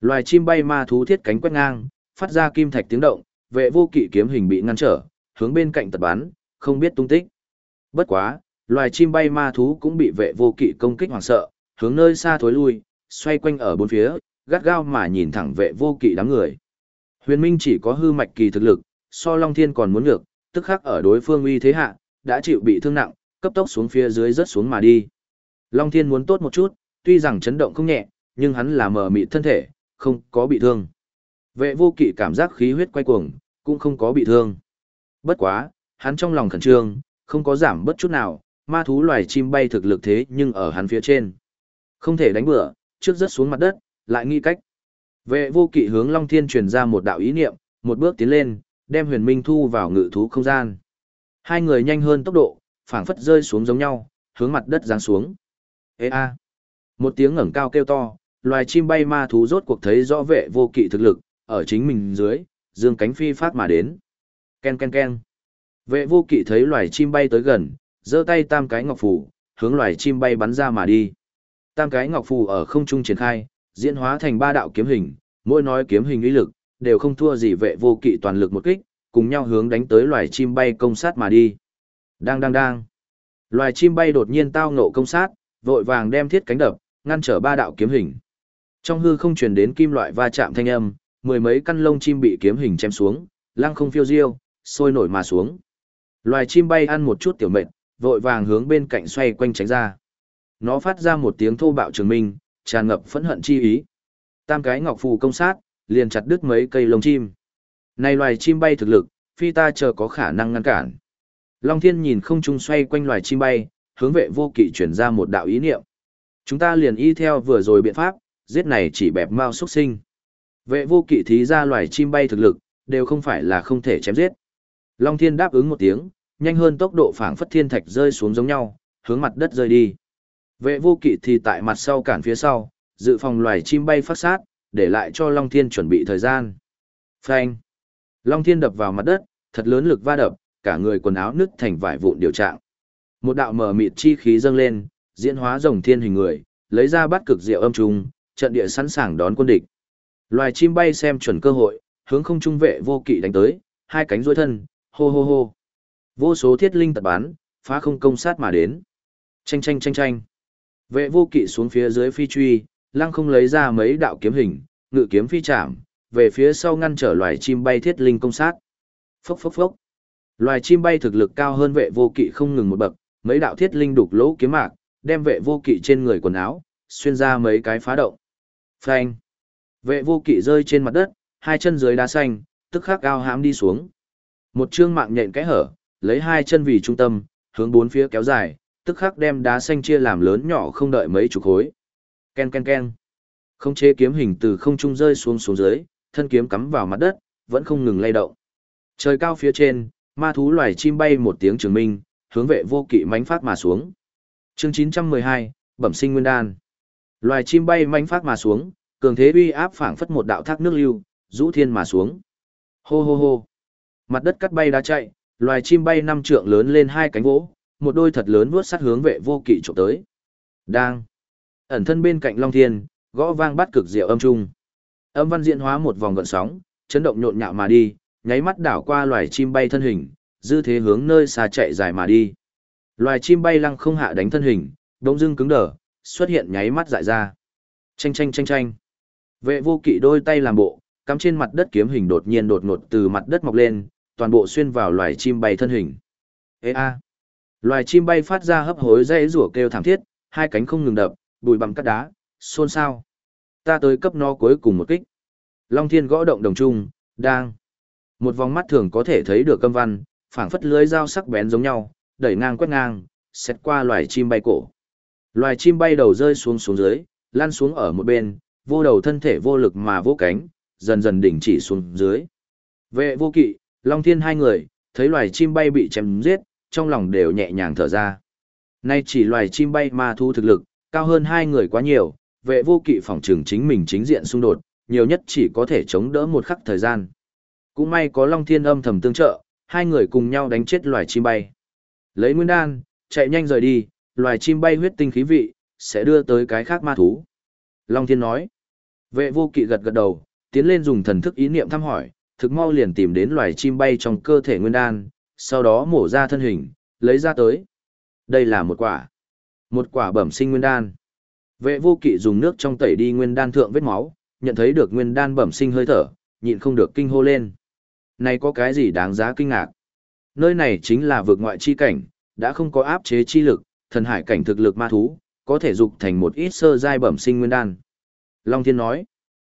Loài chim bay ma thú thiết cánh quét ngang, phát ra kim thạch tiếng động, vệ vô kỵ kiếm hình bị ngăn trở, hướng bên cạnh tật bắn, không biết tung tích. Bất quá, loài chim bay ma thú cũng bị vệ vô kỵ công kích hoảng sợ, hướng nơi xa thối lui, xoay quanh ở bốn phía, gắt gao mà nhìn thẳng vệ vô kỵ đám người. Huyền Minh chỉ có hư mạch kỳ thực lực, so Long Thiên còn muốn ngược, tức khắc ở đối phương uy thế hạ, đã chịu bị thương nặng, cấp tốc xuống phía dưới rớt xuống mà đi. Long Thiên muốn tốt một chút, tuy rằng chấn động không nhẹ, nhưng hắn là mờ mịt thân thể, không có bị thương. Vệ vô kỵ cảm giác khí huyết quay cuồng, cũng không có bị thương. Bất quá, hắn trong lòng khẩn trương, không có giảm bất chút nào, ma thú loài chim bay thực lực thế nhưng ở hắn phía trên. Không thể đánh bựa, trước rớt xuống mặt đất, lại nghi cách. Vệ vô kỵ hướng Long Thiên truyền ra một đạo ý niệm, một bước tiến lên, đem huyền minh thu vào ngự thú không gian. Hai người nhanh hơn tốc độ, phảng phất rơi xuống giống nhau, hướng mặt đất giáng xuống. Ê a! Một tiếng ngẩng cao kêu to, loài chim bay ma thú rốt cuộc thấy rõ vệ vô kỵ thực lực, ở chính mình dưới, dương cánh phi phát mà đến. Ken ken ken. Vệ vô kỵ thấy loài chim bay tới gần, giơ tay tam cái ngọc phù, hướng loài chim bay bắn ra mà đi. Tam cái ngọc phù ở không trung triển khai, diễn hóa thành ba đạo kiếm hình, mỗi nói kiếm hình uy lực, đều không thua gì vệ vô kỵ toàn lực một kích, cùng nhau hướng đánh tới loài chim bay công sát mà đi. Đang đang đang. Loài chim bay đột nhiên tao ngộ công sát, vội vàng đem thiết cánh đập, ngăn trở ba đạo kiếm hình. Trong hư không truyền đến kim loại va chạm thanh âm, mười mấy căn lông chim bị kiếm hình chém xuống, lăng không phiêu diêu, sôi nổi mà xuống. Loài chim bay ăn một chút tiểu mệt, vội vàng hướng bên cạnh xoay quanh tránh ra. Nó phát ra một tiếng thô bạo trường minh, tràn ngập phẫn hận chi ý. Tam cái ngọc phù công sát, liền chặt đứt mấy cây lông chim. Này loài chim bay thực lực, phi ta chờ có khả năng ngăn cản. Long Thiên nhìn không trung xoay quanh loài chim bay, hướng vệ vô kỵ chuyển ra một đạo ý niệm. Chúng ta liền y theo vừa rồi biện pháp, giết này chỉ bẹp mau xuất sinh. Vệ vô kỵ thí ra loài chim bay thực lực, đều không phải là không thể chém giết. Long Thiên đáp ứng một tiếng, nhanh hơn tốc độ phảng phất thiên thạch rơi xuống giống nhau, hướng mặt đất rơi đi. Vệ vô kỵ thì tại mặt sau cản phía sau, dự phòng loài chim bay phát sát, để lại cho Long Thiên chuẩn bị thời gian. Phanh. Long Thiên đập vào mặt đất, thật lớn lực va đập, cả người quần áo nứt thành vải vụn điều trạng. Một đạo mở mịt chi khí dâng lên, diễn hóa rồng thiên hình người, lấy ra bắt cực diệu âm trùng, trận địa sẵn sàng đón quân địch. Loài chim bay xem chuẩn cơ hội, hướng không trung vệ vô kỵ đánh tới, hai cánh duỗi thân, hô hô hô. Vô số thiết linh tật bán, phá không công sát mà đến. Chanh chanh chanh chanh. Vệ vô kỵ xuống phía dưới phi truy, lăng không lấy ra mấy đạo kiếm hình, ngự kiếm phi chạm, về phía sau ngăn trở loài chim bay thiết linh công sát. Phốc phốc phốc. Loài chim bay thực lực cao hơn vệ vô kỵ không ngừng một bậc, mấy đạo thiết linh đục lỗ kiếm mạc, đem vệ vô kỵ trên người quần áo, xuyên ra mấy cái phá động. Phanh. Vệ vô kỵ rơi trên mặt đất, hai chân dưới đá xanh, tức khắc cao hãm đi xuống. Một chương mạng nhện kẽ hở, lấy hai chân vì trung tâm, hướng bốn phía kéo dài, tức khắc đem đá xanh chia làm lớn nhỏ không đợi mấy chục khối. Ken ken ken. Không chế kiếm hình từ không trung rơi xuống xuống dưới, thân kiếm cắm vào mặt đất, vẫn không ngừng lay động. Trời cao phía trên, ma thú loài chim bay một tiếng trường minh, hướng vệ vô kỵ mánh phát mà xuống. Chương 912, Bẩm sinh nguyên đan. Loài chim bay mánh phát mà xuống, cường thế uy áp phảng phất một đạo thác nước lưu, rũ thiên mà xuống. Hô hô hô. Mặt đất cắt bay đá chạy, loài chim bay năm trượng lớn lên hai cánh vỗ, một đôi thật lớn vuốt sát hướng vệ vô kỵ chụp tới. Đang. Ẩn thân bên cạnh Long Thiên, gõ vang bắt cực diệu âm trung. Âm văn diễn hóa một vòng gợn sóng, chấn động nhộn nhạo mà đi, nháy mắt đảo qua loài chim bay thân hình, dư thế hướng nơi xa chạy dài mà đi. Loài chim bay lăng không hạ đánh thân hình, đống dưng cứng đờ, xuất hiện nháy mắt dại ra. Chanh chanh chanh chanh. Vệ vô kỵ đôi tay làm bộ, cắm trên mặt đất kiếm hình đột nhiên đột ngột từ mặt đất mọc lên, toàn bộ xuyên vào loài chim bay thân hình. Ê a. Loài chim bay phát ra hấp hối dây rủa kêu thảm thiết, hai cánh không ngừng đập, bụi bằng cắt đá, xôn xao. Ta tới cấp no cuối cùng một kích. Long thiên gõ động đồng trung, đang. Một vòng mắt thường có thể thấy được câm văn, phảng phất lưới dao sắc bén giống nhau, đẩy ngang quét ngang, xét qua loài chim bay cổ. Loài chim bay đầu rơi xuống xuống dưới, lăn xuống ở một bên, vô đầu thân thể vô lực mà vô cánh, dần dần đỉnh chỉ xuống dưới. Vệ vô kỵ, Long Thiên hai người, thấy loài chim bay bị chém giết, trong lòng đều nhẹ nhàng thở ra. Nay chỉ loài chim bay ma thu thực lực, cao hơn hai người quá nhiều, vệ vô kỵ phòng trường chính mình chính diện xung đột, nhiều nhất chỉ có thể chống đỡ một khắc thời gian. Cũng may có Long Thiên âm thầm tương trợ, hai người cùng nhau đánh chết loài chim bay. Lấy nguyên đan, chạy nhanh rời đi, loài chim bay huyết tinh khí vị, sẽ đưa tới cái khác ma thú. Long Thiên nói, vệ vô kỵ gật gật đầu, tiến lên dùng thần thức ý niệm thăm hỏi, thực mau liền tìm đến loài chim bay trong cơ thể nguyên đan, sau đó mổ ra thân hình, lấy ra tới. Đây là một quả. Một quả bẩm sinh nguyên đan. Vệ vô kỵ dùng nước trong tẩy đi nguyên đan thượng vết máu, nhận thấy được nguyên đan bẩm sinh hơi thở, nhịn không được kinh hô lên. Này có cái gì đáng giá kinh ngạc? Nơi này chính là vực ngoại chi cảnh, đã không có áp chế chi lực, thần hải cảnh thực lực ma thú, có thể dục thành một ít sơ giai bẩm sinh nguyên đan. Long Thiên nói.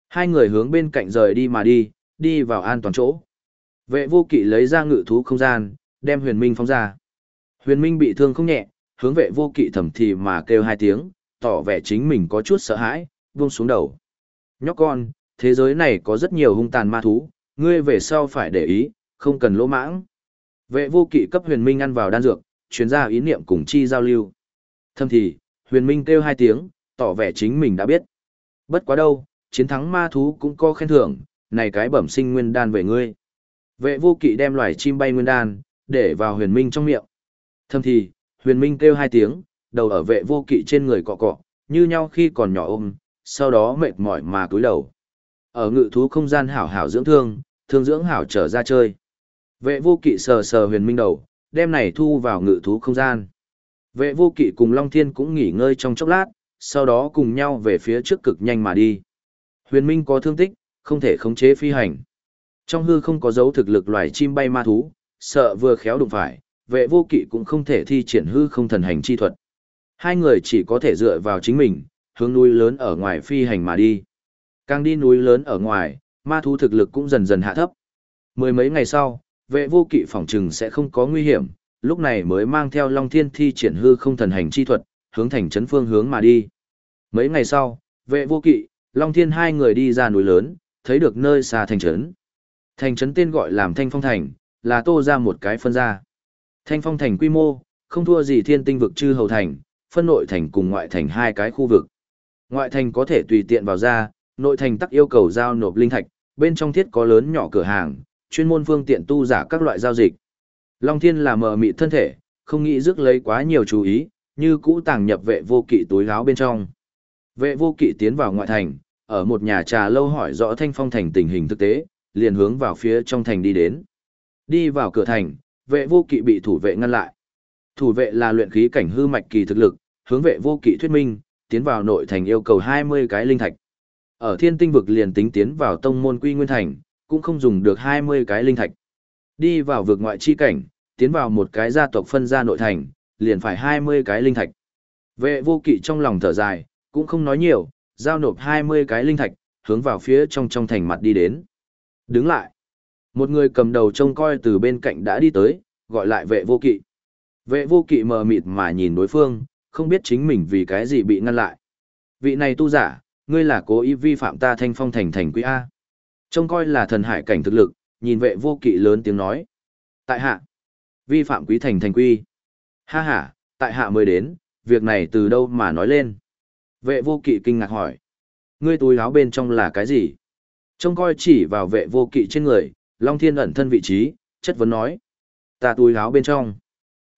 Hai người hướng bên cạnh rời đi mà đi, đi vào an toàn chỗ. Vệ vô kỵ lấy ra ngự thú không gian, đem huyền minh phóng ra. Huyền minh bị thương không nhẹ, hướng vệ vô kỵ thầm thì mà kêu hai tiếng, tỏ vẻ chính mình có chút sợ hãi, buông xuống đầu. Nhóc con, thế giới này có rất nhiều hung tàn ma thú, ngươi về sau phải để ý, không cần lỗ mãng. Vệ vô kỵ cấp huyền minh ăn vào đan dược, chuyến ra ý niệm cùng chi giao lưu. Thâm thì, huyền minh kêu hai tiếng, tỏ vẻ chính mình đã biết. Bất quá đâu, chiến thắng ma thú cũng có khen thưởng, này cái bẩm sinh nguyên đan về ngươi. Vệ vô kỵ đem loài chim bay nguyên đan, để vào huyền minh trong miệng. Thâm thì, huyền minh kêu hai tiếng, đầu ở vệ vô kỵ trên người cọ cọ, như nhau khi còn nhỏ ôm, sau đó mệt mỏi mà cúi đầu. Ở ngự thú không gian hảo hảo dưỡng thương, thương dưỡng hảo trở ra chơi. Vệ vô kỵ sờ sờ huyền minh đầu, đem này thu vào ngự thú không gian. Vệ vô kỵ cùng Long Thiên cũng nghỉ ngơi trong chốc lát, sau đó cùng nhau về phía trước cực nhanh mà đi. Huyền minh có thương tích, không thể khống chế phi hành. Trong hư không có dấu thực lực loài chim bay ma thú, sợ vừa khéo đụng phải, vệ vô kỵ cũng không thể thi triển hư không thần hành chi thuật. Hai người chỉ có thể dựa vào chính mình, hướng núi lớn ở ngoài phi hành mà đi. Càng đi núi lớn ở ngoài, ma thú thực lực cũng dần dần hạ thấp. Mười mấy ngày sau, vệ vô kỵ phỏng trừng sẽ không có nguy hiểm, lúc này mới mang theo Long Thiên thi triển hư không thần hành chi thuật, hướng thành trấn phương hướng mà đi. Mấy ngày sau, vệ vô kỵ, Long Thiên hai người đi ra núi lớn, thấy được nơi xa thành trấn. Thành trấn tên gọi làm Thanh Phong Thành, là tô ra một cái phân ra. Thanh Phong Thành quy mô, không thua gì thiên tinh vực chư hầu thành, phân nội thành cùng ngoại thành hai cái khu vực. Ngoại thành có thể tùy tiện vào ra, nội thành tắc yêu cầu giao nộp linh thạch, bên trong thiết có lớn nhỏ cửa hàng, chuyên môn phương tiện tu giả các loại giao dịch. Long Thiên là mờ mị thân thể, không nghĩ rước lấy quá nhiều chú ý, như cũ tàng nhập vệ vô kỵ túi áo bên trong. Vệ vô kỵ tiến vào ngoại thành, ở một nhà trà lâu hỏi rõ thanh phong thành tình hình thực tế, liền hướng vào phía trong thành đi đến. Đi vào cửa thành, vệ vô kỵ bị thủ vệ ngăn lại. Thủ vệ là luyện khí cảnh hư mạch kỳ thực lực, hướng vệ vô kỵ thuyết minh, tiến vào nội thành yêu cầu 20 cái linh thạch. Ở thiên tinh vực liền tính tiến vào tông môn quy nguyên thành, cũng không dùng được 20 cái linh thạch. Đi vào vực ngoại chi cảnh, tiến vào một cái gia tộc phân ra nội thành, liền phải 20 cái linh thạch. Vệ vô kỵ trong lòng thở dài, cũng không nói nhiều, giao nộp 20 cái linh thạch, hướng vào phía trong trong thành mặt đi đến. Đứng lại. Một người cầm đầu trông coi từ bên cạnh đã đi tới, gọi lại vệ vô kỵ. Vệ vô kỵ mờ mịt mà nhìn đối phương, không biết chính mình vì cái gì bị ngăn lại. Vị này tu giả, ngươi là cố ý vi phạm ta thanh phong thành thành quý A. Trông coi là thần hải cảnh thực lực, nhìn vệ vô kỵ lớn tiếng nói. Tại hạ, vi phạm quý thành thành quy. Ha ha, tại hạ mới đến, việc này từ đâu mà nói lên. Vệ vô kỵ kinh ngạc hỏi. Ngươi túi áo bên trong là cái gì? Trông coi chỉ vào vệ vô kỵ trên người, Long Thiên ẩn thân vị trí, chất vấn nói. Ta túi áo bên trong.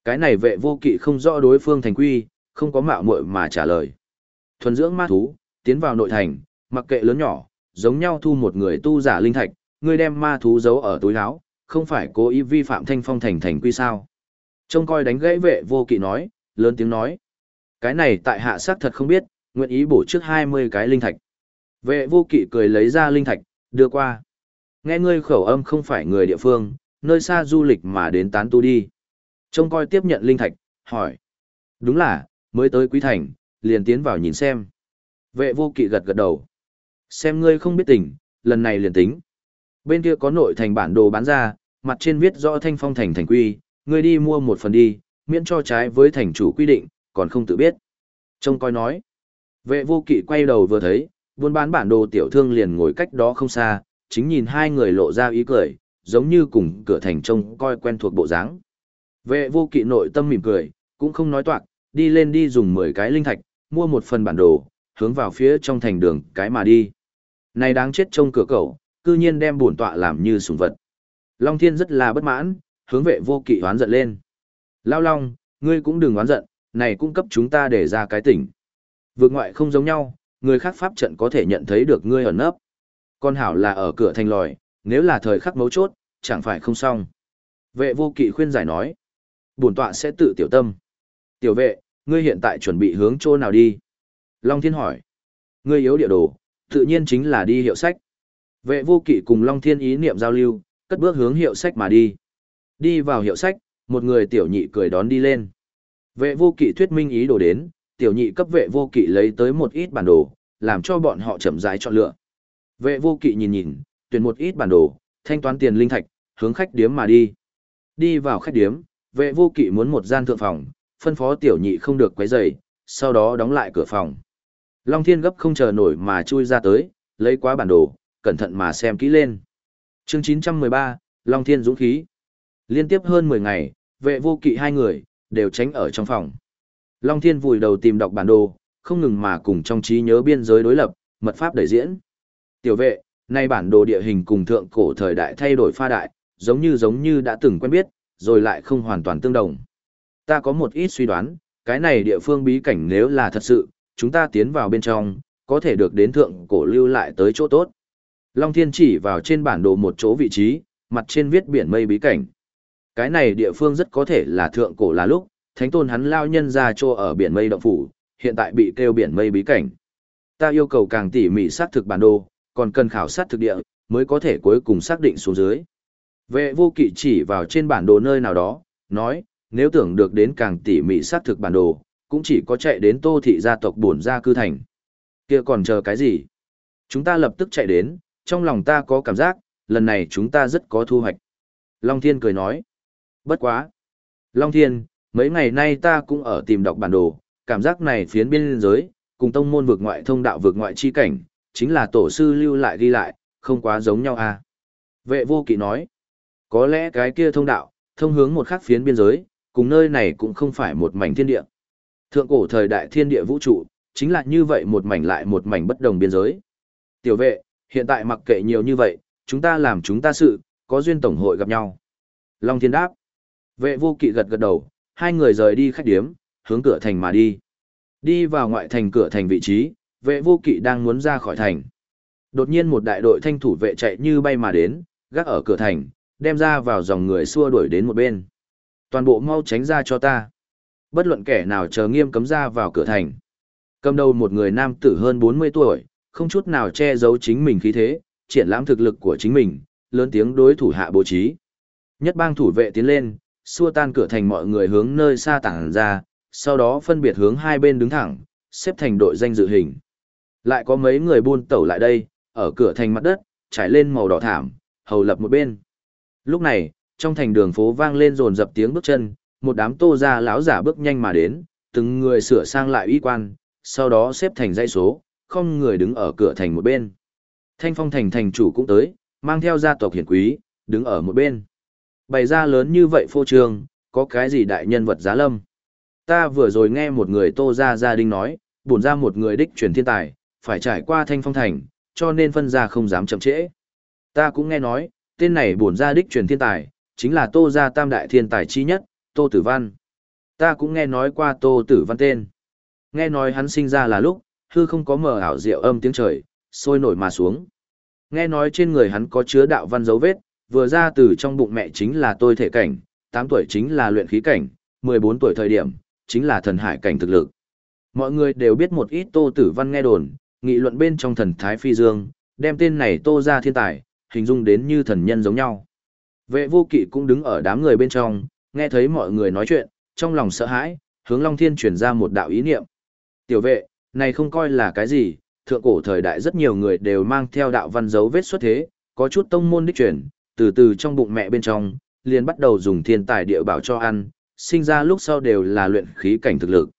Cái này vệ vô kỵ không rõ đối phương thành quy, không có mạo muội mà trả lời. Thuần dưỡng ma thú, tiến vào nội thành, mặc kệ lớn nhỏ, giống nhau thu một người tu giả linh thạch, ngươi đem ma thú giấu ở túi áo, không phải cố ý vi phạm thanh phong thành thành quy sao. Trông coi đánh gãy vệ vô kỵ nói, lớn tiếng nói. Cái này tại hạ sát thật không biết, nguyện ý bổ trước 20 cái linh thạch. Vệ vô kỵ cười lấy ra linh thạch, đưa qua. Nghe ngươi khẩu âm không phải người địa phương, nơi xa du lịch mà đến tán tu đi. Trông coi tiếp nhận linh thạch, hỏi. Đúng là, mới tới quý thành, liền tiến vào nhìn xem. Vệ vô kỵ gật gật đầu. Xem ngươi không biết tình, lần này liền tính. Bên kia có nội thành bản đồ bán ra, mặt trên viết rõ thanh phong thành thành quy, ngươi đi mua một phần đi, miễn cho trái với thành chủ quy định, còn không tự biết. Trông coi nói. Vệ vô kỵ quay đầu vừa thấy, buôn bán bản đồ tiểu thương liền ngồi cách đó không xa, chính nhìn hai người lộ ra ý cười, giống như cùng cửa thành trông coi quen thuộc bộ dáng. Vệ vô kỵ nội tâm mỉm cười, cũng không nói toạc, đi lên đi dùng 10 cái linh thạch, mua một phần bản đồ, hướng vào phía trong thành đường cái mà đi. Này đáng chết trông cửa cậu, cư nhiên đem bổn tọa làm như sùng vật. Long Thiên rất là bất mãn, hướng vệ vô kỵ oán giận lên. Lao Long, ngươi cũng đừng oán giận, này cung cấp chúng ta để ra cái tỉnh. Vượt ngoại không giống nhau, người khác pháp trận có thể nhận thấy được ngươi ẩn nấp. Con hảo là ở cửa thành lòi, nếu là thời khắc mấu chốt, chẳng phải không xong. Vệ vô kỵ khuyên giải nói. Bổn tọa sẽ tự tiểu tâm. Tiểu vệ, ngươi hiện tại chuẩn bị hướng chỗ nào đi? Long Thiên hỏi. Ngươi yếu địa đồ, tự nhiên chính là đi hiệu sách. Vệ vô kỵ cùng Long Thiên ý niệm giao lưu, cất bước hướng hiệu sách mà đi. Đi vào hiệu sách, một người tiểu nhị cười đón đi lên. Vệ vô kỵ thuyết minh ý đồ đến, tiểu nhị cấp vệ vô kỵ lấy tới một ít bản đồ, làm cho bọn họ chậm rãi chọn lựa. Vệ vô kỵ nhìn nhìn, tuyển một ít bản đồ, thanh toán tiền linh thạch, hướng khách điếm mà đi. Đi vào khách điếm, vệ vô kỵ muốn một gian thượng phòng, phân phó tiểu nhị không được quấy rầy, sau đó đóng lại cửa phòng. Long Thiên gấp không chờ nổi mà chui ra tới, lấy quá bản đồ, cẩn thận mà xem kỹ lên. Chương 913, Long Thiên dũng khí. Liên tiếp hơn 10 ngày, vệ vô kỵ hai người, đều tránh ở trong phòng. Long Thiên vùi đầu tìm đọc bản đồ, không ngừng mà cùng trong trí nhớ biên giới đối lập, mật pháp đẩy diễn. Tiểu vệ, nay bản đồ địa hình cùng thượng cổ thời đại thay đổi pha đại, giống như giống như đã từng quen biết, rồi lại không hoàn toàn tương đồng. Ta có một ít suy đoán, cái này địa phương bí cảnh nếu là thật sự, chúng ta tiến vào bên trong, có thể được đến thượng cổ lưu lại tới chỗ tốt. Long Thiên chỉ vào trên bản đồ một chỗ vị trí, mặt trên viết biển mây bí cảnh. Cái này địa phương rất có thể là thượng cổ là lúc, thánh tôn hắn lao nhân ra cho ở biển mây động phủ, hiện tại bị kêu biển mây bí cảnh. Ta yêu cầu càng tỉ mỉ xác thực bản đồ, còn cần khảo sát thực địa, mới có thể cuối cùng xác định xuống dưới. Vệ vô kỵ chỉ vào trên bản đồ nơi nào đó, nói, nếu tưởng được đến càng tỉ mỉ xác thực bản đồ, cũng chỉ có chạy đến tô thị gia tộc bổn gia cư thành. kia còn chờ cái gì? Chúng ta lập tức chạy đến, trong lòng ta có cảm giác, lần này chúng ta rất có thu hoạch. Long Thiên cười nói, bất quá. Long Thiên, mấy ngày nay ta cũng ở tìm đọc bản đồ, cảm giác này phiến biên giới, cùng tông môn vực ngoại thông đạo vực ngoại chi cảnh, chính là tổ sư lưu lại ghi lại, không quá giống nhau à. Vệ vô kỵ nói, có lẽ cái kia thông đạo, thông hướng một khắc phiến biên giới, cùng nơi này cũng không phải một mảnh thiên địa. Thượng cổ thời đại thiên địa vũ trụ, chính là như vậy một mảnh lại một mảnh bất đồng biên giới. Tiểu vệ, hiện tại mặc kệ nhiều như vậy, chúng ta làm chúng ta sự, có duyên tổng hội gặp nhau. Long thiên đáp. Vệ vô kỵ gật gật đầu, hai người rời đi khách điếm, hướng cửa thành mà đi. Đi vào ngoại thành cửa thành vị trí, vệ vô kỵ đang muốn ra khỏi thành. Đột nhiên một đại đội thanh thủ vệ chạy như bay mà đến, gác ở cửa thành, đem ra vào dòng người xua đuổi đến một bên. Toàn bộ mau tránh ra cho ta. Bất luận kẻ nào chờ nghiêm cấm ra vào cửa thành. Cầm đầu một người nam tử hơn 40 tuổi, không chút nào che giấu chính mình khí thế, triển lãm thực lực của chính mình, lớn tiếng đối thủ hạ bố trí. Nhất bang thủ vệ tiến lên, xua tan cửa thành mọi người hướng nơi xa tản ra, sau đó phân biệt hướng hai bên đứng thẳng, xếp thành đội danh dự hình. Lại có mấy người buôn tẩu lại đây, ở cửa thành mặt đất, trải lên màu đỏ thảm, hầu lập một bên. Lúc này, trong thành đường phố vang lên rồn dập tiếng bước chân, một đám tô ra lão giả bước nhanh mà đến, từng người sửa sang lại y quan, sau đó xếp thành dãy số, không người đứng ở cửa thành một bên. Thanh phong thành thành chủ cũng tới, mang theo gia tộc hiển quý, đứng ở một bên. Bày ra lớn như vậy phô trương, có cái gì đại nhân vật giá lâm. Ta vừa rồi nghe một người tô ra gia đình nói, bổn ra một người đích truyền thiên tài, phải trải qua thanh phong thành, cho nên phân ra không dám chậm trễ. Ta cũng nghe nói, tên này bổn ra đích truyền thiên tài, chính là tô gia tam đại thiên tài chi nhất, tô tử văn. Ta cũng nghe nói qua tô tử văn tên. Nghe nói hắn sinh ra là lúc, hư không có mờ ảo diệu âm tiếng trời, sôi nổi mà xuống. Nghe nói trên người hắn có chứa đạo văn dấu vết, vừa ra từ trong bụng mẹ chính là tôi thể cảnh, 8 tuổi chính là luyện khí cảnh, 14 tuổi thời điểm, chính là thần hải cảnh thực lực. Mọi người đều biết một ít tô tử văn nghe đồn, nghị luận bên trong thần thái phi dương, đem tên này tô ra thiên tài, hình dung đến như thần nhân giống nhau. Vệ vô kỵ cũng đứng ở đám người bên trong, nghe thấy mọi người nói chuyện, trong lòng sợ hãi, hướng Long Thiên truyền ra một đạo ý niệm. Tiểu vệ, này không coi là cái gì, thượng cổ thời đại rất nhiều người đều mang theo đạo văn dấu vết xuất thế, có chút tông môn đích truyền, từ từ trong bụng mẹ bên trong, liền bắt đầu dùng thiên tài địa bảo cho ăn, sinh ra lúc sau đều là luyện khí cảnh thực lực.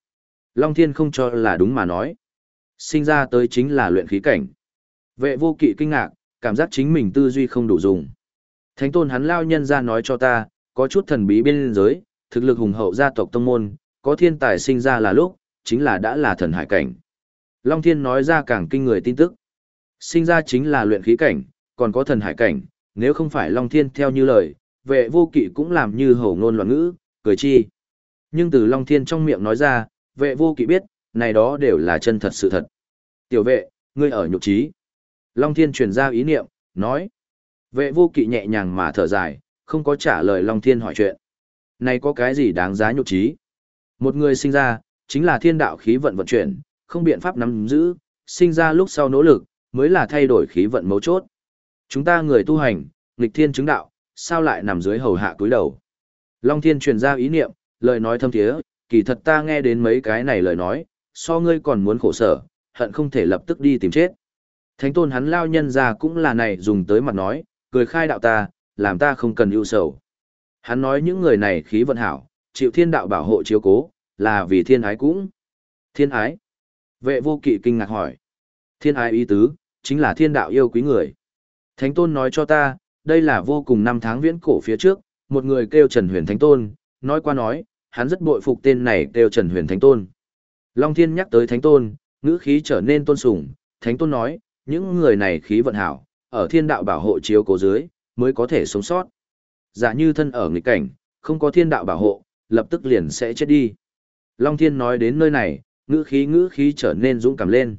Long Thiên không cho là đúng mà nói. Sinh ra tới chính là luyện khí cảnh. Vệ vô kỵ kinh ngạc, cảm giác chính mình tư duy không đủ dùng. Thánh tôn hắn lao nhân ra nói cho ta, có chút thần bí bên giới, thực lực hùng hậu gia tộc tông môn, có thiên tài sinh ra là lúc, chính là đã là thần hải cảnh. Long Thiên nói ra càng kinh người tin tức. Sinh ra chính là luyện khí cảnh, còn có thần hải cảnh, nếu không phải Long Thiên theo như lời, vệ vô kỵ cũng làm như hổ ngôn loạn ngữ, cười chi. Nhưng từ Long Thiên trong miệng nói ra, vệ vô kỵ biết, này đó đều là chân thật sự thật. Tiểu vệ, ngươi ở nhục trí. Long Thiên truyền ra ý niệm, nói. Vệ vô kỵ nhẹ nhàng mà thở dài, không có trả lời Long Thiên hỏi chuyện. Này có cái gì đáng giá nhục trí? Một người sinh ra, chính là thiên đạo khí vận vận chuyển, không biện pháp nắm giữ, sinh ra lúc sau nỗ lực, mới là thay đổi khí vận mấu chốt. Chúng ta người tu hành, nghịch thiên chứng đạo, sao lại nằm dưới hầu hạ cúi đầu? Long Thiên truyền ra ý niệm, lời nói thâm thiế, kỳ thật ta nghe đến mấy cái này lời nói, so ngươi còn muốn khổ sở, hận không thể lập tức đi tìm chết. Thánh tôn hắn lao nhân ra cũng là này dùng tới mặt nói, cười khai đạo ta, làm ta không cần ưu sầu. Hắn nói những người này khí vận hảo, chịu thiên đạo bảo hộ chiếu cố, là vì thiên ái cũng. Thiên ái? Vệ vô kỵ kinh ngạc hỏi. Thiên ái ý tứ, chính là thiên đạo yêu quý người. Thánh tôn nói cho ta, đây là vô cùng năm tháng viễn cổ phía trước, một người kêu Trần Huyền Thánh Tôn, nói qua nói, hắn rất bội phục tên này kêu Trần Huyền Thánh Tôn. Long Thiên nhắc tới Thánh Tôn, ngữ khí trở nên tôn sùng, Thánh Tôn nói, những người này khí vận hảo, ở thiên đạo bảo hộ chiếu cố dưới, mới có thể sống sót. Giả như thân ở nghịch cảnh, không có thiên đạo bảo hộ, lập tức liền sẽ chết đi. Long Thiên nói đến nơi này, ngữ khí ngữ khí trở nên dũng cảm lên.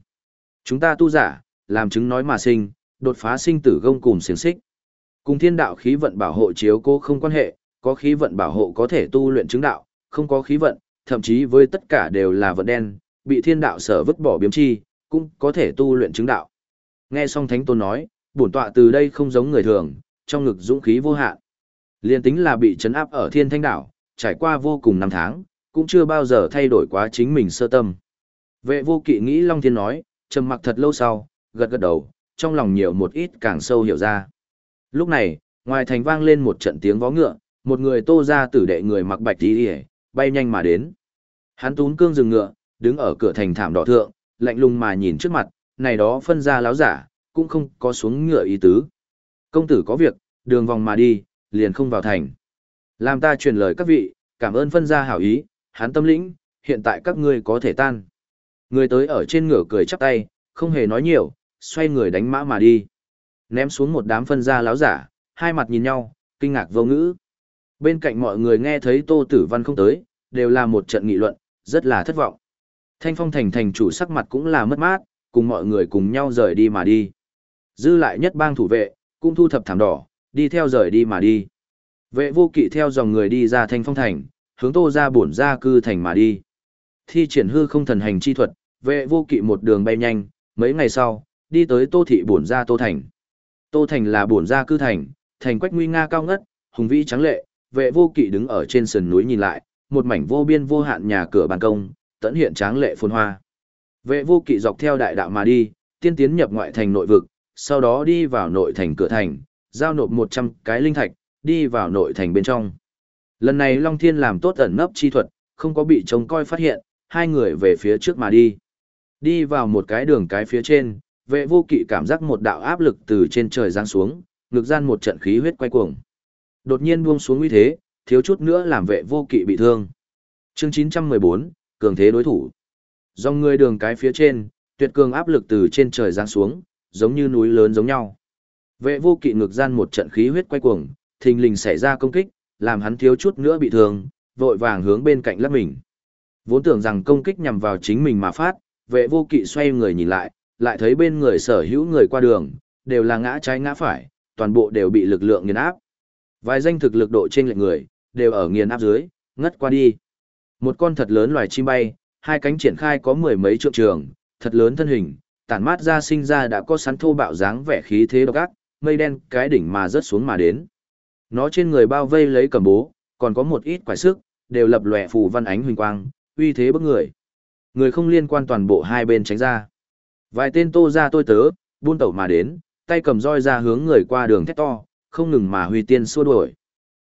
Chúng ta tu giả, làm chứng nói mà sinh, đột phá sinh tử gông cùng xiềng xích. Cùng thiên đạo khí vận bảo hộ chiếu cố không quan hệ, có khí vận bảo hộ có thể tu luyện chứng đạo, không có khí vận, thậm chí với tất cả đều là vận đen, bị thiên đạo sở vứt bỏ biếm chi, cũng có thể tu luyện chứng đạo. Nghe xong Thánh Tôn nói, bổn tọa từ đây không giống người thường, trong ngực dũng khí vô hạn. Liên tính là bị chấn áp ở thiên thanh đảo, trải qua vô cùng năm tháng, cũng chưa bao giờ thay đổi quá chính mình sơ tâm. Vệ vô kỵ nghĩ Long Thiên nói, trầm mặc thật lâu sau, gật gật đầu, trong lòng nhiều một ít càng sâu hiểu ra. Lúc này, ngoài thành vang lên một trận tiếng vó ngựa, một người tô ra tử đệ người mặc bạch đi đi bay nhanh mà đến. Hắn tún cương dừng ngựa, đứng ở cửa thành thảm đỏ thượng, lạnh lùng mà nhìn trước mặt, này đó phân ra láo giả, cũng không có xuống ngựa ý tứ. Công tử có việc, đường vòng mà đi, liền không vào thành. Làm ta truyền lời các vị, cảm ơn phân gia hảo ý, hắn tâm lĩnh, hiện tại các ngươi có thể tan. Người tới ở trên ngựa cười chắp tay, không hề nói nhiều, xoay người đánh mã mà đi. Ném xuống một đám phân gia láo giả, hai mặt nhìn nhau, kinh ngạc vô ngữ. Bên cạnh mọi người nghe thấy Tô Tử Văn không tới, đều là một trận nghị luận, rất là thất vọng. Thanh Phong Thành thành chủ sắc mặt cũng là mất mát, cùng mọi người cùng nhau rời đi mà đi. Dư lại nhất bang thủ vệ, cũng thu thập thảm đỏ, đi theo rời đi mà đi. Vệ vô kỵ theo dòng người đi ra Thanh Phong Thành, hướng Tô ra bổn ra cư thành mà đi. Thi triển hư không thần hành chi thuật, vệ vô kỵ một đường bay nhanh, mấy ngày sau, đi tới Tô thị bổn gia Tô Thành. Tô Thành là bổn gia cư thành, thành quách nguy nga cao ngất, hùng vĩ trắng lệ, vệ vô kỵ đứng ở trên sườn núi nhìn lại, một mảnh vô biên vô hạn nhà cửa ban công, tận hiện tráng lệ phồn hoa. Vệ vô kỵ dọc theo đại đạo mà đi, tiên tiến nhập ngoại thành nội vực, sau đó đi vào nội thành cửa thành, giao nộp 100 cái linh thạch, đi vào nội thành bên trong. Lần này Long Thiên làm tốt ẩn nấp chi thuật, không có bị trông coi phát hiện, hai người về phía trước mà đi. Đi vào một cái đường cái phía trên, vệ vô kỵ cảm giác một đạo áp lực từ trên trời giáng xuống, ngực gian một trận khí huyết quay cuồng. Đột nhiên buông xuống uy thế, thiếu chút nữa làm vệ vô kỵ bị thương. Chương 914, cường thế đối thủ. Dòng người đường cái phía trên, tuyệt cường áp lực từ trên trời giáng xuống, giống như núi lớn giống nhau. Vệ vô kỵ ngực gian một trận khí huyết quay cuồng, thình lình xảy ra công kích, làm hắn thiếu chút nữa bị thương, vội vàng hướng bên cạnh lắp mình. Vốn tưởng rằng công kích nhằm vào chính mình mà phát, vệ vô kỵ xoay người nhìn lại, lại thấy bên người sở hữu người qua đường, đều là ngã trái ngã phải, toàn bộ đều bị lực lượng nghiền áp. Vài danh thực lực độ trên lệnh người, đều ở nghiền áp dưới, ngất qua đi. Một con thật lớn loài chim bay, hai cánh triển khai có mười mấy trượng trường, thật lớn thân hình, tản mát ra sinh ra đã có sắn thô bạo dáng vẻ khí thế độc ác, mây đen cái đỉnh mà rớt xuống mà đến. Nó trên người bao vây lấy cầm bố, còn có một ít quải sức, đều lập lòe phù văn ánh huỳnh quang, uy thế bức người. Người không liên quan toàn bộ hai bên tránh ra. Vài tên tô ra tôi tớ, buôn tẩu mà đến, tay cầm roi ra hướng người qua đường thét to, không ngừng mà huy tiên xua đuổi.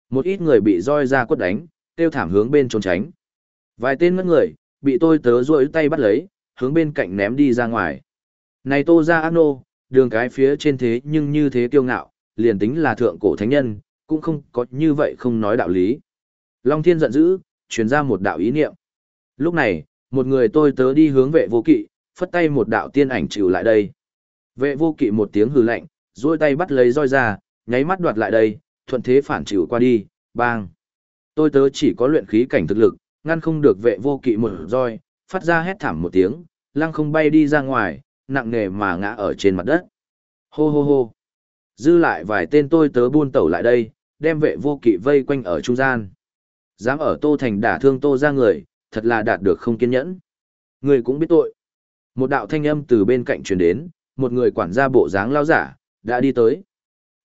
Một ít người bị roi ra quất đánh, tiêu thảm hướng bên trốn tránh. Vài tên ngất người, bị tôi tớ rôi tay bắt lấy, hướng bên cạnh ném đi ra ngoài. Này tô ra ác nô, đường cái phía trên thế nhưng như thế kiêu ngạo, liền tính là thượng cổ thánh nhân, cũng không có như vậy không nói đạo lý. Long thiên giận dữ, truyền ra một đạo ý niệm. Lúc này, một người tôi tớ đi hướng vệ vô kỵ, phất tay một đạo tiên ảnh chịu lại đây. Vệ vô kỵ một tiếng hừ lạnh, duỗi tay bắt lấy roi ra, nháy mắt đoạt lại đây, thuận thế phản chịu qua đi, bang. Tôi tớ chỉ có luyện khí cảnh thực lực, ngăn không được vệ vô kỵ một roi, phát ra hét thảm một tiếng, lăng không bay đi ra ngoài, nặng nề mà ngã ở trên mặt đất. Hô hô hô. Dư lại vài tên tôi tớ buôn tẩu lại đây, đem vệ vô kỵ vây quanh ở trung gian. Dám ở tô thành đả thương tô ra người, thật là đạt được không kiên nhẫn. Người cũng biết tội. Một đạo thanh âm từ bên cạnh truyền đến, một người quản gia bộ dáng lao giả, đã đi tới.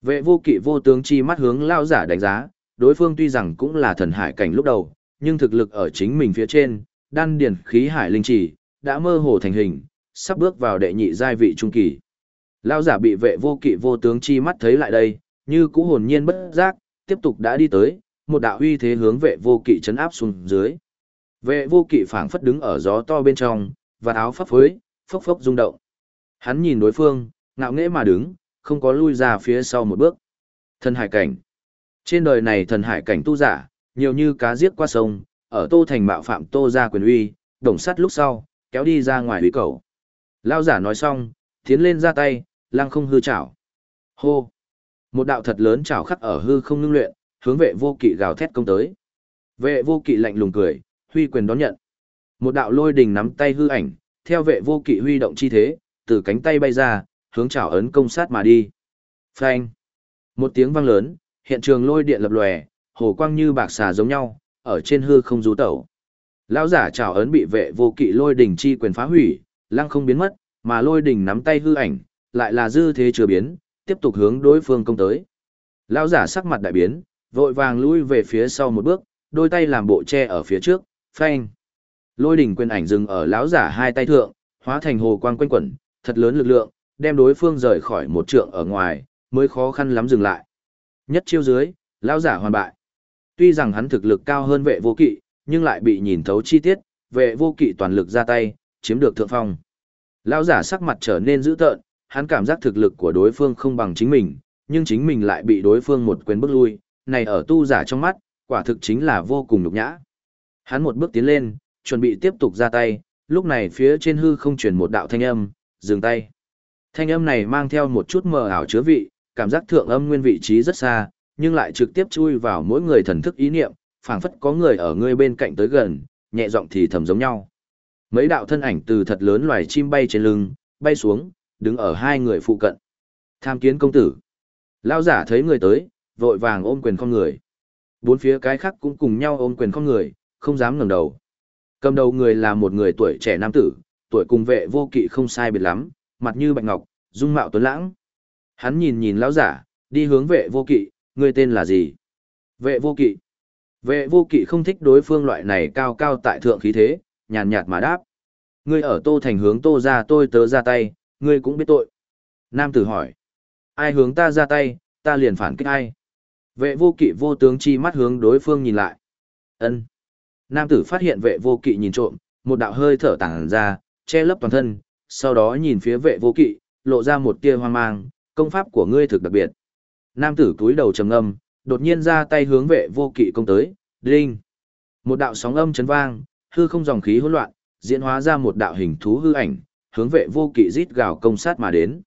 Vệ vô kỵ vô tướng chi mắt hướng lao giả đánh giá, đối phương tuy rằng cũng là thần hải cảnh lúc đầu, nhưng thực lực ở chính mình phía trên, đan điển khí hải linh chỉ, đã mơ hồ thành hình, sắp bước vào đệ nhị giai vị trung kỳ. Lao giả bị vệ vô kỵ vô tướng chi mắt thấy lại đây, như cũ hồn nhiên bất giác, tiếp tục đã đi tới, một đạo uy thế hướng vệ vô kỵ chấn áp xuống dưới. Vệ vô kỵ phảng phất đứng ở gió to bên trong, và áo phấp phới, phốc phốc rung động. Hắn nhìn đối phương, ngạo nghễ mà đứng, không có lui ra phía sau một bước. Thần hải cảnh. Trên đời này thần hải cảnh tu giả, nhiều như cá giết qua sông, ở tô thành mạo phạm tô ra quyền uy, đồng sắt lúc sau, kéo đi ra ngoài huy cầu. Lao giả nói xong, tiến lên ra tay, lăng không hư chảo. Hô! Một đạo thật lớn chảo khắc ở hư không ngưng luyện, hướng vệ vô kỵ gào thét công tới. Vệ vô kỵ lạnh lùng cười, huy quyền đón nhận. Một đạo lôi đình nắm tay hư ảnh, theo vệ vô kỵ huy động chi thế, từ cánh tay bay ra, hướng chảo ấn công sát mà đi. Phanh! Một tiếng vang lớn, hiện trường lôi điện lập lòe, hồ quang như bạc xà giống nhau, ở trên hư không rú tẩu. Lão giả chảo ấn bị vệ vô kỵ lôi đỉnh chi quyền phá hủy, lăng không biến mất, mà lôi đỉnh nắm tay hư ảnh, lại là dư thế chưa biến, tiếp tục hướng đối phương công tới. Lão giả sắc mặt đại biến, vội vàng lui về phía sau một bước, đôi tay làm bộ che ở phía trước, phanh. Lôi đỉnh quyền ảnh dừng ở lão giả hai tay thượng, hóa thành hồ quang quanh quẩn, thật lớn lực lượng, đem đối phương rời khỏi một trượng ở ngoài, mới khó khăn lắm dừng lại. Nhất chiêu dưới, lão giả hoàn bại. Tuy rằng hắn thực lực cao hơn vệ vô kỵ, nhưng lại bị nhìn thấu chi tiết, vệ vô kỵ toàn lực ra tay, chiếm được thượng phong. Lão giả sắc mặt trở nên dữ tợn, hắn cảm giác thực lực của đối phương không bằng chính mình, nhưng chính mình lại bị đối phương một quyền bước lui, này ở tu giả trong mắt, quả thực chính là vô cùng nhục nhã. Hắn một bước tiến lên, chuẩn bị tiếp tục ra tay, lúc này phía trên hư không truyền một đạo thanh âm, dừng tay. Thanh âm này mang theo một chút mờ ảo chứa vị, cảm giác thượng âm nguyên vị trí rất xa, nhưng lại trực tiếp chui vào mỗi người thần thức ý niệm, phảng phất có người ở ngươi bên cạnh tới gần, nhẹ giọng thì thầm giống nhau. Mấy đạo thân ảnh từ thật lớn loài chim bay trên lưng, bay xuống, đứng ở hai người phụ cận. Tham kiến công tử. Lao giả thấy người tới, vội vàng ôm quyền con người. Bốn phía cái khác cũng cùng nhau ôm quyền con người, không dám ngẩng đầu. Cầm đầu người là một người tuổi trẻ nam tử, tuổi cùng vệ vô kỵ không sai biệt lắm, mặt như bạch ngọc, dung mạo tuấn lãng. Hắn nhìn nhìn lão giả, đi hướng vệ vô kỵ, người tên là gì? Vệ vô kỵ. Vệ vô kỵ không thích đối phương loại này cao cao tại thượng khí thế, nhàn nhạt mà đáp. Ngươi ở tô thành hướng tô ra tôi tớ ra tay, ngươi cũng biết tội. Nam tử hỏi. Ai hướng ta ra tay, ta liền phản kích ai? Vệ vô kỵ vô tướng chi mắt hướng đối phương nhìn lại. ân Nam tử phát hiện vệ vô kỵ nhìn trộm, một đạo hơi thở tàng ra, che lấp toàn thân, sau đó nhìn phía vệ vô kỵ, lộ ra một tia hoang mang, công pháp của ngươi thực đặc biệt. Nam tử cúi đầu trầm ngâm, đột nhiên ra tay hướng vệ vô kỵ công tới, đinh. Một đạo sóng âm chấn vang, hư không dòng khí hỗn loạn, diễn hóa ra một đạo hình thú hư ảnh, hướng vệ vô kỵ rít gào công sát mà đến.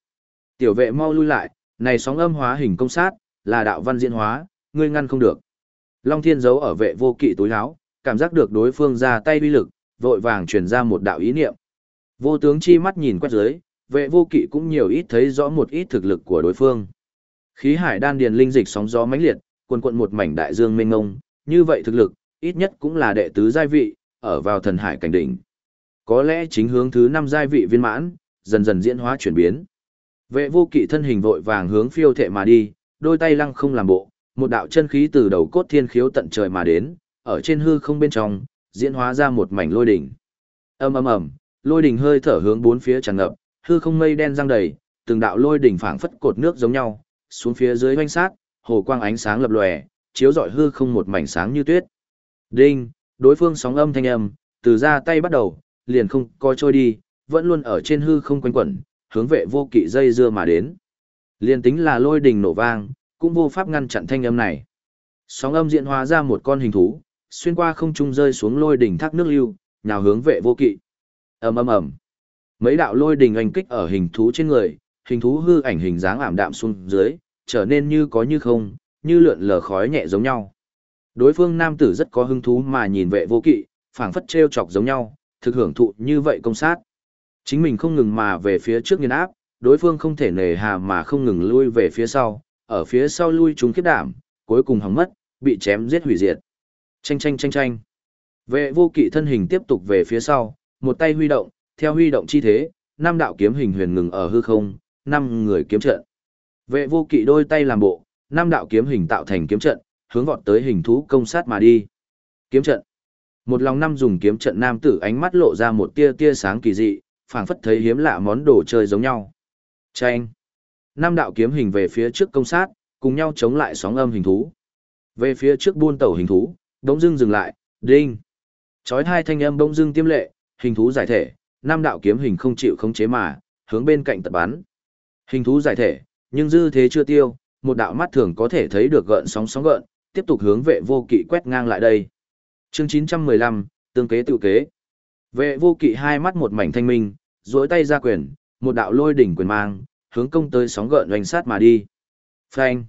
Tiểu vệ mau lui lại, này sóng âm hóa hình công sát, là đạo văn diễn hóa, ngươi ngăn không được. Long thiên giấu ở vệ vô kỵ túi áo, cảm giác được đối phương ra tay uy lực, vội vàng truyền ra một đạo ý niệm. Vô tướng chi mắt nhìn quét dưới, vệ vô kỵ cũng nhiều ít thấy rõ một ít thực lực của đối phương. Khí hải đan điền linh dịch sóng gió mãnh liệt, quần quận một mảnh đại dương mênh ngông, như vậy thực lực, ít nhất cũng là đệ tứ giai vị, ở vào thần hải cảnh đỉnh. Có lẽ chính hướng thứ năm giai vị viên mãn, dần dần diễn hóa chuyển biến. Vệ vô kỵ thân hình vội vàng hướng phiêu thệ mà đi, đôi tay lăng không làm bộ, một đạo chân khí từ đầu cốt thiên khiếu tận trời mà đến, ở trên hư không bên trong, diễn hóa ra một mảnh lôi đỉnh. Ầm ầm ầm, lôi đỉnh hơi thở hướng bốn phía tràn ngập, hư không mây đen giăng đầy, từng đạo lôi đỉnh phảng phất cột nước giống nhau, xuống phía dưới hoanh sát, hồ quang ánh sáng lập lòe, chiếu rọi hư không một mảnh sáng như tuyết. Đinh, đối phương sóng âm thanh âm, từ ra tay bắt đầu, liền không coi trôi đi, vẫn luôn ở trên hư không quanh quẩn, hướng vệ vô kỵ dây dưa mà đến. Liền tính là lôi đỉnh nổ vang, cũng vô pháp ngăn chặn thanh âm này. Sóng âm diễn hóa ra một con hình thú, xuyên qua không trung rơi xuống lôi đỉnh thác nước lưu, nhào hướng vệ vô kỵ. ầm ầm ầm, mấy đạo lôi đỉnh anh kích ở hình thú trên người, hình thú hư ảnh hình dáng ảm đạm xuống dưới, trở nên như có như không, như lượn lờ khói nhẹ giống nhau. Đối phương nam tử rất có hứng thú mà nhìn vệ vô kỵ, phảng phất trêu chọc giống nhau, thực hưởng thụ như vậy công sát. Chính mình không ngừng mà về phía trước nghiền áp, đối phương không thể nề hà mà không ngừng lui về phía sau, ở phía sau lui chúng khiếp đảm, cuối cùng hỏng mất, bị chém giết hủy diệt. Chanh chanh chanh chanh. Vệ vô kỵ thân hình tiếp tục về phía sau, một tay huy động, theo huy động chi thế, năm đạo kiếm hình huyền ngừng ở hư không, năm người kiếm trận. Vệ vô kỵ đôi tay làm bộ, năm đạo kiếm hình tạo thành kiếm trận, hướng vọt tới hình thú công sát mà đi. Kiếm trận. Một lòng năm dùng kiếm trận nam tử ánh mắt lộ ra một tia tia sáng kỳ dị, phảng phất thấy hiếm lạ món đồ chơi giống nhau. Chanh. Năm đạo kiếm hình về phía trước công sát, cùng nhau chống lại sóng âm hình thú. Về phía trước buôn tàu hình thú, đống dưng dừng lại, đinh. Chói hai thanh âm bỗng dưng tiêm lệ, hình thú giải thể, Nam đạo kiếm hình không chịu khống chế mà, hướng bên cạnh tật bắn. Hình thú giải thể, nhưng dư thế chưa tiêu, một đạo mắt thường có thể thấy được gợn sóng sóng gợn, tiếp tục hướng vệ vô kỵ quét ngang lại đây. Chương 915, tương kế tự kế. Vệ vô kỵ hai mắt một mảnh thanh minh, duỗi tay ra quyền, một đạo lôi đỉnh quyền mang, hướng công tới sóng gợn oanh sát mà đi. Phanh.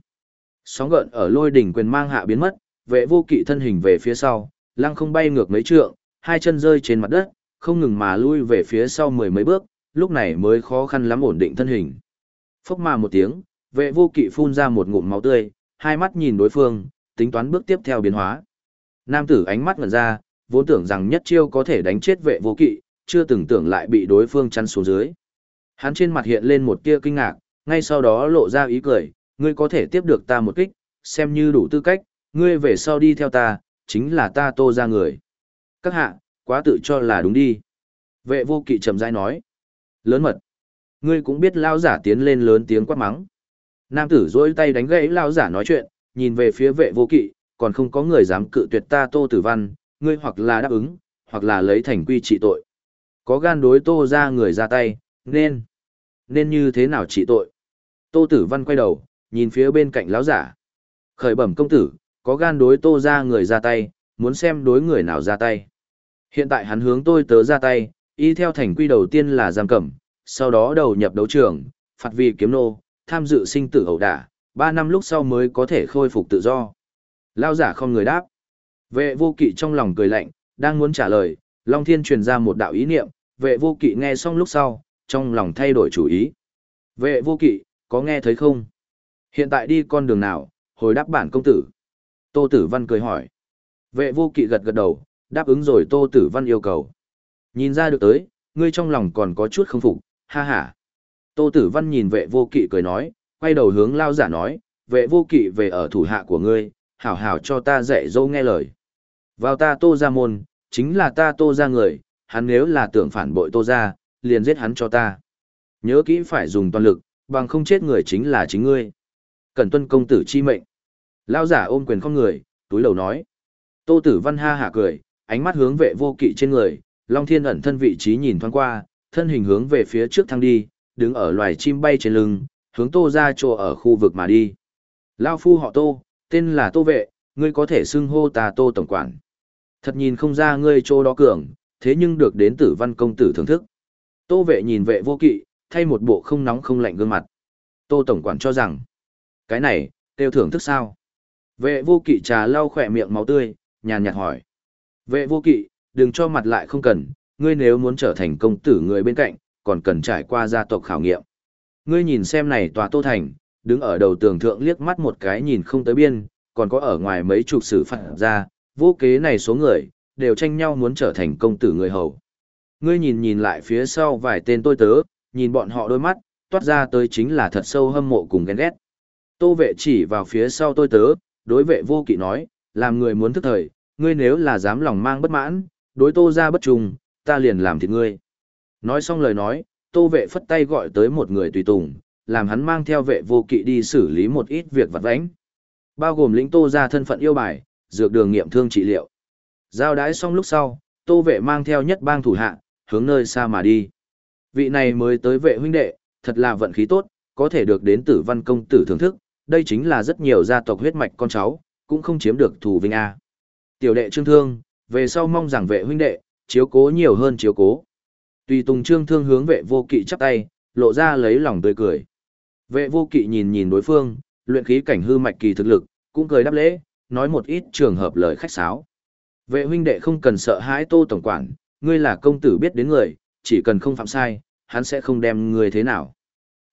Sóng gợn ở lôi đỉnh quyền mang hạ biến mất, vệ vô kỵ thân hình về phía sau, lăng không bay ngược mấy trượng, hai chân rơi trên mặt đất, không ngừng mà lui về phía sau mười mấy bước, lúc này mới khó khăn lắm ổn định thân hình. Phốc mà một tiếng, vệ vô kỵ phun ra một ngụm máu tươi, hai mắt nhìn đối phương, tính toán bước tiếp theo biến hóa. Nam tử ánh mắt ngẩn ra, vốn tưởng rằng nhất chiêu có thể đánh chết vệ vô kỵ, chưa từng tưởng lại bị đối phương chăn xuống dưới. Hắn trên mặt hiện lên một tia kinh ngạc, ngay sau đó lộ ra ý cười, ngươi có thể tiếp được ta một kích, xem như đủ tư cách, ngươi về sau đi theo ta, chính là ta tô ra người. Các hạ, quá tự cho là đúng đi. Vệ vô kỵ trầm rãi nói. Lớn mật. Ngươi cũng biết lao giả tiến lên lớn tiếng quát mắng. Nam tử dỗi tay đánh gãy lao giả nói chuyện, nhìn về phía vệ vô kỵ, còn không có người dám cự tuyệt ta tô tử văn, ngươi hoặc là đáp ứng, hoặc là lấy thành quy trị tội. Có gan đối tô ra người ra tay, nên, nên như thế nào trị tội. Tô tử văn quay đầu, nhìn phía bên cạnh lão giả. Khởi bẩm công tử, có gan đối tô ra người ra tay, muốn xem đối người nào ra tay. Hiện tại hắn hướng tôi tớ ra tay, y theo thành quy đầu tiên là giam cẩm, sau đó đầu nhập đấu trường, phạt vì kiếm nô, tham dự sinh tử ẩu đả, ba năm lúc sau mới có thể khôi phục tự do. Lao giả không người đáp. Vệ vô kỵ trong lòng cười lạnh, đang muốn trả lời, Long Thiên truyền ra một đạo ý niệm, vệ vô kỵ nghe xong lúc sau, trong lòng thay đổi chủ ý. Vệ vô kỵ, có nghe thấy không? Hiện tại đi con đường nào, hồi đáp bản công tử. Tô Tử Văn cười hỏi. Vệ vô kỵ gật gật đầu, đáp ứng rồi Tô Tử Văn yêu cầu. Nhìn ra được tới, ngươi trong lòng còn có chút không phục, ha ha. Tô Tử Văn nhìn vệ vô kỵ cười nói, quay đầu hướng lao giả nói, vệ vô kỵ về ở thủ hạ của ngươi, hảo hảo cho ta dạy dỗ nghe lời. Vào ta tô ra môn, chính là ta tô ra người, hắn nếu là tưởng phản bội tô ra, liền giết hắn cho ta. Nhớ kỹ phải dùng toàn lực, bằng không chết người chính là chính ngươi. Cẩn tuân công tử chi mệnh. Lao giả ôm quyền không người, túi đầu nói. Tô Tử Văn ha hạ cười, ánh mắt hướng vệ vô kỵ trên người, Long Thiên ẩn thân vị trí nhìn thoáng qua, thân hình hướng về phía trước thăng đi, đứng ở loài chim bay trên lưng, hướng Tô ra chỗ ở khu vực mà đi. Lao phu họ Tô, tên là Tô Vệ, ngươi có thể xưng hô ta Tô Tổng Quản. Thật nhìn không ra ngươi chỗ đó cường, thế nhưng được đến tử văn công tử thưởng thức. Tô Vệ nhìn vệ vô kỵ, thay một bộ không nóng không lạnh gương mặt. Tô Tổng Quản cho rằng, cái này, tiêu thưởng thức sao? Vệ vô kỵ trà lau khỏe miệng máu tươi, nhàn nhạt hỏi. Vệ vô kỵ, đừng cho mặt lại không cần, ngươi nếu muốn trở thành công tử người bên cạnh, còn cần trải qua gia tộc khảo nghiệm. Ngươi nhìn xem này tòa Tô Thành, đứng ở đầu tường thượng liếc mắt một cái nhìn không tới biên, còn có ở ngoài mấy chục sử phạt ra, vô kế này số người, đều tranh nhau muốn trở thành công tử người hầu. Ngươi nhìn nhìn lại phía sau vài tên tôi tớ, nhìn bọn họ đôi mắt, toát ra tới chính là thật sâu hâm mộ cùng ghen ghét. Tô vệ chỉ vào phía sau tôi tớ, đối vệ vô kỵ nói, làm người muốn thức thời, ngươi nếu là dám lòng mang bất mãn, đối tô ra bất trùng, ta liền làm thịt ngươi. Nói xong lời nói, tô vệ phất tay gọi tới một người tùy tùng, làm hắn mang theo vệ vô kỵ đi xử lý một ít việc vặt vãnh. Bao gồm lĩnh tô ra thân phận yêu bài, dược đường nghiệm thương trị liệu. Giao đái xong lúc sau, tô vệ mang theo nhất bang thủ hạ, hướng nơi xa mà đi. Vị này mới tới vệ huynh đệ, thật là vận khí tốt, có thể được đến tử văn công tử thưởng thức, đây chính là rất nhiều gia tộc huyết mạch con cháu, cũng không chiếm được thù vinh A. Tiểu đệ trương thương, về sau mong rằng vệ huynh đệ, chiếu cố nhiều hơn chiếu cố. Tùy tùng trương thương hướng vệ vô kỵ chắp tay, lộ ra lấy lòng tươi cười. Vệ vô kỵ nhìn nhìn đối phương, luyện khí cảnh hư mạch kỳ thực lực, cũng cười đáp lễ, nói một ít trường hợp lời khách sáo. Vệ huynh đệ không cần sợ hãi tô tổng quản, ngươi là công tử biết đến người, chỉ cần không phạm sai, hắn sẽ không đem ngươi thế nào.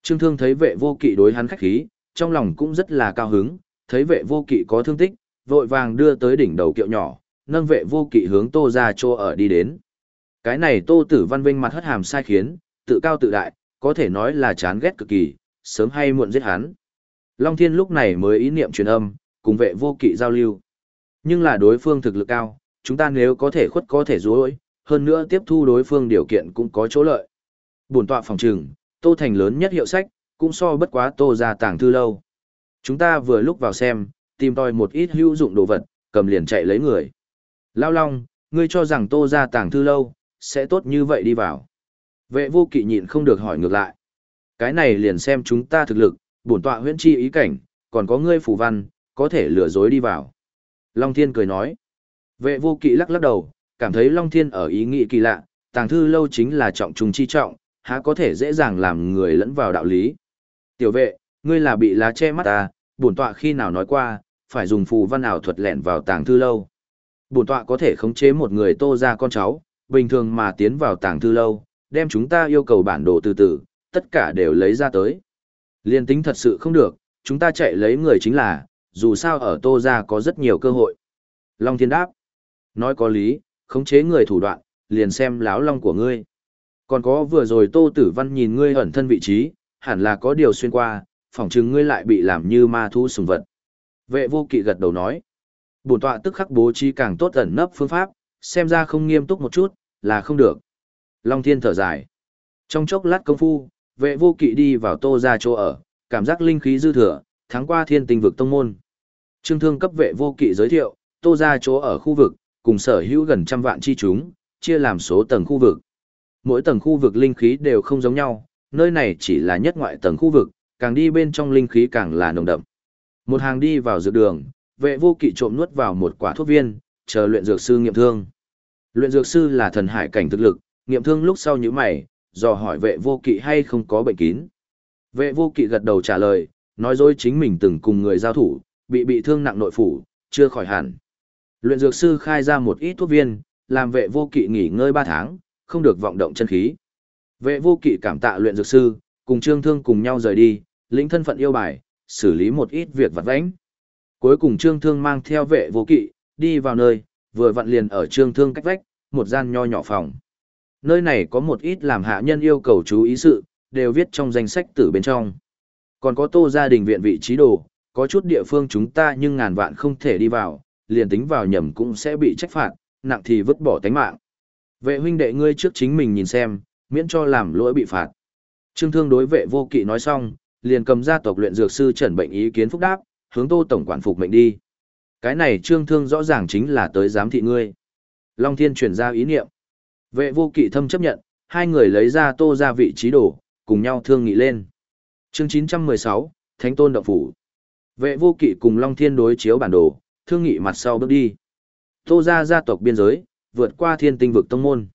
Trương thương thấy vệ vô kỵ đối hắn khách khí, trong lòng cũng rất là cao hứng, thấy vệ vô kỵ có thương tích, vội vàng đưa tới đỉnh đầu kiệu nhỏ, nâng vệ vô kỵ hướng tô ra chỗ ở đi đến. Cái này tô tử văn vinh mặt hất hàm sai khiến, tự cao tự đại, có thể nói là chán ghét cực kỳ, sớm hay muộn giết hắn. Long Thiên lúc này mới ý niệm truyền âm, cùng vệ vô kỵ giao lưu. Nhưng là đối phương thực lực cao, chúng ta nếu có thể khuất có thể dối, hơn nữa tiếp thu đối phương điều kiện cũng có chỗ lợi. Bổn tọa phòng trừng, Tô Thành lớn nhất hiệu sách, cũng so bất quá Tô ra tàng thư lâu. Chúng ta vừa lúc vào xem, tìm tòi một ít hữu dụng đồ vật, cầm liền chạy lấy người. Lao Long, ngươi cho rằng Tô ra tàng thư lâu, sẽ tốt như vậy đi vào. Vệ vô kỵ nhịn không được hỏi ngược lại. Cái này liền xem chúng ta thực lực, bổn tọa huyễn chi ý cảnh, còn có ngươi phù văn, có thể lừa dối đi vào. Long Thiên cười nói. Vệ vô kỵ lắc lắc đầu, cảm thấy Long Thiên ở ý nghĩ kỳ lạ, tàng thư lâu chính là trọng trùng chi trọng, há có thể dễ dàng làm người lẫn vào đạo lý. Tiểu vệ, ngươi là bị lá che mắt ta, bổn tọa khi nào nói qua, phải dùng phù văn ảo thuật lẻn vào tàng thư lâu. Bổn tọa có thể khống chế một người tô ra con cháu, bình thường mà tiến vào tàng thư lâu, đem chúng ta yêu cầu bản đồ từ từ, tất cả đều lấy ra tới. Liên tính thật sự không được, chúng ta chạy lấy người chính là, dù sao ở tô ra có rất nhiều cơ hội. Long thiên đáp. Nói có lý, khống chế người thủ đoạn, liền xem láo long của ngươi. Còn có vừa rồi Tô Tử Văn nhìn ngươi ẩn thân vị trí, hẳn là có điều xuyên qua, phỏng chừng ngươi lại bị làm như ma thu sùng vật. Vệ vô kỵ gật đầu nói. Bổn tọa tức khắc bố trí càng tốt ẩn nấp phương pháp, xem ra không nghiêm túc một chút, là không được. Long thiên thở dài. Trong chốc lát công phu, vệ vô kỵ đi vào tô ra chỗ ở, cảm giác linh khí dư thừa, tháng qua thiên tình vực tông môn. Trương thương cấp vệ vô kỵ giới thiệu, tô ra chỗ ở khu vực, cùng sở hữu gần trăm vạn chi chúng, chia làm số tầng khu vực. Mỗi tầng khu vực linh khí đều không giống nhau, nơi này chỉ là nhất ngoại tầng khu vực, càng đi bên trong linh khí càng là nồng đậm. Một hàng đi vào dược đường, vệ vô kỵ trộm nuốt vào một quả thuốc viên, chờ luyện dược sư nghiệm thương. Luyện dược sư là thần hải cảnh thực lực, nghiệm thương lúc sau như mày, dò hỏi vệ vô kỵ hay không có bệnh kín. Vệ vô kỵ gật đầu trả lời, nói dối chính mình từng cùng người giao thủ, bị bị thương nặng nội phủ, chưa khỏi hẳn. Luyện dược sư khai ra một ít thuốc viên, làm vệ vô kỵ nghỉ ngơi 3 tháng, không được vọng động chân khí. Vệ vô kỵ cảm tạ luyện dược sư, cùng trương thương cùng nhau rời đi, lĩnh thân phận yêu bài, xử lý một ít việc vặt vãnh. Cuối cùng trương thương mang theo vệ vô kỵ, đi vào nơi, vừa vặn liền ở trương thương cách vách, một gian nho nhỏ phòng. Nơi này có một ít làm hạ nhân yêu cầu chú ý sự, đều viết trong danh sách tử bên trong. Còn có tô gia đình viện vị trí đồ, có chút địa phương chúng ta nhưng ngàn vạn không thể đi vào, liền tính vào nhầm cũng sẽ bị trách phạt, nặng thì vứt bỏ tánh mạng. Vệ huynh đệ ngươi trước chính mình nhìn xem, miễn cho làm lỗi bị phạt. Trương Thương đối vệ vô kỵ nói xong, liền cầm gia tộc luyện dược sư trần bệnh ý kiến phúc đáp, hướng tô tổng quản phục mệnh đi. Cái này trương thương rõ ràng chính là tới giám thị ngươi. Long Thiên truyền ra ý niệm. Vệ vô kỵ thâm chấp nhận, hai người lấy ra tô ra vị trí đổ, cùng nhau thương nghị lên. Chương 916, Thánh Tôn Động Phủ. Vệ vô kỵ cùng Long Thiên đối chiếu bản đồ, thương nghị mặt sau bước đi. Tô ra gia tộc biên giới, vượt qua thiên tinh vực tông môn.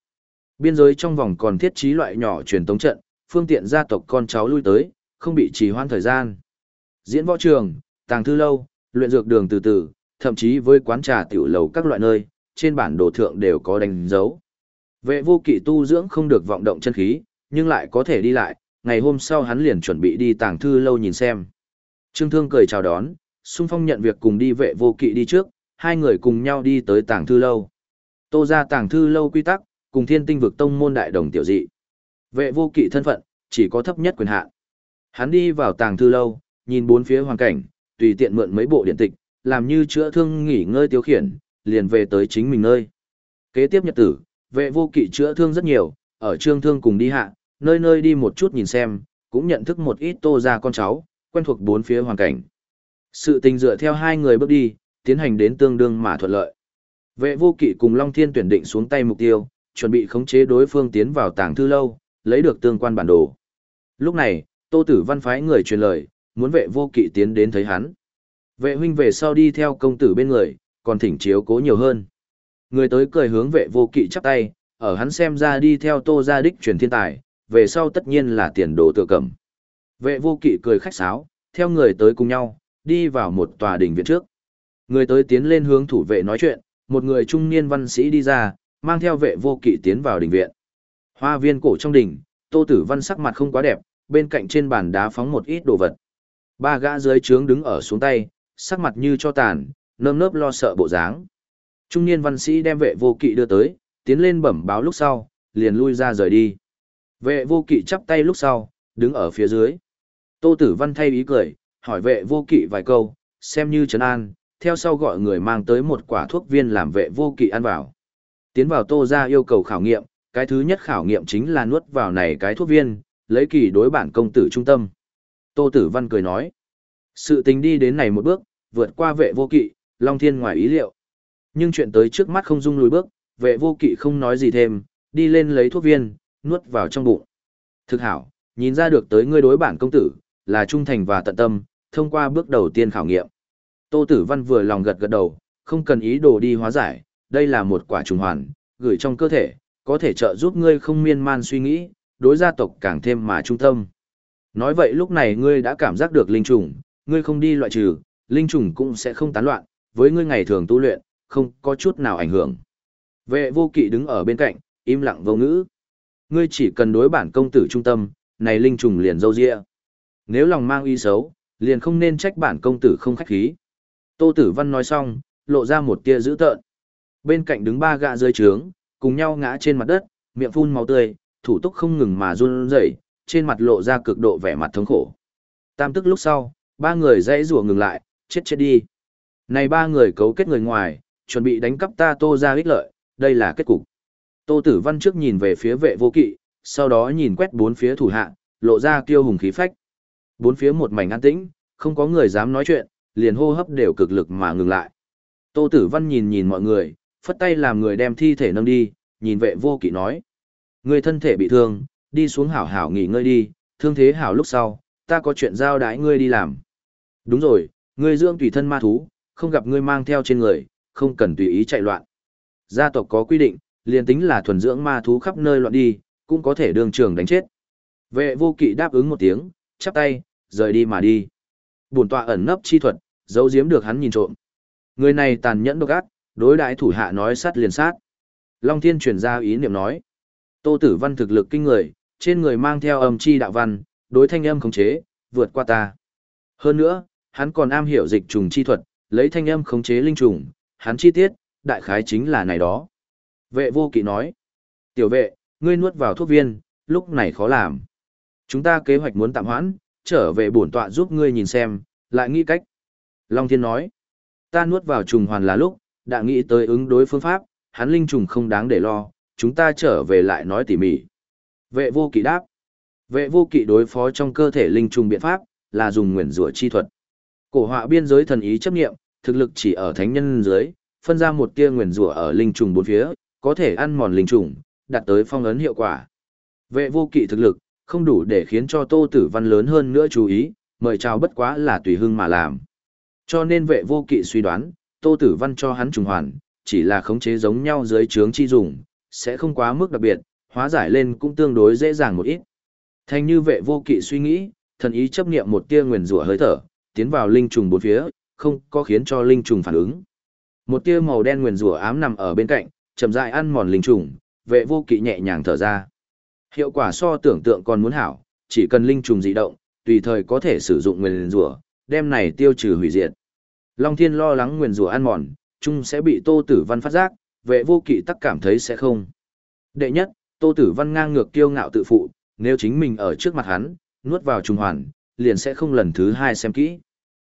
Biên giới trong vòng còn thiết trí loại nhỏ truyền tống trận, phương tiện gia tộc con cháu lui tới, không bị trì hoãn thời gian. Diễn võ trường, tàng thư lâu, luyện dược đường từ từ, thậm chí với quán trà tiểu lầu các loại nơi, trên bản đồ thượng đều có đánh dấu. Vệ vô kỵ tu dưỡng không được vọng động chân khí, nhưng lại có thể đi lại, ngày hôm sau hắn liền chuẩn bị đi tàng thư lâu nhìn xem. Trương Thương cười chào đón, xung phong nhận việc cùng đi vệ vô kỵ đi trước, hai người cùng nhau đi tới tàng thư lâu. Tô ra tàng thư lâu quy tắc, cùng thiên tinh vực tông môn đại đồng tiểu dị. Vệ vô kỵ thân phận, chỉ có thấp nhất quyền hạn. Hắn đi vào tàng thư lâu, nhìn bốn phía hoàn cảnh, tùy tiện mượn mấy bộ điện tịch, làm như chữa thương nghỉ ngơi tiêu khiển, liền về tới chính mình nơi. Kế tiếp nhật tử, vệ vô kỵ chữa thương rất nhiều, ở trương thương cùng đi hạ, nơi nơi đi một chút nhìn xem, cũng nhận thức một ít tô ra con cháu, quen thuộc bốn phía hoàn cảnh. Sự tình dựa theo hai người bước đi, tiến hành đến tương đương mà thuận lợi. Vệ vô kỵ cùng Long Thiên tuyển định xuống tay mục tiêu, chuẩn bị khống chế đối phương tiến vào tàng thư lâu, lấy được tương quan bản đồ. Lúc này, Tô Tử Văn phái người truyền lời, muốn vệ vô kỵ tiến đến thấy hắn. Vệ huynh về sau đi theo công tử bên người, còn thỉnh chiếu cố nhiều hơn. Người tới cười hướng vệ vô kỵ chắp tay, ở hắn xem ra đi theo Tô gia đích truyền thiên tài, về sau tất nhiên là tiền đồ tự cầm Vệ vô kỵ cười khách sáo, theo người tới cùng nhau, đi vào một tòa đình viện trước. Người tới tiến lên hướng thủ vệ nói chuyện, một người trung niên văn sĩ đi ra, mang theo vệ vô kỵ tiến vào đình viện. Hoa viên cổ trong đình, Tô Tử Văn sắc mặt không quá đẹp, bên cạnh trên bàn đá phóng một ít đồ vật. Ba gã dưới trướng đứng ở xuống tay, sắc mặt như cho tàn, nơm nớp lo sợ bộ dáng. Trung niên văn sĩ đem vệ vô kỵ đưa tới, tiến lên bẩm báo lúc sau, liền lui ra rời đi. Vệ vô kỵ chắp tay lúc sau, đứng ở phía dưới. Tô Tử Văn thay ý cười, hỏi vệ vô kỵ vài câu, xem như trấn an, theo sau gọi người mang tới một quả thuốc viên làm vệ vô kỵ ăn vào. Tiến vào tô ra yêu cầu khảo nghiệm, cái thứ nhất khảo nghiệm chính là nuốt vào này cái thuốc viên, lấy kỳ đối bản công tử trung tâm. Tô Tử Văn cười nói, sự tình đi đến này một bước, vượt qua vệ vô kỵ, Long Thiên ngoài ý liệu. Nhưng chuyện tới trước mắt không dung lùi bước, vệ vô kỵ không nói gì thêm, đi lên lấy thuốc viên, nuốt vào trong bụng. Thực hảo, nhìn ra được tới ngươi đối bản công tử, là trung thành và tận tâm, thông qua bước đầu tiên khảo nghiệm. Tô Tử Văn vừa lòng gật gật đầu, không cần ý đồ đi hóa giải, đây là một quả trùng hoàn, gửi trong cơ thể, có thể trợ giúp ngươi không miên man suy nghĩ, đối gia tộc càng thêm mà trung tâm. Nói vậy lúc này ngươi đã cảm giác được linh trùng, ngươi không đi loại trừ, linh trùng cũng sẽ không tán loạn, với ngươi ngày thường tu luyện, không có chút nào ảnh hưởng. Vệ vô kỵ đứng ở bên cạnh, im lặng vô ngữ. Ngươi chỉ cần đối bản công tử trung tâm, này linh trùng liền dâu dịa. Nếu lòng mang ý xấu, liền không nên trách bản công tử không khách khí. Tô Tử Văn nói xong, lộ ra một tia dữ tợn. Bên cạnh đứng ba gã dưới trướng, cùng nhau ngã trên mặt đất, miệng phun máu tươi, thủ túc không ngừng mà run rẩy, trên mặt lộ ra cực độ vẻ mặt thống khổ. Tam tức lúc sau, ba người dãy rủa ngừng lại, chết chết đi. Này ba người cấu kết người ngoài, chuẩn bị đánh cắp ta Tô ra ích lợi, đây là kết cục. Tô Tử Văn trước nhìn về phía vệ vô kỵ, sau đó nhìn quét bốn phía thủ hạ, lộ ra kiêu hùng khí phách. Bốn phía một mảnh an tĩnh, không có người dám nói chuyện, liền hô hấp đều cực lực mà ngừng lại. Tô Tử Văn nhìn nhìn mọi người, phất tay làm người đem thi thể nâng đi, nhìn vệ vô kỵ nói. Người thân thể bị thương, đi xuống hảo hảo nghỉ ngơi đi, thương thế hảo lúc sau, ta có chuyện giao đái ngươi đi làm. Đúng rồi, ngươi dưỡng tùy thân ma thú, không gặp ngươi mang theo trên người, không cần tùy ý chạy loạn. Gia tộc có quy định, liền tính là thuần dưỡng ma thú khắp nơi loạn đi, cũng có thể đường trường đánh chết. Vệ vô kỵ đáp ứng một tiếng, chắp tay, rời đi mà đi. Bổn tọa ẩn nấp chi thuật, giấu giếm được hắn nhìn trộm. Người này tàn nhẫn độc ác, đối đại thủ hạ nói sát liền sát. Long Thiên truyền ra ý niệm nói. Tô Tử Văn thực lực kinh người, trên người mang theo âm chi đạo văn, đối thanh âm khống chế, vượt qua ta. Hơn nữa, hắn còn am hiểu dịch trùng chi thuật, lấy thanh âm khống chế linh trùng, hắn chi tiết, đại khái chính là này đó. Vệ vô kỵ nói. Tiểu vệ, ngươi nuốt vào thuốc viên, lúc này khó làm. Chúng ta kế hoạch muốn tạm hoãn, trở về bổn tọa giúp ngươi nhìn xem, lại nghĩ cách. Long Thiên nói, ta nuốt vào trùng hoàn là lúc, đã nghĩ tới ứng đối phương pháp, hắn linh trùng không đáng để lo, chúng ta trở về lại nói tỉ mỉ. Vệ vô kỵ đáp, vệ vô kỵ đối phó trong cơ thể linh trùng biện pháp, là dùng nguyền rủa chi thuật. Cổ họa biên giới thần ý chấp nghiệm, thực lực chỉ ở thánh nhân dưới, phân ra một tia nguyền rủa ở linh trùng bốn phía, có thể ăn mòn linh trùng, đạt tới phong ấn hiệu quả. Vệ vô kỵ thực lực, không đủ để khiến cho Tô Tử Văn lớn hơn nữa chú ý, mời chào bất quá là tùy hưng mà làm. Cho nên vệ vô kỵ suy đoán, Tô Tử Văn cho hắn trùng hoàn, chỉ là khống chế giống nhau dưới trướng chi dùng, sẽ không quá mức đặc biệt, hóa giải lên cũng tương đối dễ dàng một ít. Thành như vệ vô kỵ suy nghĩ, thần ý chấp niệm một tia nguyền rủa hơi thở, tiến vào linh trùng bốn phía, không có khiến cho linh trùng phản ứng. Một tia màu đen nguyền rủa ám nằm ở bên cạnh, chậm rãi ăn mòn linh trùng, vệ vô kỵ nhẹ nhàng thở ra. Hiệu quả so tưởng tượng còn muốn hảo, chỉ cần linh trùng dị động, tùy thời có thể sử dụng nguyền rủa, đem này tiêu trừ hủy diệt. Long Thiên lo lắng nguyền rủa ăn mòn, chung sẽ bị Tô Tử Văn phát giác, vệ vô kỵ tắc cảm thấy sẽ không. Đệ nhất, Tô Tử Văn ngang ngược kiêu ngạo tự phụ, nếu chính mình ở trước mặt hắn, nuốt vào trùng hoàn, liền sẽ không lần thứ hai xem kỹ.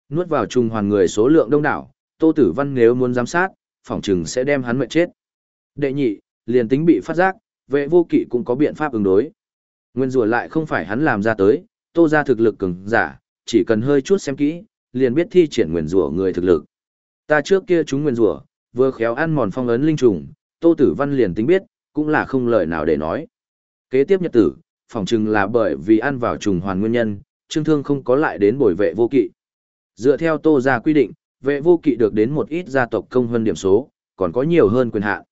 Nuốt vào trùng hoàn người số lượng đông đảo, Tô Tử Văn nếu muốn giám sát, phỏng chừng sẽ đem hắn mệt chết. Đệ nhị, liền tính bị phát giác, vệ vô kỵ cũng có biện pháp ứng đối. Nguyên rủa lại không phải hắn làm ra tới, Tô ra thực lực cường giả, chỉ cần hơi chút xem kỹ, liền biết thi triển nguyên rủa người thực lực. Ta trước kia chúng nguyên rủa vừa khéo ăn mòn phong ấn linh trùng, Tô Tử Văn liền tính biết, cũng là không lời nào để nói. Kế tiếp nhật tử, phỏng chừng là bởi vì ăn vào trùng hoàn nguyên nhân, Trương Thương không có lại đến bồi vệ vô kỵ. Dựa theo Tô gia quy định, vệ vô kỵ được đến một ít gia tộc công hơn điểm số, còn có nhiều hơn quyền hạn.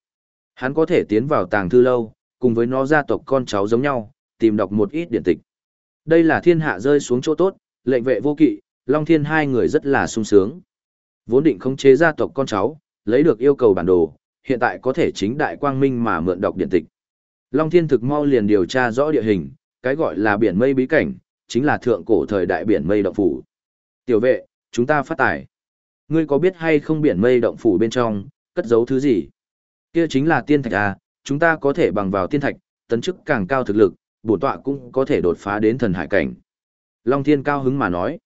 Hắn có thể tiến vào tàng thư lâu, cùng với nó gia tộc con cháu giống nhau, tìm đọc một ít điển tịch. Đây là thiên hạ rơi xuống chỗ tốt, lệnh vệ vô kỵ, Long Thiên hai người rất là sung sướng. Vốn định khống chế gia tộc con cháu, lấy được yêu cầu bản đồ, hiện tại có thể chính đại quang minh mà mượn đọc điện tịch. Long Thiên thực mau liền điều tra rõ địa hình, cái gọi là biển mây bí cảnh, chính là thượng cổ thời đại biển mây động phủ. Tiểu vệ, chúng ta phát tải. Ngươi có biết hay không biển mây động phủ bên trong, cất giấu thứ gì? Kia chính là tiên thạch à, chúng ta có thể bằng vào tiên thạch, tấn chức càng cao thực lực, bổ tọa cũng có thể đột phá đến thần hải cảnh. Long Thiên cao hứng mà nói.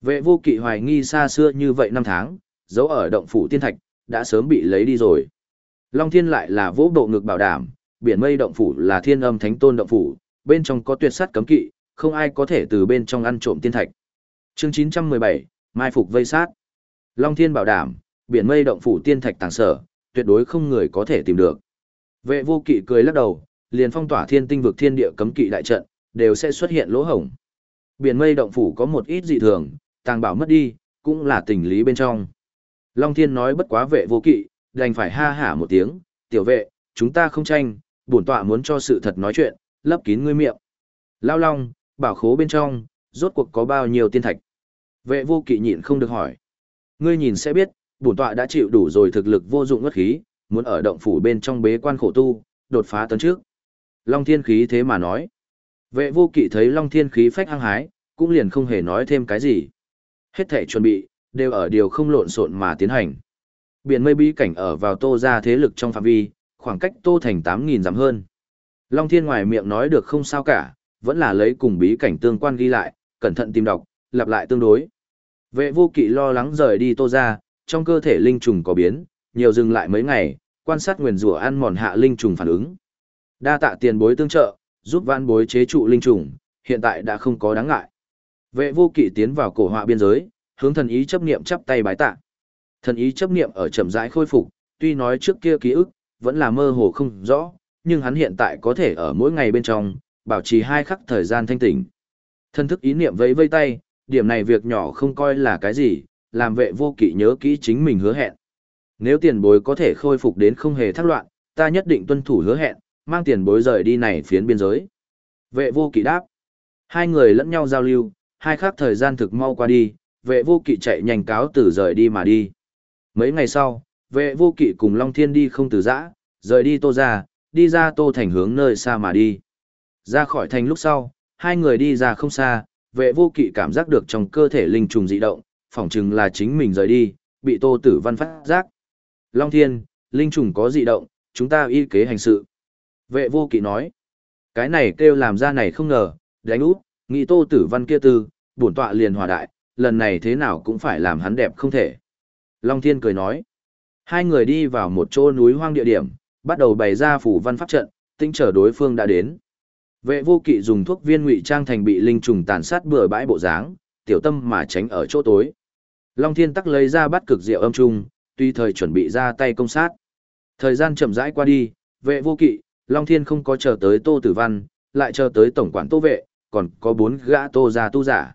Vệ vô kỵ hoài nghi xa xưa như vậy năm tháng, giấu ở động phủ tiên thạch, đã sớm bị lấy đi rồi. Long Thiên lại là vỗ bộ ngực bảo đảm, biển mây động phủ là thiên âm thánh tôn động phủ, bên trong có tuyệt sát cấm kỵ, không ai có thể từ bên trong ăn trộm tiên thạch. Chương 917, Mai phục vây sát. Long Thiên bảo đảm, biển mây động phủ tiên thạch tàng sở, tuyệt đối không người có thể tìm được. Vệ vô kỵ cười lắc đầu, liền phong tỏa thiên tinh vực thiên địa cấm kỵ đại trận, đều sẽ xuất hiện lỗ hổng. Biển mây động phủ có một ít dị thường, tàng bảo mất đi, cũng là tình lý bên trong. Long Thiên nói bất quá vệ vô kỵ, đành phải ha hả một tiếng, tiểu vệ, chúng ta không tranh, bổn tọa muốn cho sự thật nói chuyện, lấp kín ngươi miệng. Lao long, bảo khố bên trong, rốt cuộc có bao nhiêu tiên thạch. Vệ vô kỵ nhịn không được hỏi. Ngươi nhìn sẽ biết, bổn tọa đã chịu đủ rồi thực lực vô dụng ngất khí, muốn ở động phủ bên trong bế quan khổ tu, đột phá tấn trước. Long thiên khí thế mà nói. Vệ vô kỵ thấy long thiên khí phách hăng hái, cũng liền không hề nói thêm cái gì. Hết thể chuẩn bị, đều ở điều không lộn xộn mà tiến hành. Biển mây bí cảnh ở vào tô ra thế lực trong phạm vi, khoảng cách tô thành 8.000 dặm hơn. Long thiên ngoài miệng nói được không sao cả, vẫn là lấy cùng bí cảnh tương quan ghi lại, cẩn thận tìm đọc, lặp lại tương đối. Vệ vô kỵ lo lắng rời đi tô ra, trong cơ thể linh trùng có biến, nhiều dừng lại mấy ngày, quan sát nguyền rủa ăn mòn hạ linh trùng phản ứng. Đa tạ tiền bối tương trợ, giúp vãn bối chế trụ linh trùng, hiện tại đã không có đáng ngại. Vệ vô kỵ tiến vào cổ họa biên giới, hướng thần ý chấp niệm chắp tay bái tạ. Thần ý chấp niệm ở chậm rãi khôi phục, tuy nói trước kia ký ức vẫn là mơ hồ không rõ, nhưng hắn hiện tại có thể ở mỗi ngày bên trong bảo trì hai khắc thời gian thanh tỉnh. Thân thức ý niệm vẫy vây tay, điểm này việc nhỏ không coi là cái gì, làm vệ vô kỵ nhớ kỹ chính mình hứa hẹn. Nếu tiền bối có thể khôi phục đến không hề thắc loạn, ta nhất định tuân thủ hứa hẹn, mang tiền bối rời đi này phiến biên giới. Vệ vô kỵ đáp. Hai người lẫn nhau giao lưu, hai khắc thời gian thực mau qua đi, vệ vô kỵ chạy nhanh cáo từ rời đi mà đi. Mấy ngày sau, vệ vô kỵ cùng Long Thiên đi không từ giã, rời đi tô ra, đi ra tô thành hướng nơi xa mà đi. Ra khỏi thành lúc sau, hai người đi ra không xa, vệ vô kỵ cảm giác được trong cơ thể linh trùng dị động, phỏng chừng là chính mình rời đi, bị tô tử văn phát giác. Long Thiên, linh trùng có dị động, chúng ta y kế hành sự. Vệ vô kỵ nói, cái này kêu làm ra này không ngờ, đánh út, nghĩ tô tử văn kia tư, bổn tọa liền hòa đại, lần này thế nào cũng phải làm hắn đẹp không thể. Long Thiên cười nói, hai người đi vào một chỗ núi hoang địa điểm, bắt đầu bày ra phủ văn pháp trận, tinh chờ đối phương đã đến. Vệ vô kỵ dùng thuốc viên ngụy trang thành bị linh trùng tàn sát bừa bãi bộ dáng, tiểu tâm mà tránh ở chỗ tối. Long Thiên tắc lấy ra bắt cực rượu âm trung, tuy thời chuẩn bị ra tay công sát. Thời gian chậm rãi qua đi, vệ vô kỵ, Long Thiên không có chờ tới Tô Tử Văn, lại chờ tới tổng quản Tô Vệ, còn có bốn gã Tô gia tu giả.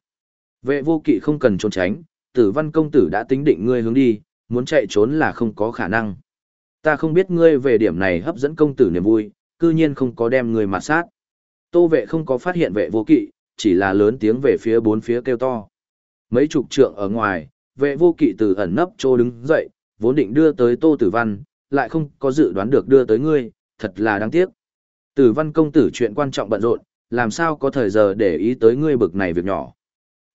Vệ vô kỵ không cần trốn tránh, Tử Văn công tử đã tính định ngươi hướng đi, muốn chạy trốn là không có khả năng. Ta không biết ngươi về điểm này hấp dẫn công tử niềm vui, cư nhiên không có đem ngươi mà sát. Tô vệ không có phát hiện vệ vô kỵ, chỉ là lớn tiếng về phía bốn phía kêu to. Mấy chục trượng ở ngoài, vệ vô kỵ từ ẩn nấp trô đứng dậy, vốn định đưa tới Tô Tử Văn, lại không có dự đoán được đưa tới ngươi, thật là đáng tiếc. Tử Văn công tử chuyện quan trọng bận rộn, làm sao có thời giờ để ý tới ngươi bực này việc nhỏ.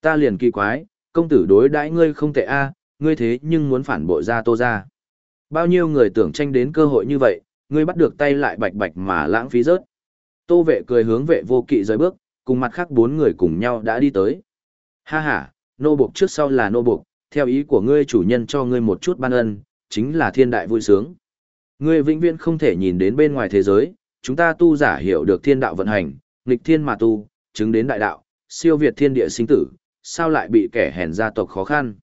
Ta liền kỳ quái, công tử đối đãi ngươi không tệ a, ngươi thế nhưng muốn phản bội ra Tô ra. Bao nhiêu người tưởng tranh đến cơ hội như vậy, ngươi bắt được tay lại bạch bạch mà lãng phí rớt. Tô vệ cười hướng vệ vô kỵ rời bước, cùng mặt khác bốn người cùng nhau đã đi tới. Ha ha, nô buộc trước sau là nô buộc, theo ý của ngươi chủ nhân cho ngươi một chút ban ân, chính là thiên đại vui sướng. Ngươi vĩnh viễn không thể nhìn đến bên ngoài thế giới, chúng ta tu giả hiểu được thiên đạo vận hành, nghịch thiên mà tu, chứng đến đại đạo, siêu việt thiên địa sinh tử, sao lại bị kẻ hèn gia tộc khó khăn.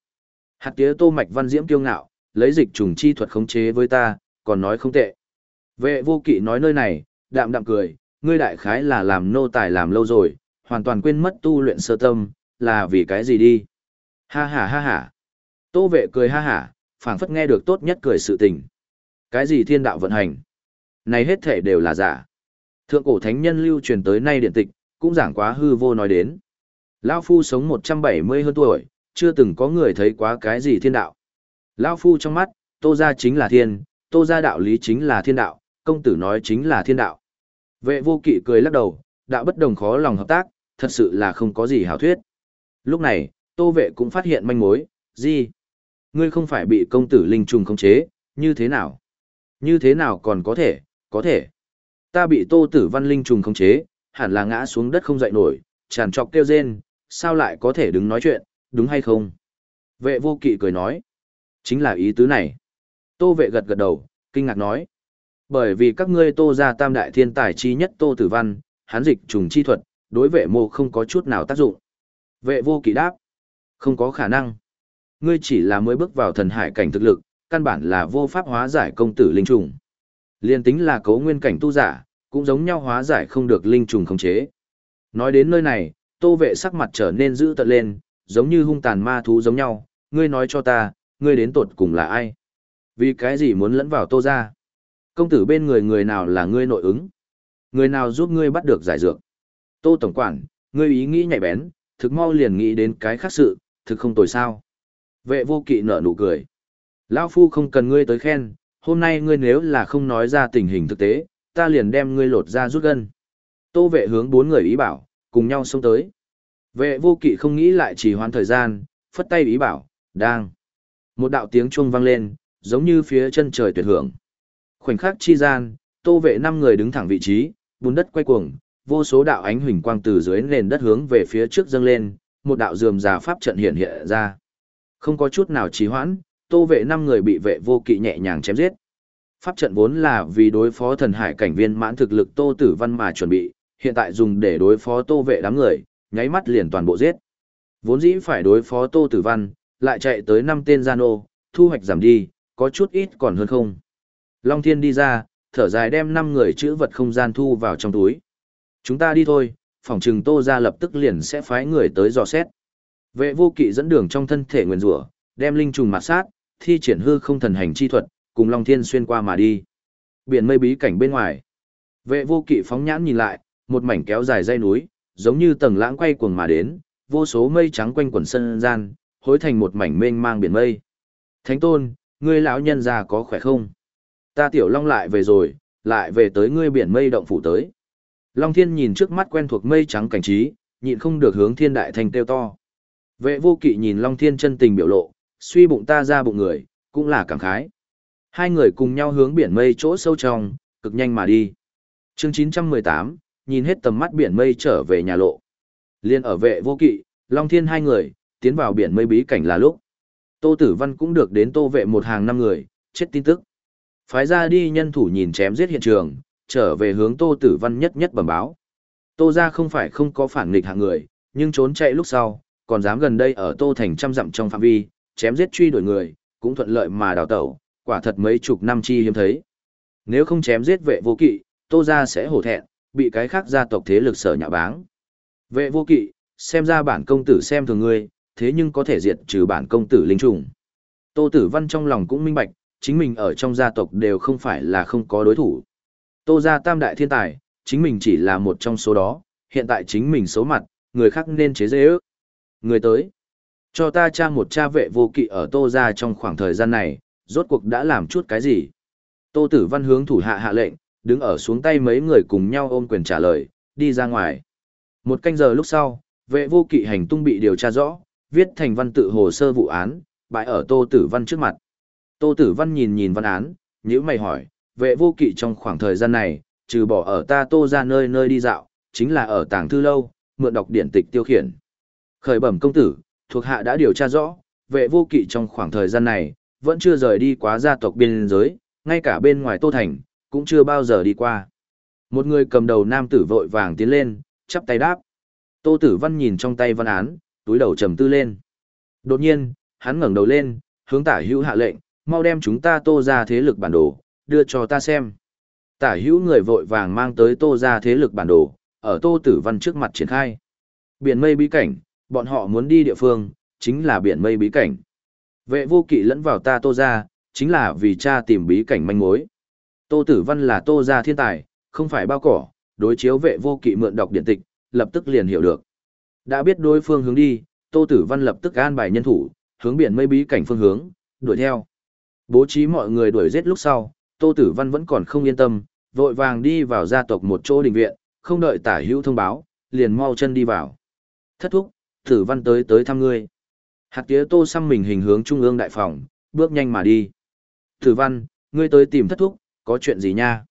Hạt tía tô mạch văn diễm kiêu ngạo, lấy dịch trùng chi thuật khống chế với ta, còn nói không tệ. Vệ vô kỵ nói nơi này, đạm đạm cười, ngươi đại khái là làm nô tài làm lâu rồi, hoàn toàn quên mất tu luyện sơ tâm, là vì cái gì đi. Ha ha ha ha. Tô vệ cười ha ha, phảng phất nghe được tốt nhất cười sự tình. Cái gì thiên đạo vận hành? Này hết thể đều là giả. Thượng cổ thánh nhân lưu truyền tới nay điện tịch, cũng giảng quá hư vô nói đến. Lão Phu sống 170 hơn tuổi, chưa từng có người thấy quá cái gì thiên đạo. Lão Phu trong mắt, tô gia chính là thiên, tô gia đạo lý chính là thiên đạo, công tử nói chính là thiên đạo. Vệ vô kỵ cười lắc đầu, đạo bất đồng khó lòng hợp tác, thật sự là không có gì hảo thuyết. Lúc này, tô vệ cũng phát hiện manh mối, gì? Ngươi không phải bị công tử linh trùng khống chế, như thế nào? Như thế nào còn có thể, có thể. Ta bị tô tử văn linh trùng khống chế, hẳn là ngã xuống đất không dậy nổi, tràn trọc kêu rên, sao lại có thể đứng nói chuyện, đúng hay không? Vệ vô kỵ cười nói. Chính là ý tứ này. Tô vệ gật gật đầu, kinh ngạc nói. Bởi vì các ngươi tô ra tam đại thiên tài chi nhất tô tử văn, hán dịch trùng chi thuật, đối vệ mô không có chút nào tác dụng. Vệ vô kỵ đáp. Không có khả năng. Ngươi chỉ là mới bước vào thần hải cảnh thực lực, căn bản là vô pháp hóa giải công tử linh trùng. Liên tính là cấu nguyên cảnh tu giả, cũng giống nhau hóa giải không được linh trùng khống chế. Nói đến nơi này, tô vệ sắc mặt trở nên dữ tợn lên, giống như hung tàn ma thú giống nhau, ngươi nói cho ta, ngươi đến tột cùng là ai? Vì cái gì muốn lẫn vào tô ra? Công tử bên người người nào là ngươi nội ứng? Người nào giúp ngươi bắt được giải dược? Tô Tổng Quản, ngươi ý nghĩ nhạy bén, thực mau liền nghĩ đến cái khác sự, thực không tồi sao. Vệ vô kỵ nở nụ cười. Lão Phu không cần ngươi tới khen, hôm nay ngươi nếu là không nói ra tình hình thực tế, ta liền đem ngươi lột ra rút gân. Tô vệ hướng bốn người ý bảo, cùng nhau xông tới. Vệ vô kỵ không nghĩ lại trì hoãn thời gian, phất tay ý bảo, đang. Một đạo tiếng chuông vang lên, giống như phía chân trời tuyệt hưởng. Khoảnh khắc chi gian, tô vệ năm người đứng thẳng vị trí, bùn đất quay cuồng, vô số đạo ánh huỳnh quang từ dưới nền đất hướng về phía trước dâng lên, một đạo dườm già pháp trận hiện hiện ra. Không có chút nào trì hoãn, tô vệ năm người bị vệ vô kỵ nhẹ nhàng chém giết. Pháp trận vốn là vì đối phó thần hải cảnh viên mãn thực lực tô tử văn mà chuẩn bị, hiện tại dùng để đối phó tô vệ đám người, nháy mắt liền toàn bộ giết. Vốn dĩ phải đối phó tô tử văn, lại chạy tới năm tên gian ô, thu hoạch giảm đi, có chút ít còn hơn không. Long thiên đi ra, thở dài đem năm người chữ vật không gian thu vào trong túi. Chúng ta đi thôi, phòng trừng tô ra lập tức liền sẽ phái người tới dò xét. Vệ vô kỵ dẫn đường trong thân thể nguyên rủa đem linh trùng mặt sát, thi triển hư không thần hành chi thuật, cùng Long Thiên xuyên qua mà đi. Biển mây bí cảnh bên ngoài. Vệ vô kỵ phóng nhãn nhìn lại, một mảnh kéo dài dây núi, giống như tầng lãng quay cuồng mà đến, vô số mây trắng quanh quần sân gian, hối thành một mảnh mênh mang biển mây. Thánh tôn, ngươi lão nhân già có khỏe không? Ta tiểu long lại về rồi, lại về tới ngươi biển mây động phủ tới. Long thiên nhìn trước mắt quen thuộc mây trắng cảnh trí, nhịn không được hướng thiên đại thành tiêu to. Vệ vô kỵ nhìn Long Thiên chân tình biểu lộ, suy bụng ta ra bụng người, cũng là cảm khái. Hai người cùng nhau hướng biển mây chỗ sâu trong, cực nhanh mà đi. Chương 918, nhìn hết tầm mắt biển mây trở về nhà lộ. Liên ở vệ vô kỵ, Long Thiên hai người, tiến vào biển mây bí cảnh là lúc. Tô Tử Văn cũng được đến tô vệ một hàng năm người, chết tin tức. Phái ra đi nhân thủ nhìn chém giết hiện trường, trở về hướng Tô Tử Văn nhất nhất bẩm báo. Tô ra không phải không có phản nghịch hạng người, nhưng trốn chạy lúc sau, còn dám gần đây ở Tô Thành trăm dặm trong phạm vi, chém giết truy đuổi người, cũng thuận lợi mà đào tẩu, quả thật mấy chục năm chi hiếm thấy. Nếu không chém giết vệ vô kỵ, Tô gia sẽ hổ thẹn, bị cái khác gia tộc thế lực sở nhạ báng. Vệ vô kỵ, xem ra bản công tử xem thường ngươi, thế nhưng có thể diệt trừ bản công tử linh trùng. Tô Tử Văn trong lòng cũng minh bạch, chính mình ở trong gia tộc đều không phải là không có đối thủ. Tô gia tam đại thiên tài, chính mình chỉ là một trong số đó, hiện tại chính mình xấu mặt, người khác nên chế dễ ước. Người tới, cho ta cha một cha vệ vô kỵ ở Tô gia trong khoảng thời gian này, rốt cuộc đã làm chút cái gì. Tô Tử Văn hướng thủ hạ hạ lệnh, đứng ở xuống tay mấy người cùng nhau ôm quyền trả lời, đi ra ngoài. Một canh giờ lúc sau, vệ vô kỵ hành tung bị điều tra rõ, viết thành văn tự hồ sơ vụ án, bãi ở Tô Tử Văn trước mặt. Tô Tử Văn nhìn nhìn văn án, nhíu mày hỏi, vệ vô kỵ trong khoảng thời gian này, trừ bỏ ở ta Tô ra nơi nơi đi dạo, chính là ở tàng thư lâu, mượn đọc điển tịch tiêu khiển. Khởi bẩm công tử, thuộc hạ đã điều tra rõ, vệ vô kỵ trong khoảng thời gian này, vẫn chưa rời đi quá gia tộc biên giới, ngay cả bên ngoài Tô Thành, cũng chưa bao giờ đi qua. Một người cầm đầu nam tử vội vàng tiến lên, chắp tay đáp. Tô Tử Văn nhìn trong tay văn án, túi đầu trầm tư lên. Đột nhiên, hắn ngẩng đầu lên, hướng tả hữu hạ lệnh, mau đem chúng ta tô ra thế lực bản đồ, đưa cho ta xem. Tả hữu người vội vàng mang tới tô ra thế lực bản đồ, ở tô tử văn trước mặt triển khai. Biển mây bí cảnh, bọn họ muốn đi địa phương, chính là biển mây bí cảnh. Vệ vô kỵ lẫn vào ta tô ra, chính là vì cha tìm bí cảnh manh mối. Tô tử văn là tô ra thiên tài, không phải bao cỏ, đối chiếu vệ vô kỵ mượn đọc điện tịch, lập tức liền hiểu được. Đã biết đối phương hướng đi, Tô Tử Văn lập tức an bài nhân thủ, hướng biển mây bí cảnh phương hướng, đuổi theo. Bố trí mọi người đuổi giết lúc sau, Tô Tử Văn vẫn còn không yên tâm, vội vàng đi vào gia tộc một chỗ đình viện, không đợi tả hữu thông báo, liền mau chân đi vào. Thất thúc, Tử Văn tới tới thăm ngươi. Hạt tía Tô xăm mình hình hướng trung ương đại phòng, bước nhanh mà đi. Tử Văn, ngươi tới tìm thất thúc, có chuyện gì nha?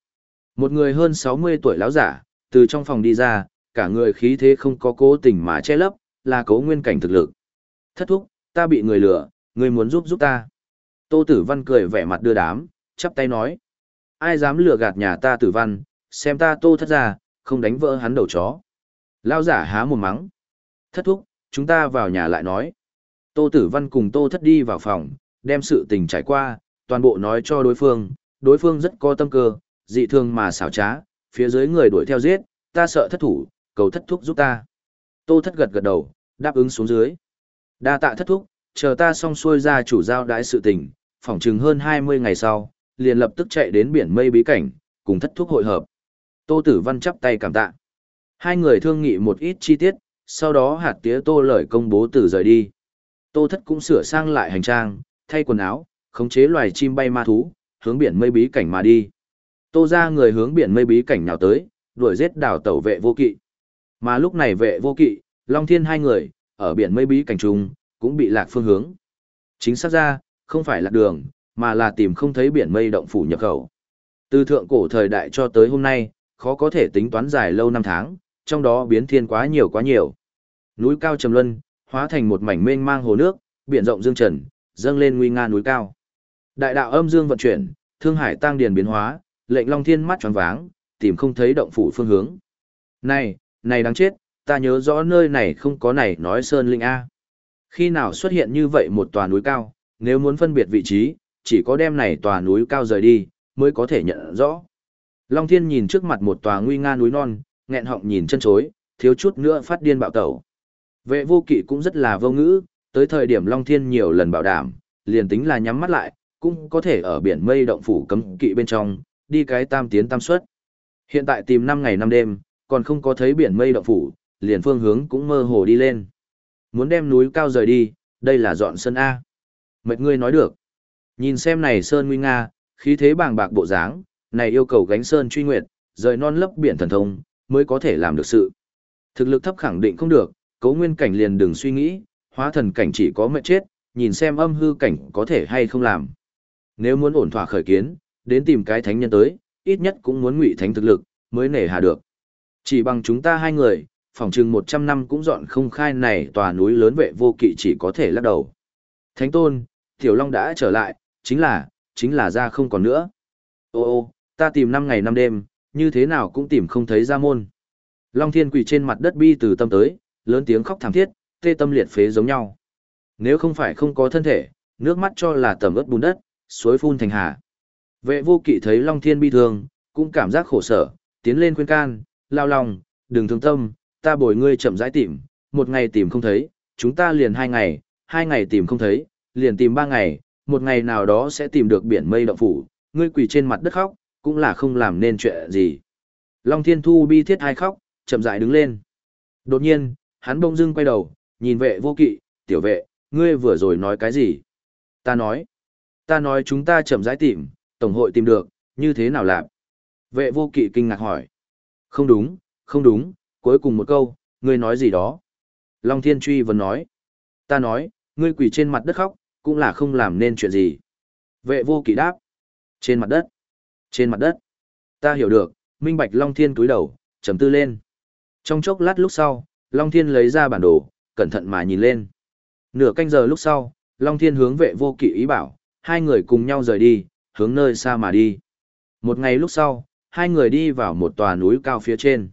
Một người hơn 60 tuổi lão giả, từ trong phòng đi ra, cả người khí thế không có cố tình mà che lấp, là cố nguyên cảnh thực lực. Thất thúc, ta bị người lừa, ngươi muốn giúp giúp ta. Tô Tử Văn cười vẻ mặt đưa đám, chắp tay nói. Ai dám lừa gạt nhà ta Tử Văn, xem ta Tô thất ra, không đánh vỡ hắn đầu chó. Lao giả há một mắng. Thất thúc, chúng ta vào nhà lại nói. Tô Tử Văn cùng Tô thất đi vào phòng, đem sự tình trải qua, toàn bộ nói cho đối phương, đối phương rất có tâm cơ, dị thường mà xảo trá, phía dưới người đuổi theo giết, ta sợ thất thủ, cầu thất thúc giúp ta. Tô thất gật gật đầu, đáp ứng xuống dưới. Đa tạ thất thúc, chờ ta xong xuôi ra chủ giao đãi sự tình, phỏng chừng hơn 20 ngày sau, liền lập tức chạy đến biển mây bí cảnh, cùng thất thúc hội hợp. Tô Tử Văn chắp tay cảm tạ. Hai người thương nghị một ít chi tiết, sau đó hạt tía tô lời công bố từ rời đi. Tô thất cũng sửa sang lại hành trang, thay quần áo, khống chế loài chim bay ma thú, hướng biển mây bí cảnh mà đi. Tô ra người hướng biển mây bí cảnh nào tới, đuổi giết đảo tẩu vệ vô kỵ. Mà lúc này vệ vô kỵ, Long Thiên hai người, ở biển mây bí cảnh trùng, cũng bị lạc phương hướng. Chính xác ra, không phải lạc đường, mà là tìm không thấy biển mây động phủ nhập khẩu. Từ thượng cổ thời đại cho tới hôm nay, khó có thể tính toán dài lâu năm tháng, trong đó biến thiên quá nhiều quá nhiều. Núi cao trầm luân, hóa thành một mảnh mênh mang hồ nước, biển rộng dương trần, dâng lên nguy nga núi cao. Đại đạo âm dương vận chuyển, thương hải tăng điền biến hóa, lệnh Long Thiên mắt tròn váng, tìm không thấy động phủ phương hướng. Này, này đáng chết, ta nhớ rõ nơi này không có này nói Sơn Linh A. Khi nào xuất hiện như vậy một tòa núi cao, nếu muốn phân biệt vị trí, chỉ có đem này tòa núi cao rời đi, mới có thể nhận rõ. Long Thiên nhìn trước mặt một tòa nguy nga núi non, nghẹn họng nhìn chân chối, thiếu chút nữa phát điên bạo tẩu. Vệ vô kỵ cũng rất là vô ngữ, tới thời điểm Long Thiên nhiều lần bảo đảm, liền tính là nhắm mắt lại, cũng có thể ở biển mây động phủ cấm kỵ bên trong, đi cái tam tiến tam suất. Hiện tại tìm 5 ngày 5 đêm, còn không có thấy biển mây động phủ, liền phương hướng cũng mơ hồ đi lên. Muốn đem núi cao rời đi, đây là dọn sơn A. Mệt ngươi nói được. Nhìn xem này sơn nguy nga, khí thế bàng bạc bộ dáng, này yêu cầu gánh sơn truy nguyệt, rời non lấp biển thần thông, mới có thể làm được sự. Thực lực thấp khẳng định không được, cấu nguyên cảnh liền đừng suy nghĩ, hóa thần cảnh chỉ có mệt chết, nhìn xem âm hư cảnh có thể hay không làm. Nếu muốn ổn thỏa khởi kiến, đến tìm cái thánh nhân tới, ít nhất cũng muốn ngụy thánh thực lực, mới nể hà được. Chỉ bằng chúng ta hai người, phòng chừng 100 năm cũng dọn không khai này tòa núi lớn vệ vô kỵ chỉ có thể lắc đầu. Thánh tôn, Tiểu Long đã trở lại, chính là, chính là ra không còn nữa. Ô ô, ta tìm 5 ngày 5 đêm, như thế nào cũng tìm không thấy ra môn. Long Thiên quỳ trên mặt đất bi từ tâm tới, lớn tiếng khóc thảm thiết, tê tâm liệt phế giống nhau. Nếu không phải không có thân thể, nước mắt cho là tầm ướt bùn đất, suối phun thành hà. Vệ vô kỵ thấy Long Thiên bi thương, cũng cảm giác khổ sở, tiến lên khuyên can, lao lòng, đừng thương tâm, ta bồi ngươi chậm rãi tìm, một ngày tìm không thấy, chúng ta liền hai ngày, hai ngày tìm không thấy, liền tìm ba ngày, một ngày nào đó sẽ tìm được biển mây động phủ, ngươi quỳ trên mặt đất khóc, cũng là không làm nên chuyện gì. Long Thiên Thu bi thiết hai khóc, chậm rãi đứng lên. Đột nhiên, hắn bỗng dưng quay đầu, nhìn vệ vô kỵ, tiểu vệ, ngươi vừa rồi nói cái gì? Ta nói, ta nói chúng ta chậm rãi tìm, tổng hội tìm được, như thế nào làm? Vệ vô kỵ kinh ngạc hỏi. Không đúng, không đúng, cuối cùng một câu, ngươi nói gì đó? Long Thiên truy vẫn nói. Ta nói, ngươi quỳ trên mặt đất khóc, cũng là không làm nên chuyện gì. Vệ vô kỵ đáp. Trên mặt đất. Trên mặt đất. Ta hiểu được, minh bạch Long Thiên cúi đầu, trầm tư lên. Trong chốc lát lúc sau, Long Thiên lấy ra bản đồ, cẩn thận mà nhìn lên. Nửa canh giờ lúc sau, Long Thiên hướng vệ vô kỵ ý bảo, hai người cùng nhau rời đi, hướng nơi xa mà đi. Một ngày lúc sau, hai người đi vào một tòa núi cao phía trên.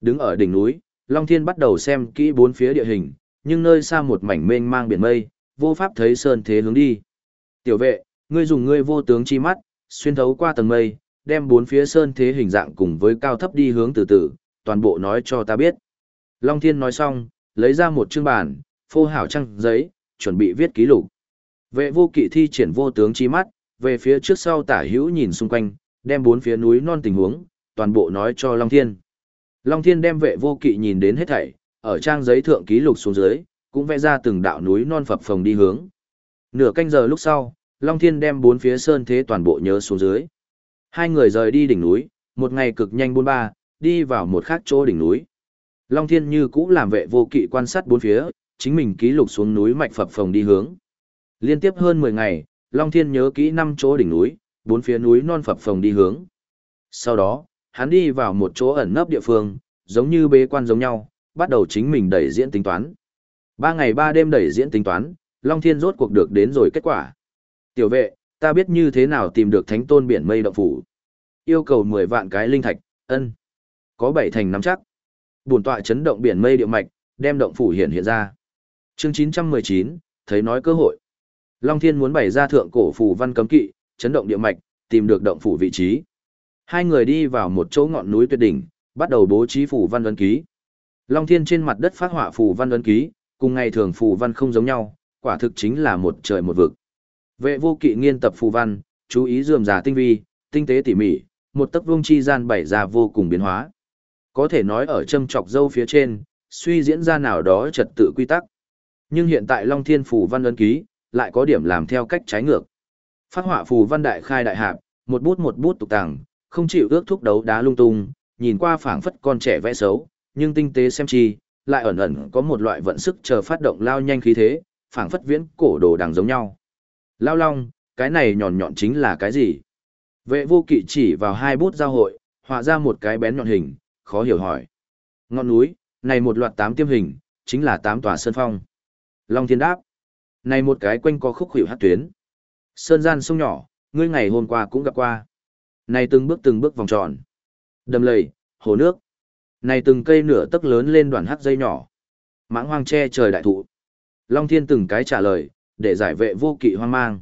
Đứng ở đỉnh núi, Long Thiên bắt đầu xem kỹ bốn phía địa hình, nhưng nơi xa một mảnh mênh mang biển mây, vô pháp thấy sơn thế hướng đi. Tiểu vệ, ngươi dùng ngươi vô tướng chi mắt, xuyên thấu qua tầng mây, đem bốn phía sơn thế hình dạng cùng với cao thấp đi hướng từ từ, toàn bộ nói cho ta biết. Long Thiên nói xong, lấy ra một chương bản, phô hảo trăng giấy, chuẩn bị viết ký lục. Vệ vô kỵ thi triển vô tướng chi mắt, về phía trước sau tả hữu nhìn xung quanh, đem bốn phía núi non tình huống, toàn bộ nói cho Long Thiên. Long Thiên đem vệ vô kỵ nhìn đến hết thảy, ở trang giấy thượng ký lục xuống dưới, cũng vẽ ra từng đạo núi non phập phồng đi hướng. Nửa canh giờ lúc sau, Long Thiên đem bốn phía sơn thế toàn bộ nhớ xuống dưới. Hai người rời đi đỉnh núi, một ngày cực nhanh buôn ba, đi vào một khác chỗ đỉnh núi. Long Thiên như cũ làm vệ vô kỵ quan sát bốn phía, chính mình ký lục xuống núi mạch phập phồng đi hướng. Liên tiếp hơn 10 ngày, Long Thiên nhớ kỹ năm chỗ đỉnh núi, bốn phía núi non phập phồng đi hướng. Sau đó, hắn đi vào một chỗ ẩn nấp địa phương, giống như bế quan giống nhau, bắt đầu chính mình đẩy diễn tính toán. Ba ngày ba đêm đẩy diễn tính toán, Long Thiên rốt cuộc được đến rồi kết quả. Tiểu vệ, ta biết như thế nào tìm được thánh tôn biển mây động phủ. Yêu cầu 10 vạn cái linh thạch, ân. Có bảy thành nắm chắc. Bổn tọa chấn động biển mây địa mạch, đem động phủ hiện hiện ra. Chương 919, thấy nói cơ hội. Long Thiên muốn bày ra thượng cổ phù văn cấm kỵ, chấn động địa mạch, tìm được động phủ vị trí. Hai người đi vào một chỗ ngọn núi tuyệt đỉnh, bắt đầu bố trí phù văn ấn ký. Long Thiên trên mặt đất phát họa phù văn ấn ký, cùng ngày thường phù văn không giống nhau, quả thực chính là một trời một vực. Vệ vô kỵ nghiên tập phù văn, chú ý dườm già tinh vi, tinh tế tỉ mỉ, một tấc vuông chi gian bảy ra vô cùng biến hóa. Có thể nói ở châm chọc dâu phía trên, suy diễn ra nào đó trật tự quy tắc. Nhưng hiện tại Long Thiên phù văn ấn ký, lại có điểm làm theo cách trái ngược. Phát họa phù văn đại khai đại hạp, một bút một bút tục tàng, không chịu ước thúc đấu đá lung tung, nhìn qua phảng phất con trẻ vẽ xấu, nhưng tinh tế xem chi, lại ẩn ẩn có một loại vận sức chờ phát động lao nhanh khí thế, phảng phất viễn cổ đồ đằng giống nhau. Lao long, cái này nhọn nhọn chính là cái gì? Vệ vô kỵ chỉ vào hai bút giao hội, họa ra một cái bén nhọn hình, khó hiểu hỏi. Ngọn núi, này một loạt tám tiêm hình, chính là tám tòa sơn phong. Long thiên đáp. Này một cái quanh co khúc hiệu hát tuyến. Sơn gian sông nhỏ, ngươi ngày hôm qua cũng gặp qua. Này từng bước từng bước vòng tròn. Đầm lầy, hồ nước. Này từng cây nửa tấc lớn lên đoàn hát dây nhỏ. Mãng hoang che trời đại thụ. Long Thiên từng cái trả lời, để giải vệ vô kỵ hoang mang.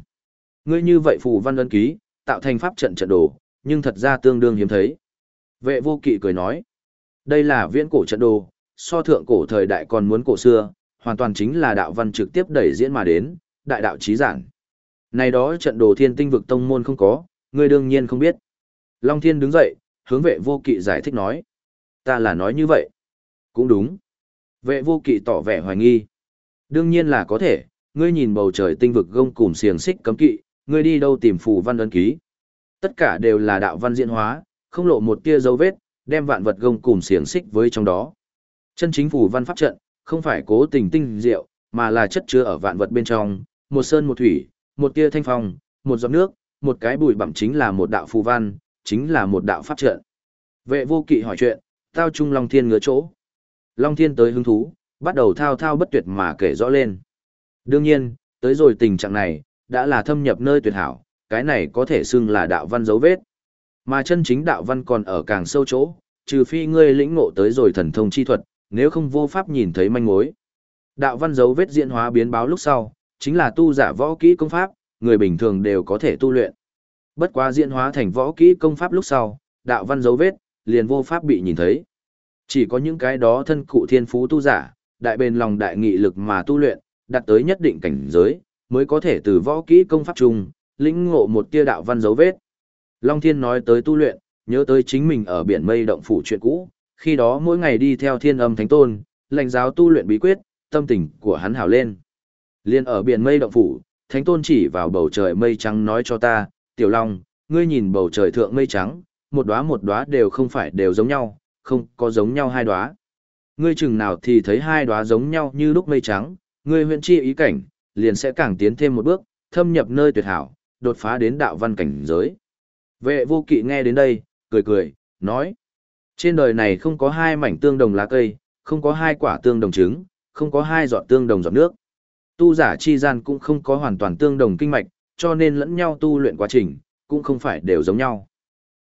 Ngươi như vậy phù văn ấn ký, tạo thành pháp trận trận đồ, nhưng thật ra tương đương hiếm thấy. Vệ vô kỵ cười nói, đây là viễn cổ trận đồ, so thượng cổ thời đại còn muốn cổ xưa, hoàn toàn chính là đạo văn trực tiếp đẩy diễn mà đến, đại đạo trí giản. Này đó trận đồ thiên tinh vực tông môn không có, ngươi đương nhiên không biết. Long Thiên đứng dậy, hướng vệ vô kỵ giải thích nói. Ta là nói như vậy. Cũng đúng. Vệ vô kỵ tỏ vẻ hoài nghi. Đương nhiên là có thể, ngươi nhìn bầu trời tinh vực gông cùng xiềng xích cấm kỵ, ngươi đi đâu tìm phù văn ấn ký. Tất cả đều là đạo văn diễn hóa, không lộ một tia dấu vết, đem vạn vật gông cùng xiềng xích với trong đó. Chân chính phù văn pháp trận, không phải cố tình tinh diệu, mà là chất chứa ở vạn vật bên trong, một sơn một thủy, một tia thanh phong, một giọt nước, một cái bụi bặm chính là một đạo phù văn, chính là một đạo pháp trận. Vệ vô kỵ hỏi chuyện, tao trung Long Thiên ngứa chỗ. Long Thiên tới hứng thú, bắt đầu thao thao bất tuyệt mà kể rõ lên. Đương nhiên, tới rồi tình trạng này, đã là thâm nhập nơi tuyệt hảo, cái này có thể xưng là đạo văn dấu vết. Mà chân chính đạo văn còn ở càng sâu chỗ, trừ phi ngươi lĩnh ngộ tới rồi thần thông chi thuật, nếu không vô pháp nhìn thấy manh mối. Đạo văn dấu vết diễn hóa biến báo lúc sau, chính là tu giả võ kỹ công pháp, người bình thường đều có thể tu luyện. Bất quá diễn hóa thành võ kỹ công pháp lúc sau, đạo văn dấu vết, liền vô pháp bị nhìn thấy. Chỉ có những cái đó thân cụ thiên phú tu giả, đại bền lòng đại nghị lực mà tu luyện, đạt tới nhất định cảnh giới, mới có thể từ võ kỹ công pháp chung, lĩnh ngộ một tia đạo văn dấu vết. Long Thiên nói tới tu luyện, nhớ tới chính mình ở biển mây động phủ chuyện cũ, khi đó mỗi ngày đi theo thiên âm thánh tôn, lãnh giáo tu luyện bí quyết, tâm tình của hắn hào lên. Liên ở biển mây động phủ, thánh tôn chỉ vào bầu trời mây trắng nói cho ta, tiểu long, ngươi nhìn bầu trời thượng mây trắng, một đóa một đóa đều không phải đều giống nhau, không có giống nhau hai đóa. Ngươi chừng nào thì thấy hai đóa giống nhau như lúc mây trắng, ngươi huyện chi ý cảnh, liền sẽ càng tiến thêm một bước, thâm nhập nơi tuyệt hảo, đột phá đến đạo văn cảnh giới. Vệ vô kỵ nghe đến đây, cười cười, nói. Trên đời này không có hai mảnh tương đồng lá cây, không có hai quả tương đồng trứng, không có hai giọt tương đồng giọt nước. Tu giả chi gian cũng không có hoàn toàn tương đồng kinh mạch, cho nên lẫn nhau tu luyện quá trình, cũng không phải đều giống nhau.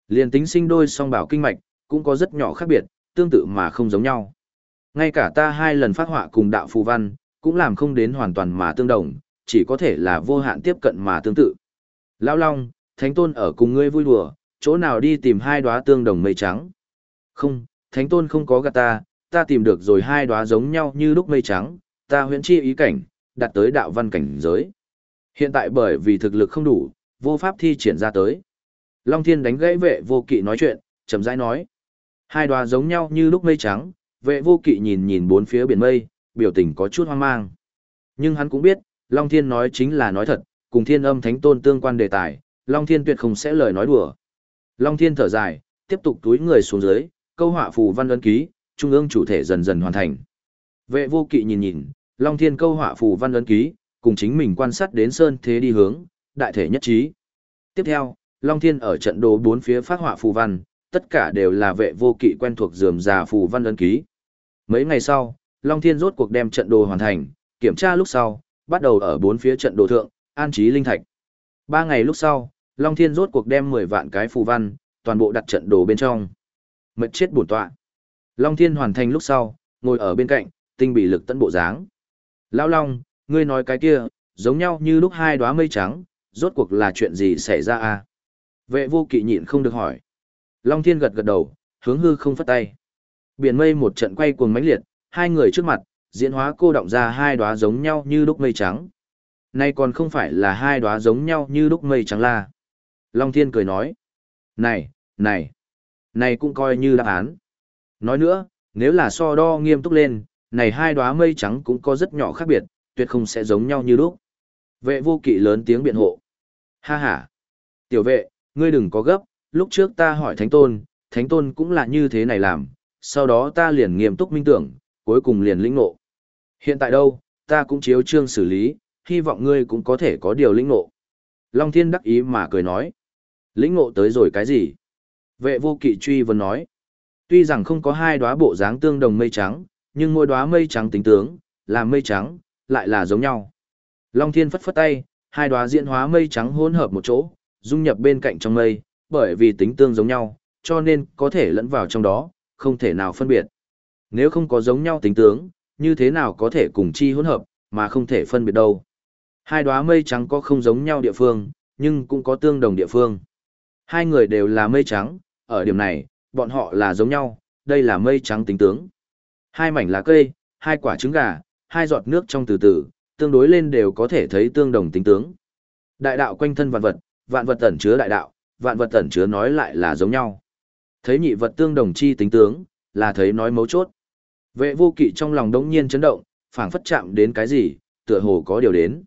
Liên tính sinh đôi song bảo kinh mạch, cũng có rất nhỏ khác biệt, tương tự mà không giống nhau. Ngay cả ta hai lần phát họa cùng đạo phù văn, cũng làm không đến hoàn toàn mà tương đồng, chỉ có thể là vô hạn tiếp cận mà tương tự. Lão Long, Thánh Tôn ở cùng ngươi vui đùa, chỗ nào đi tìm hai đóa tương đồng mây trắng? Không, Thánh Tôn không có gạt ta, ta tìm được rồi hai đóa giống nhau như lúc mây trắng, ta huyễn chi ý cảnh, đạt tới đạo văn cảnh giới. Hiện tại bởi vì thực lực không đủ, vô pháp thi triển ra tới. Long Thiên đánh gãy vệ vô kỵ nói chuyện, chậm rãi nói. Hai đóa giống nhau như lúc mây trắng, vệ vô kỵ nhìn nhìn bốn phía biển mây, biểu tình có chút hoang mang. Nhưng hắn cũng biết, Long Thiên nói chính là nói thật, cùng thiên âm thánh tôn tương quan đề tài, Long Thiên tuyệt không sẽ lời nói đùa. Long Thiên thở dài, tiếp tục túi người xuống dưới, câu họa phù văn ấn ký, trung ương chủ thể dần dần hoàn thành. Vệ vô kỵ nhìn nhìn, Long Thiên câu họa phù văn ấn ký, cùng chính mình quan sát đến sơn thế đi hướng, đại thể nhất trí. Tiếp theo, Long Thiên ở trận đồ bốn phía phát họa phù văn, tất cả đều là vệ vô kỵ quen thuộc dườm già phù văn ấn ký. Mấy ngày sau, Long Thiên rốt cuộc đem trận đồ hoàn thành, kiểm tra lúc sau, bắt đầu ở bốn phía trận đồ thượng, an trí linh thạch. Ba ngày lúc sau, Long Thiên rốt cuộc đem 10 vạn cái phù văn, toàn bộ đặt trận đồ bên trong. Mệt chết bổn tọa. Long Thiên hoàn thành lúc sau, ngồi ở bên cạnh, tinh bị lực tận bộ dáng. Lão Long, ngươi nói cái kia, giống nhau như lúc hai đóa mây trắng, rốt cuộc là chuyện gì xảy ra à? Vệ vô kỵ nhịn không được hỏi. Long Thiên gật gật đầu, hướng hư không phất tay. Biển mây một trận quay cuồng mãnh liệt, hai người trước mặt, diễn hóa cô động ra hai đóa giống nhau như đúc mây trắng. Nay còn không phải là hai đóa giống nhau như đúc mây trắng la. Long Thiên cười nói. Này, này, này cũng coi như đáp án. Nói nữa, nếu là so đo nghiêm túc lên, này hai đóa mây trắng cũng có rất nhỏ khác biệt, tuyệt không sẽ giống nhau như lúc. Vệ vô kỵ lớn tiếng biện hộ. Ha ha. Tiểu vệ, ngươi đừng có gấp, lúc trước ta hỏi Thánh Tôn, Thánh Tôn cũng là như thế này làm, sau đó ta liền nghiêm túc minh tưởng, cuối cùng liền lĩnh ngộ. Hiện tại đâu, ta cũng chiếu trương xử lý, hy vọng ngươi cũng có thể có điều lĩnh ngộ. Long Thiên đắc ý mà cười nói. Lĩnh ngộ tới rồi cái gì? Vệ vô kỵ truy vấn nói. Tuy rằng không có hai đóa bộ dáng tương đồng mây trắng, nhưng mỗi đóa mây trắng tính tướng, là mây trắng, lại là giống nhau. Long Thiên phất phất tay, hai đóa diễn hóa mây trắng hỗn hợp một chỗ, dung nhập bên cạnh trong mây, bởi vì tính tương giống nhau, cho nên có thể lẫn vào trong đó, không thể nào phân biệt. Nếu không có giống nhau tính tướng, như thế nào có thể cùng chi hỗn hợp, mà không thể phân biệt đâu. Hai đóa mây trắng có không giống nhau địa phương, nhưng cũng có tương đồng địa phương. Hai người đều là mây trắng, ở điểm này, bọn họ là giống nhau, đây là mây trắng tính tướng. Hai mảnh lá cây, hai quả trứng gà, hai giọt nước trong từ từ, tương đối lên đều có thể thấy tương đồng tính tướng. Đại đạo quanh thân vạn vật, vạn vật ẩn chứa đại đạo, vạn vật ẩn chứa nói lại là giống nhau. Thấy nhị vật tương đồng chi tính tướng, là thấy nói mấu chốt. Vệ vô kỵ trong lòng đống nhiên chấn động, phảng phất chạm đến cái gì, tựa hồ có điều đến.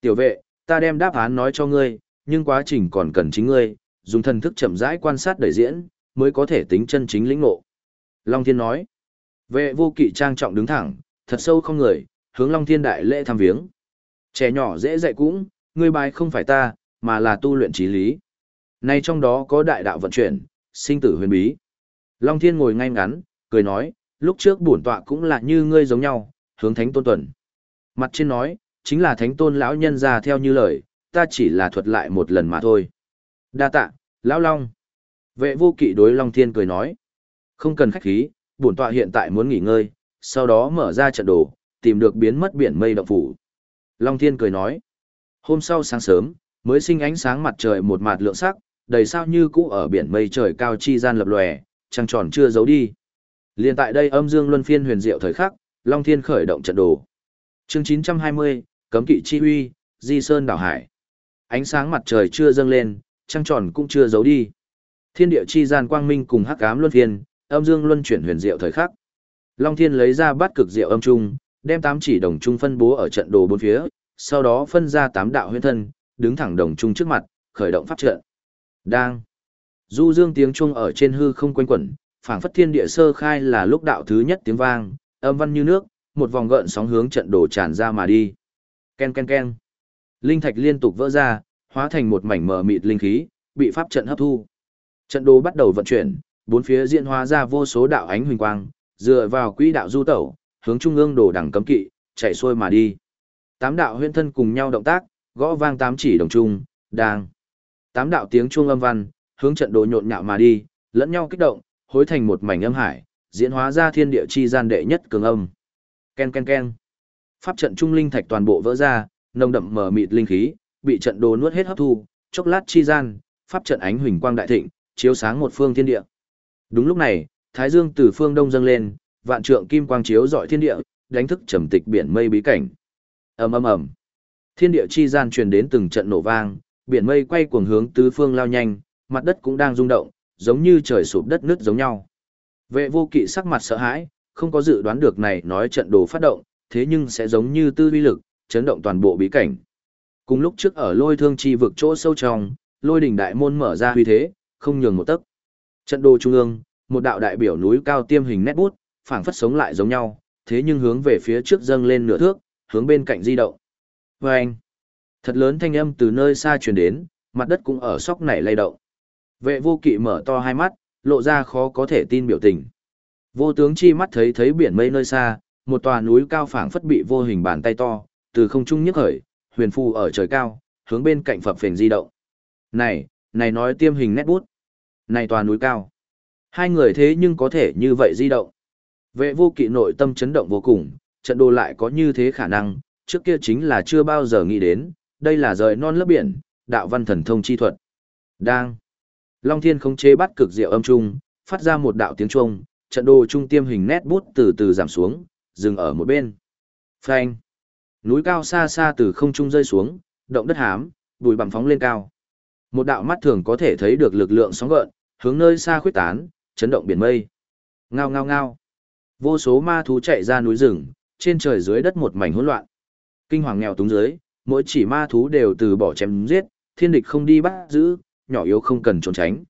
Tiểu vệ, ta đem đáp án nói cho ngươi, nhưng quá trình còn cần chính ngươi, dùng thần thức chậm rãi quan sát đời diễn, mới có thể tính chân chính lĩnh ngộ. Long Thiên nói, vệ vô kỵ trang trọng đứng thẳng, thật sâu không người, hướng Long Thiên đại lễ thăm viếng. Trẻ nhỏ dễ dạy cũng, ngươi bài không phải ta, mà là tu luyện trí lý. Nay trong đó có đại đạo vận chuyển, sinh tử huyền bí. Long Thiên ngồi ngay ngắn, cười nói, lúc trước bổn tọa cũng là như ngươi giống nhau, hướng thánh tôn tuần. Mặt trên nói, chính là thánh tôn lão nhân ra theo như lời, ta chỉ là thuật lại một lần mà thôi. Đa tạ, lão long. Vệ vô kỵ đối Long Thiên cười nói. Không cần khách khí, bổn tọa hiện tại muốn nghỉ ngơi, sau đó mở ra trận đồ, tìm được biến mất biển mây động phủ. Long Thiên cười nói. Hôm sau sáng sớm, mới sinh ánh sáng mặt trời một mặt lượng sắc, đầy sao như cũ ở biển mây trời cao chi gian lập lòe, trăng tròn chưa giấu đi. Liên tại đây âm dương luân phiên huyền diệu thời khắc, Long Thiên khởi động trận đồ. Chương 920, cấm kỵ chi huy, Di Sơn đảo hải. Ánh sáng mặt trời chưa dâng lên, trăng tròn cũng chưa giấu đi. Thiên địa chi gian quang minh cùng hắc ám luân phiên, âm dương luân chuyển huyền diệu thời khắc. Long Thiên lấy ra bát cực diệu âm trung, đem tám chỉ đồng trung phân bố ở trận đồ bốn phía, sau đó phân ra tám đạo huyền thân, đứng thẳng đồng trung trước mặt, khởi động pháp trận. Đang. Du dương tiếng chuông ở trên hư không quanh quẩn, phảng phất thiên địa sơ khai là lúc đạo thứ nhất tiếng vang, âm văn như nước, một vòng gợn sóng hướng trận đồ tràn ra mà đi. Ken ken ken. Linh thạch liên tục vỡ ra, hóa thành một mảnh mờ mịt linh khí, bị pháp trận hấp thu. Trận đồ bắt đầu vận chuyển, bốn phía diễn hóa ra vô số đạo ánh huỳnh quang, dựa vào quỹ đạo du tẩu, hướng trung ương đồ đẳng cấm kỵ, chạy xuôi mà đi. Tám đạo huyễn thân cùng nhau động tác, gõ vang tám chỉ đồng trung, đang. Tám đạo tiếng chuông âm văn, hướng trận đồ nhộn nhạo mà đi, lẫn nhau kích động, hối thành một mảnh âm hải, diễn hóa ra thiên địa chi gian đệ nhất cường âm. Ken ken ken. Pháp trận trung linh thạch toàn bộ vỡ ra, nồng đậm mở mịt linh khí, bị trận đồ nuốt hết hấp thu, chốc lát chi gian, pháp trận ánh huỳnh quang đại thịnh, chiếu sáng một phương thiên địa. Đúng lúc này, Thái Dương từ phương đông dâng lên, vạn trượng kim quang chiếu rọi thiên địa, đánh thức trầm tịch biển mây bí cảnh. Ầm ầm ầm. Thiên địa chi gian truyền đến từng trận nổ vang, biển mây quay cuồng hướng tứ phương lao nhanh, mặt đất cũng đang rung động, giống như trời sụp đất nứt giống nhau. Vệ vô kỵ sắc mặt sợ hãi, không có dự đoán được này nói trận đồ phát động, thế nhưng sẽ giống như tư vi lực, chấn động toàn bộ bí cảnh. Cùng lúc trước ở lôi thương chi vực chỗ sâu trong, lôi đỉnh đại môn mở ra huy thế, không nhường một tấc. Trận đồ trung ương, một đạo đại biểu núi cao tiêm hình nét bút, phảng phất sống lại giống nhau, thế nhưng hướng về phía trước dâng lên nửa thước, hướng bên cạnh di động. Vâng! Thật lớn thanh âm từ nơi xa truyền đến, mặt đất cũng ở sóc nảy lay động. Vệ vô kỵ mở to hai mắt, lộ ra khó có thể tin biểu tình. Vô tướng chi mắt thấy thấy biển mây nơi xa, một tòa núi cao phảng phất bị vô hình bàn tay to, từ không trung nhấc khởi, huyền phù ở trời cao, hướng bên cạnh phập phình di động. Này, này nói tiêm hình nét bút. Này tòa núi cao. Hai người thế nhưng có thể như vậy di động. Vệ vô kỵ nội tâm chấn động vô cùng, trận đồ lại có như thế khả năng, trước kia chính là chưa bao giờ nghĩ đến, đây là rời non lớp biển, đạo văn thần thông chi thuật. Đang. Long Thiên không chế bắt cực diệu âm trung, phát ra một đạo tiếng trung, trận đồ trung tiêm hình nét bút từ từ giảm xuống, dừng ở một bên. Phanh. Núi cao xa xa từ không trung rơi xuống, động đất hám, bụi bặm phóng lên cao. Một đạo mắt thường có thể thấy được lực lượng sóng gợn, hướng nơi xa khuyết tán, chấn động biển mây. Ngao ngao ngao. Vô số ma thú chạy ra núi rừng, trên trời dưới đất một mảnh hỗn loạn. Kinh hoàng nghèo túng dưới, mỗi chỉ ma thú đều từ bỏ chém giết, thiên địch không đi bắt giữ, nhỏ yếu không cần trốn tránh.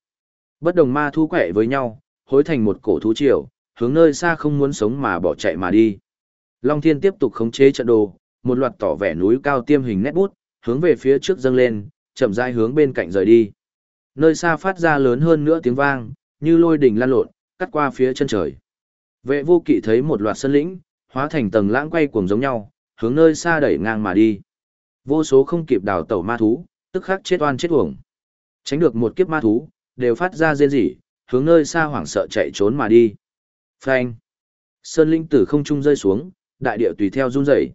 Bất đồng ma thú quẻ với nhau, hối thành một cổ thú triều, hướng nơi xa không muốn sống mà bỏ chạy mà đi. Long Thiên tiếp tục khống chế trận đồ, một loạt tỏ vẻ núi cao tiêm hình nét bút, hướng về phía trước dâng lên, chậm rãi hướng bên cạnh rời đi. Nơi xa phát ra lớn hơn nữa tiếng vang, như lôi đỉnh lan lộn, cắt qua phía chân trời. Vệ vô kỵ thấy một loạt sân lĩnh, hóa thành tầng lãng quay cuồng giống nhau, hướng nơi xa đẩy ngang mà đi. Vô số không kịp đào tẩu ma thú, tức khắc chết oan chết uổng. Tránh được một kiếp ma thú, đều phát ra rên rỉ, hướng nơi xa hoảng sợ chạy trốn mà đi. Phanh. Sơn linh tử không trung rơi xuống, đại địa tùy theo run rẩy.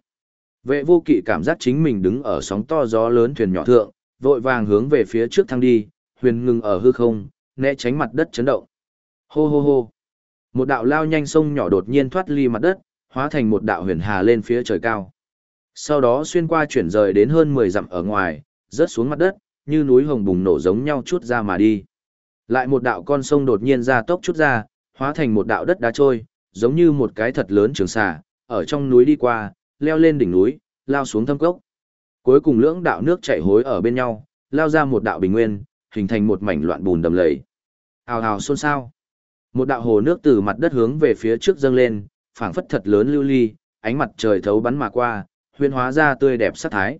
Vệ vô kỵ cảm giác chính mình đứng ở sóng to gió lớn thuyền nhỏ thượng, vội vàng hướng về phía trước thăng đi, huyền ngừng ở hư không, né tránh mặt đất chấn động. Hô hô hô. Một đạo lao nhanh sông nhỏ đột nhiên thoát ly mặt đất, hóa thành một đạo huyền hà lên phía trời cao. Sau đó xuyên qua chuyển rời đến hơn 10 dặm ở ngoài, rớt xuống mặt đất, như núi hồng bùng nổ giống nhau chút ra mà đi. Lại một đạo con sông đột nhiên ra tốc chút ra, hóa thành một đạo đất đá trôi, giống như một cái thật lớn trường xà, ở trong núi đi qua, leo lên đỉnh núi, lao xuống thâm cốc. Cuối cùng lưỡng đạo nước chảy hối ở bên nhau, lao ra một đạo bình nguyên, hình thành một mảnh loạn bùn đầm lầy. Hào hào xôn xao. Một đạo hồ nước từ mặt đất hướng về phía trước dâng lên, phảng phất thật lớn lưu ly, ánh mặt trời thấu bắn mà qua, huyên hóa ra tươi đẹp sắc thái.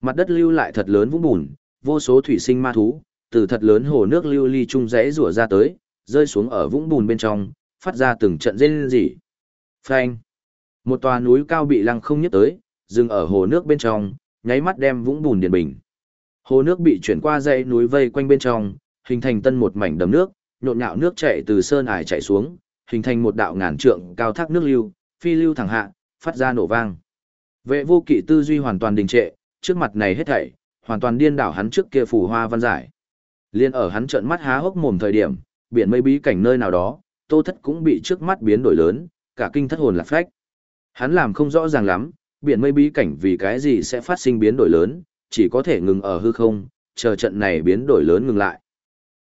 Mặt đất lưu lại thật lớn vũng bùn, vô số thủy sinh ma thú, từ thật lớn hồ nước lưu ly trung rẽ rủa ra tới, rơi xuống ở vũng bùn bên trong, phát ra từng trận rên rỉ. Phanh. Một tòa núi cao bị lăng không nhất tới, dừng ở hồ nước bên trong, nháy mắt đem vũng bùn điền bình. Hồ nước bị chuyển qua dãy núi vây quanh bên trong, hình thành tân một mảnh đầm nước, nhộn nhạo nước chảy từ sơn ải chảy xuống, hình thành một đạo ngàn trượng cao thác nước lưu, phi lưu thẳng hạ, phát ra nổ vang. Vệ vô kỵ tư duy hoàn toàn đình trệ, trước mặt này hết thảy, hoàn toàn điên đảo hắn trước kia phù hoa văn giải. Liên ở hắn trợn mắt há hốc mồm thời điểm, biển mây bí cảnh nơi nào đó, tô thất cũng bị trước mắt biến đổi lớn, cả kinh thất hồn lạc phách. Hắn làm không rõ ràng lắm, biển mây bí cảnh vì cái gì sẽ phát sinh biến đổi lớn, chỉ có thể ngừng ở hư không, chờ trận này biến đổi lớn ngừng lại.